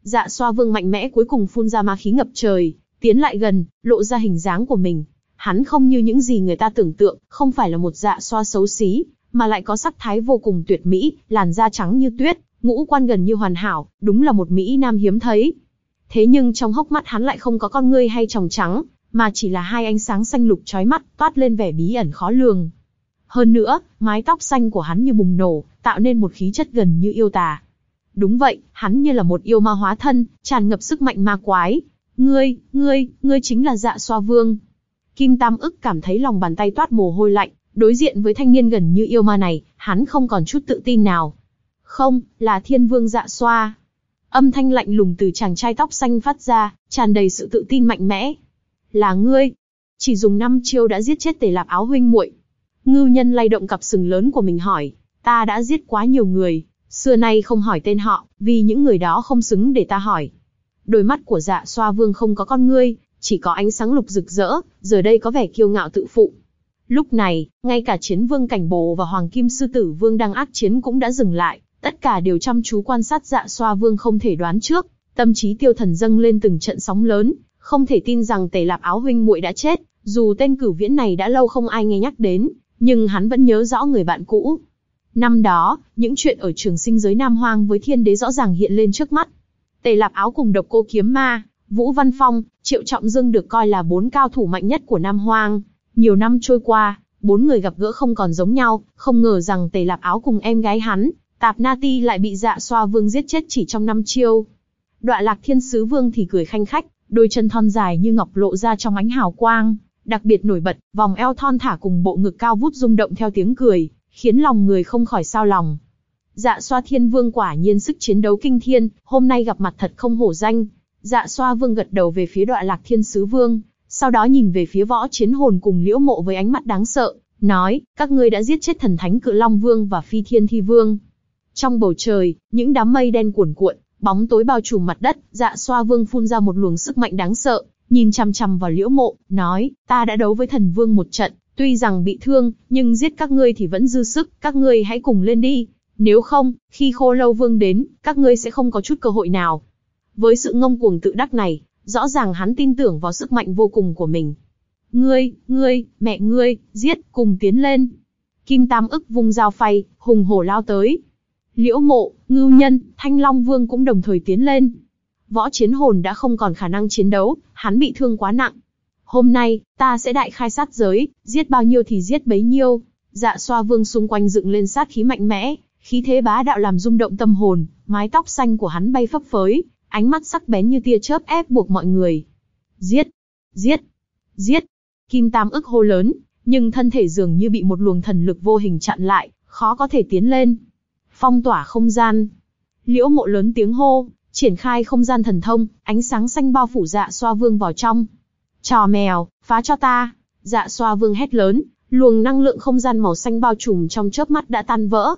A: Dạ xoa vương mạnh mẽ cuối cùng phun ra ma khí ngập trời, tiến lại gần, lộ ra hình dáng của mình. Hắn không như những gì người ta tưởng tượng, không phải là một dạ xoa xấu xí, mà lại có sắc thái vô cùng tuyệt mỹ, làn da trắng như tuyết, ngũ quan gần như hoàn hảo, đúng là một mỹ nam hiếm thấy. Thế nhưng trong hốc mắt hắn lại không có con ngươi hay tròng trắng, mà chỉ là hai ánh sáng xanh lục chói mắt, toát lên vẻ bí ẩn khó lường. Hơn nữa, mái tóc xanh của hắn như bùng nổ, tạo nên một khí chất gần như yêu tà. Đúng vậy, hắn như là một yêu ma hóa thân, tràn ngập sức mạnh ma quái. Ngươi, ngươi, ngươi chính là dạ xoa vương. Kim Tam ức cảm thấy lòng bàn tay toát mồ hôi lạnh, đối diện với thanh niên gần như yêu ma này, hắn không còn chút tự tin nào. Không, là thiên vương dạ xoa. Âm thanh lạnh lùng từ chàng trai tóc xanh phát ra, tràn đầy sự tự tin mạnh mẽ. Là ngươi. Chỉ dùng năm chiêu đã giết chết tề lạp áo huynh muội. Ngưu nhân lay động cặp sừng lớn của mình hỏi. Ta đã giết quá nhiều người, xưa nay không hỏi tên họ, vì những người đó không xứng để ta hỏi. Đôi mắt của dạ xoa vương không có con ngươi, chỉ có ánh sáng lục rực rỡ, giờ đây có vẻ kiêu ngạo tự phụ. Lúc này, ngay cả chiến vương cảnh bồ và hoàng kim sư tử vương đang ác chiến cũng đã dừng lại, tất cả đều chăm chú quan sát dạ xoa vương không thể đoán trước, tâm trí tiêu thần dâng lên từng trận sóng lớn, không thể tin rằng tề lạp áo huynh muội đã chết, dù tên cửu viễn này đã lâu không ai nghe nhắc đến, nhưng hắn vẫn nhớ rõ người bạn cũ. Năm đó, những chuyện ở trường sinh giới Nam Hoang với thiên đế rõ ràng hiện lên trước mắt. Tề lạp áo cùng độc cô kiếm ma, Vũ Văn Phong, Triệu Trọng Dương được coi là bốn cao thủ mạnh nhất của Nam Hoang. Nhiều năm trôi qua, bốn người gặp gỡ không còn giống nhau, không ngờ rằng Tề Lạp Áo cùng em gái hắn, Tạp Na Ti lại bị Dạ Xoa Vương giết chết chỉ trong năm chiêu. Đoạ Lạc Thiên Sứ Vương thì cười khanh khách, đôi chân thon dài như ngọc lộ ra trong ánh hào quang, đặc biệt nổi bật, vòng eo thon thả cùng bộ ngực cao vút rung động theo tiếng cười, khiến lòng người không khỏi sao lòng. Dạ xoa thiên vương quả nhiên sức chiến đấu kinh thiên, hôm nay gặp mặt thật không hổ danh. Dạ xoa vương gật đầu về phía đoạn lạc thiên sứ vương, sau đó nhìn về phía võ chiến hồn cùng liễu mộ với ánh mắt đáng sợ, nói, các ngươi đã giết chết thần thánh cự long vương và phi thiên thi vương. Trong bầu trời, những đám mây đen cuồn cuộn, bóng tối bao trùm mặt đất, dạ xoa vương phun ra một luồng sức mạnh đáng sợ, nhìn chằm chằm vào liễu mộ, nói, ta đã đấu với thần vương một trận, tuy rằng bị thương, nhưng giết các ngươi thì vẫn dư sức, các ngươi hãy cùng lên đi. Nếu không, khi khô lâu vương đến, các ngươi sẽ không có chút cơ hội nào. Với sự ngông cuồng tự đắc này, rõ ràng hắn tin tưởng vào sức mạnh vô cùng của mình. Ngươi, ngươi, mẹ ngươi, giết, cùng tiến lên. Kim Tam ức vung dao phay, hùng hổ lao tới. Liễu mộ, ngưu nhân, thanh long vương cũng đồng thời tiến lên. Võ chiến hồn đã không còn khả năng chiến đấu, hắn bị thương quá nặng. Hôm nay, ta sẽ đại khai sát giới, giết bao nhiêu thì giết bấy nhiêu. Dạ xoa vương xung quanh dựng lên sát khí mạnh mẽ, khí thế bá đạo làm rung động tâm hồn, mái tóc xanh của hắn bay phấp phới, ánh mắt sắc bén như tia chớp ép buộc mọi người. Giết! Giết! Giết! Kim Tam ức hô lớn, nhưng thân thể dường như bị một luồng thần lực vô hình chặn lại, khó có thể tiến lên phong tỏa không gian. Liễu mộ lớn tiếng hô, triển khai không gian thần thông, ánh sáng xanh bao phủ dạ xoa vương vào trong. Trò mèo, phá cho ta. Dạ xoa vương hét lớn, luồng năng lượng không gian màu xanh bao trùm trong chớp mắt đã tan vỡ.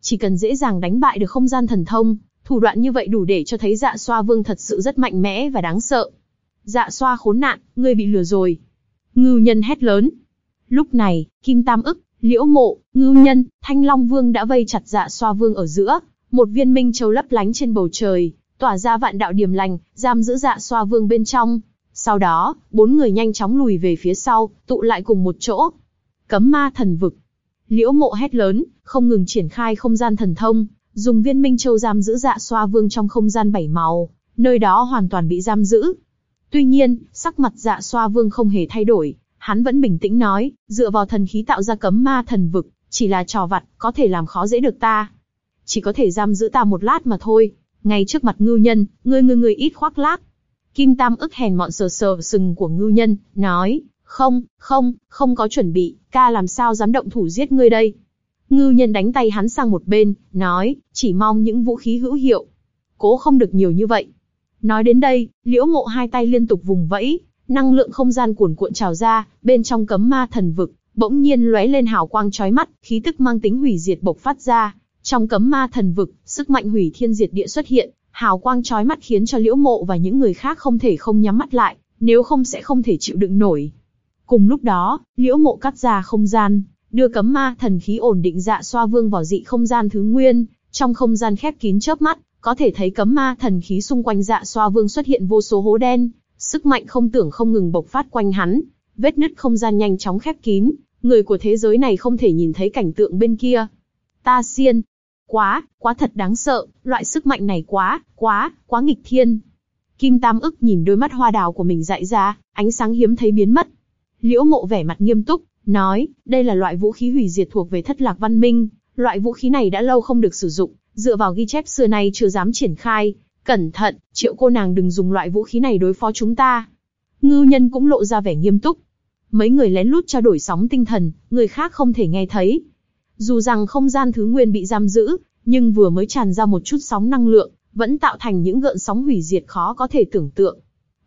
A: Chỉ cần dễ dàng đánh bại được không gian thần thông, thủ đoạn như vậy đủ để cho thấy dạ xoa vương thật sự rất mạnh mẽ và đáng sợ. Dạ xoa khốn nạn, ngươi bị lừa rồi. Ngưu nhân hét lớn. Lúc này, Kim Tam ức, Liễu Mộ, Ngưu Nhân, Thanh Long Vương đã vây chặt Dạ Xoa Vương ở giữa, một viên minh châu lấp lánh trên bầu trời, tỏa ra vạn đạo điểm lành, giam giữ Dạ Xoa Vương bên trong. Sau đó, bốn người nhanh chóng lùi về phía sau, tụ lại cùng một chỗ. Cấm ma thần vực. Liễu Mộ hét lớn, không ngừng triển khai không gian thần thông, dùng viên minh châu giam giữ Dạ Xoa Vương trong không gian bảy màu, nơi đó hoàn toàn bị giam giữ. Tuy nhiên, sắc mặt Dạ Xoa Vương không hề thay đổi, Hắn vẫn bình tĩnh nói, dựa vào thần khí tạo ra cấm ma thần vực, chỉ là trò vặt, có thể làm khó dễ được ta. Chỉ có thể giam giữ ta một lát mà thôi. Ngay trước mặt ngưu nhân, ngươi ngươi ngươi ít khoác lác. Kim Tam ức hèn mọn sờ sờ sừng của ngưu nhân, nói, không, không, không có chuẩn bị, ca làm sao dám động thủ giết ngươi đây. Ngưu nhân đánh tay hắn sang một bên, nói, chỉ mong những vũ khí hữu hiệu. Cố không được nhiều như vậy. Nói đến đây, liễu ngộ hai tay liên tục vùng vẫy, năng lượng không gian cuồn cuộn trào ra, bên trong cấm ma thần vực, bỗng nhiên lóe lên hào quang chói mắt, khí tức mang tính hủy diệt bộc phát ra. Trong cấm ma thần vực, sức mạnh hủy thiên diệt địa xuất hiện, hào quang chói mắt khiến cho Liễu Mộ và những người khác không thể không nhắm mắt lại, nếu không sẽ không thể chịu đựng nổi. Cùng lúc đó, Liễu Mộ cắt ra không gian, đưa cấm ma thần khí ổn định dạ xoa vương vào dị không gian thứ nguyên, trong không gian khép kín chớp mắt, có thể thấy cấm ma thần khí xung quanh dạ xoa vương xuất hiện vô số hố đen, Sức mạnh không tưởng không ngừng bộc phát quanh hắn, vết nứt không gian nhanh chóng khép kín, người của thế giới này không thể nhìn thấy cảnh tượng bên kia. Ta xiên. Quá, quá thật đáng sợ, loại sức mạnh này quá, quá, quá nghịch thiên. Kim Tam ức nhìn đôi mắt hoa đào của mình dại ra, ánh sáng hiếm thấy biến mất. Liễu mộ vẻ mặt nghiêm túc, nói, đây là loại vũ khí hủy diệt thuộc về thất lạc văn minh, loại vũ khí này đã lâu không được sử dụng, dựa vào ghi chép xưa nay chưa dám triển khai, Cẩn thận, triệu cô nàng đừng dùng loại vũ khí này đối phó chúng ta. Ngư nhân cũng lộ ra vẻ nghiêm túc. Mấy người lén lút trao đổi sóng tinh thần, người khác không thể nghe thấy. Dù rằng không gian thứ nguyên bị giam giữ, nhưng vừa mới tràn ra một chút sóng năng lượng, vẫn tạo thành những gợn sóng hủy diệt khó có thể tưởng tượng.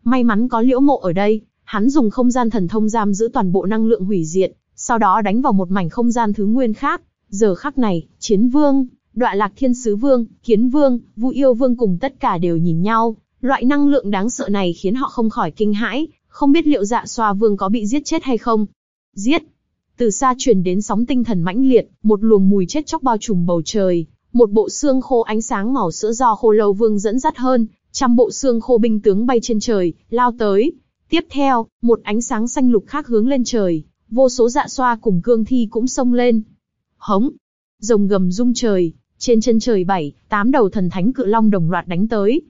A: May mắn có liễu mộ ở đây, hắn dùng không gian thần thông giam giữ toàn bộ năng lượng hủy diệt, sau đó đánh vào một mảnh không gian thứ nguyên khác. Giờ khắc này, chiến vương, Đoạ lạc thiên sứ vương, kiến vương, vu yêu vương cùng tất cả đều nhìn nhau, loại năng lượng đáng sợ này khiến họ không khỏi kinh hãi, không biết liệu dạ xoa vương có bị giết chết hay không. Giết! Từ xa truyền đến sóng tinh thần mãnh liệt, một luồng mùi chết chóc bao trùm bầu trời, một bộ xương khô ánh sáng màu sữa do khô lâu vương dẫn dắt hơn, trăm bộ xương khô binh tướng bay trên trời, lao tới. Tiếp theo, một ánh sáng xanh lục khác hướng lên trời, vô số dạ xoa cùng cương thi cũng xông lên. Hống! Rồng gầm rung trời, trên chân trời bảy, tám đầu thần thánh cự long đồng loạt đánh tới.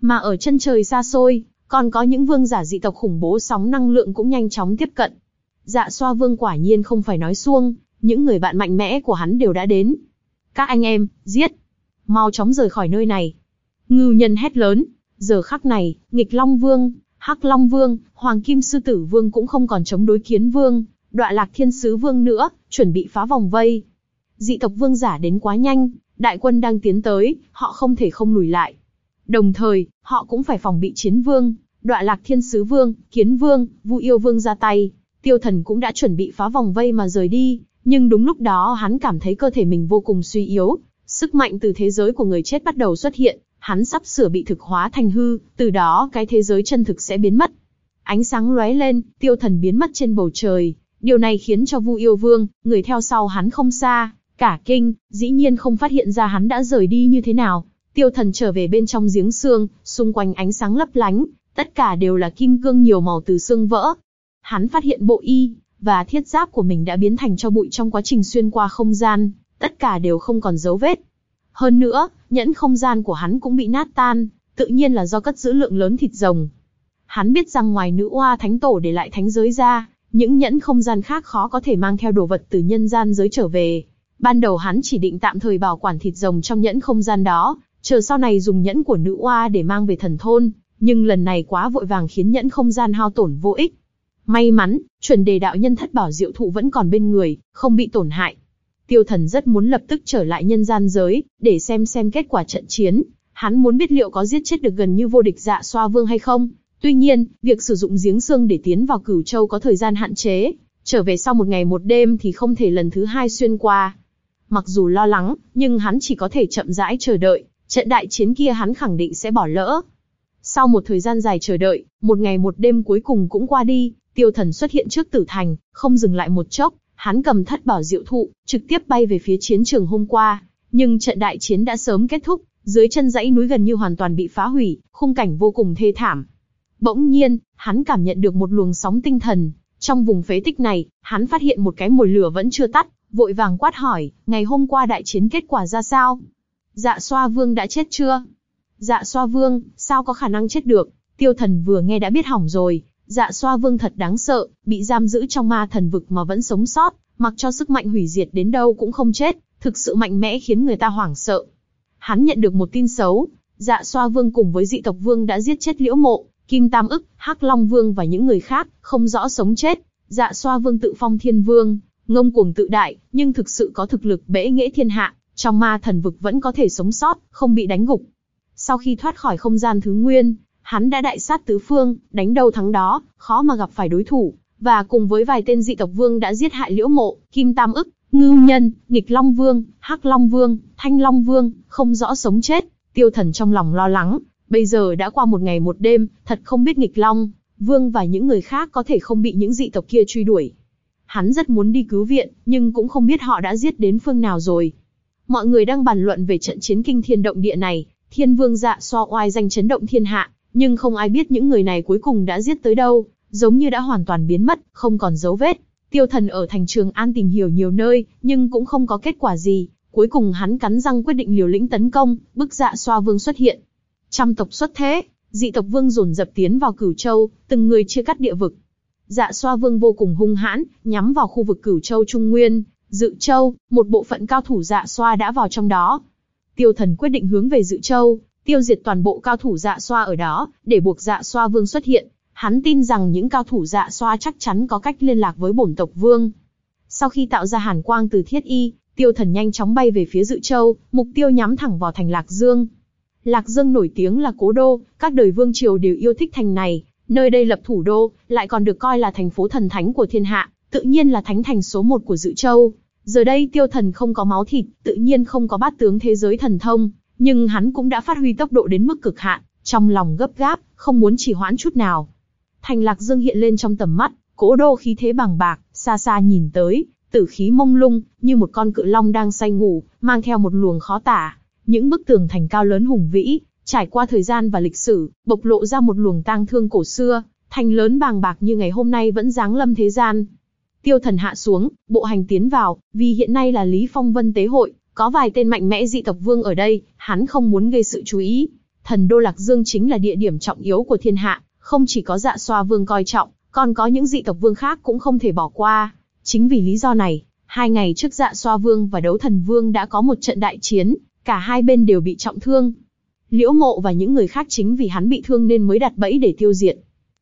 A: Mà ở chân trời xa xôi, còn có những vương giả dị tộc khủng bố sóng năng lượng cũng nhanh chóng tiếp cận. Dạ xoa vương quả nhiên không phải nói xuông, những người bạn mạnh mẽ của hắn đều đã đến. Các anh em, giết! Mau chóng rời khỏi nơi này. Ngưu nhân hét lớn, giờ khắc này, nghịch long vương, hắc long vương, hoàng kim sư tử vương cũng không còn chống đối kiến vương, đoạ lạc thiên sứ vương nữa, chuẩn bị phá vòng vây. Dị tộc vương giả đến quá nhanh, Đại quân đang tiến tới, họ không thể không lùi lại. Đồng thời, họ cũng phải phòng bị chiến vương, đoạ lạc thiên sứ vương, kiến vương, vu yêu vương ra tay. Tiêu thần cũng đã chuẩn bị phá vòng vây mà rời đi, nhưng đúng lúc đó hắn cảm thấy cơ thể mình vô cùng suy yếu. Sức mạnh từ thế giới của người chết bắt đầu xuất hiện, hắn sắp sửa bị thực hóa thành hư, từ đó cái thế giới chân thực sẽ biến mất. Ánh sáng lóe lên, tiêu thần biến mất trên bầu trời. Điều này khiến cho Vu Yêu Vương, người theo sau hắn không xa, Cả kinh, dĩ nhiên không phát hiện ra hắn đã rời đi như thế nào. Tiêu thần trở về bên trong giếng xương, xung quanh ánh sáng lấp lánh, tất cả đều là kim cương nhiều màu từ xương vỡ. Hắn phát hiện bộ y, và thiết giáp của mình đã biến thành cho bụi trong quá trình xuyên qua không gian, tất cả đều không còn dấu vết. Hơn nữa, nhẫn không gian của hắn cũng bị nát tan, tự nhiên là do cất giữ lượng lớn thịt rồng. Hắn biết rằng ngoài nữ oa thánh tổ để lại thánh giới ra, những nhẫn không gian khác khó có thể mang theo đồ vật từ nhân gian giới trở về. Ban đầu hắn chỉ định tạm thời bảo quản thịt rồng trong nhẫn không gian đó, chờ sau này dùng nhẫn của nữ oa để mang về thần thôn, nhưng lần này quá vội vàng khiến nhẫn không gian hao tổn vô ích. May mắn, chuẩn đề đạo nhân thất bảo diệu thụ vẫn còn bên người, không bị tổn hại. Tiêu thần rất muốn lập tức trở lại nhân gian giới, để xem xem kết quả trận chiến. Hắn muốn biết liệu có giết chết được gần như vô địch dạ xoa vương hay không. Tuy nhiên, việc sử dụng giếng xương để tiến vào cửu châu có thời gian hạn chế. Trở về sau một ngày một đêm thì không thể lần thứ hai xuyên qua. Mặc dù lo lắng, nhưng hắn chỉ có thể chậm rãi chờ đợi. Trận đại chiến kia hắn khẳng định sẽ bỏ lỡ. Sau một thời gian dài chờ đợi, một ngày một đêm cuối cùng cũng qua đi, tiêu thần xuất hiện trước tử thành, không dừng lại một chốc, hắn cầm thất bảo diệu thụ, trực tiếp bay về phía chiến trường hôm qua. Nhưng trận đại chiến đã sớm kết thúc, dưới chân dãy núi gần như hoàn toàn bị phá hủy, khung cảnh vô cùng thê thảm. Bỗng nhiên, hắn cảm nhận được một luồng sóng tinh thần. Trong vùng phế tích này, hắn phát hiện một cái mồi lửa vẫn chưa tắt, vội vàng quát hỏi, ngày hôm qua đại chiến kết quả ra sao? Dạ xoa vương đã chết chưa? Dạ xoa vương, sao có khả năng chết được? Tiêu thần vừa nghe đã biết hỏng rồi, Dạ xoa vương thật đáng sợ, bị giam giữ trong ma thần vực mà vẫn sống sót, mặc cho sức mạnh hủy diệt đến đâu cũng không chết, thực sự mạnh mẽ khiến người ta hoảng sợ. Hắn nhận được một tin xấu, dạ xoa vương cùng với dị tộc vương đã giết chết liễu mộ, kim tam ức, hắc long vương và những người khác, không rõ sống chết. Dạ xoa vương tự phong thiên vương, ngông cuồng tự đại, nhưng thực sự có thực lực bẽ nghĩa thiên hạ, trong ma thần vực vẫn có thể sống sót, không bị đánh gục. Sau khi thoát khỏi không gian thứ nguyên, hắn đã đại sát tứ phương, đánh đâu thắng đó, khó mà gặp phải đối thủ, và cùng với vài tên dị tộc vương đã giết hại liễu mộ, kim tam ức, ngưu nhân, nghịch long vương, hắc long vương, thanh long vương, không rõ sống chết, tiêu thần trong lòng lo lắng, bây giờ đã qua một ngày một đêm, thật không biết nghịch long, vương và những người khác có thể không bị những dị tộc kia truy đuổi. Hắn rất muốn đi cứu viện, nhưng cũng không biết họ đã giết đến phương nào rồi. Mọi người đang bàn luận về trận chiến kinh thiên động địa này, thiên vương dạ so oai danh chấn động thiên hạ, nhưng không ai biết những người này cuối cùng đã giết tới đâu, giống như đã hoàn toàn biến mất, không còn dấu vết. Tiêu thần ở thành trường an tìm hiểu nhiều nơi, nhưng cũng không có kết quả gì. Cuối cùng hắn cắn răng quyết định liều lĩnh tấn công, bức dạ xoa vương xuất hiện. Trăm tộc xuất thế, dị tộc vương dồn dập tiến vào cửu châu, từng người chia cắt địa vực. Dạ xoa vương vô cùng hung hãn, nhắm vào khu vực cửu châu trung nguyên, dự châu, một bộ phận cao thủ dạ xoa đã vào trong đó. Tiêu thần quyết định hướng về dự châu, tiêu diệt toàn bộ cao thủ dạ xoa ở đó, để buộc dạ xoa vương xuất hiện. Hắn tin rằng những cao thủ dạ xoa chắc chắn có cách liên lạc với bổn tộc vương. Sau khi tạo ra hàn quang từ thiết y, tiêu thần nhanh chóng bay về phía dự châu, mục tiêu nhắm thẳng vào thành Lạc Dương. Lạc Dương nổi tiếng là cố đô, các đời vương triều đều yêu thích thành này, nơi đây lập thủ đô, lại còn được coi là thành phố thần thánh của thiên hạ, tự nhiên là thánh thành số một của dự châu. Giờ đây tiêu thần không có máu thịt, tự nhiên không có bát tướng thế giới thần thông, nhưng hắn cũng đã phát huy tốc độ đến mức cực hạn, trong lòng gấp gáp, không muốn chỉ hoãn chút nào. Thành Lạc Dương hiện lên trong tầm mắt, cỗ đô khí thế bằng bạc, xa xa nhìn tới, tử khí mông lung, như một con cự long đang say ngủ, mang theo một luồng khó tả. Những bức tường thành cao lớn hùng vĩ, trải qua thời gian và lịch sử, bộc lộ ra một luồng tang thương cổ xưa, thành lớn bàng bạc như ngày hôm nay vẫn giáng lâm thế gian. Tiêu thần hạ xuống, bộ hành tiến vào, vì hiện nay là Lý Phong Vân tế hội, có vài tên mạnh mẽ dị tộc vương ở đây, hắn không muốn gây sự chú ý. Thần đô Lạc Dương chính là địa điểm trọng yếu của thiên hạ, không chỉ có dạ xoa vương coi trọng, còn có những dị tộc vương khác cũng không thể bỏ qua. Chính vì lý do này, hai ngày trước dạ xoa vương và đấu thần vương đã có một trận đại chiến, cả hai bên đều bị trọng thương. Liễu mộ và những người khác chính vì hắn bị thương nên mới đặt bẫy để tiêu diệt.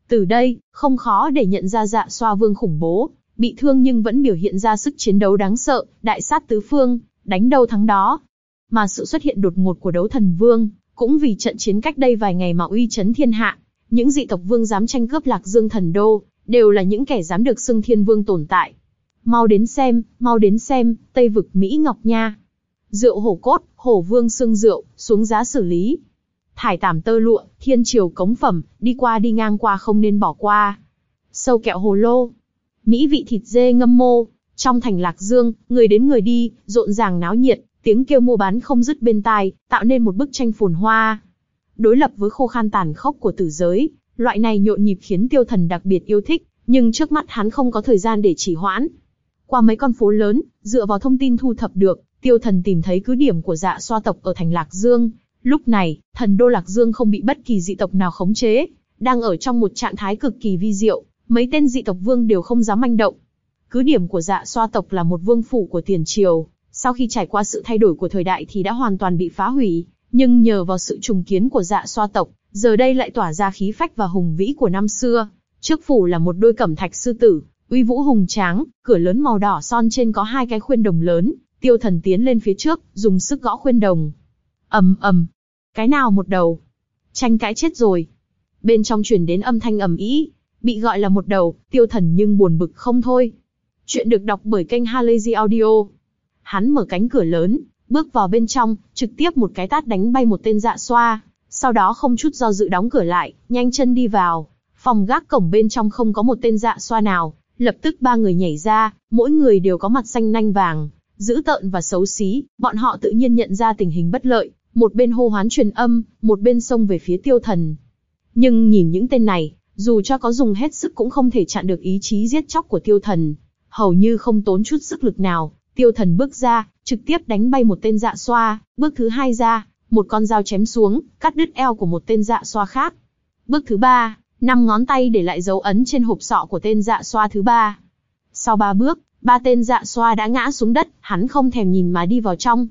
A: Từ đây, không khó để nhận ra dạ xoa vương khủng bố, bị thương nhưng vẫn biểu hiện ra sức chiến đấu đáng sợ, đại sát tứ phương, đánh đâu thắng đó. Mà sự xuất hiện đột ngột của đấu thần vương, cũng vì trận chiến cách đây vài ngày mà uy chấn thiên hạ, những dị tộc vương dám tranh cướp lạc dương thần đô, đều là những kẻ dám được xưng thiên vương tồn tại. Mau đến xem, mau đến xem, Tây vực Mỹ Ngọc Nha. Rượu hổ cốt, hổ vương xương rượu, xuống giá xử lý. Thải tảm tơ lụa, thiên triều cống phẩm, đi qua đi ngang qua không nên bỏ qua. Sâu kẹo hồ lô. Mỹ vị thịt dê ngâm mô, trong thành Lạc Dương, người đến người đi, rộn ràng náo nhiệt, tiếng kêu mua bán không dứt bên tai, tạo nên một bức tranh phồn hoa. Đối lập với khô khan tàn khốc của tử giới, loại này nhộn nhịp khiến tiêu thần đặc biệt yêu thích, nhưng trước mắt hắn không có thời gian để chỉ hoãn. Qua mấy con phố lớn, dựa vào thông tin thu thập được, tiêu thần tìm thấy cứ điểm của dạ xoa tộc ở thành Lạc Dương. Lúc này, thần đô Lạc Dương không bị bất kỳ dị tộc nào khống chế, đang ở trong một trạng thái cực kỳ vi diệu, mấy tên dị tộc vương đều không dám manh động, cứ điểm của dạ xoa tộc là một vương phủ của tiền triều, sau khi trải qua sự thay đổi của thời đại thì đã hoàn toàn bị phá hủy, nhưng nhờ vào sự trùng kiến của dạ xoa tộc, giờ đây lại tỏa ra khí phách và hùng vĩ của năm xưa. Trước phủ là một đôi cẩm thạch sư tử, uy vũ hùng tráng, cửa lớn màu đỏ son trên có hai cái khuyên đồng lớn, Tiêu thần tiến lên phía trước, dùng sức gõ khuyên đồng. ầm ầm, cái nào một đầu. Tranh cãi chết rồi. Bên trong truyền đến âm thanh ầm ĩ, bị gọi là một đầu, tiêu thần nhưng buồn bực không thôi. Chuyện được đọc bởi kênh Halazy Audio. Hắn mở cánh cửa lớn, bước vào bên trong, trực tiếp một cái tát đánh bay một tên dạ xoa, sau đó không chút do dự đóng cửa lại, nhanh chân đi vào. Phòng gác cổng bên trong không có một tên dạ xoa nào, lập tức ba người nhảy ra, mỗi người đều có mặt xanh nanh vàng, dữ tợn và xấu xí, bọn họ tự nhiên nhận ra tình hình bất lợi, một bên hô hoán truyền âm, một bên xông về phía tiêu thần. Nhưng nhìn những tên này, dù cho có dùng hết sức cũng không thể chặn được ý chí giết chóc của tiêu thần. Hầu như không tốn chút sức lực nào, tiêu thần bước ra, trực tiếp đánh bay một tên dạ xoa, bước thứ hai ra, một con dao chém xuống, cắt đứt eo của một tên dạ xoa khác. Bước thứ ba, năm ngón tay để lại dấu ấn trên hộp sọ của tên dạ xoa thứ ba. Sau ba bước, ba tên dạ xoa đã ngã xuống đất, hắn không thèm nhìn mà đi vào trong.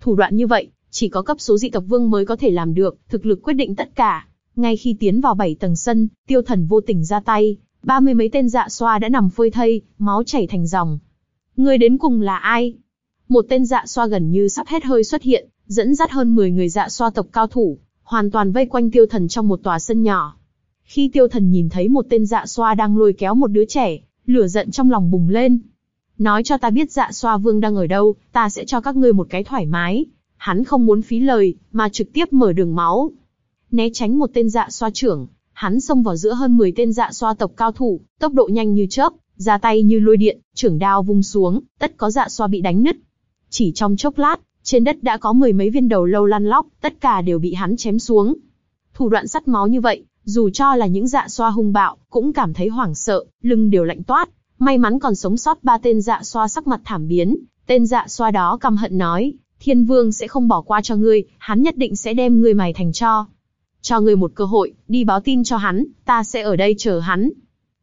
A: Thủ đoạn như vậy, chỉ có cấp số dị tộc vương mới có thể làm được, thực lực quyết định tất cả. Ngay khi tiến vào bảy tầng sân, tiêu thần vô tình ra tay, ba mươi mấy tên dạ xoa đã nằm phơi thây, máu chảy thành dòng. Người đến cùng là ai? Một tên dạ xoa gần như sắp hết hơi xuất hiện, dẫn dắt hơn 10 người dạ xoa tộc cao thủ, hoàn toàn vây quanh tiêu thần trong một tòa sân nhỏ. Khi tiêu thần nhìn thấy một tên dạ xoa đang lôi kéo một đứa trẻ, lửa giận trong lòng bùng lên. Nói cho ta biết dạ xoa vương đang ở đâu, ta sẽ cho các ngươi một cái thoải mái. Hắn không muốn phí lời, mà trực tiếp mở đường máu. Né tránh một tên dạ xoa trưởng, hắn xông vào giữa hơn 10 tên dạ xoa tộc cao thủ, tốc độ nhanh như chớp, ra tay như lôi điện, trưởng đao vung xuống, tất có dạ xoa bị đánh nứt. Chỉ trong chốc lát, trên đất đã có mười mấy viên đầu lâu lăn lóc, tất cả đều bị hắn chém xuống. Thủ đoạn sắt máu như vậy, dù cho là những dạ xoa hung bạo, cũng cảm thấy hoảng sợ, lưng đều lạnh toát. May mắn còn sống sót ba tên dạ xoa sắc mặt thảm biến, tên dạ xoa đó căm hận nói, thiên vương sẽ không bỏ qua cho ngươi, hắn nhất định sẽ đem ngươi mày thành cho. Cho ngươi một cơ hội, đi báo tin cho hắn, ta sẽ ở đây chờ hắn.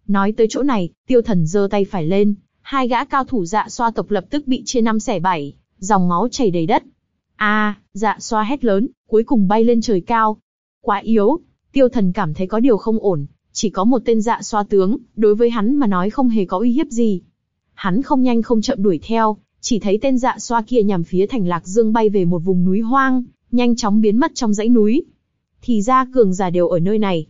A: Nói tới chỗ này, tiêu thần giơ tay phải lên, hai gã cao thủ dạ xoa tộc lập tức bị chia năm xẻ bảy, dòng máu chảy đầy đất. A, dạ xoa hét lớn, cuối cùng bay lên trời cao. Quá yếu, tiêu thần cảm thấy có điều không ổn, chỉ có một tên dạ xoa tướng, đối với hắn mà nói không hề có uy hiếp gì. Hắn không nhanh không chậm đuổi theo, chỉ thấy tên dạ xoa kia nhằm phía thành lạc dương bay về một vùng núi hoang, nhanh chóng biến mất trong dãy núi. Thì ra cường giả đều ở nơi này.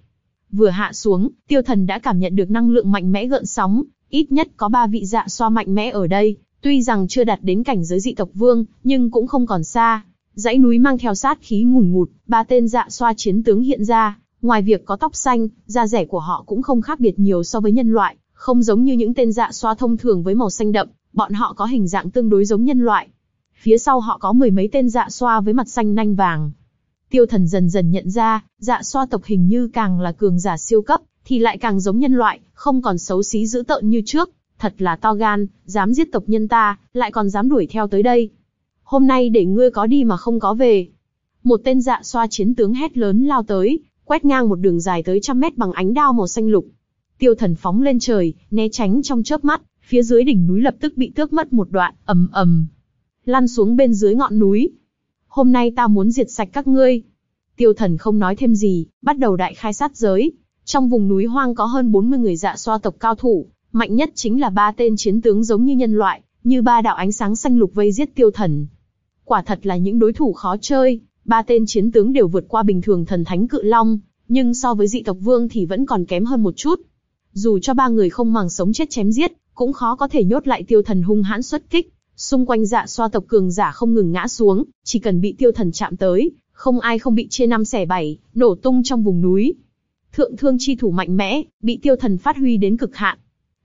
A: Vừa hạ xuống, tiêu thần đã cảm nhận được năng lượng mạnh mẽ gợn sóng, ít nhất có ba vị dạ xoa mạnh mẽ ở đây, Tuy rằng chưa đạt đến cảnh giới dị tộc vương, nhưng cũng không còn xa. Dãy núi mang theo sát khí ngùn ngụt, ba tên dạ xoa chiến tướng hiện ra, ngoài việc có tóc xanh, da rẻ của họ cũng không khác biệt nhiều so với nhân loại, không giống như những tên dạ xoa thông thường với màu xanh đậm, bọn họ có hình dạng tương đối giống nhân loại. Phía sau họ có mười mấy tên dạ xoa với mặt xanh nanh vàng. Tiêu thần dần dần nhận ra, dạ xoa tộc hình như càng là cường giả siêu cấp, thì lại càng giống nhân loại, không còn xấu xí dữ tợn như trước, thật là to gan, dám giết tộc nhân ta, lại còn dám đuổi theo tới đây. Hôm nay để ngươi có đi mà không có về. Một tên dạ xoa chiến tướng hét lớn lao tới, quét ngang một đường dài tới trăm mét bằng ánh đao màu xanh lục. Tiêu thần phóng lên trời, né tránh trong chớp mắt, phía dưới đỉnh núi lập tức bị tước mất một đoạn, ầm ầm. Lăn xuống bên dưới ngọn núi. Hôm nay ta muốn diệt sạch các ngươi. Tiêu thần không nói thêm gì, bắt đầu đại khai sát giới. Trong vùng núi hoang có hơn 40 người dạ xoa tộc cao thủ, Mạnh nhất chính là ba tên chiến tướng giống như nhân loại, như ba đạo ánh sáng xanh lục vây giết tiêu thần. Quả thật là những đối thủ khó chơi, ba tên chiến tướng đều vượt qua bình thường thần thánh cự long, nhưng so với dị tộc vương thì vẫn còn kém hơn một chút. Dù cho ba người không màng sống chết chém giết, cũng khó có thể nhốt lại tiêu thần hung hãn xuất kích. Xung quanh dạ xoa tộc cường giả không ngừng ngã xuống, chỉ cần bị tiêu thần chạm tới, không ai không bị chia năm xẻ bảy, nổ tung trong vùng núi. Thượng thương chi thủ mạnh mẽ, bị tiêu thần phát huy đến cực hạn,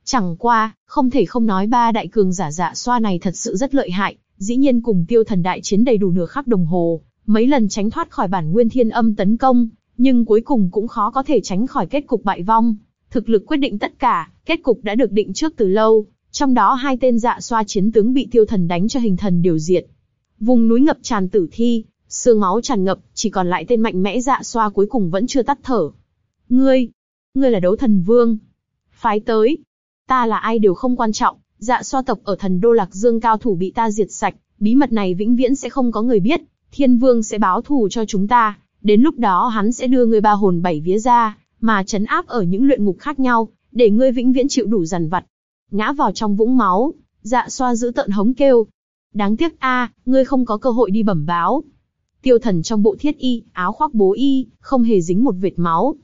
A: Chẳng qua, không thể không nói ba đại cường giả dạ xoa này thật sự rất lợi hại, dĩ nhiên cùng tiêu thần đại chiến đầy đủ nửa khắc đồng hồ, mấy lần tránh thoát khỏi bản nguyên thiên âm tấn công, nhưng cuối cùng cũng khó có thể tránh khỏi kết cục bại vong. Thực lực quyết định tất cả, kết cục đã được định trước từ lâu, trong đó hai tên dạ xoa chiến tướng bị tiêu thần đánh cho hình thần điều diệt. Vùng núi ngập tràn tử thi, xương máu tràn ngập, chỉ còn lại tên mạnh mẽ dạ xoa cuối cùng vẫn chưa tắt thở. Ngươi, ngươi là đấu thần vương. Phái tới, ta là ai đều không quan trọng, dạ xoa tộc ở thần đô lạc dương cao thủ bị ta diệt sạch, bí mật này vĩnh viễn sẽ không có người biết, thiên vương sẽ báo thù cho chúng ta, đến lúc đó hắn sẽ đưa ngươi ba hồn bảy vía ra, mà chấn áp ở những luyện ngục khác nhau, để ngươi vĩnh viễn chịu đủ dằn vặt. Ngã vào trong vũng máu, dạ xoa giữ tận hống kêu. Đáng tiếc a, ngươi không có cơ hội đi bẩm báo. Tiêu thần trong bộ thiết y, áo khoác bố y, không hề dính một vệt máu.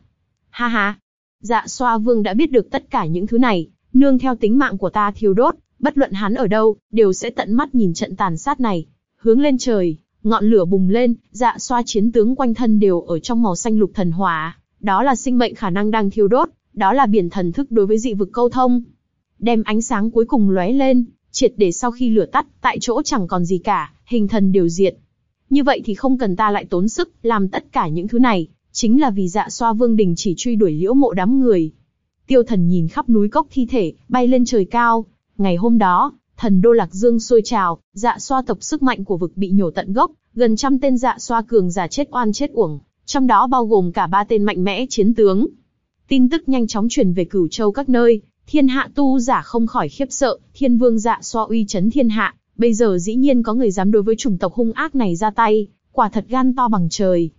A: Ha ha. Dạ xoa vương đã biết được tất cả những thứ này, nương theo tính mạng của ta thiêu đốt, bất luận hắn ở đâu, đều sẽ tận mắt nhìn trận tàn sát này. Hướng lên trời, ngọn lửa bùng lên, dạ xoa chiến tướng quanh thân đều ở trong màu xanh lục thần hỏa. Đó là sinh mệnh khả năng đang thiêu đốt, đó là biển thần thức đối với dị vực câu thông. Đem ánh sáng cuối cùng lóe lên, triệt để sau khi lửa tắt, tại chỗ chẳng còn gì cả, hình thần đều diệt. Như vậy thì không cần ta lại tốn sức, làm tất cả những thứ này, chính là vì dạ xoa vương đình chỉ truy đuổi liễu mộ đám người. Tiêu thần nhìn khắp núi cốc thi thể, bay lên trời cao. Ngày hôm đó, thần đô lạc dương sôi trào, dạ xoa tộc sức mạnh của vực bị nhổ tận gốc, gần trăm tên dạ xoa cường giả chết oan chết uổng, trong đó bao gồm cả ba tên mạnh mẽ chiến tướng. Tin tức nhanh chóng truyền về cửu châu các nơi, thiên hạ tu giả không khỏi khiếp sợ, thiên vương dạ xoa uy chấn thiên hạ, bây giờ dĩ nhiên có người dám đối với chủng tộc hung ác này ra tay, quả thật gan to bằng trời.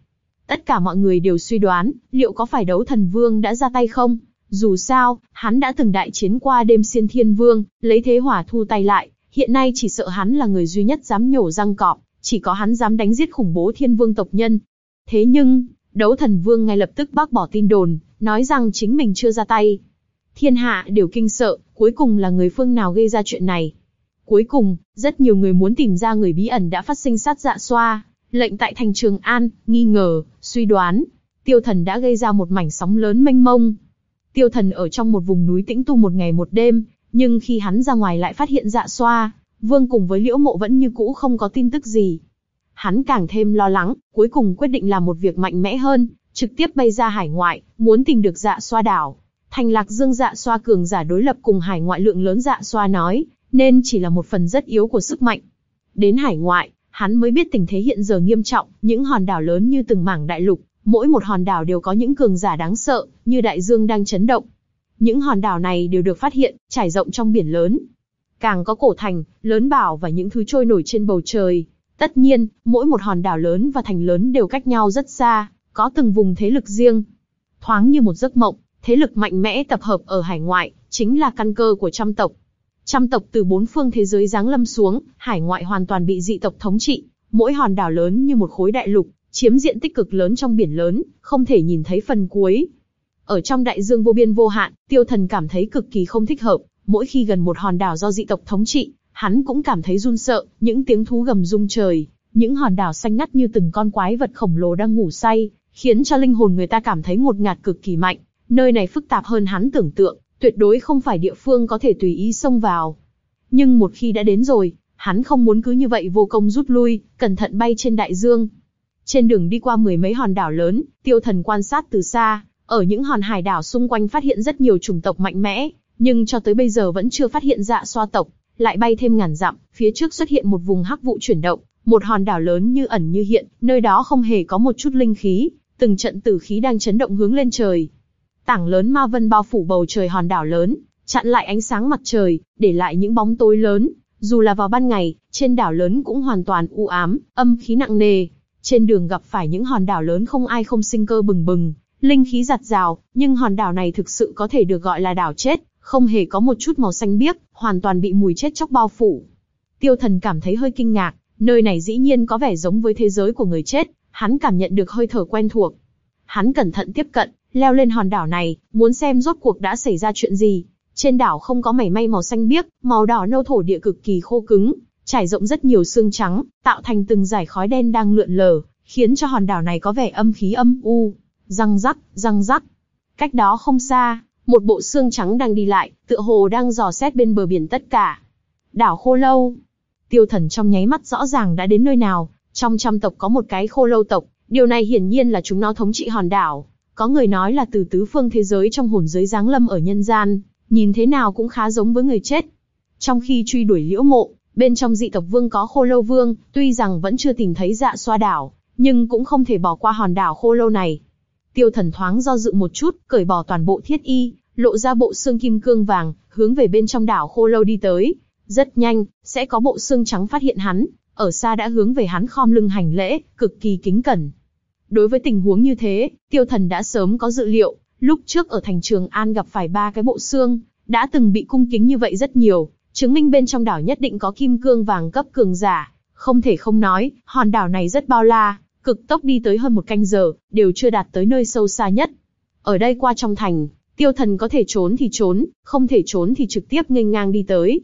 A: Tất cả mọi người đều suy đoán, liệu có phải đấu thần vương đã ra tay không? Dù sao, hắn đã từng đại chiến qua đêm xiên thiên vương, lấy thế hỏa thu tay lại, hiện nay chỉ sợ hắn là người duy nhất dám nhổ răng cọp, chỉ có hắn dám đánh giết khủng bố thiên vương tộc nhân. Thế nhưng, đấu thần vương ngay lập tức bác bỏ tin đồn, nói rằng chính mình chưa ra tay. Thiên hạ đều kinh sợ, cuối cùng là người phương nào gây ra chuyện này. Cuối cùng, rất nhiều người muốn tìm ra người bí ẩn đã phát sinh sát dạ xoa, lệnh tại thành Trường An, nghi ngờ, suy đoán, tiêu thần đã gây ra một mảnh sóng lớn mênh mông. Tiêu thần ở trong một vùng núi tĩnh tu một ngày một đêm, nhưng khi hắn ra ngoài lại phát hiện dạ xoa, vương cùng với liễu mộ vẫn như cũ không có tin tức gì. Hắn càng thêm lo lắng, cuối cùng quyết định làm một việc mạnh mẽ hơn, trực tiếp bay ra hải ngoại, muốn tìm được dạ xoa đảo. Thành lạc dương dạ xoa cường giả đối lập cùng hải ngoại lượng lớn dạ xoa nói, nên chỉ là một phần rất yếu của sức mạnh. Đến hải ngoại, hắn mới biết tình thế hiện giờ nghiêm trọng, những hòn đảo lớn như từng mảng đại lục, mỗi một hòn đảo đều có những cường giả đáng sợ, như đại dương đang chấn động. Những hòn đảo này đều được phát hiện, trải rộng trong biển lớn. Càng có cổ thành, lớn bảo và những thứ trôi nổi trên bầu trời. Tất nhiên, mỗi một hòn đảo lớn và thành lớn đều cách nhau rất xa, có từng vùng thế lực riêng. Thoáng như một giấc mộng, thế lực mạnh mẽ tập hợp ở hải ngoại, chính là căn cơ của trăm tộc. Trăm tộc từ bốn phương thế giới giáng lâm xuống, hải ngoại hoàn toàn bị dị tộc thống trị, mỗi hòn đảo lớn như một khối đại lục, chiếm diện tích cực lớn trong biển lớn, không thể nhìn thấy phần cuối. Ở trong đại dương vô biên vô hạn, tiêu thần cảm thấy cực kỳ không thích hợp, mỗi khi gần một hòn đảo do dị tộc thống trị, hắn cũng cảm thấy run sợ, những tiếng thú gầm rung trời, những hòn đảo xanh ngắt như từng con quái vật khổng lồ đang ngủ say, khiến cho linh hồn người ta cảm thấy ngột ngạt cực kỳ mạnh. Nơi này phức tạp hơn hắn tưởng tượng, tuyệt đối không phải địa phương có thể tùy ý xông vào. Nhưng một khi đã đến rồi, hắn không muốn cứ như vậy vô công rút lui, cẩn thận bay trên đại dương. Trên đường đi qua mười mấy hòn đảo lớn, tiêu thần quan sát từ xa, ở những hòn hải đảo xung quanh phát hiện rất nhiều chủng tộc mạnh mẽ, nhưng cho tới bây giờ vẫn chưa phát hiện dạ xoa tộc. Lại bay thêm ngàn dặm, phía trước xuất hiện một vùng hắc vụ chuyển động, một hòn đảo lớn như ẩn như hiện, nơi đó không hề có một chút linh khí, từng trận tử khí đang chấn động hướng lên trời. Tảng lớn ma vân bao phủ bầu trời hòn đảo lớn, chặn lại ánh sáng mặt trời, để lại những bóng tối lớn. Dù là vào ban ngày, trên đảo lớn cũng hoàn toàn u ám, âm khí nặng nề. Trên đường gặp phải những hòn đảo lớn không ai không sinh cơ bừng bừng, linh khí giặt rào, nhưng hòn đảo này thực sự có thể được gọi là đảo chết, không hề có một chút màu xanh biếc, hoàn toàn bị mùi chết chóc bao phủ. Tiêu thần cảm thấy hơi kinh ngạc, nơi này dĩ nhiên có vẻ giống với thế giới của người chết, hắn cảm nhận được hơi thở quen thuộc. Hắn cẩn thận tiếp cận, leo lên hòn đảo này, muốn xem rốt cuộc đã xảy ra chuyện gì. Trên đảo không có mảy may màu xanh biếc, màu đỏ nâu thổ địa cực kỳ khô cứng, trải rộng rất nhiều xương trắng, tạo thành từng dải khói đen đang lượn lờ, khiến cho hòn đảo này có vẻ âm khí âm u. Răng rắc, răng rắc. Cách đó không xa, một bộ xương trắng đang đi lại, tựa hồ đang dò xét bên bờ biển tất cả. Đảo Khô Lâu. Tiêu thần trong nháy mắt rõ ràng đã đến nơi nào, trong trăm tộc có một cái khô lâu tộc, điều này hiển nhiên là chúng nó thống trị hòn đảo. Có người nói là từ tứ phương thế giới trong hồn giới giáng lâm ở nhân gian, nhìn thế nào cũng khá giống với người chết. Trong khi truy đuổi liễu mộ, bên trong dị tộc vương có khô lâu vương, tuy rằng vẫn chưa tìm thấy dạ xoa đảo, nhưng cũng không thể bỏ qua hòn đảo khô lâu này. Tiêu thần thoáng do dự một chút, cởi bỏ toàn bộ thiết y, lộ ra bộ xương kim cương vàng, hướng về bên trong đảo khô lâu đi tới. Rất nhanh, sẽ có bộ xương trắng phát hiện hắn, ở xa đã hướng về hắn khom lưng hành lễ, cực kỳ kính cẩn. Đối với tình huống như thế, tiêu thần đã sớm có dự liệu, lúc trước ở thành trường An gặp phải ba cái bộ xương, đã từng bị cung kính như vậy rất nhiều, chứng minh bên trong đảo nhất định có kim cương vàng cấp cường giả. Không thể không nói, hòn đảo này rất bao la, cực tốc đi tới hơn một canh giờ, đều chưa đạt tới nơi sâu xa nhất. Ở đây qua trong thành, tiêu thần có thể trốn thì trốn, không thể trốn thì trực tiếp nghênh ngang đi tới.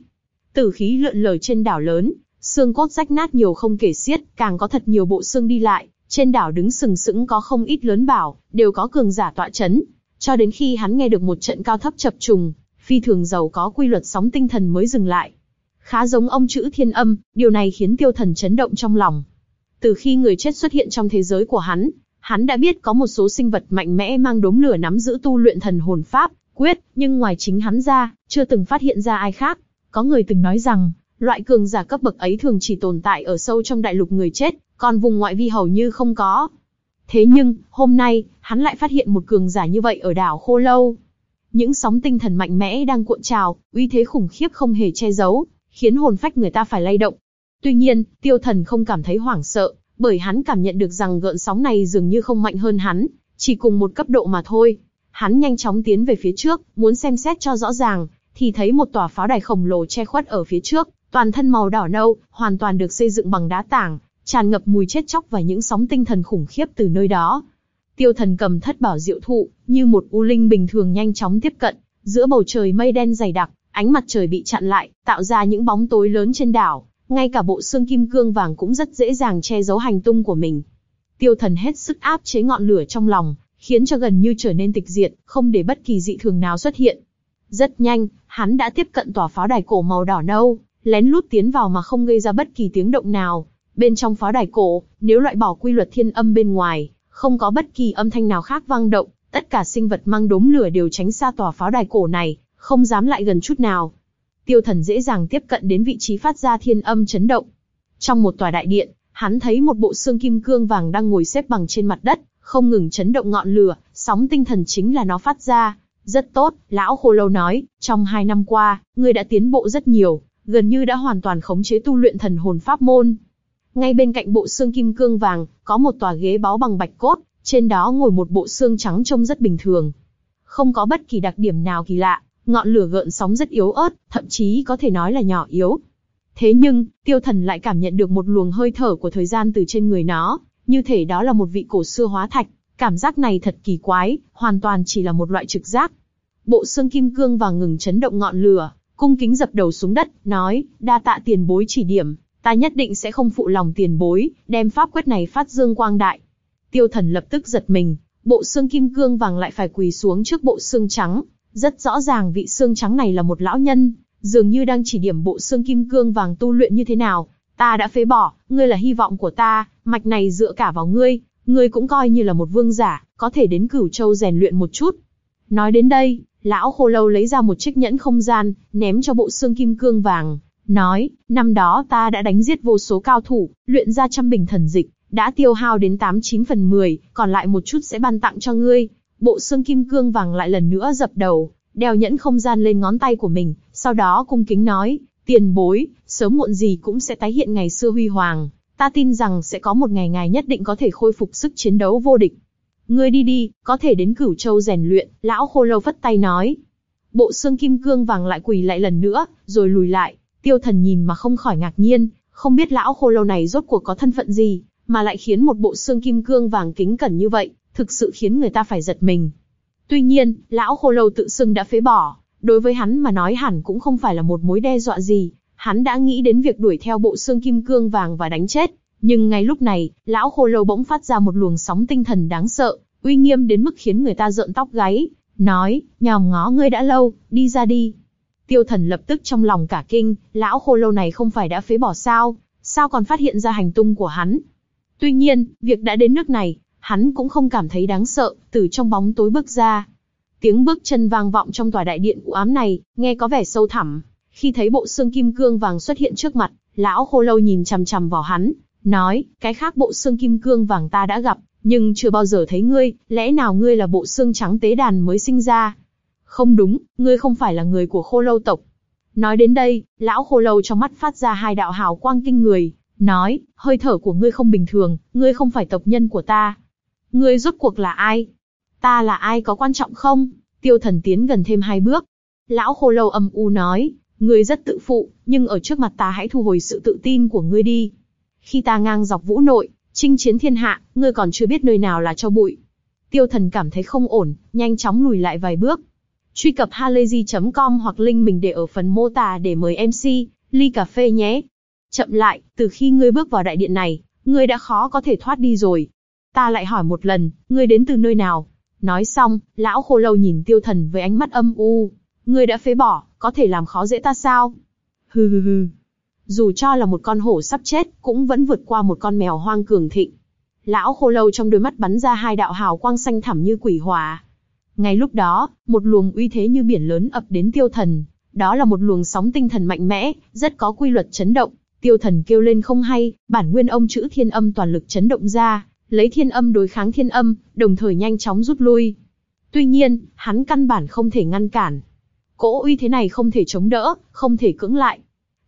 A: Tử khí lượn lờ trên đảo lớn, xương cốt rách nát nhiều không kể xiết, càng có thật nhiều bộ xương đi lại, trên đảo đứng sừng sững có không ít lớn bảo, đều có cường giả tọa chấn. Cho đến khi hắn nghe được một trận cao thấp chập trùng, phi thường giàu có quy luật sóng tinh thần mới dừng lại. Khá giống ông chữ thiên âm, điều này khiến tiêu thần chấn động trong lòng. Từ khi người chết xuất hiện trong thế giới của hắn, hắn đã biết có một số sinh vật mạnh mẽ mang đốm lửa nắm giữ tu luyện thần hồn pháp, quyết, nhưng ngoài chính hắn ra, chưa từng phát hiện ra ai khác. Có người từng nói rằng, loại cường giả cấp bậc ấy thường chỉ tồn tại ở sâu trong đại lục người chết, còn vùng ngoại vi hầu như không có. Thế nhưng, hôm nay, hắn lại phát hiện một cường giả như vậy ở đảo Khô Lâu. Những sóng tinh thần mạnh mẽ đang cuộn trào, uy thế khủng khiếp không hề che giấu, khiến hồn phách người ta phải lay động. Tuy nhiên, tiêu thần không cảm thấy hoảng sợ, bởi hắn cảm nhận được rằng gợn sóng này dường như không mạnh hơn hắn, chỉ cùng một cấp độ mà thôi. Hắn nhanh chóng tiến về phía trước, muốn xem xét cho rõ ràng, thì thấy một tòa pháo đài khổng lồ che khuất ở phía trước, toàn thân màu đỏ nâu, hoàn toàn được xây dựng bằng đá tảng, tràn ngập mùi chết chóc và những sóng tinh thần khủng khiếp từ nơi đó. Tiêu thần cầm thất bảo diệu thụ, như một u linh bình thường nhanh chóng tiếp cận, giữa bầu trời mây đen dày đặc, ánh mặt trời bị chặn lại, tạo ra những bóng tối lớn trên đảo, ngay cả bộ xương kim cương vàng cũng rất dễ dàng che giấu hành tung của mình. Tiêu thần hết sức áp chế ngọn lửa trong lòng, khiến cho gần như trở nên tịch diệt, không để bất kỳ dị thường nào xuất hiện. Rất nhanh, hắn đã tiếp cận tòa pháo đài cổ màu đỏ nâu, lén lút tiến vào mà không gây ra bất kỳ tiếng động nào. Bên trong pháo đài cổ, nếu loại bỏ quy luật thiên âm bên ngoài, không có bất kỳ âm thanh nào khác vang động, tất cả sinh vật mang đốm lửa đều tránh xa tòa pháo đài cổ này, không dám lại gần chút nào. Tiêu thần dễ dàng tiếp cận đến vị trí phát ra thiên âm chấn động. Trong một tòa đại điện, hắn thấy một bộ xương kim cương vàng đang ngồi xếp bằng trên mặt đất, không ngừng chấn động ngọn lửa, sóng tinh thần chính là nó phát ra. Rất tốt, lão khô lâu nói, trong hai năm qua, ngươi đã tiến bộ rất nhiều, gần như đã hoàn toàn khống chế tu luyện thần hồn pháp môn. Ngay bên cạnh bộ xương kim cương vàng, có một tòa ghế báu bằng bạch cốt, trên đó ngồi một bộ xương trắng trông rất bình thường. Không có bất kỳ đặc điểm nào kỳ lạ, ngọn lửa gợn sóng rất yếu ớt, thậm chí có thể nói là nhỏ yếu. Thế nhưng, tiêu thần lại cảm nhận được một luồng hơi thở của thời gian từ trên người nó, như thể đó là một vị cổ xưa hóa thạch. Cảm giác này thật kỳ quái, hoàn toàn chỉ là một loại trực giác. Bộ xương kim cương vàng ngừng chấn động ngọn lửa, cung kính dập đầu xuống đất, nói, đa tạ tiền bối chỉ điểm, ta nhất định sẽ không phụ lòng tiền bối, đem pháp quyết này phát dương quang đại. Tiêu thần lập tức giật mình, bộ xương kim cương vàng lại phải quỳ xuống trước bộ xương trắng, rất rõ ràng vị xương trắng này là một lão nhân, dường như đang chỉ điểm bộ xương kim cương vàng tu luyện như thế nào. Ta đã phế bỏ, ngươi là hy vọng của ta, mạch này dựa cả vào ngươi, ngươi cũng coi như là một vương giả, có thể đến cửu châu rèn luyện một chút. Nói đến đây, lão khô lâu lấy ra một chiếc nhẫn không gian, ném cho bộ xương kim cương vàng, nói, năm đó ta đã đánh giết vô số cao thủ, luyện ra trăm bình thần dịch, đã tiêu hao đến 89 phần 10, còn lại một chút sẽ ban tặng cho ngươi. Bộ xương kim cương vàng lại lần nữa dập đầu, đeo nhẫn không gian lên ngón tay của mình, sau đó cung kính nói, tiền bối, sớm muộn gì cũng sẽ tái hiện ngày xưa huy hoàng. Ta tin rằng sẽ có một ngày ngài nhất định có thể khôi phục sức chiến đấu vô địch. Ngươi đi đi, có thể đến cửu châu rèn luyện, lão khô lâu phất tay nói. Bộ xương kim cương vàng lại quỳ lại lần nữa, rồi lùi lại, tiêu thần nhìn mà không khỏi ngạc nhiên, không biết lão khô lâu này rốt cuộc có thân phận gì, mà lại khiến một bộ xương kim cương vàng kính cẩn như vậy, thực sự khiến người ta phải giật mình. Tuy nhiên, lão khô lâu tự xưng đã phế bỏ, đối với hắn mà nói hẳn cũng không phải là một mối đe dọa gì, hắn đã nghĩ đến việc đuổi theo bộ xương kim cương vàng và đánh chết. Nhưng ngay lúc này, lão khô lâu bỗng phát ra một luồng sóng tinh thần đáng sợ, uy nghiêm đến mức khiến người ta rợn tóc gáy, nói, nhòm ngó ngươi đã lâu, đi ra đi. Tiêu thần lập tức trong lòng cả kinh, lão khô lâu này không phải đã phế bỏ sao, sao còn phát hiện ra hành tung của hắn. Tuy nhiên, việc đã đến nước này, hắn cũng không cảm thấy đáng sợ, từ trong bóng tối bước ra. Tiếng bước chân vang vọng trong tòa đại điện u ám này, nghe có vẻ sâu thẳm. Khi thấy bộ xương kim cương vàng xuất hiện trước mặt, lão khô lâu nhìn chằm chằm vào hắn, nói, cái khác bộ xương kim cương vàng ta đã gặp, nhưng chưa bao giờ thấy ngươi, lẽ nào ngươi là bộ xương trắng tế đàn mới sinh ra? Không đúng, ngươi không phải là người của khô lâu tộc. Nói đến đây, lão khô lâu trong mắt phát ra hai đạo hào quang kinh người, nói, hơi thở của ngươi không bình thường, ngươi không phải tộc nhân của ta. Ngươi rốt cuộc là ai? Ta là ai có quan trọng không? Tiêu thần tiến gần thêm hai bước. Lão khô lâu âm u nói, Ngươi rất tự phụ, nhưng ở trước mặt ta hãy thu hồi sự tự tin của ngươi đi. Khi ta ngang dọc vũ nội, chinh chiến thiên hạ, ngươi còn chưa biết nơi nào là cho bụi. Tiêu thần cảm thấy không ổn, nhanh chóng lùi lại vài bước. Truy cập halayzi.com hoặc link mình để ở phần mô tả để mời MC, ly cà phê nhé. Chậm lại, từ khi ngươi bước vào đại điện này, ngươi đã khó có thể thoát đi rồi. Ta lại hỏi một lần, ngươi đến từ nơi nào? Nói xong, lão khô lâu nhìn tiêu thần với ánh mắt âm u. Ngươi đã phế bỏ, có thể làm khó dễ ta sao? Hừ hừ hừ. Dù cho là một con hổ sắp chết, cũng vẫn vượt qua một con mèo hoang cường thịnh. Lão khô lâu trong đôi mắt bắn ra hai đạo hào quang xanh thẳm như quỷ hỏa. Ngay lúc đó, một luồng uy thế như biển lớn ập đến tiêu thần. Đó là một luồng sóng tinh thần mạnh mẽ, rất có quy luật chấn động. Tiêu thần kêu lên không hay, bản nguyên ông chữ thiên âm toàn lực chấn động ra, lấy thiên âm đối kháng thiên âm, đồng thời nhanh chóng rút lui. Tuy nhiên, hắn căn bản không thể ngăn cản. Cỗ uy thế này không thể chống đỡ, không thể cưỡng lại.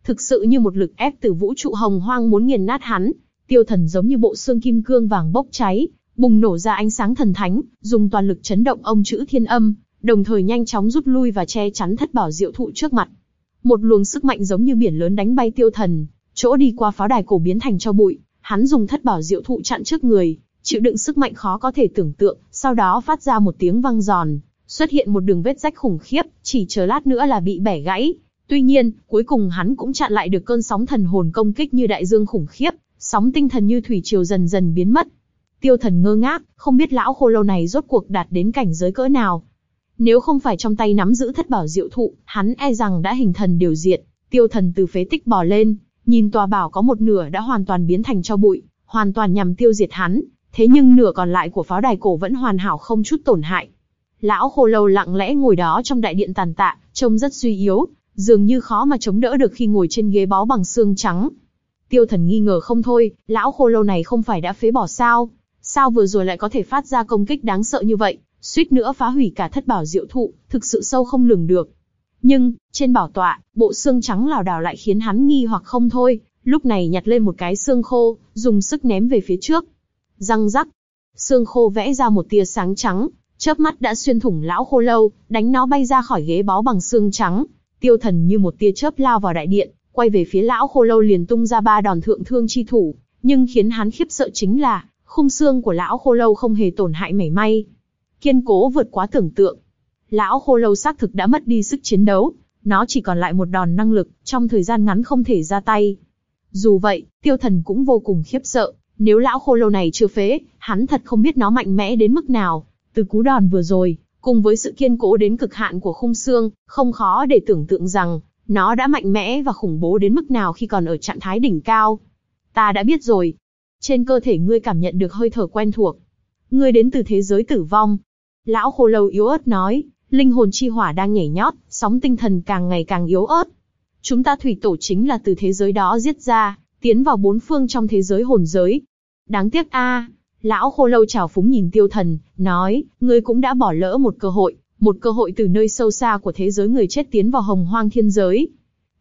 A: Thực sự như một lực ép từ vũ trụ hồng hoang muốn nghiền nát hắn. Tiêu thần giống như bộ xương kim cương vàng bốc cháy, bùng nổ ra ánh sáng thần thánh, dùng toàn lực chấn động ông chữ thiên âm, đồng thời nhanh chóng rút lui và che chắn thất bảo diệu thụ trước mặt. Một luồng sức mạnh giống như biển lớn đánh bay tiêu thần, chỗ đi qua pháo đài cổ biến thành cho bụi, hắn dùng thất bảo diệu thụ chặn trước người, chịu đựng sức mạnh khó có thể tưởng tượng, sau đó phát ra một tiếng vang giòn, xuất hiện một đường vết rách khủng khiếp, chỉ chờ lát nữa là bị bẻ gãy. Tuy nhiên, cuối cùng hắn cũng chặn lại được cơn sóng thần hồn công kích như đại dương khủng khiếp, sóng tinh thần như thủy triều dần dần biến mất. Tiêu thần ngơ ngác, không biết lão khô lâu này rốt cuộc đạt đến cảnh giới cỡ nào. Nếu không phải trong tay nắm giữ thất bảo diệu thụ, hắn e rằng đã hình thần điều diệt. Tiêu thần từ phế tích bò lên, nhìn tòa bảo có một nửa đã hoàn toàn biến thành cho bụi, hoàn toàn nhằm tiêu diệt hắn. Thế nhưng nửa còn lại của pháo đài cổ vẫn hoàn hảo không chút tổn hại. Lão khô lâu lặng lẽ ngồi đó trong đại điện tàn tạ, trông rất suy yếu, dường như khó mà chống đỡ được khi ngồi trên ghế bó bằng xương trắng. Tiêu thần nghi ngờ không thôi, lão khô lâu này không phải đã phế bỏ sao? Sao vừa rồi lại có thể phát ra công kích đáng sợ như vậy, suýt nữa phá hủy cả thất bảo diệu thụ, thực sự sâu không lường được. Nhưng, trên bảo tọa, bộ xương trắng lảo đảo lại khiến hắn nghi hoặc không thôi, lúc này nhặt lên một cái xương khô, dùng sức ném về phía trước. Răng rắc, xương khô vẽ ra một tia sáng trắng, chớp mắt đã xuyên thủng lão khô lâu, đánh nó bay ra khỏi ghế bó bằng xương trắng. Tiêu thần như một tia chớp lao vào đại điện, quay về phía lão khô lâu liền tung ra ba đòn thượng thương chi thủ, nhưng khiến hắn khiếp sợ chính là, khung xương của lão khô lâu không hề tổn hại mảy may. Kiên cố vượt quá tưởng tượng. Lão khô lâu xác thực đã mất đi sức chiến đấu, nó chỉ còn lại một đòn năng lực, trong thời gian ngắn không thể ra tay. Dù vậy, tiêu thần cũng vô cùng khiếp sợ, nếu lão khô lâu này chưa phế, hắn thật không biết nó mạnh mẽ đến mức nào. Từ cú đòn vừa rồi, cùng với sự kiên cố đến cực hạn của khung xương, không khó để tưởng tượng rằng, nó đã mạnh mẽ và khủng bố đến mức nào khi còn ở trạng thái đỉnh cao. Ta đã biết rồi. Trên cơ thể ngươi cảm nhận được hơi thở quen thuộc. Ngươi đến từ thế giới tử vong. Lão khô lâu yếu ớt nói, linh hồn chi hỏa đang nhảy nhót, sóng tinh thần càng ngày càng yếu ớt. Chúng ta thủy tổ chính là từ thế giới đó giết ra, tiến vào bốn phương trong thế giới hồn giới. Đáng tiếc a, lão khô lâu chào phúng nhìn tiêu thần, nói, ngươi cũng đã bỏ lỡ một cơ hội, một cơ hội từ nơi sâu xa của thế giới người chết tiến vào hồng hoang thiên giới.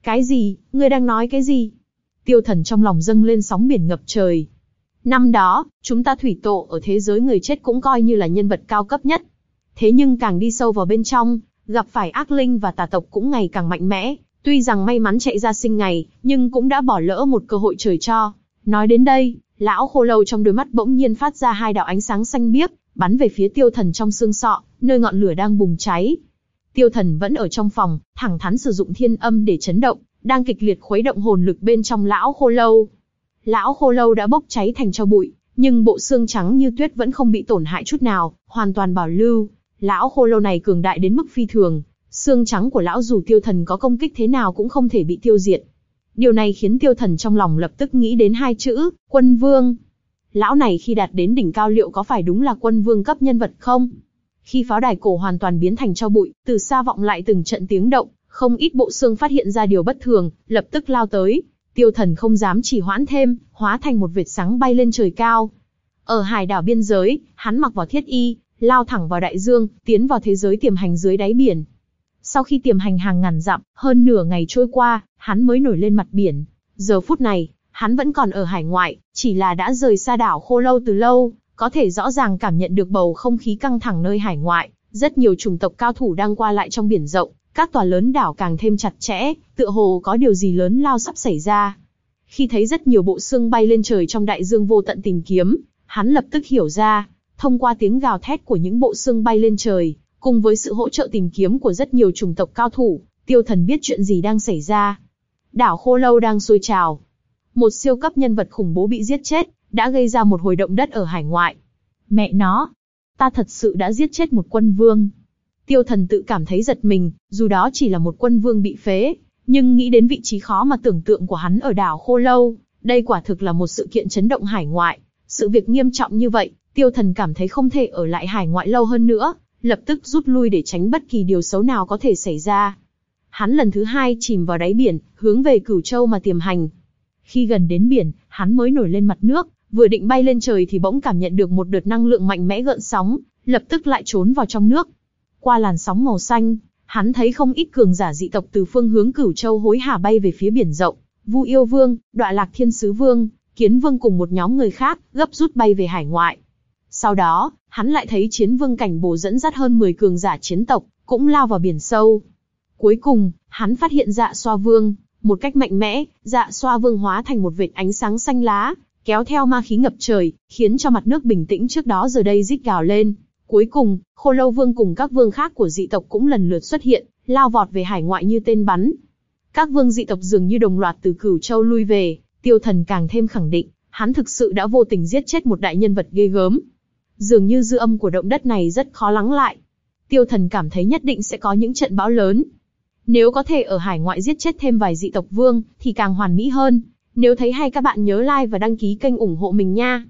A: Cái gì, ngươi đang nói cái gì? Tiêu thần trong lòng dâng lên sóng biển ngập trời. Năm đó, chúng ta thủy tổ ở thế giới người chết cũng coi như là nhân vật cao cấp nhất. Thế nhưng càng đi sâu vào bên trong, gặp phải ác linh và tà tộc cũng ngày càng mạnh mẽ, tuy rằng may mắn chạy ra sinh ngày, nhưng cũng đã bỏ lỡ một cơ hội trời cho. Nói đến đây, lão khô lâu trong đôi mắt bỗng nhiên phát ra hai đạo ánh sáng xanh biếc, bắn về phía tiêu thần trong xương sọ, nơi ngọn lửa đang bùng cháy. Tiêu thần vẫn ở trong phòng, thẳng thắn sử dụng thiên âm để chấn động, đang kịch liệt khuấy động hồn lực bên trong lão khô lâu. Lão khô lâu đã bốc cháy thành cho bụi, nhưng bộ xương trắng như tuyết vẫn không bị tổn hại chút nào, hoàn toàn bảo lưu. Lão khô lâu này cường đại đến mức phi thường, xương trắng của lão dù tiêu thần có công kích thế nào cũng không thể bị tiêu diệt. Điều này khiến tiêu thần trong lòng lập tức nghĩ đến hai chữ, quân vương. Lão này khi đạt đến đỉnh cao liệu có phải đúng là quân vương cấp nhân vật không? Khi pháo đài cổ hoàn toàn biến thành cho bụi, từ xa vọng lại từng trận tiếng động, không ít bộ xương phát hiện ra điều bất thường, lập tức lao tới. Tiêu thần không dám chỉ hoãn thêm, hóa thành một vệt sáng bay lên trời cao. Ở hải đảo biên giới, hắn mặc vào thiết y, lao thẳng vào đại dương, tiến vào thế giới tiềm hành dưới đáy biển. Sau khi tiềm hành hàng ngàn dặm, hơn nửa ngày trôi qua, hắn mới nổi lên mặt biển. Giờ phút này, hắn vẫn còn ở hải ngoại, chỉ là đã rời xa đảo khô lâu từ lâu, có thể rõ ràng cảm nhận được bầu không khí căng thẳng nơi hải ngoại. Rất nhiều chủng tộc cao thủ đang qua lại trong biển rộng, các tòa lớn đảo càng thêm chặt chẽ, tựa hồ có điều gì lớn lao sắp xảy ra. Khi thấy rất nhiều bộ xương bay lên trời trong đại dương vô tận tìm kiếm, hắn lập tức hiểu ra, thông qua tiếng gào thét của những bộ xương bay lên trời, cùng với sự hỗ trợ tìm kiếm của rất nhiều chủng tộc cao thủ, tiêu thần biết chuyện gì đang xảy ra. Đảo Khô Lâu đang sôi trào. Một siêu cấp nhân vật khủng bố bị giết chết, đã gây ra một hồi động đất ở hải ngoại. Mẹ nó, ta thật sự đã giết chết một quân vương. Tiêu thần tự cảm thấy giật mình, dù đó chỉ là một quân vương bị phế, nhưng nghĩ đến vị trí khó mà tưởng tượng của hắn ở đảo Khô Lâu, đây quả thực là một sự kiện chấn động hải ngoại. Sự việc nghiêm trọng như vậy, tiêu thần cảm thấy không thể ở lại hải ngoại lâu hơn nữa, lập tức rút lui để tránh bất kỳ điều xấu nào có thể xảy ra. Hắn lần thứ hai chìm vào đáy biển, hướng về Cửu Châu mà tiềm hành. Khi gần đến biển, hắn mới nổi lên mặt nước, vừa định bay lên trời thì bỗng cảm nhận được một đợt năng lượng mạnh mẽ gợn sóng, lập tức lại trốn vào trong nước. Qua làn sóng màu xanh, hắn thấy không ít cường giả dị tộc từ phương hướng Cửu Châu hối hả bay về phía biển rộng. Vu Yêu Vương, Đoạ Lạc Thiên Sứ Vương, Kiến Vương cùng một nhóm người khác gấp rút bay về hải ngoại. Sau đó, hắn lại thấy chiến vương cảnh bồ dẫn dắt hơn 10 cường giả chiến tộc, cũng lao vào biển sâu. Cuối cùng, hắn phát hiện dạ xoa vương, một cách mạnh mẽ, dạ xoa vương hóa thành một vệt ánh sáng xanh lá, kéo theo ma khí ngập trời, khiến cho mặt nước bình tĩnh trước đó giờ đây rít gào lên. Cuối cùng, khô lâu vương cùng các vương khác của dị tộc cũng lần lượt xuất hiện, lao vọt về hải ngoại như tên bắn. Các vương dị tộc dường như đồng loạt từ cửu châu lui về, tiêu thần càng thêm khẳng định, hắn thực sự đã vô tình giết chết một đại nhân vật ghê gớm. Dường như dư âm của động đất này rất khó lắng lại. Tiêu thần cảm thấy nhất định sẽ có những trận bão lớn. Nếu có thể ở hải ngoại giết chết thêm vài dị tộc vương, thì càng hoàn mỹ hơn. Nếu thấy hay các bạn nhớ like và đăng ký kênh ủng hộ mình nha.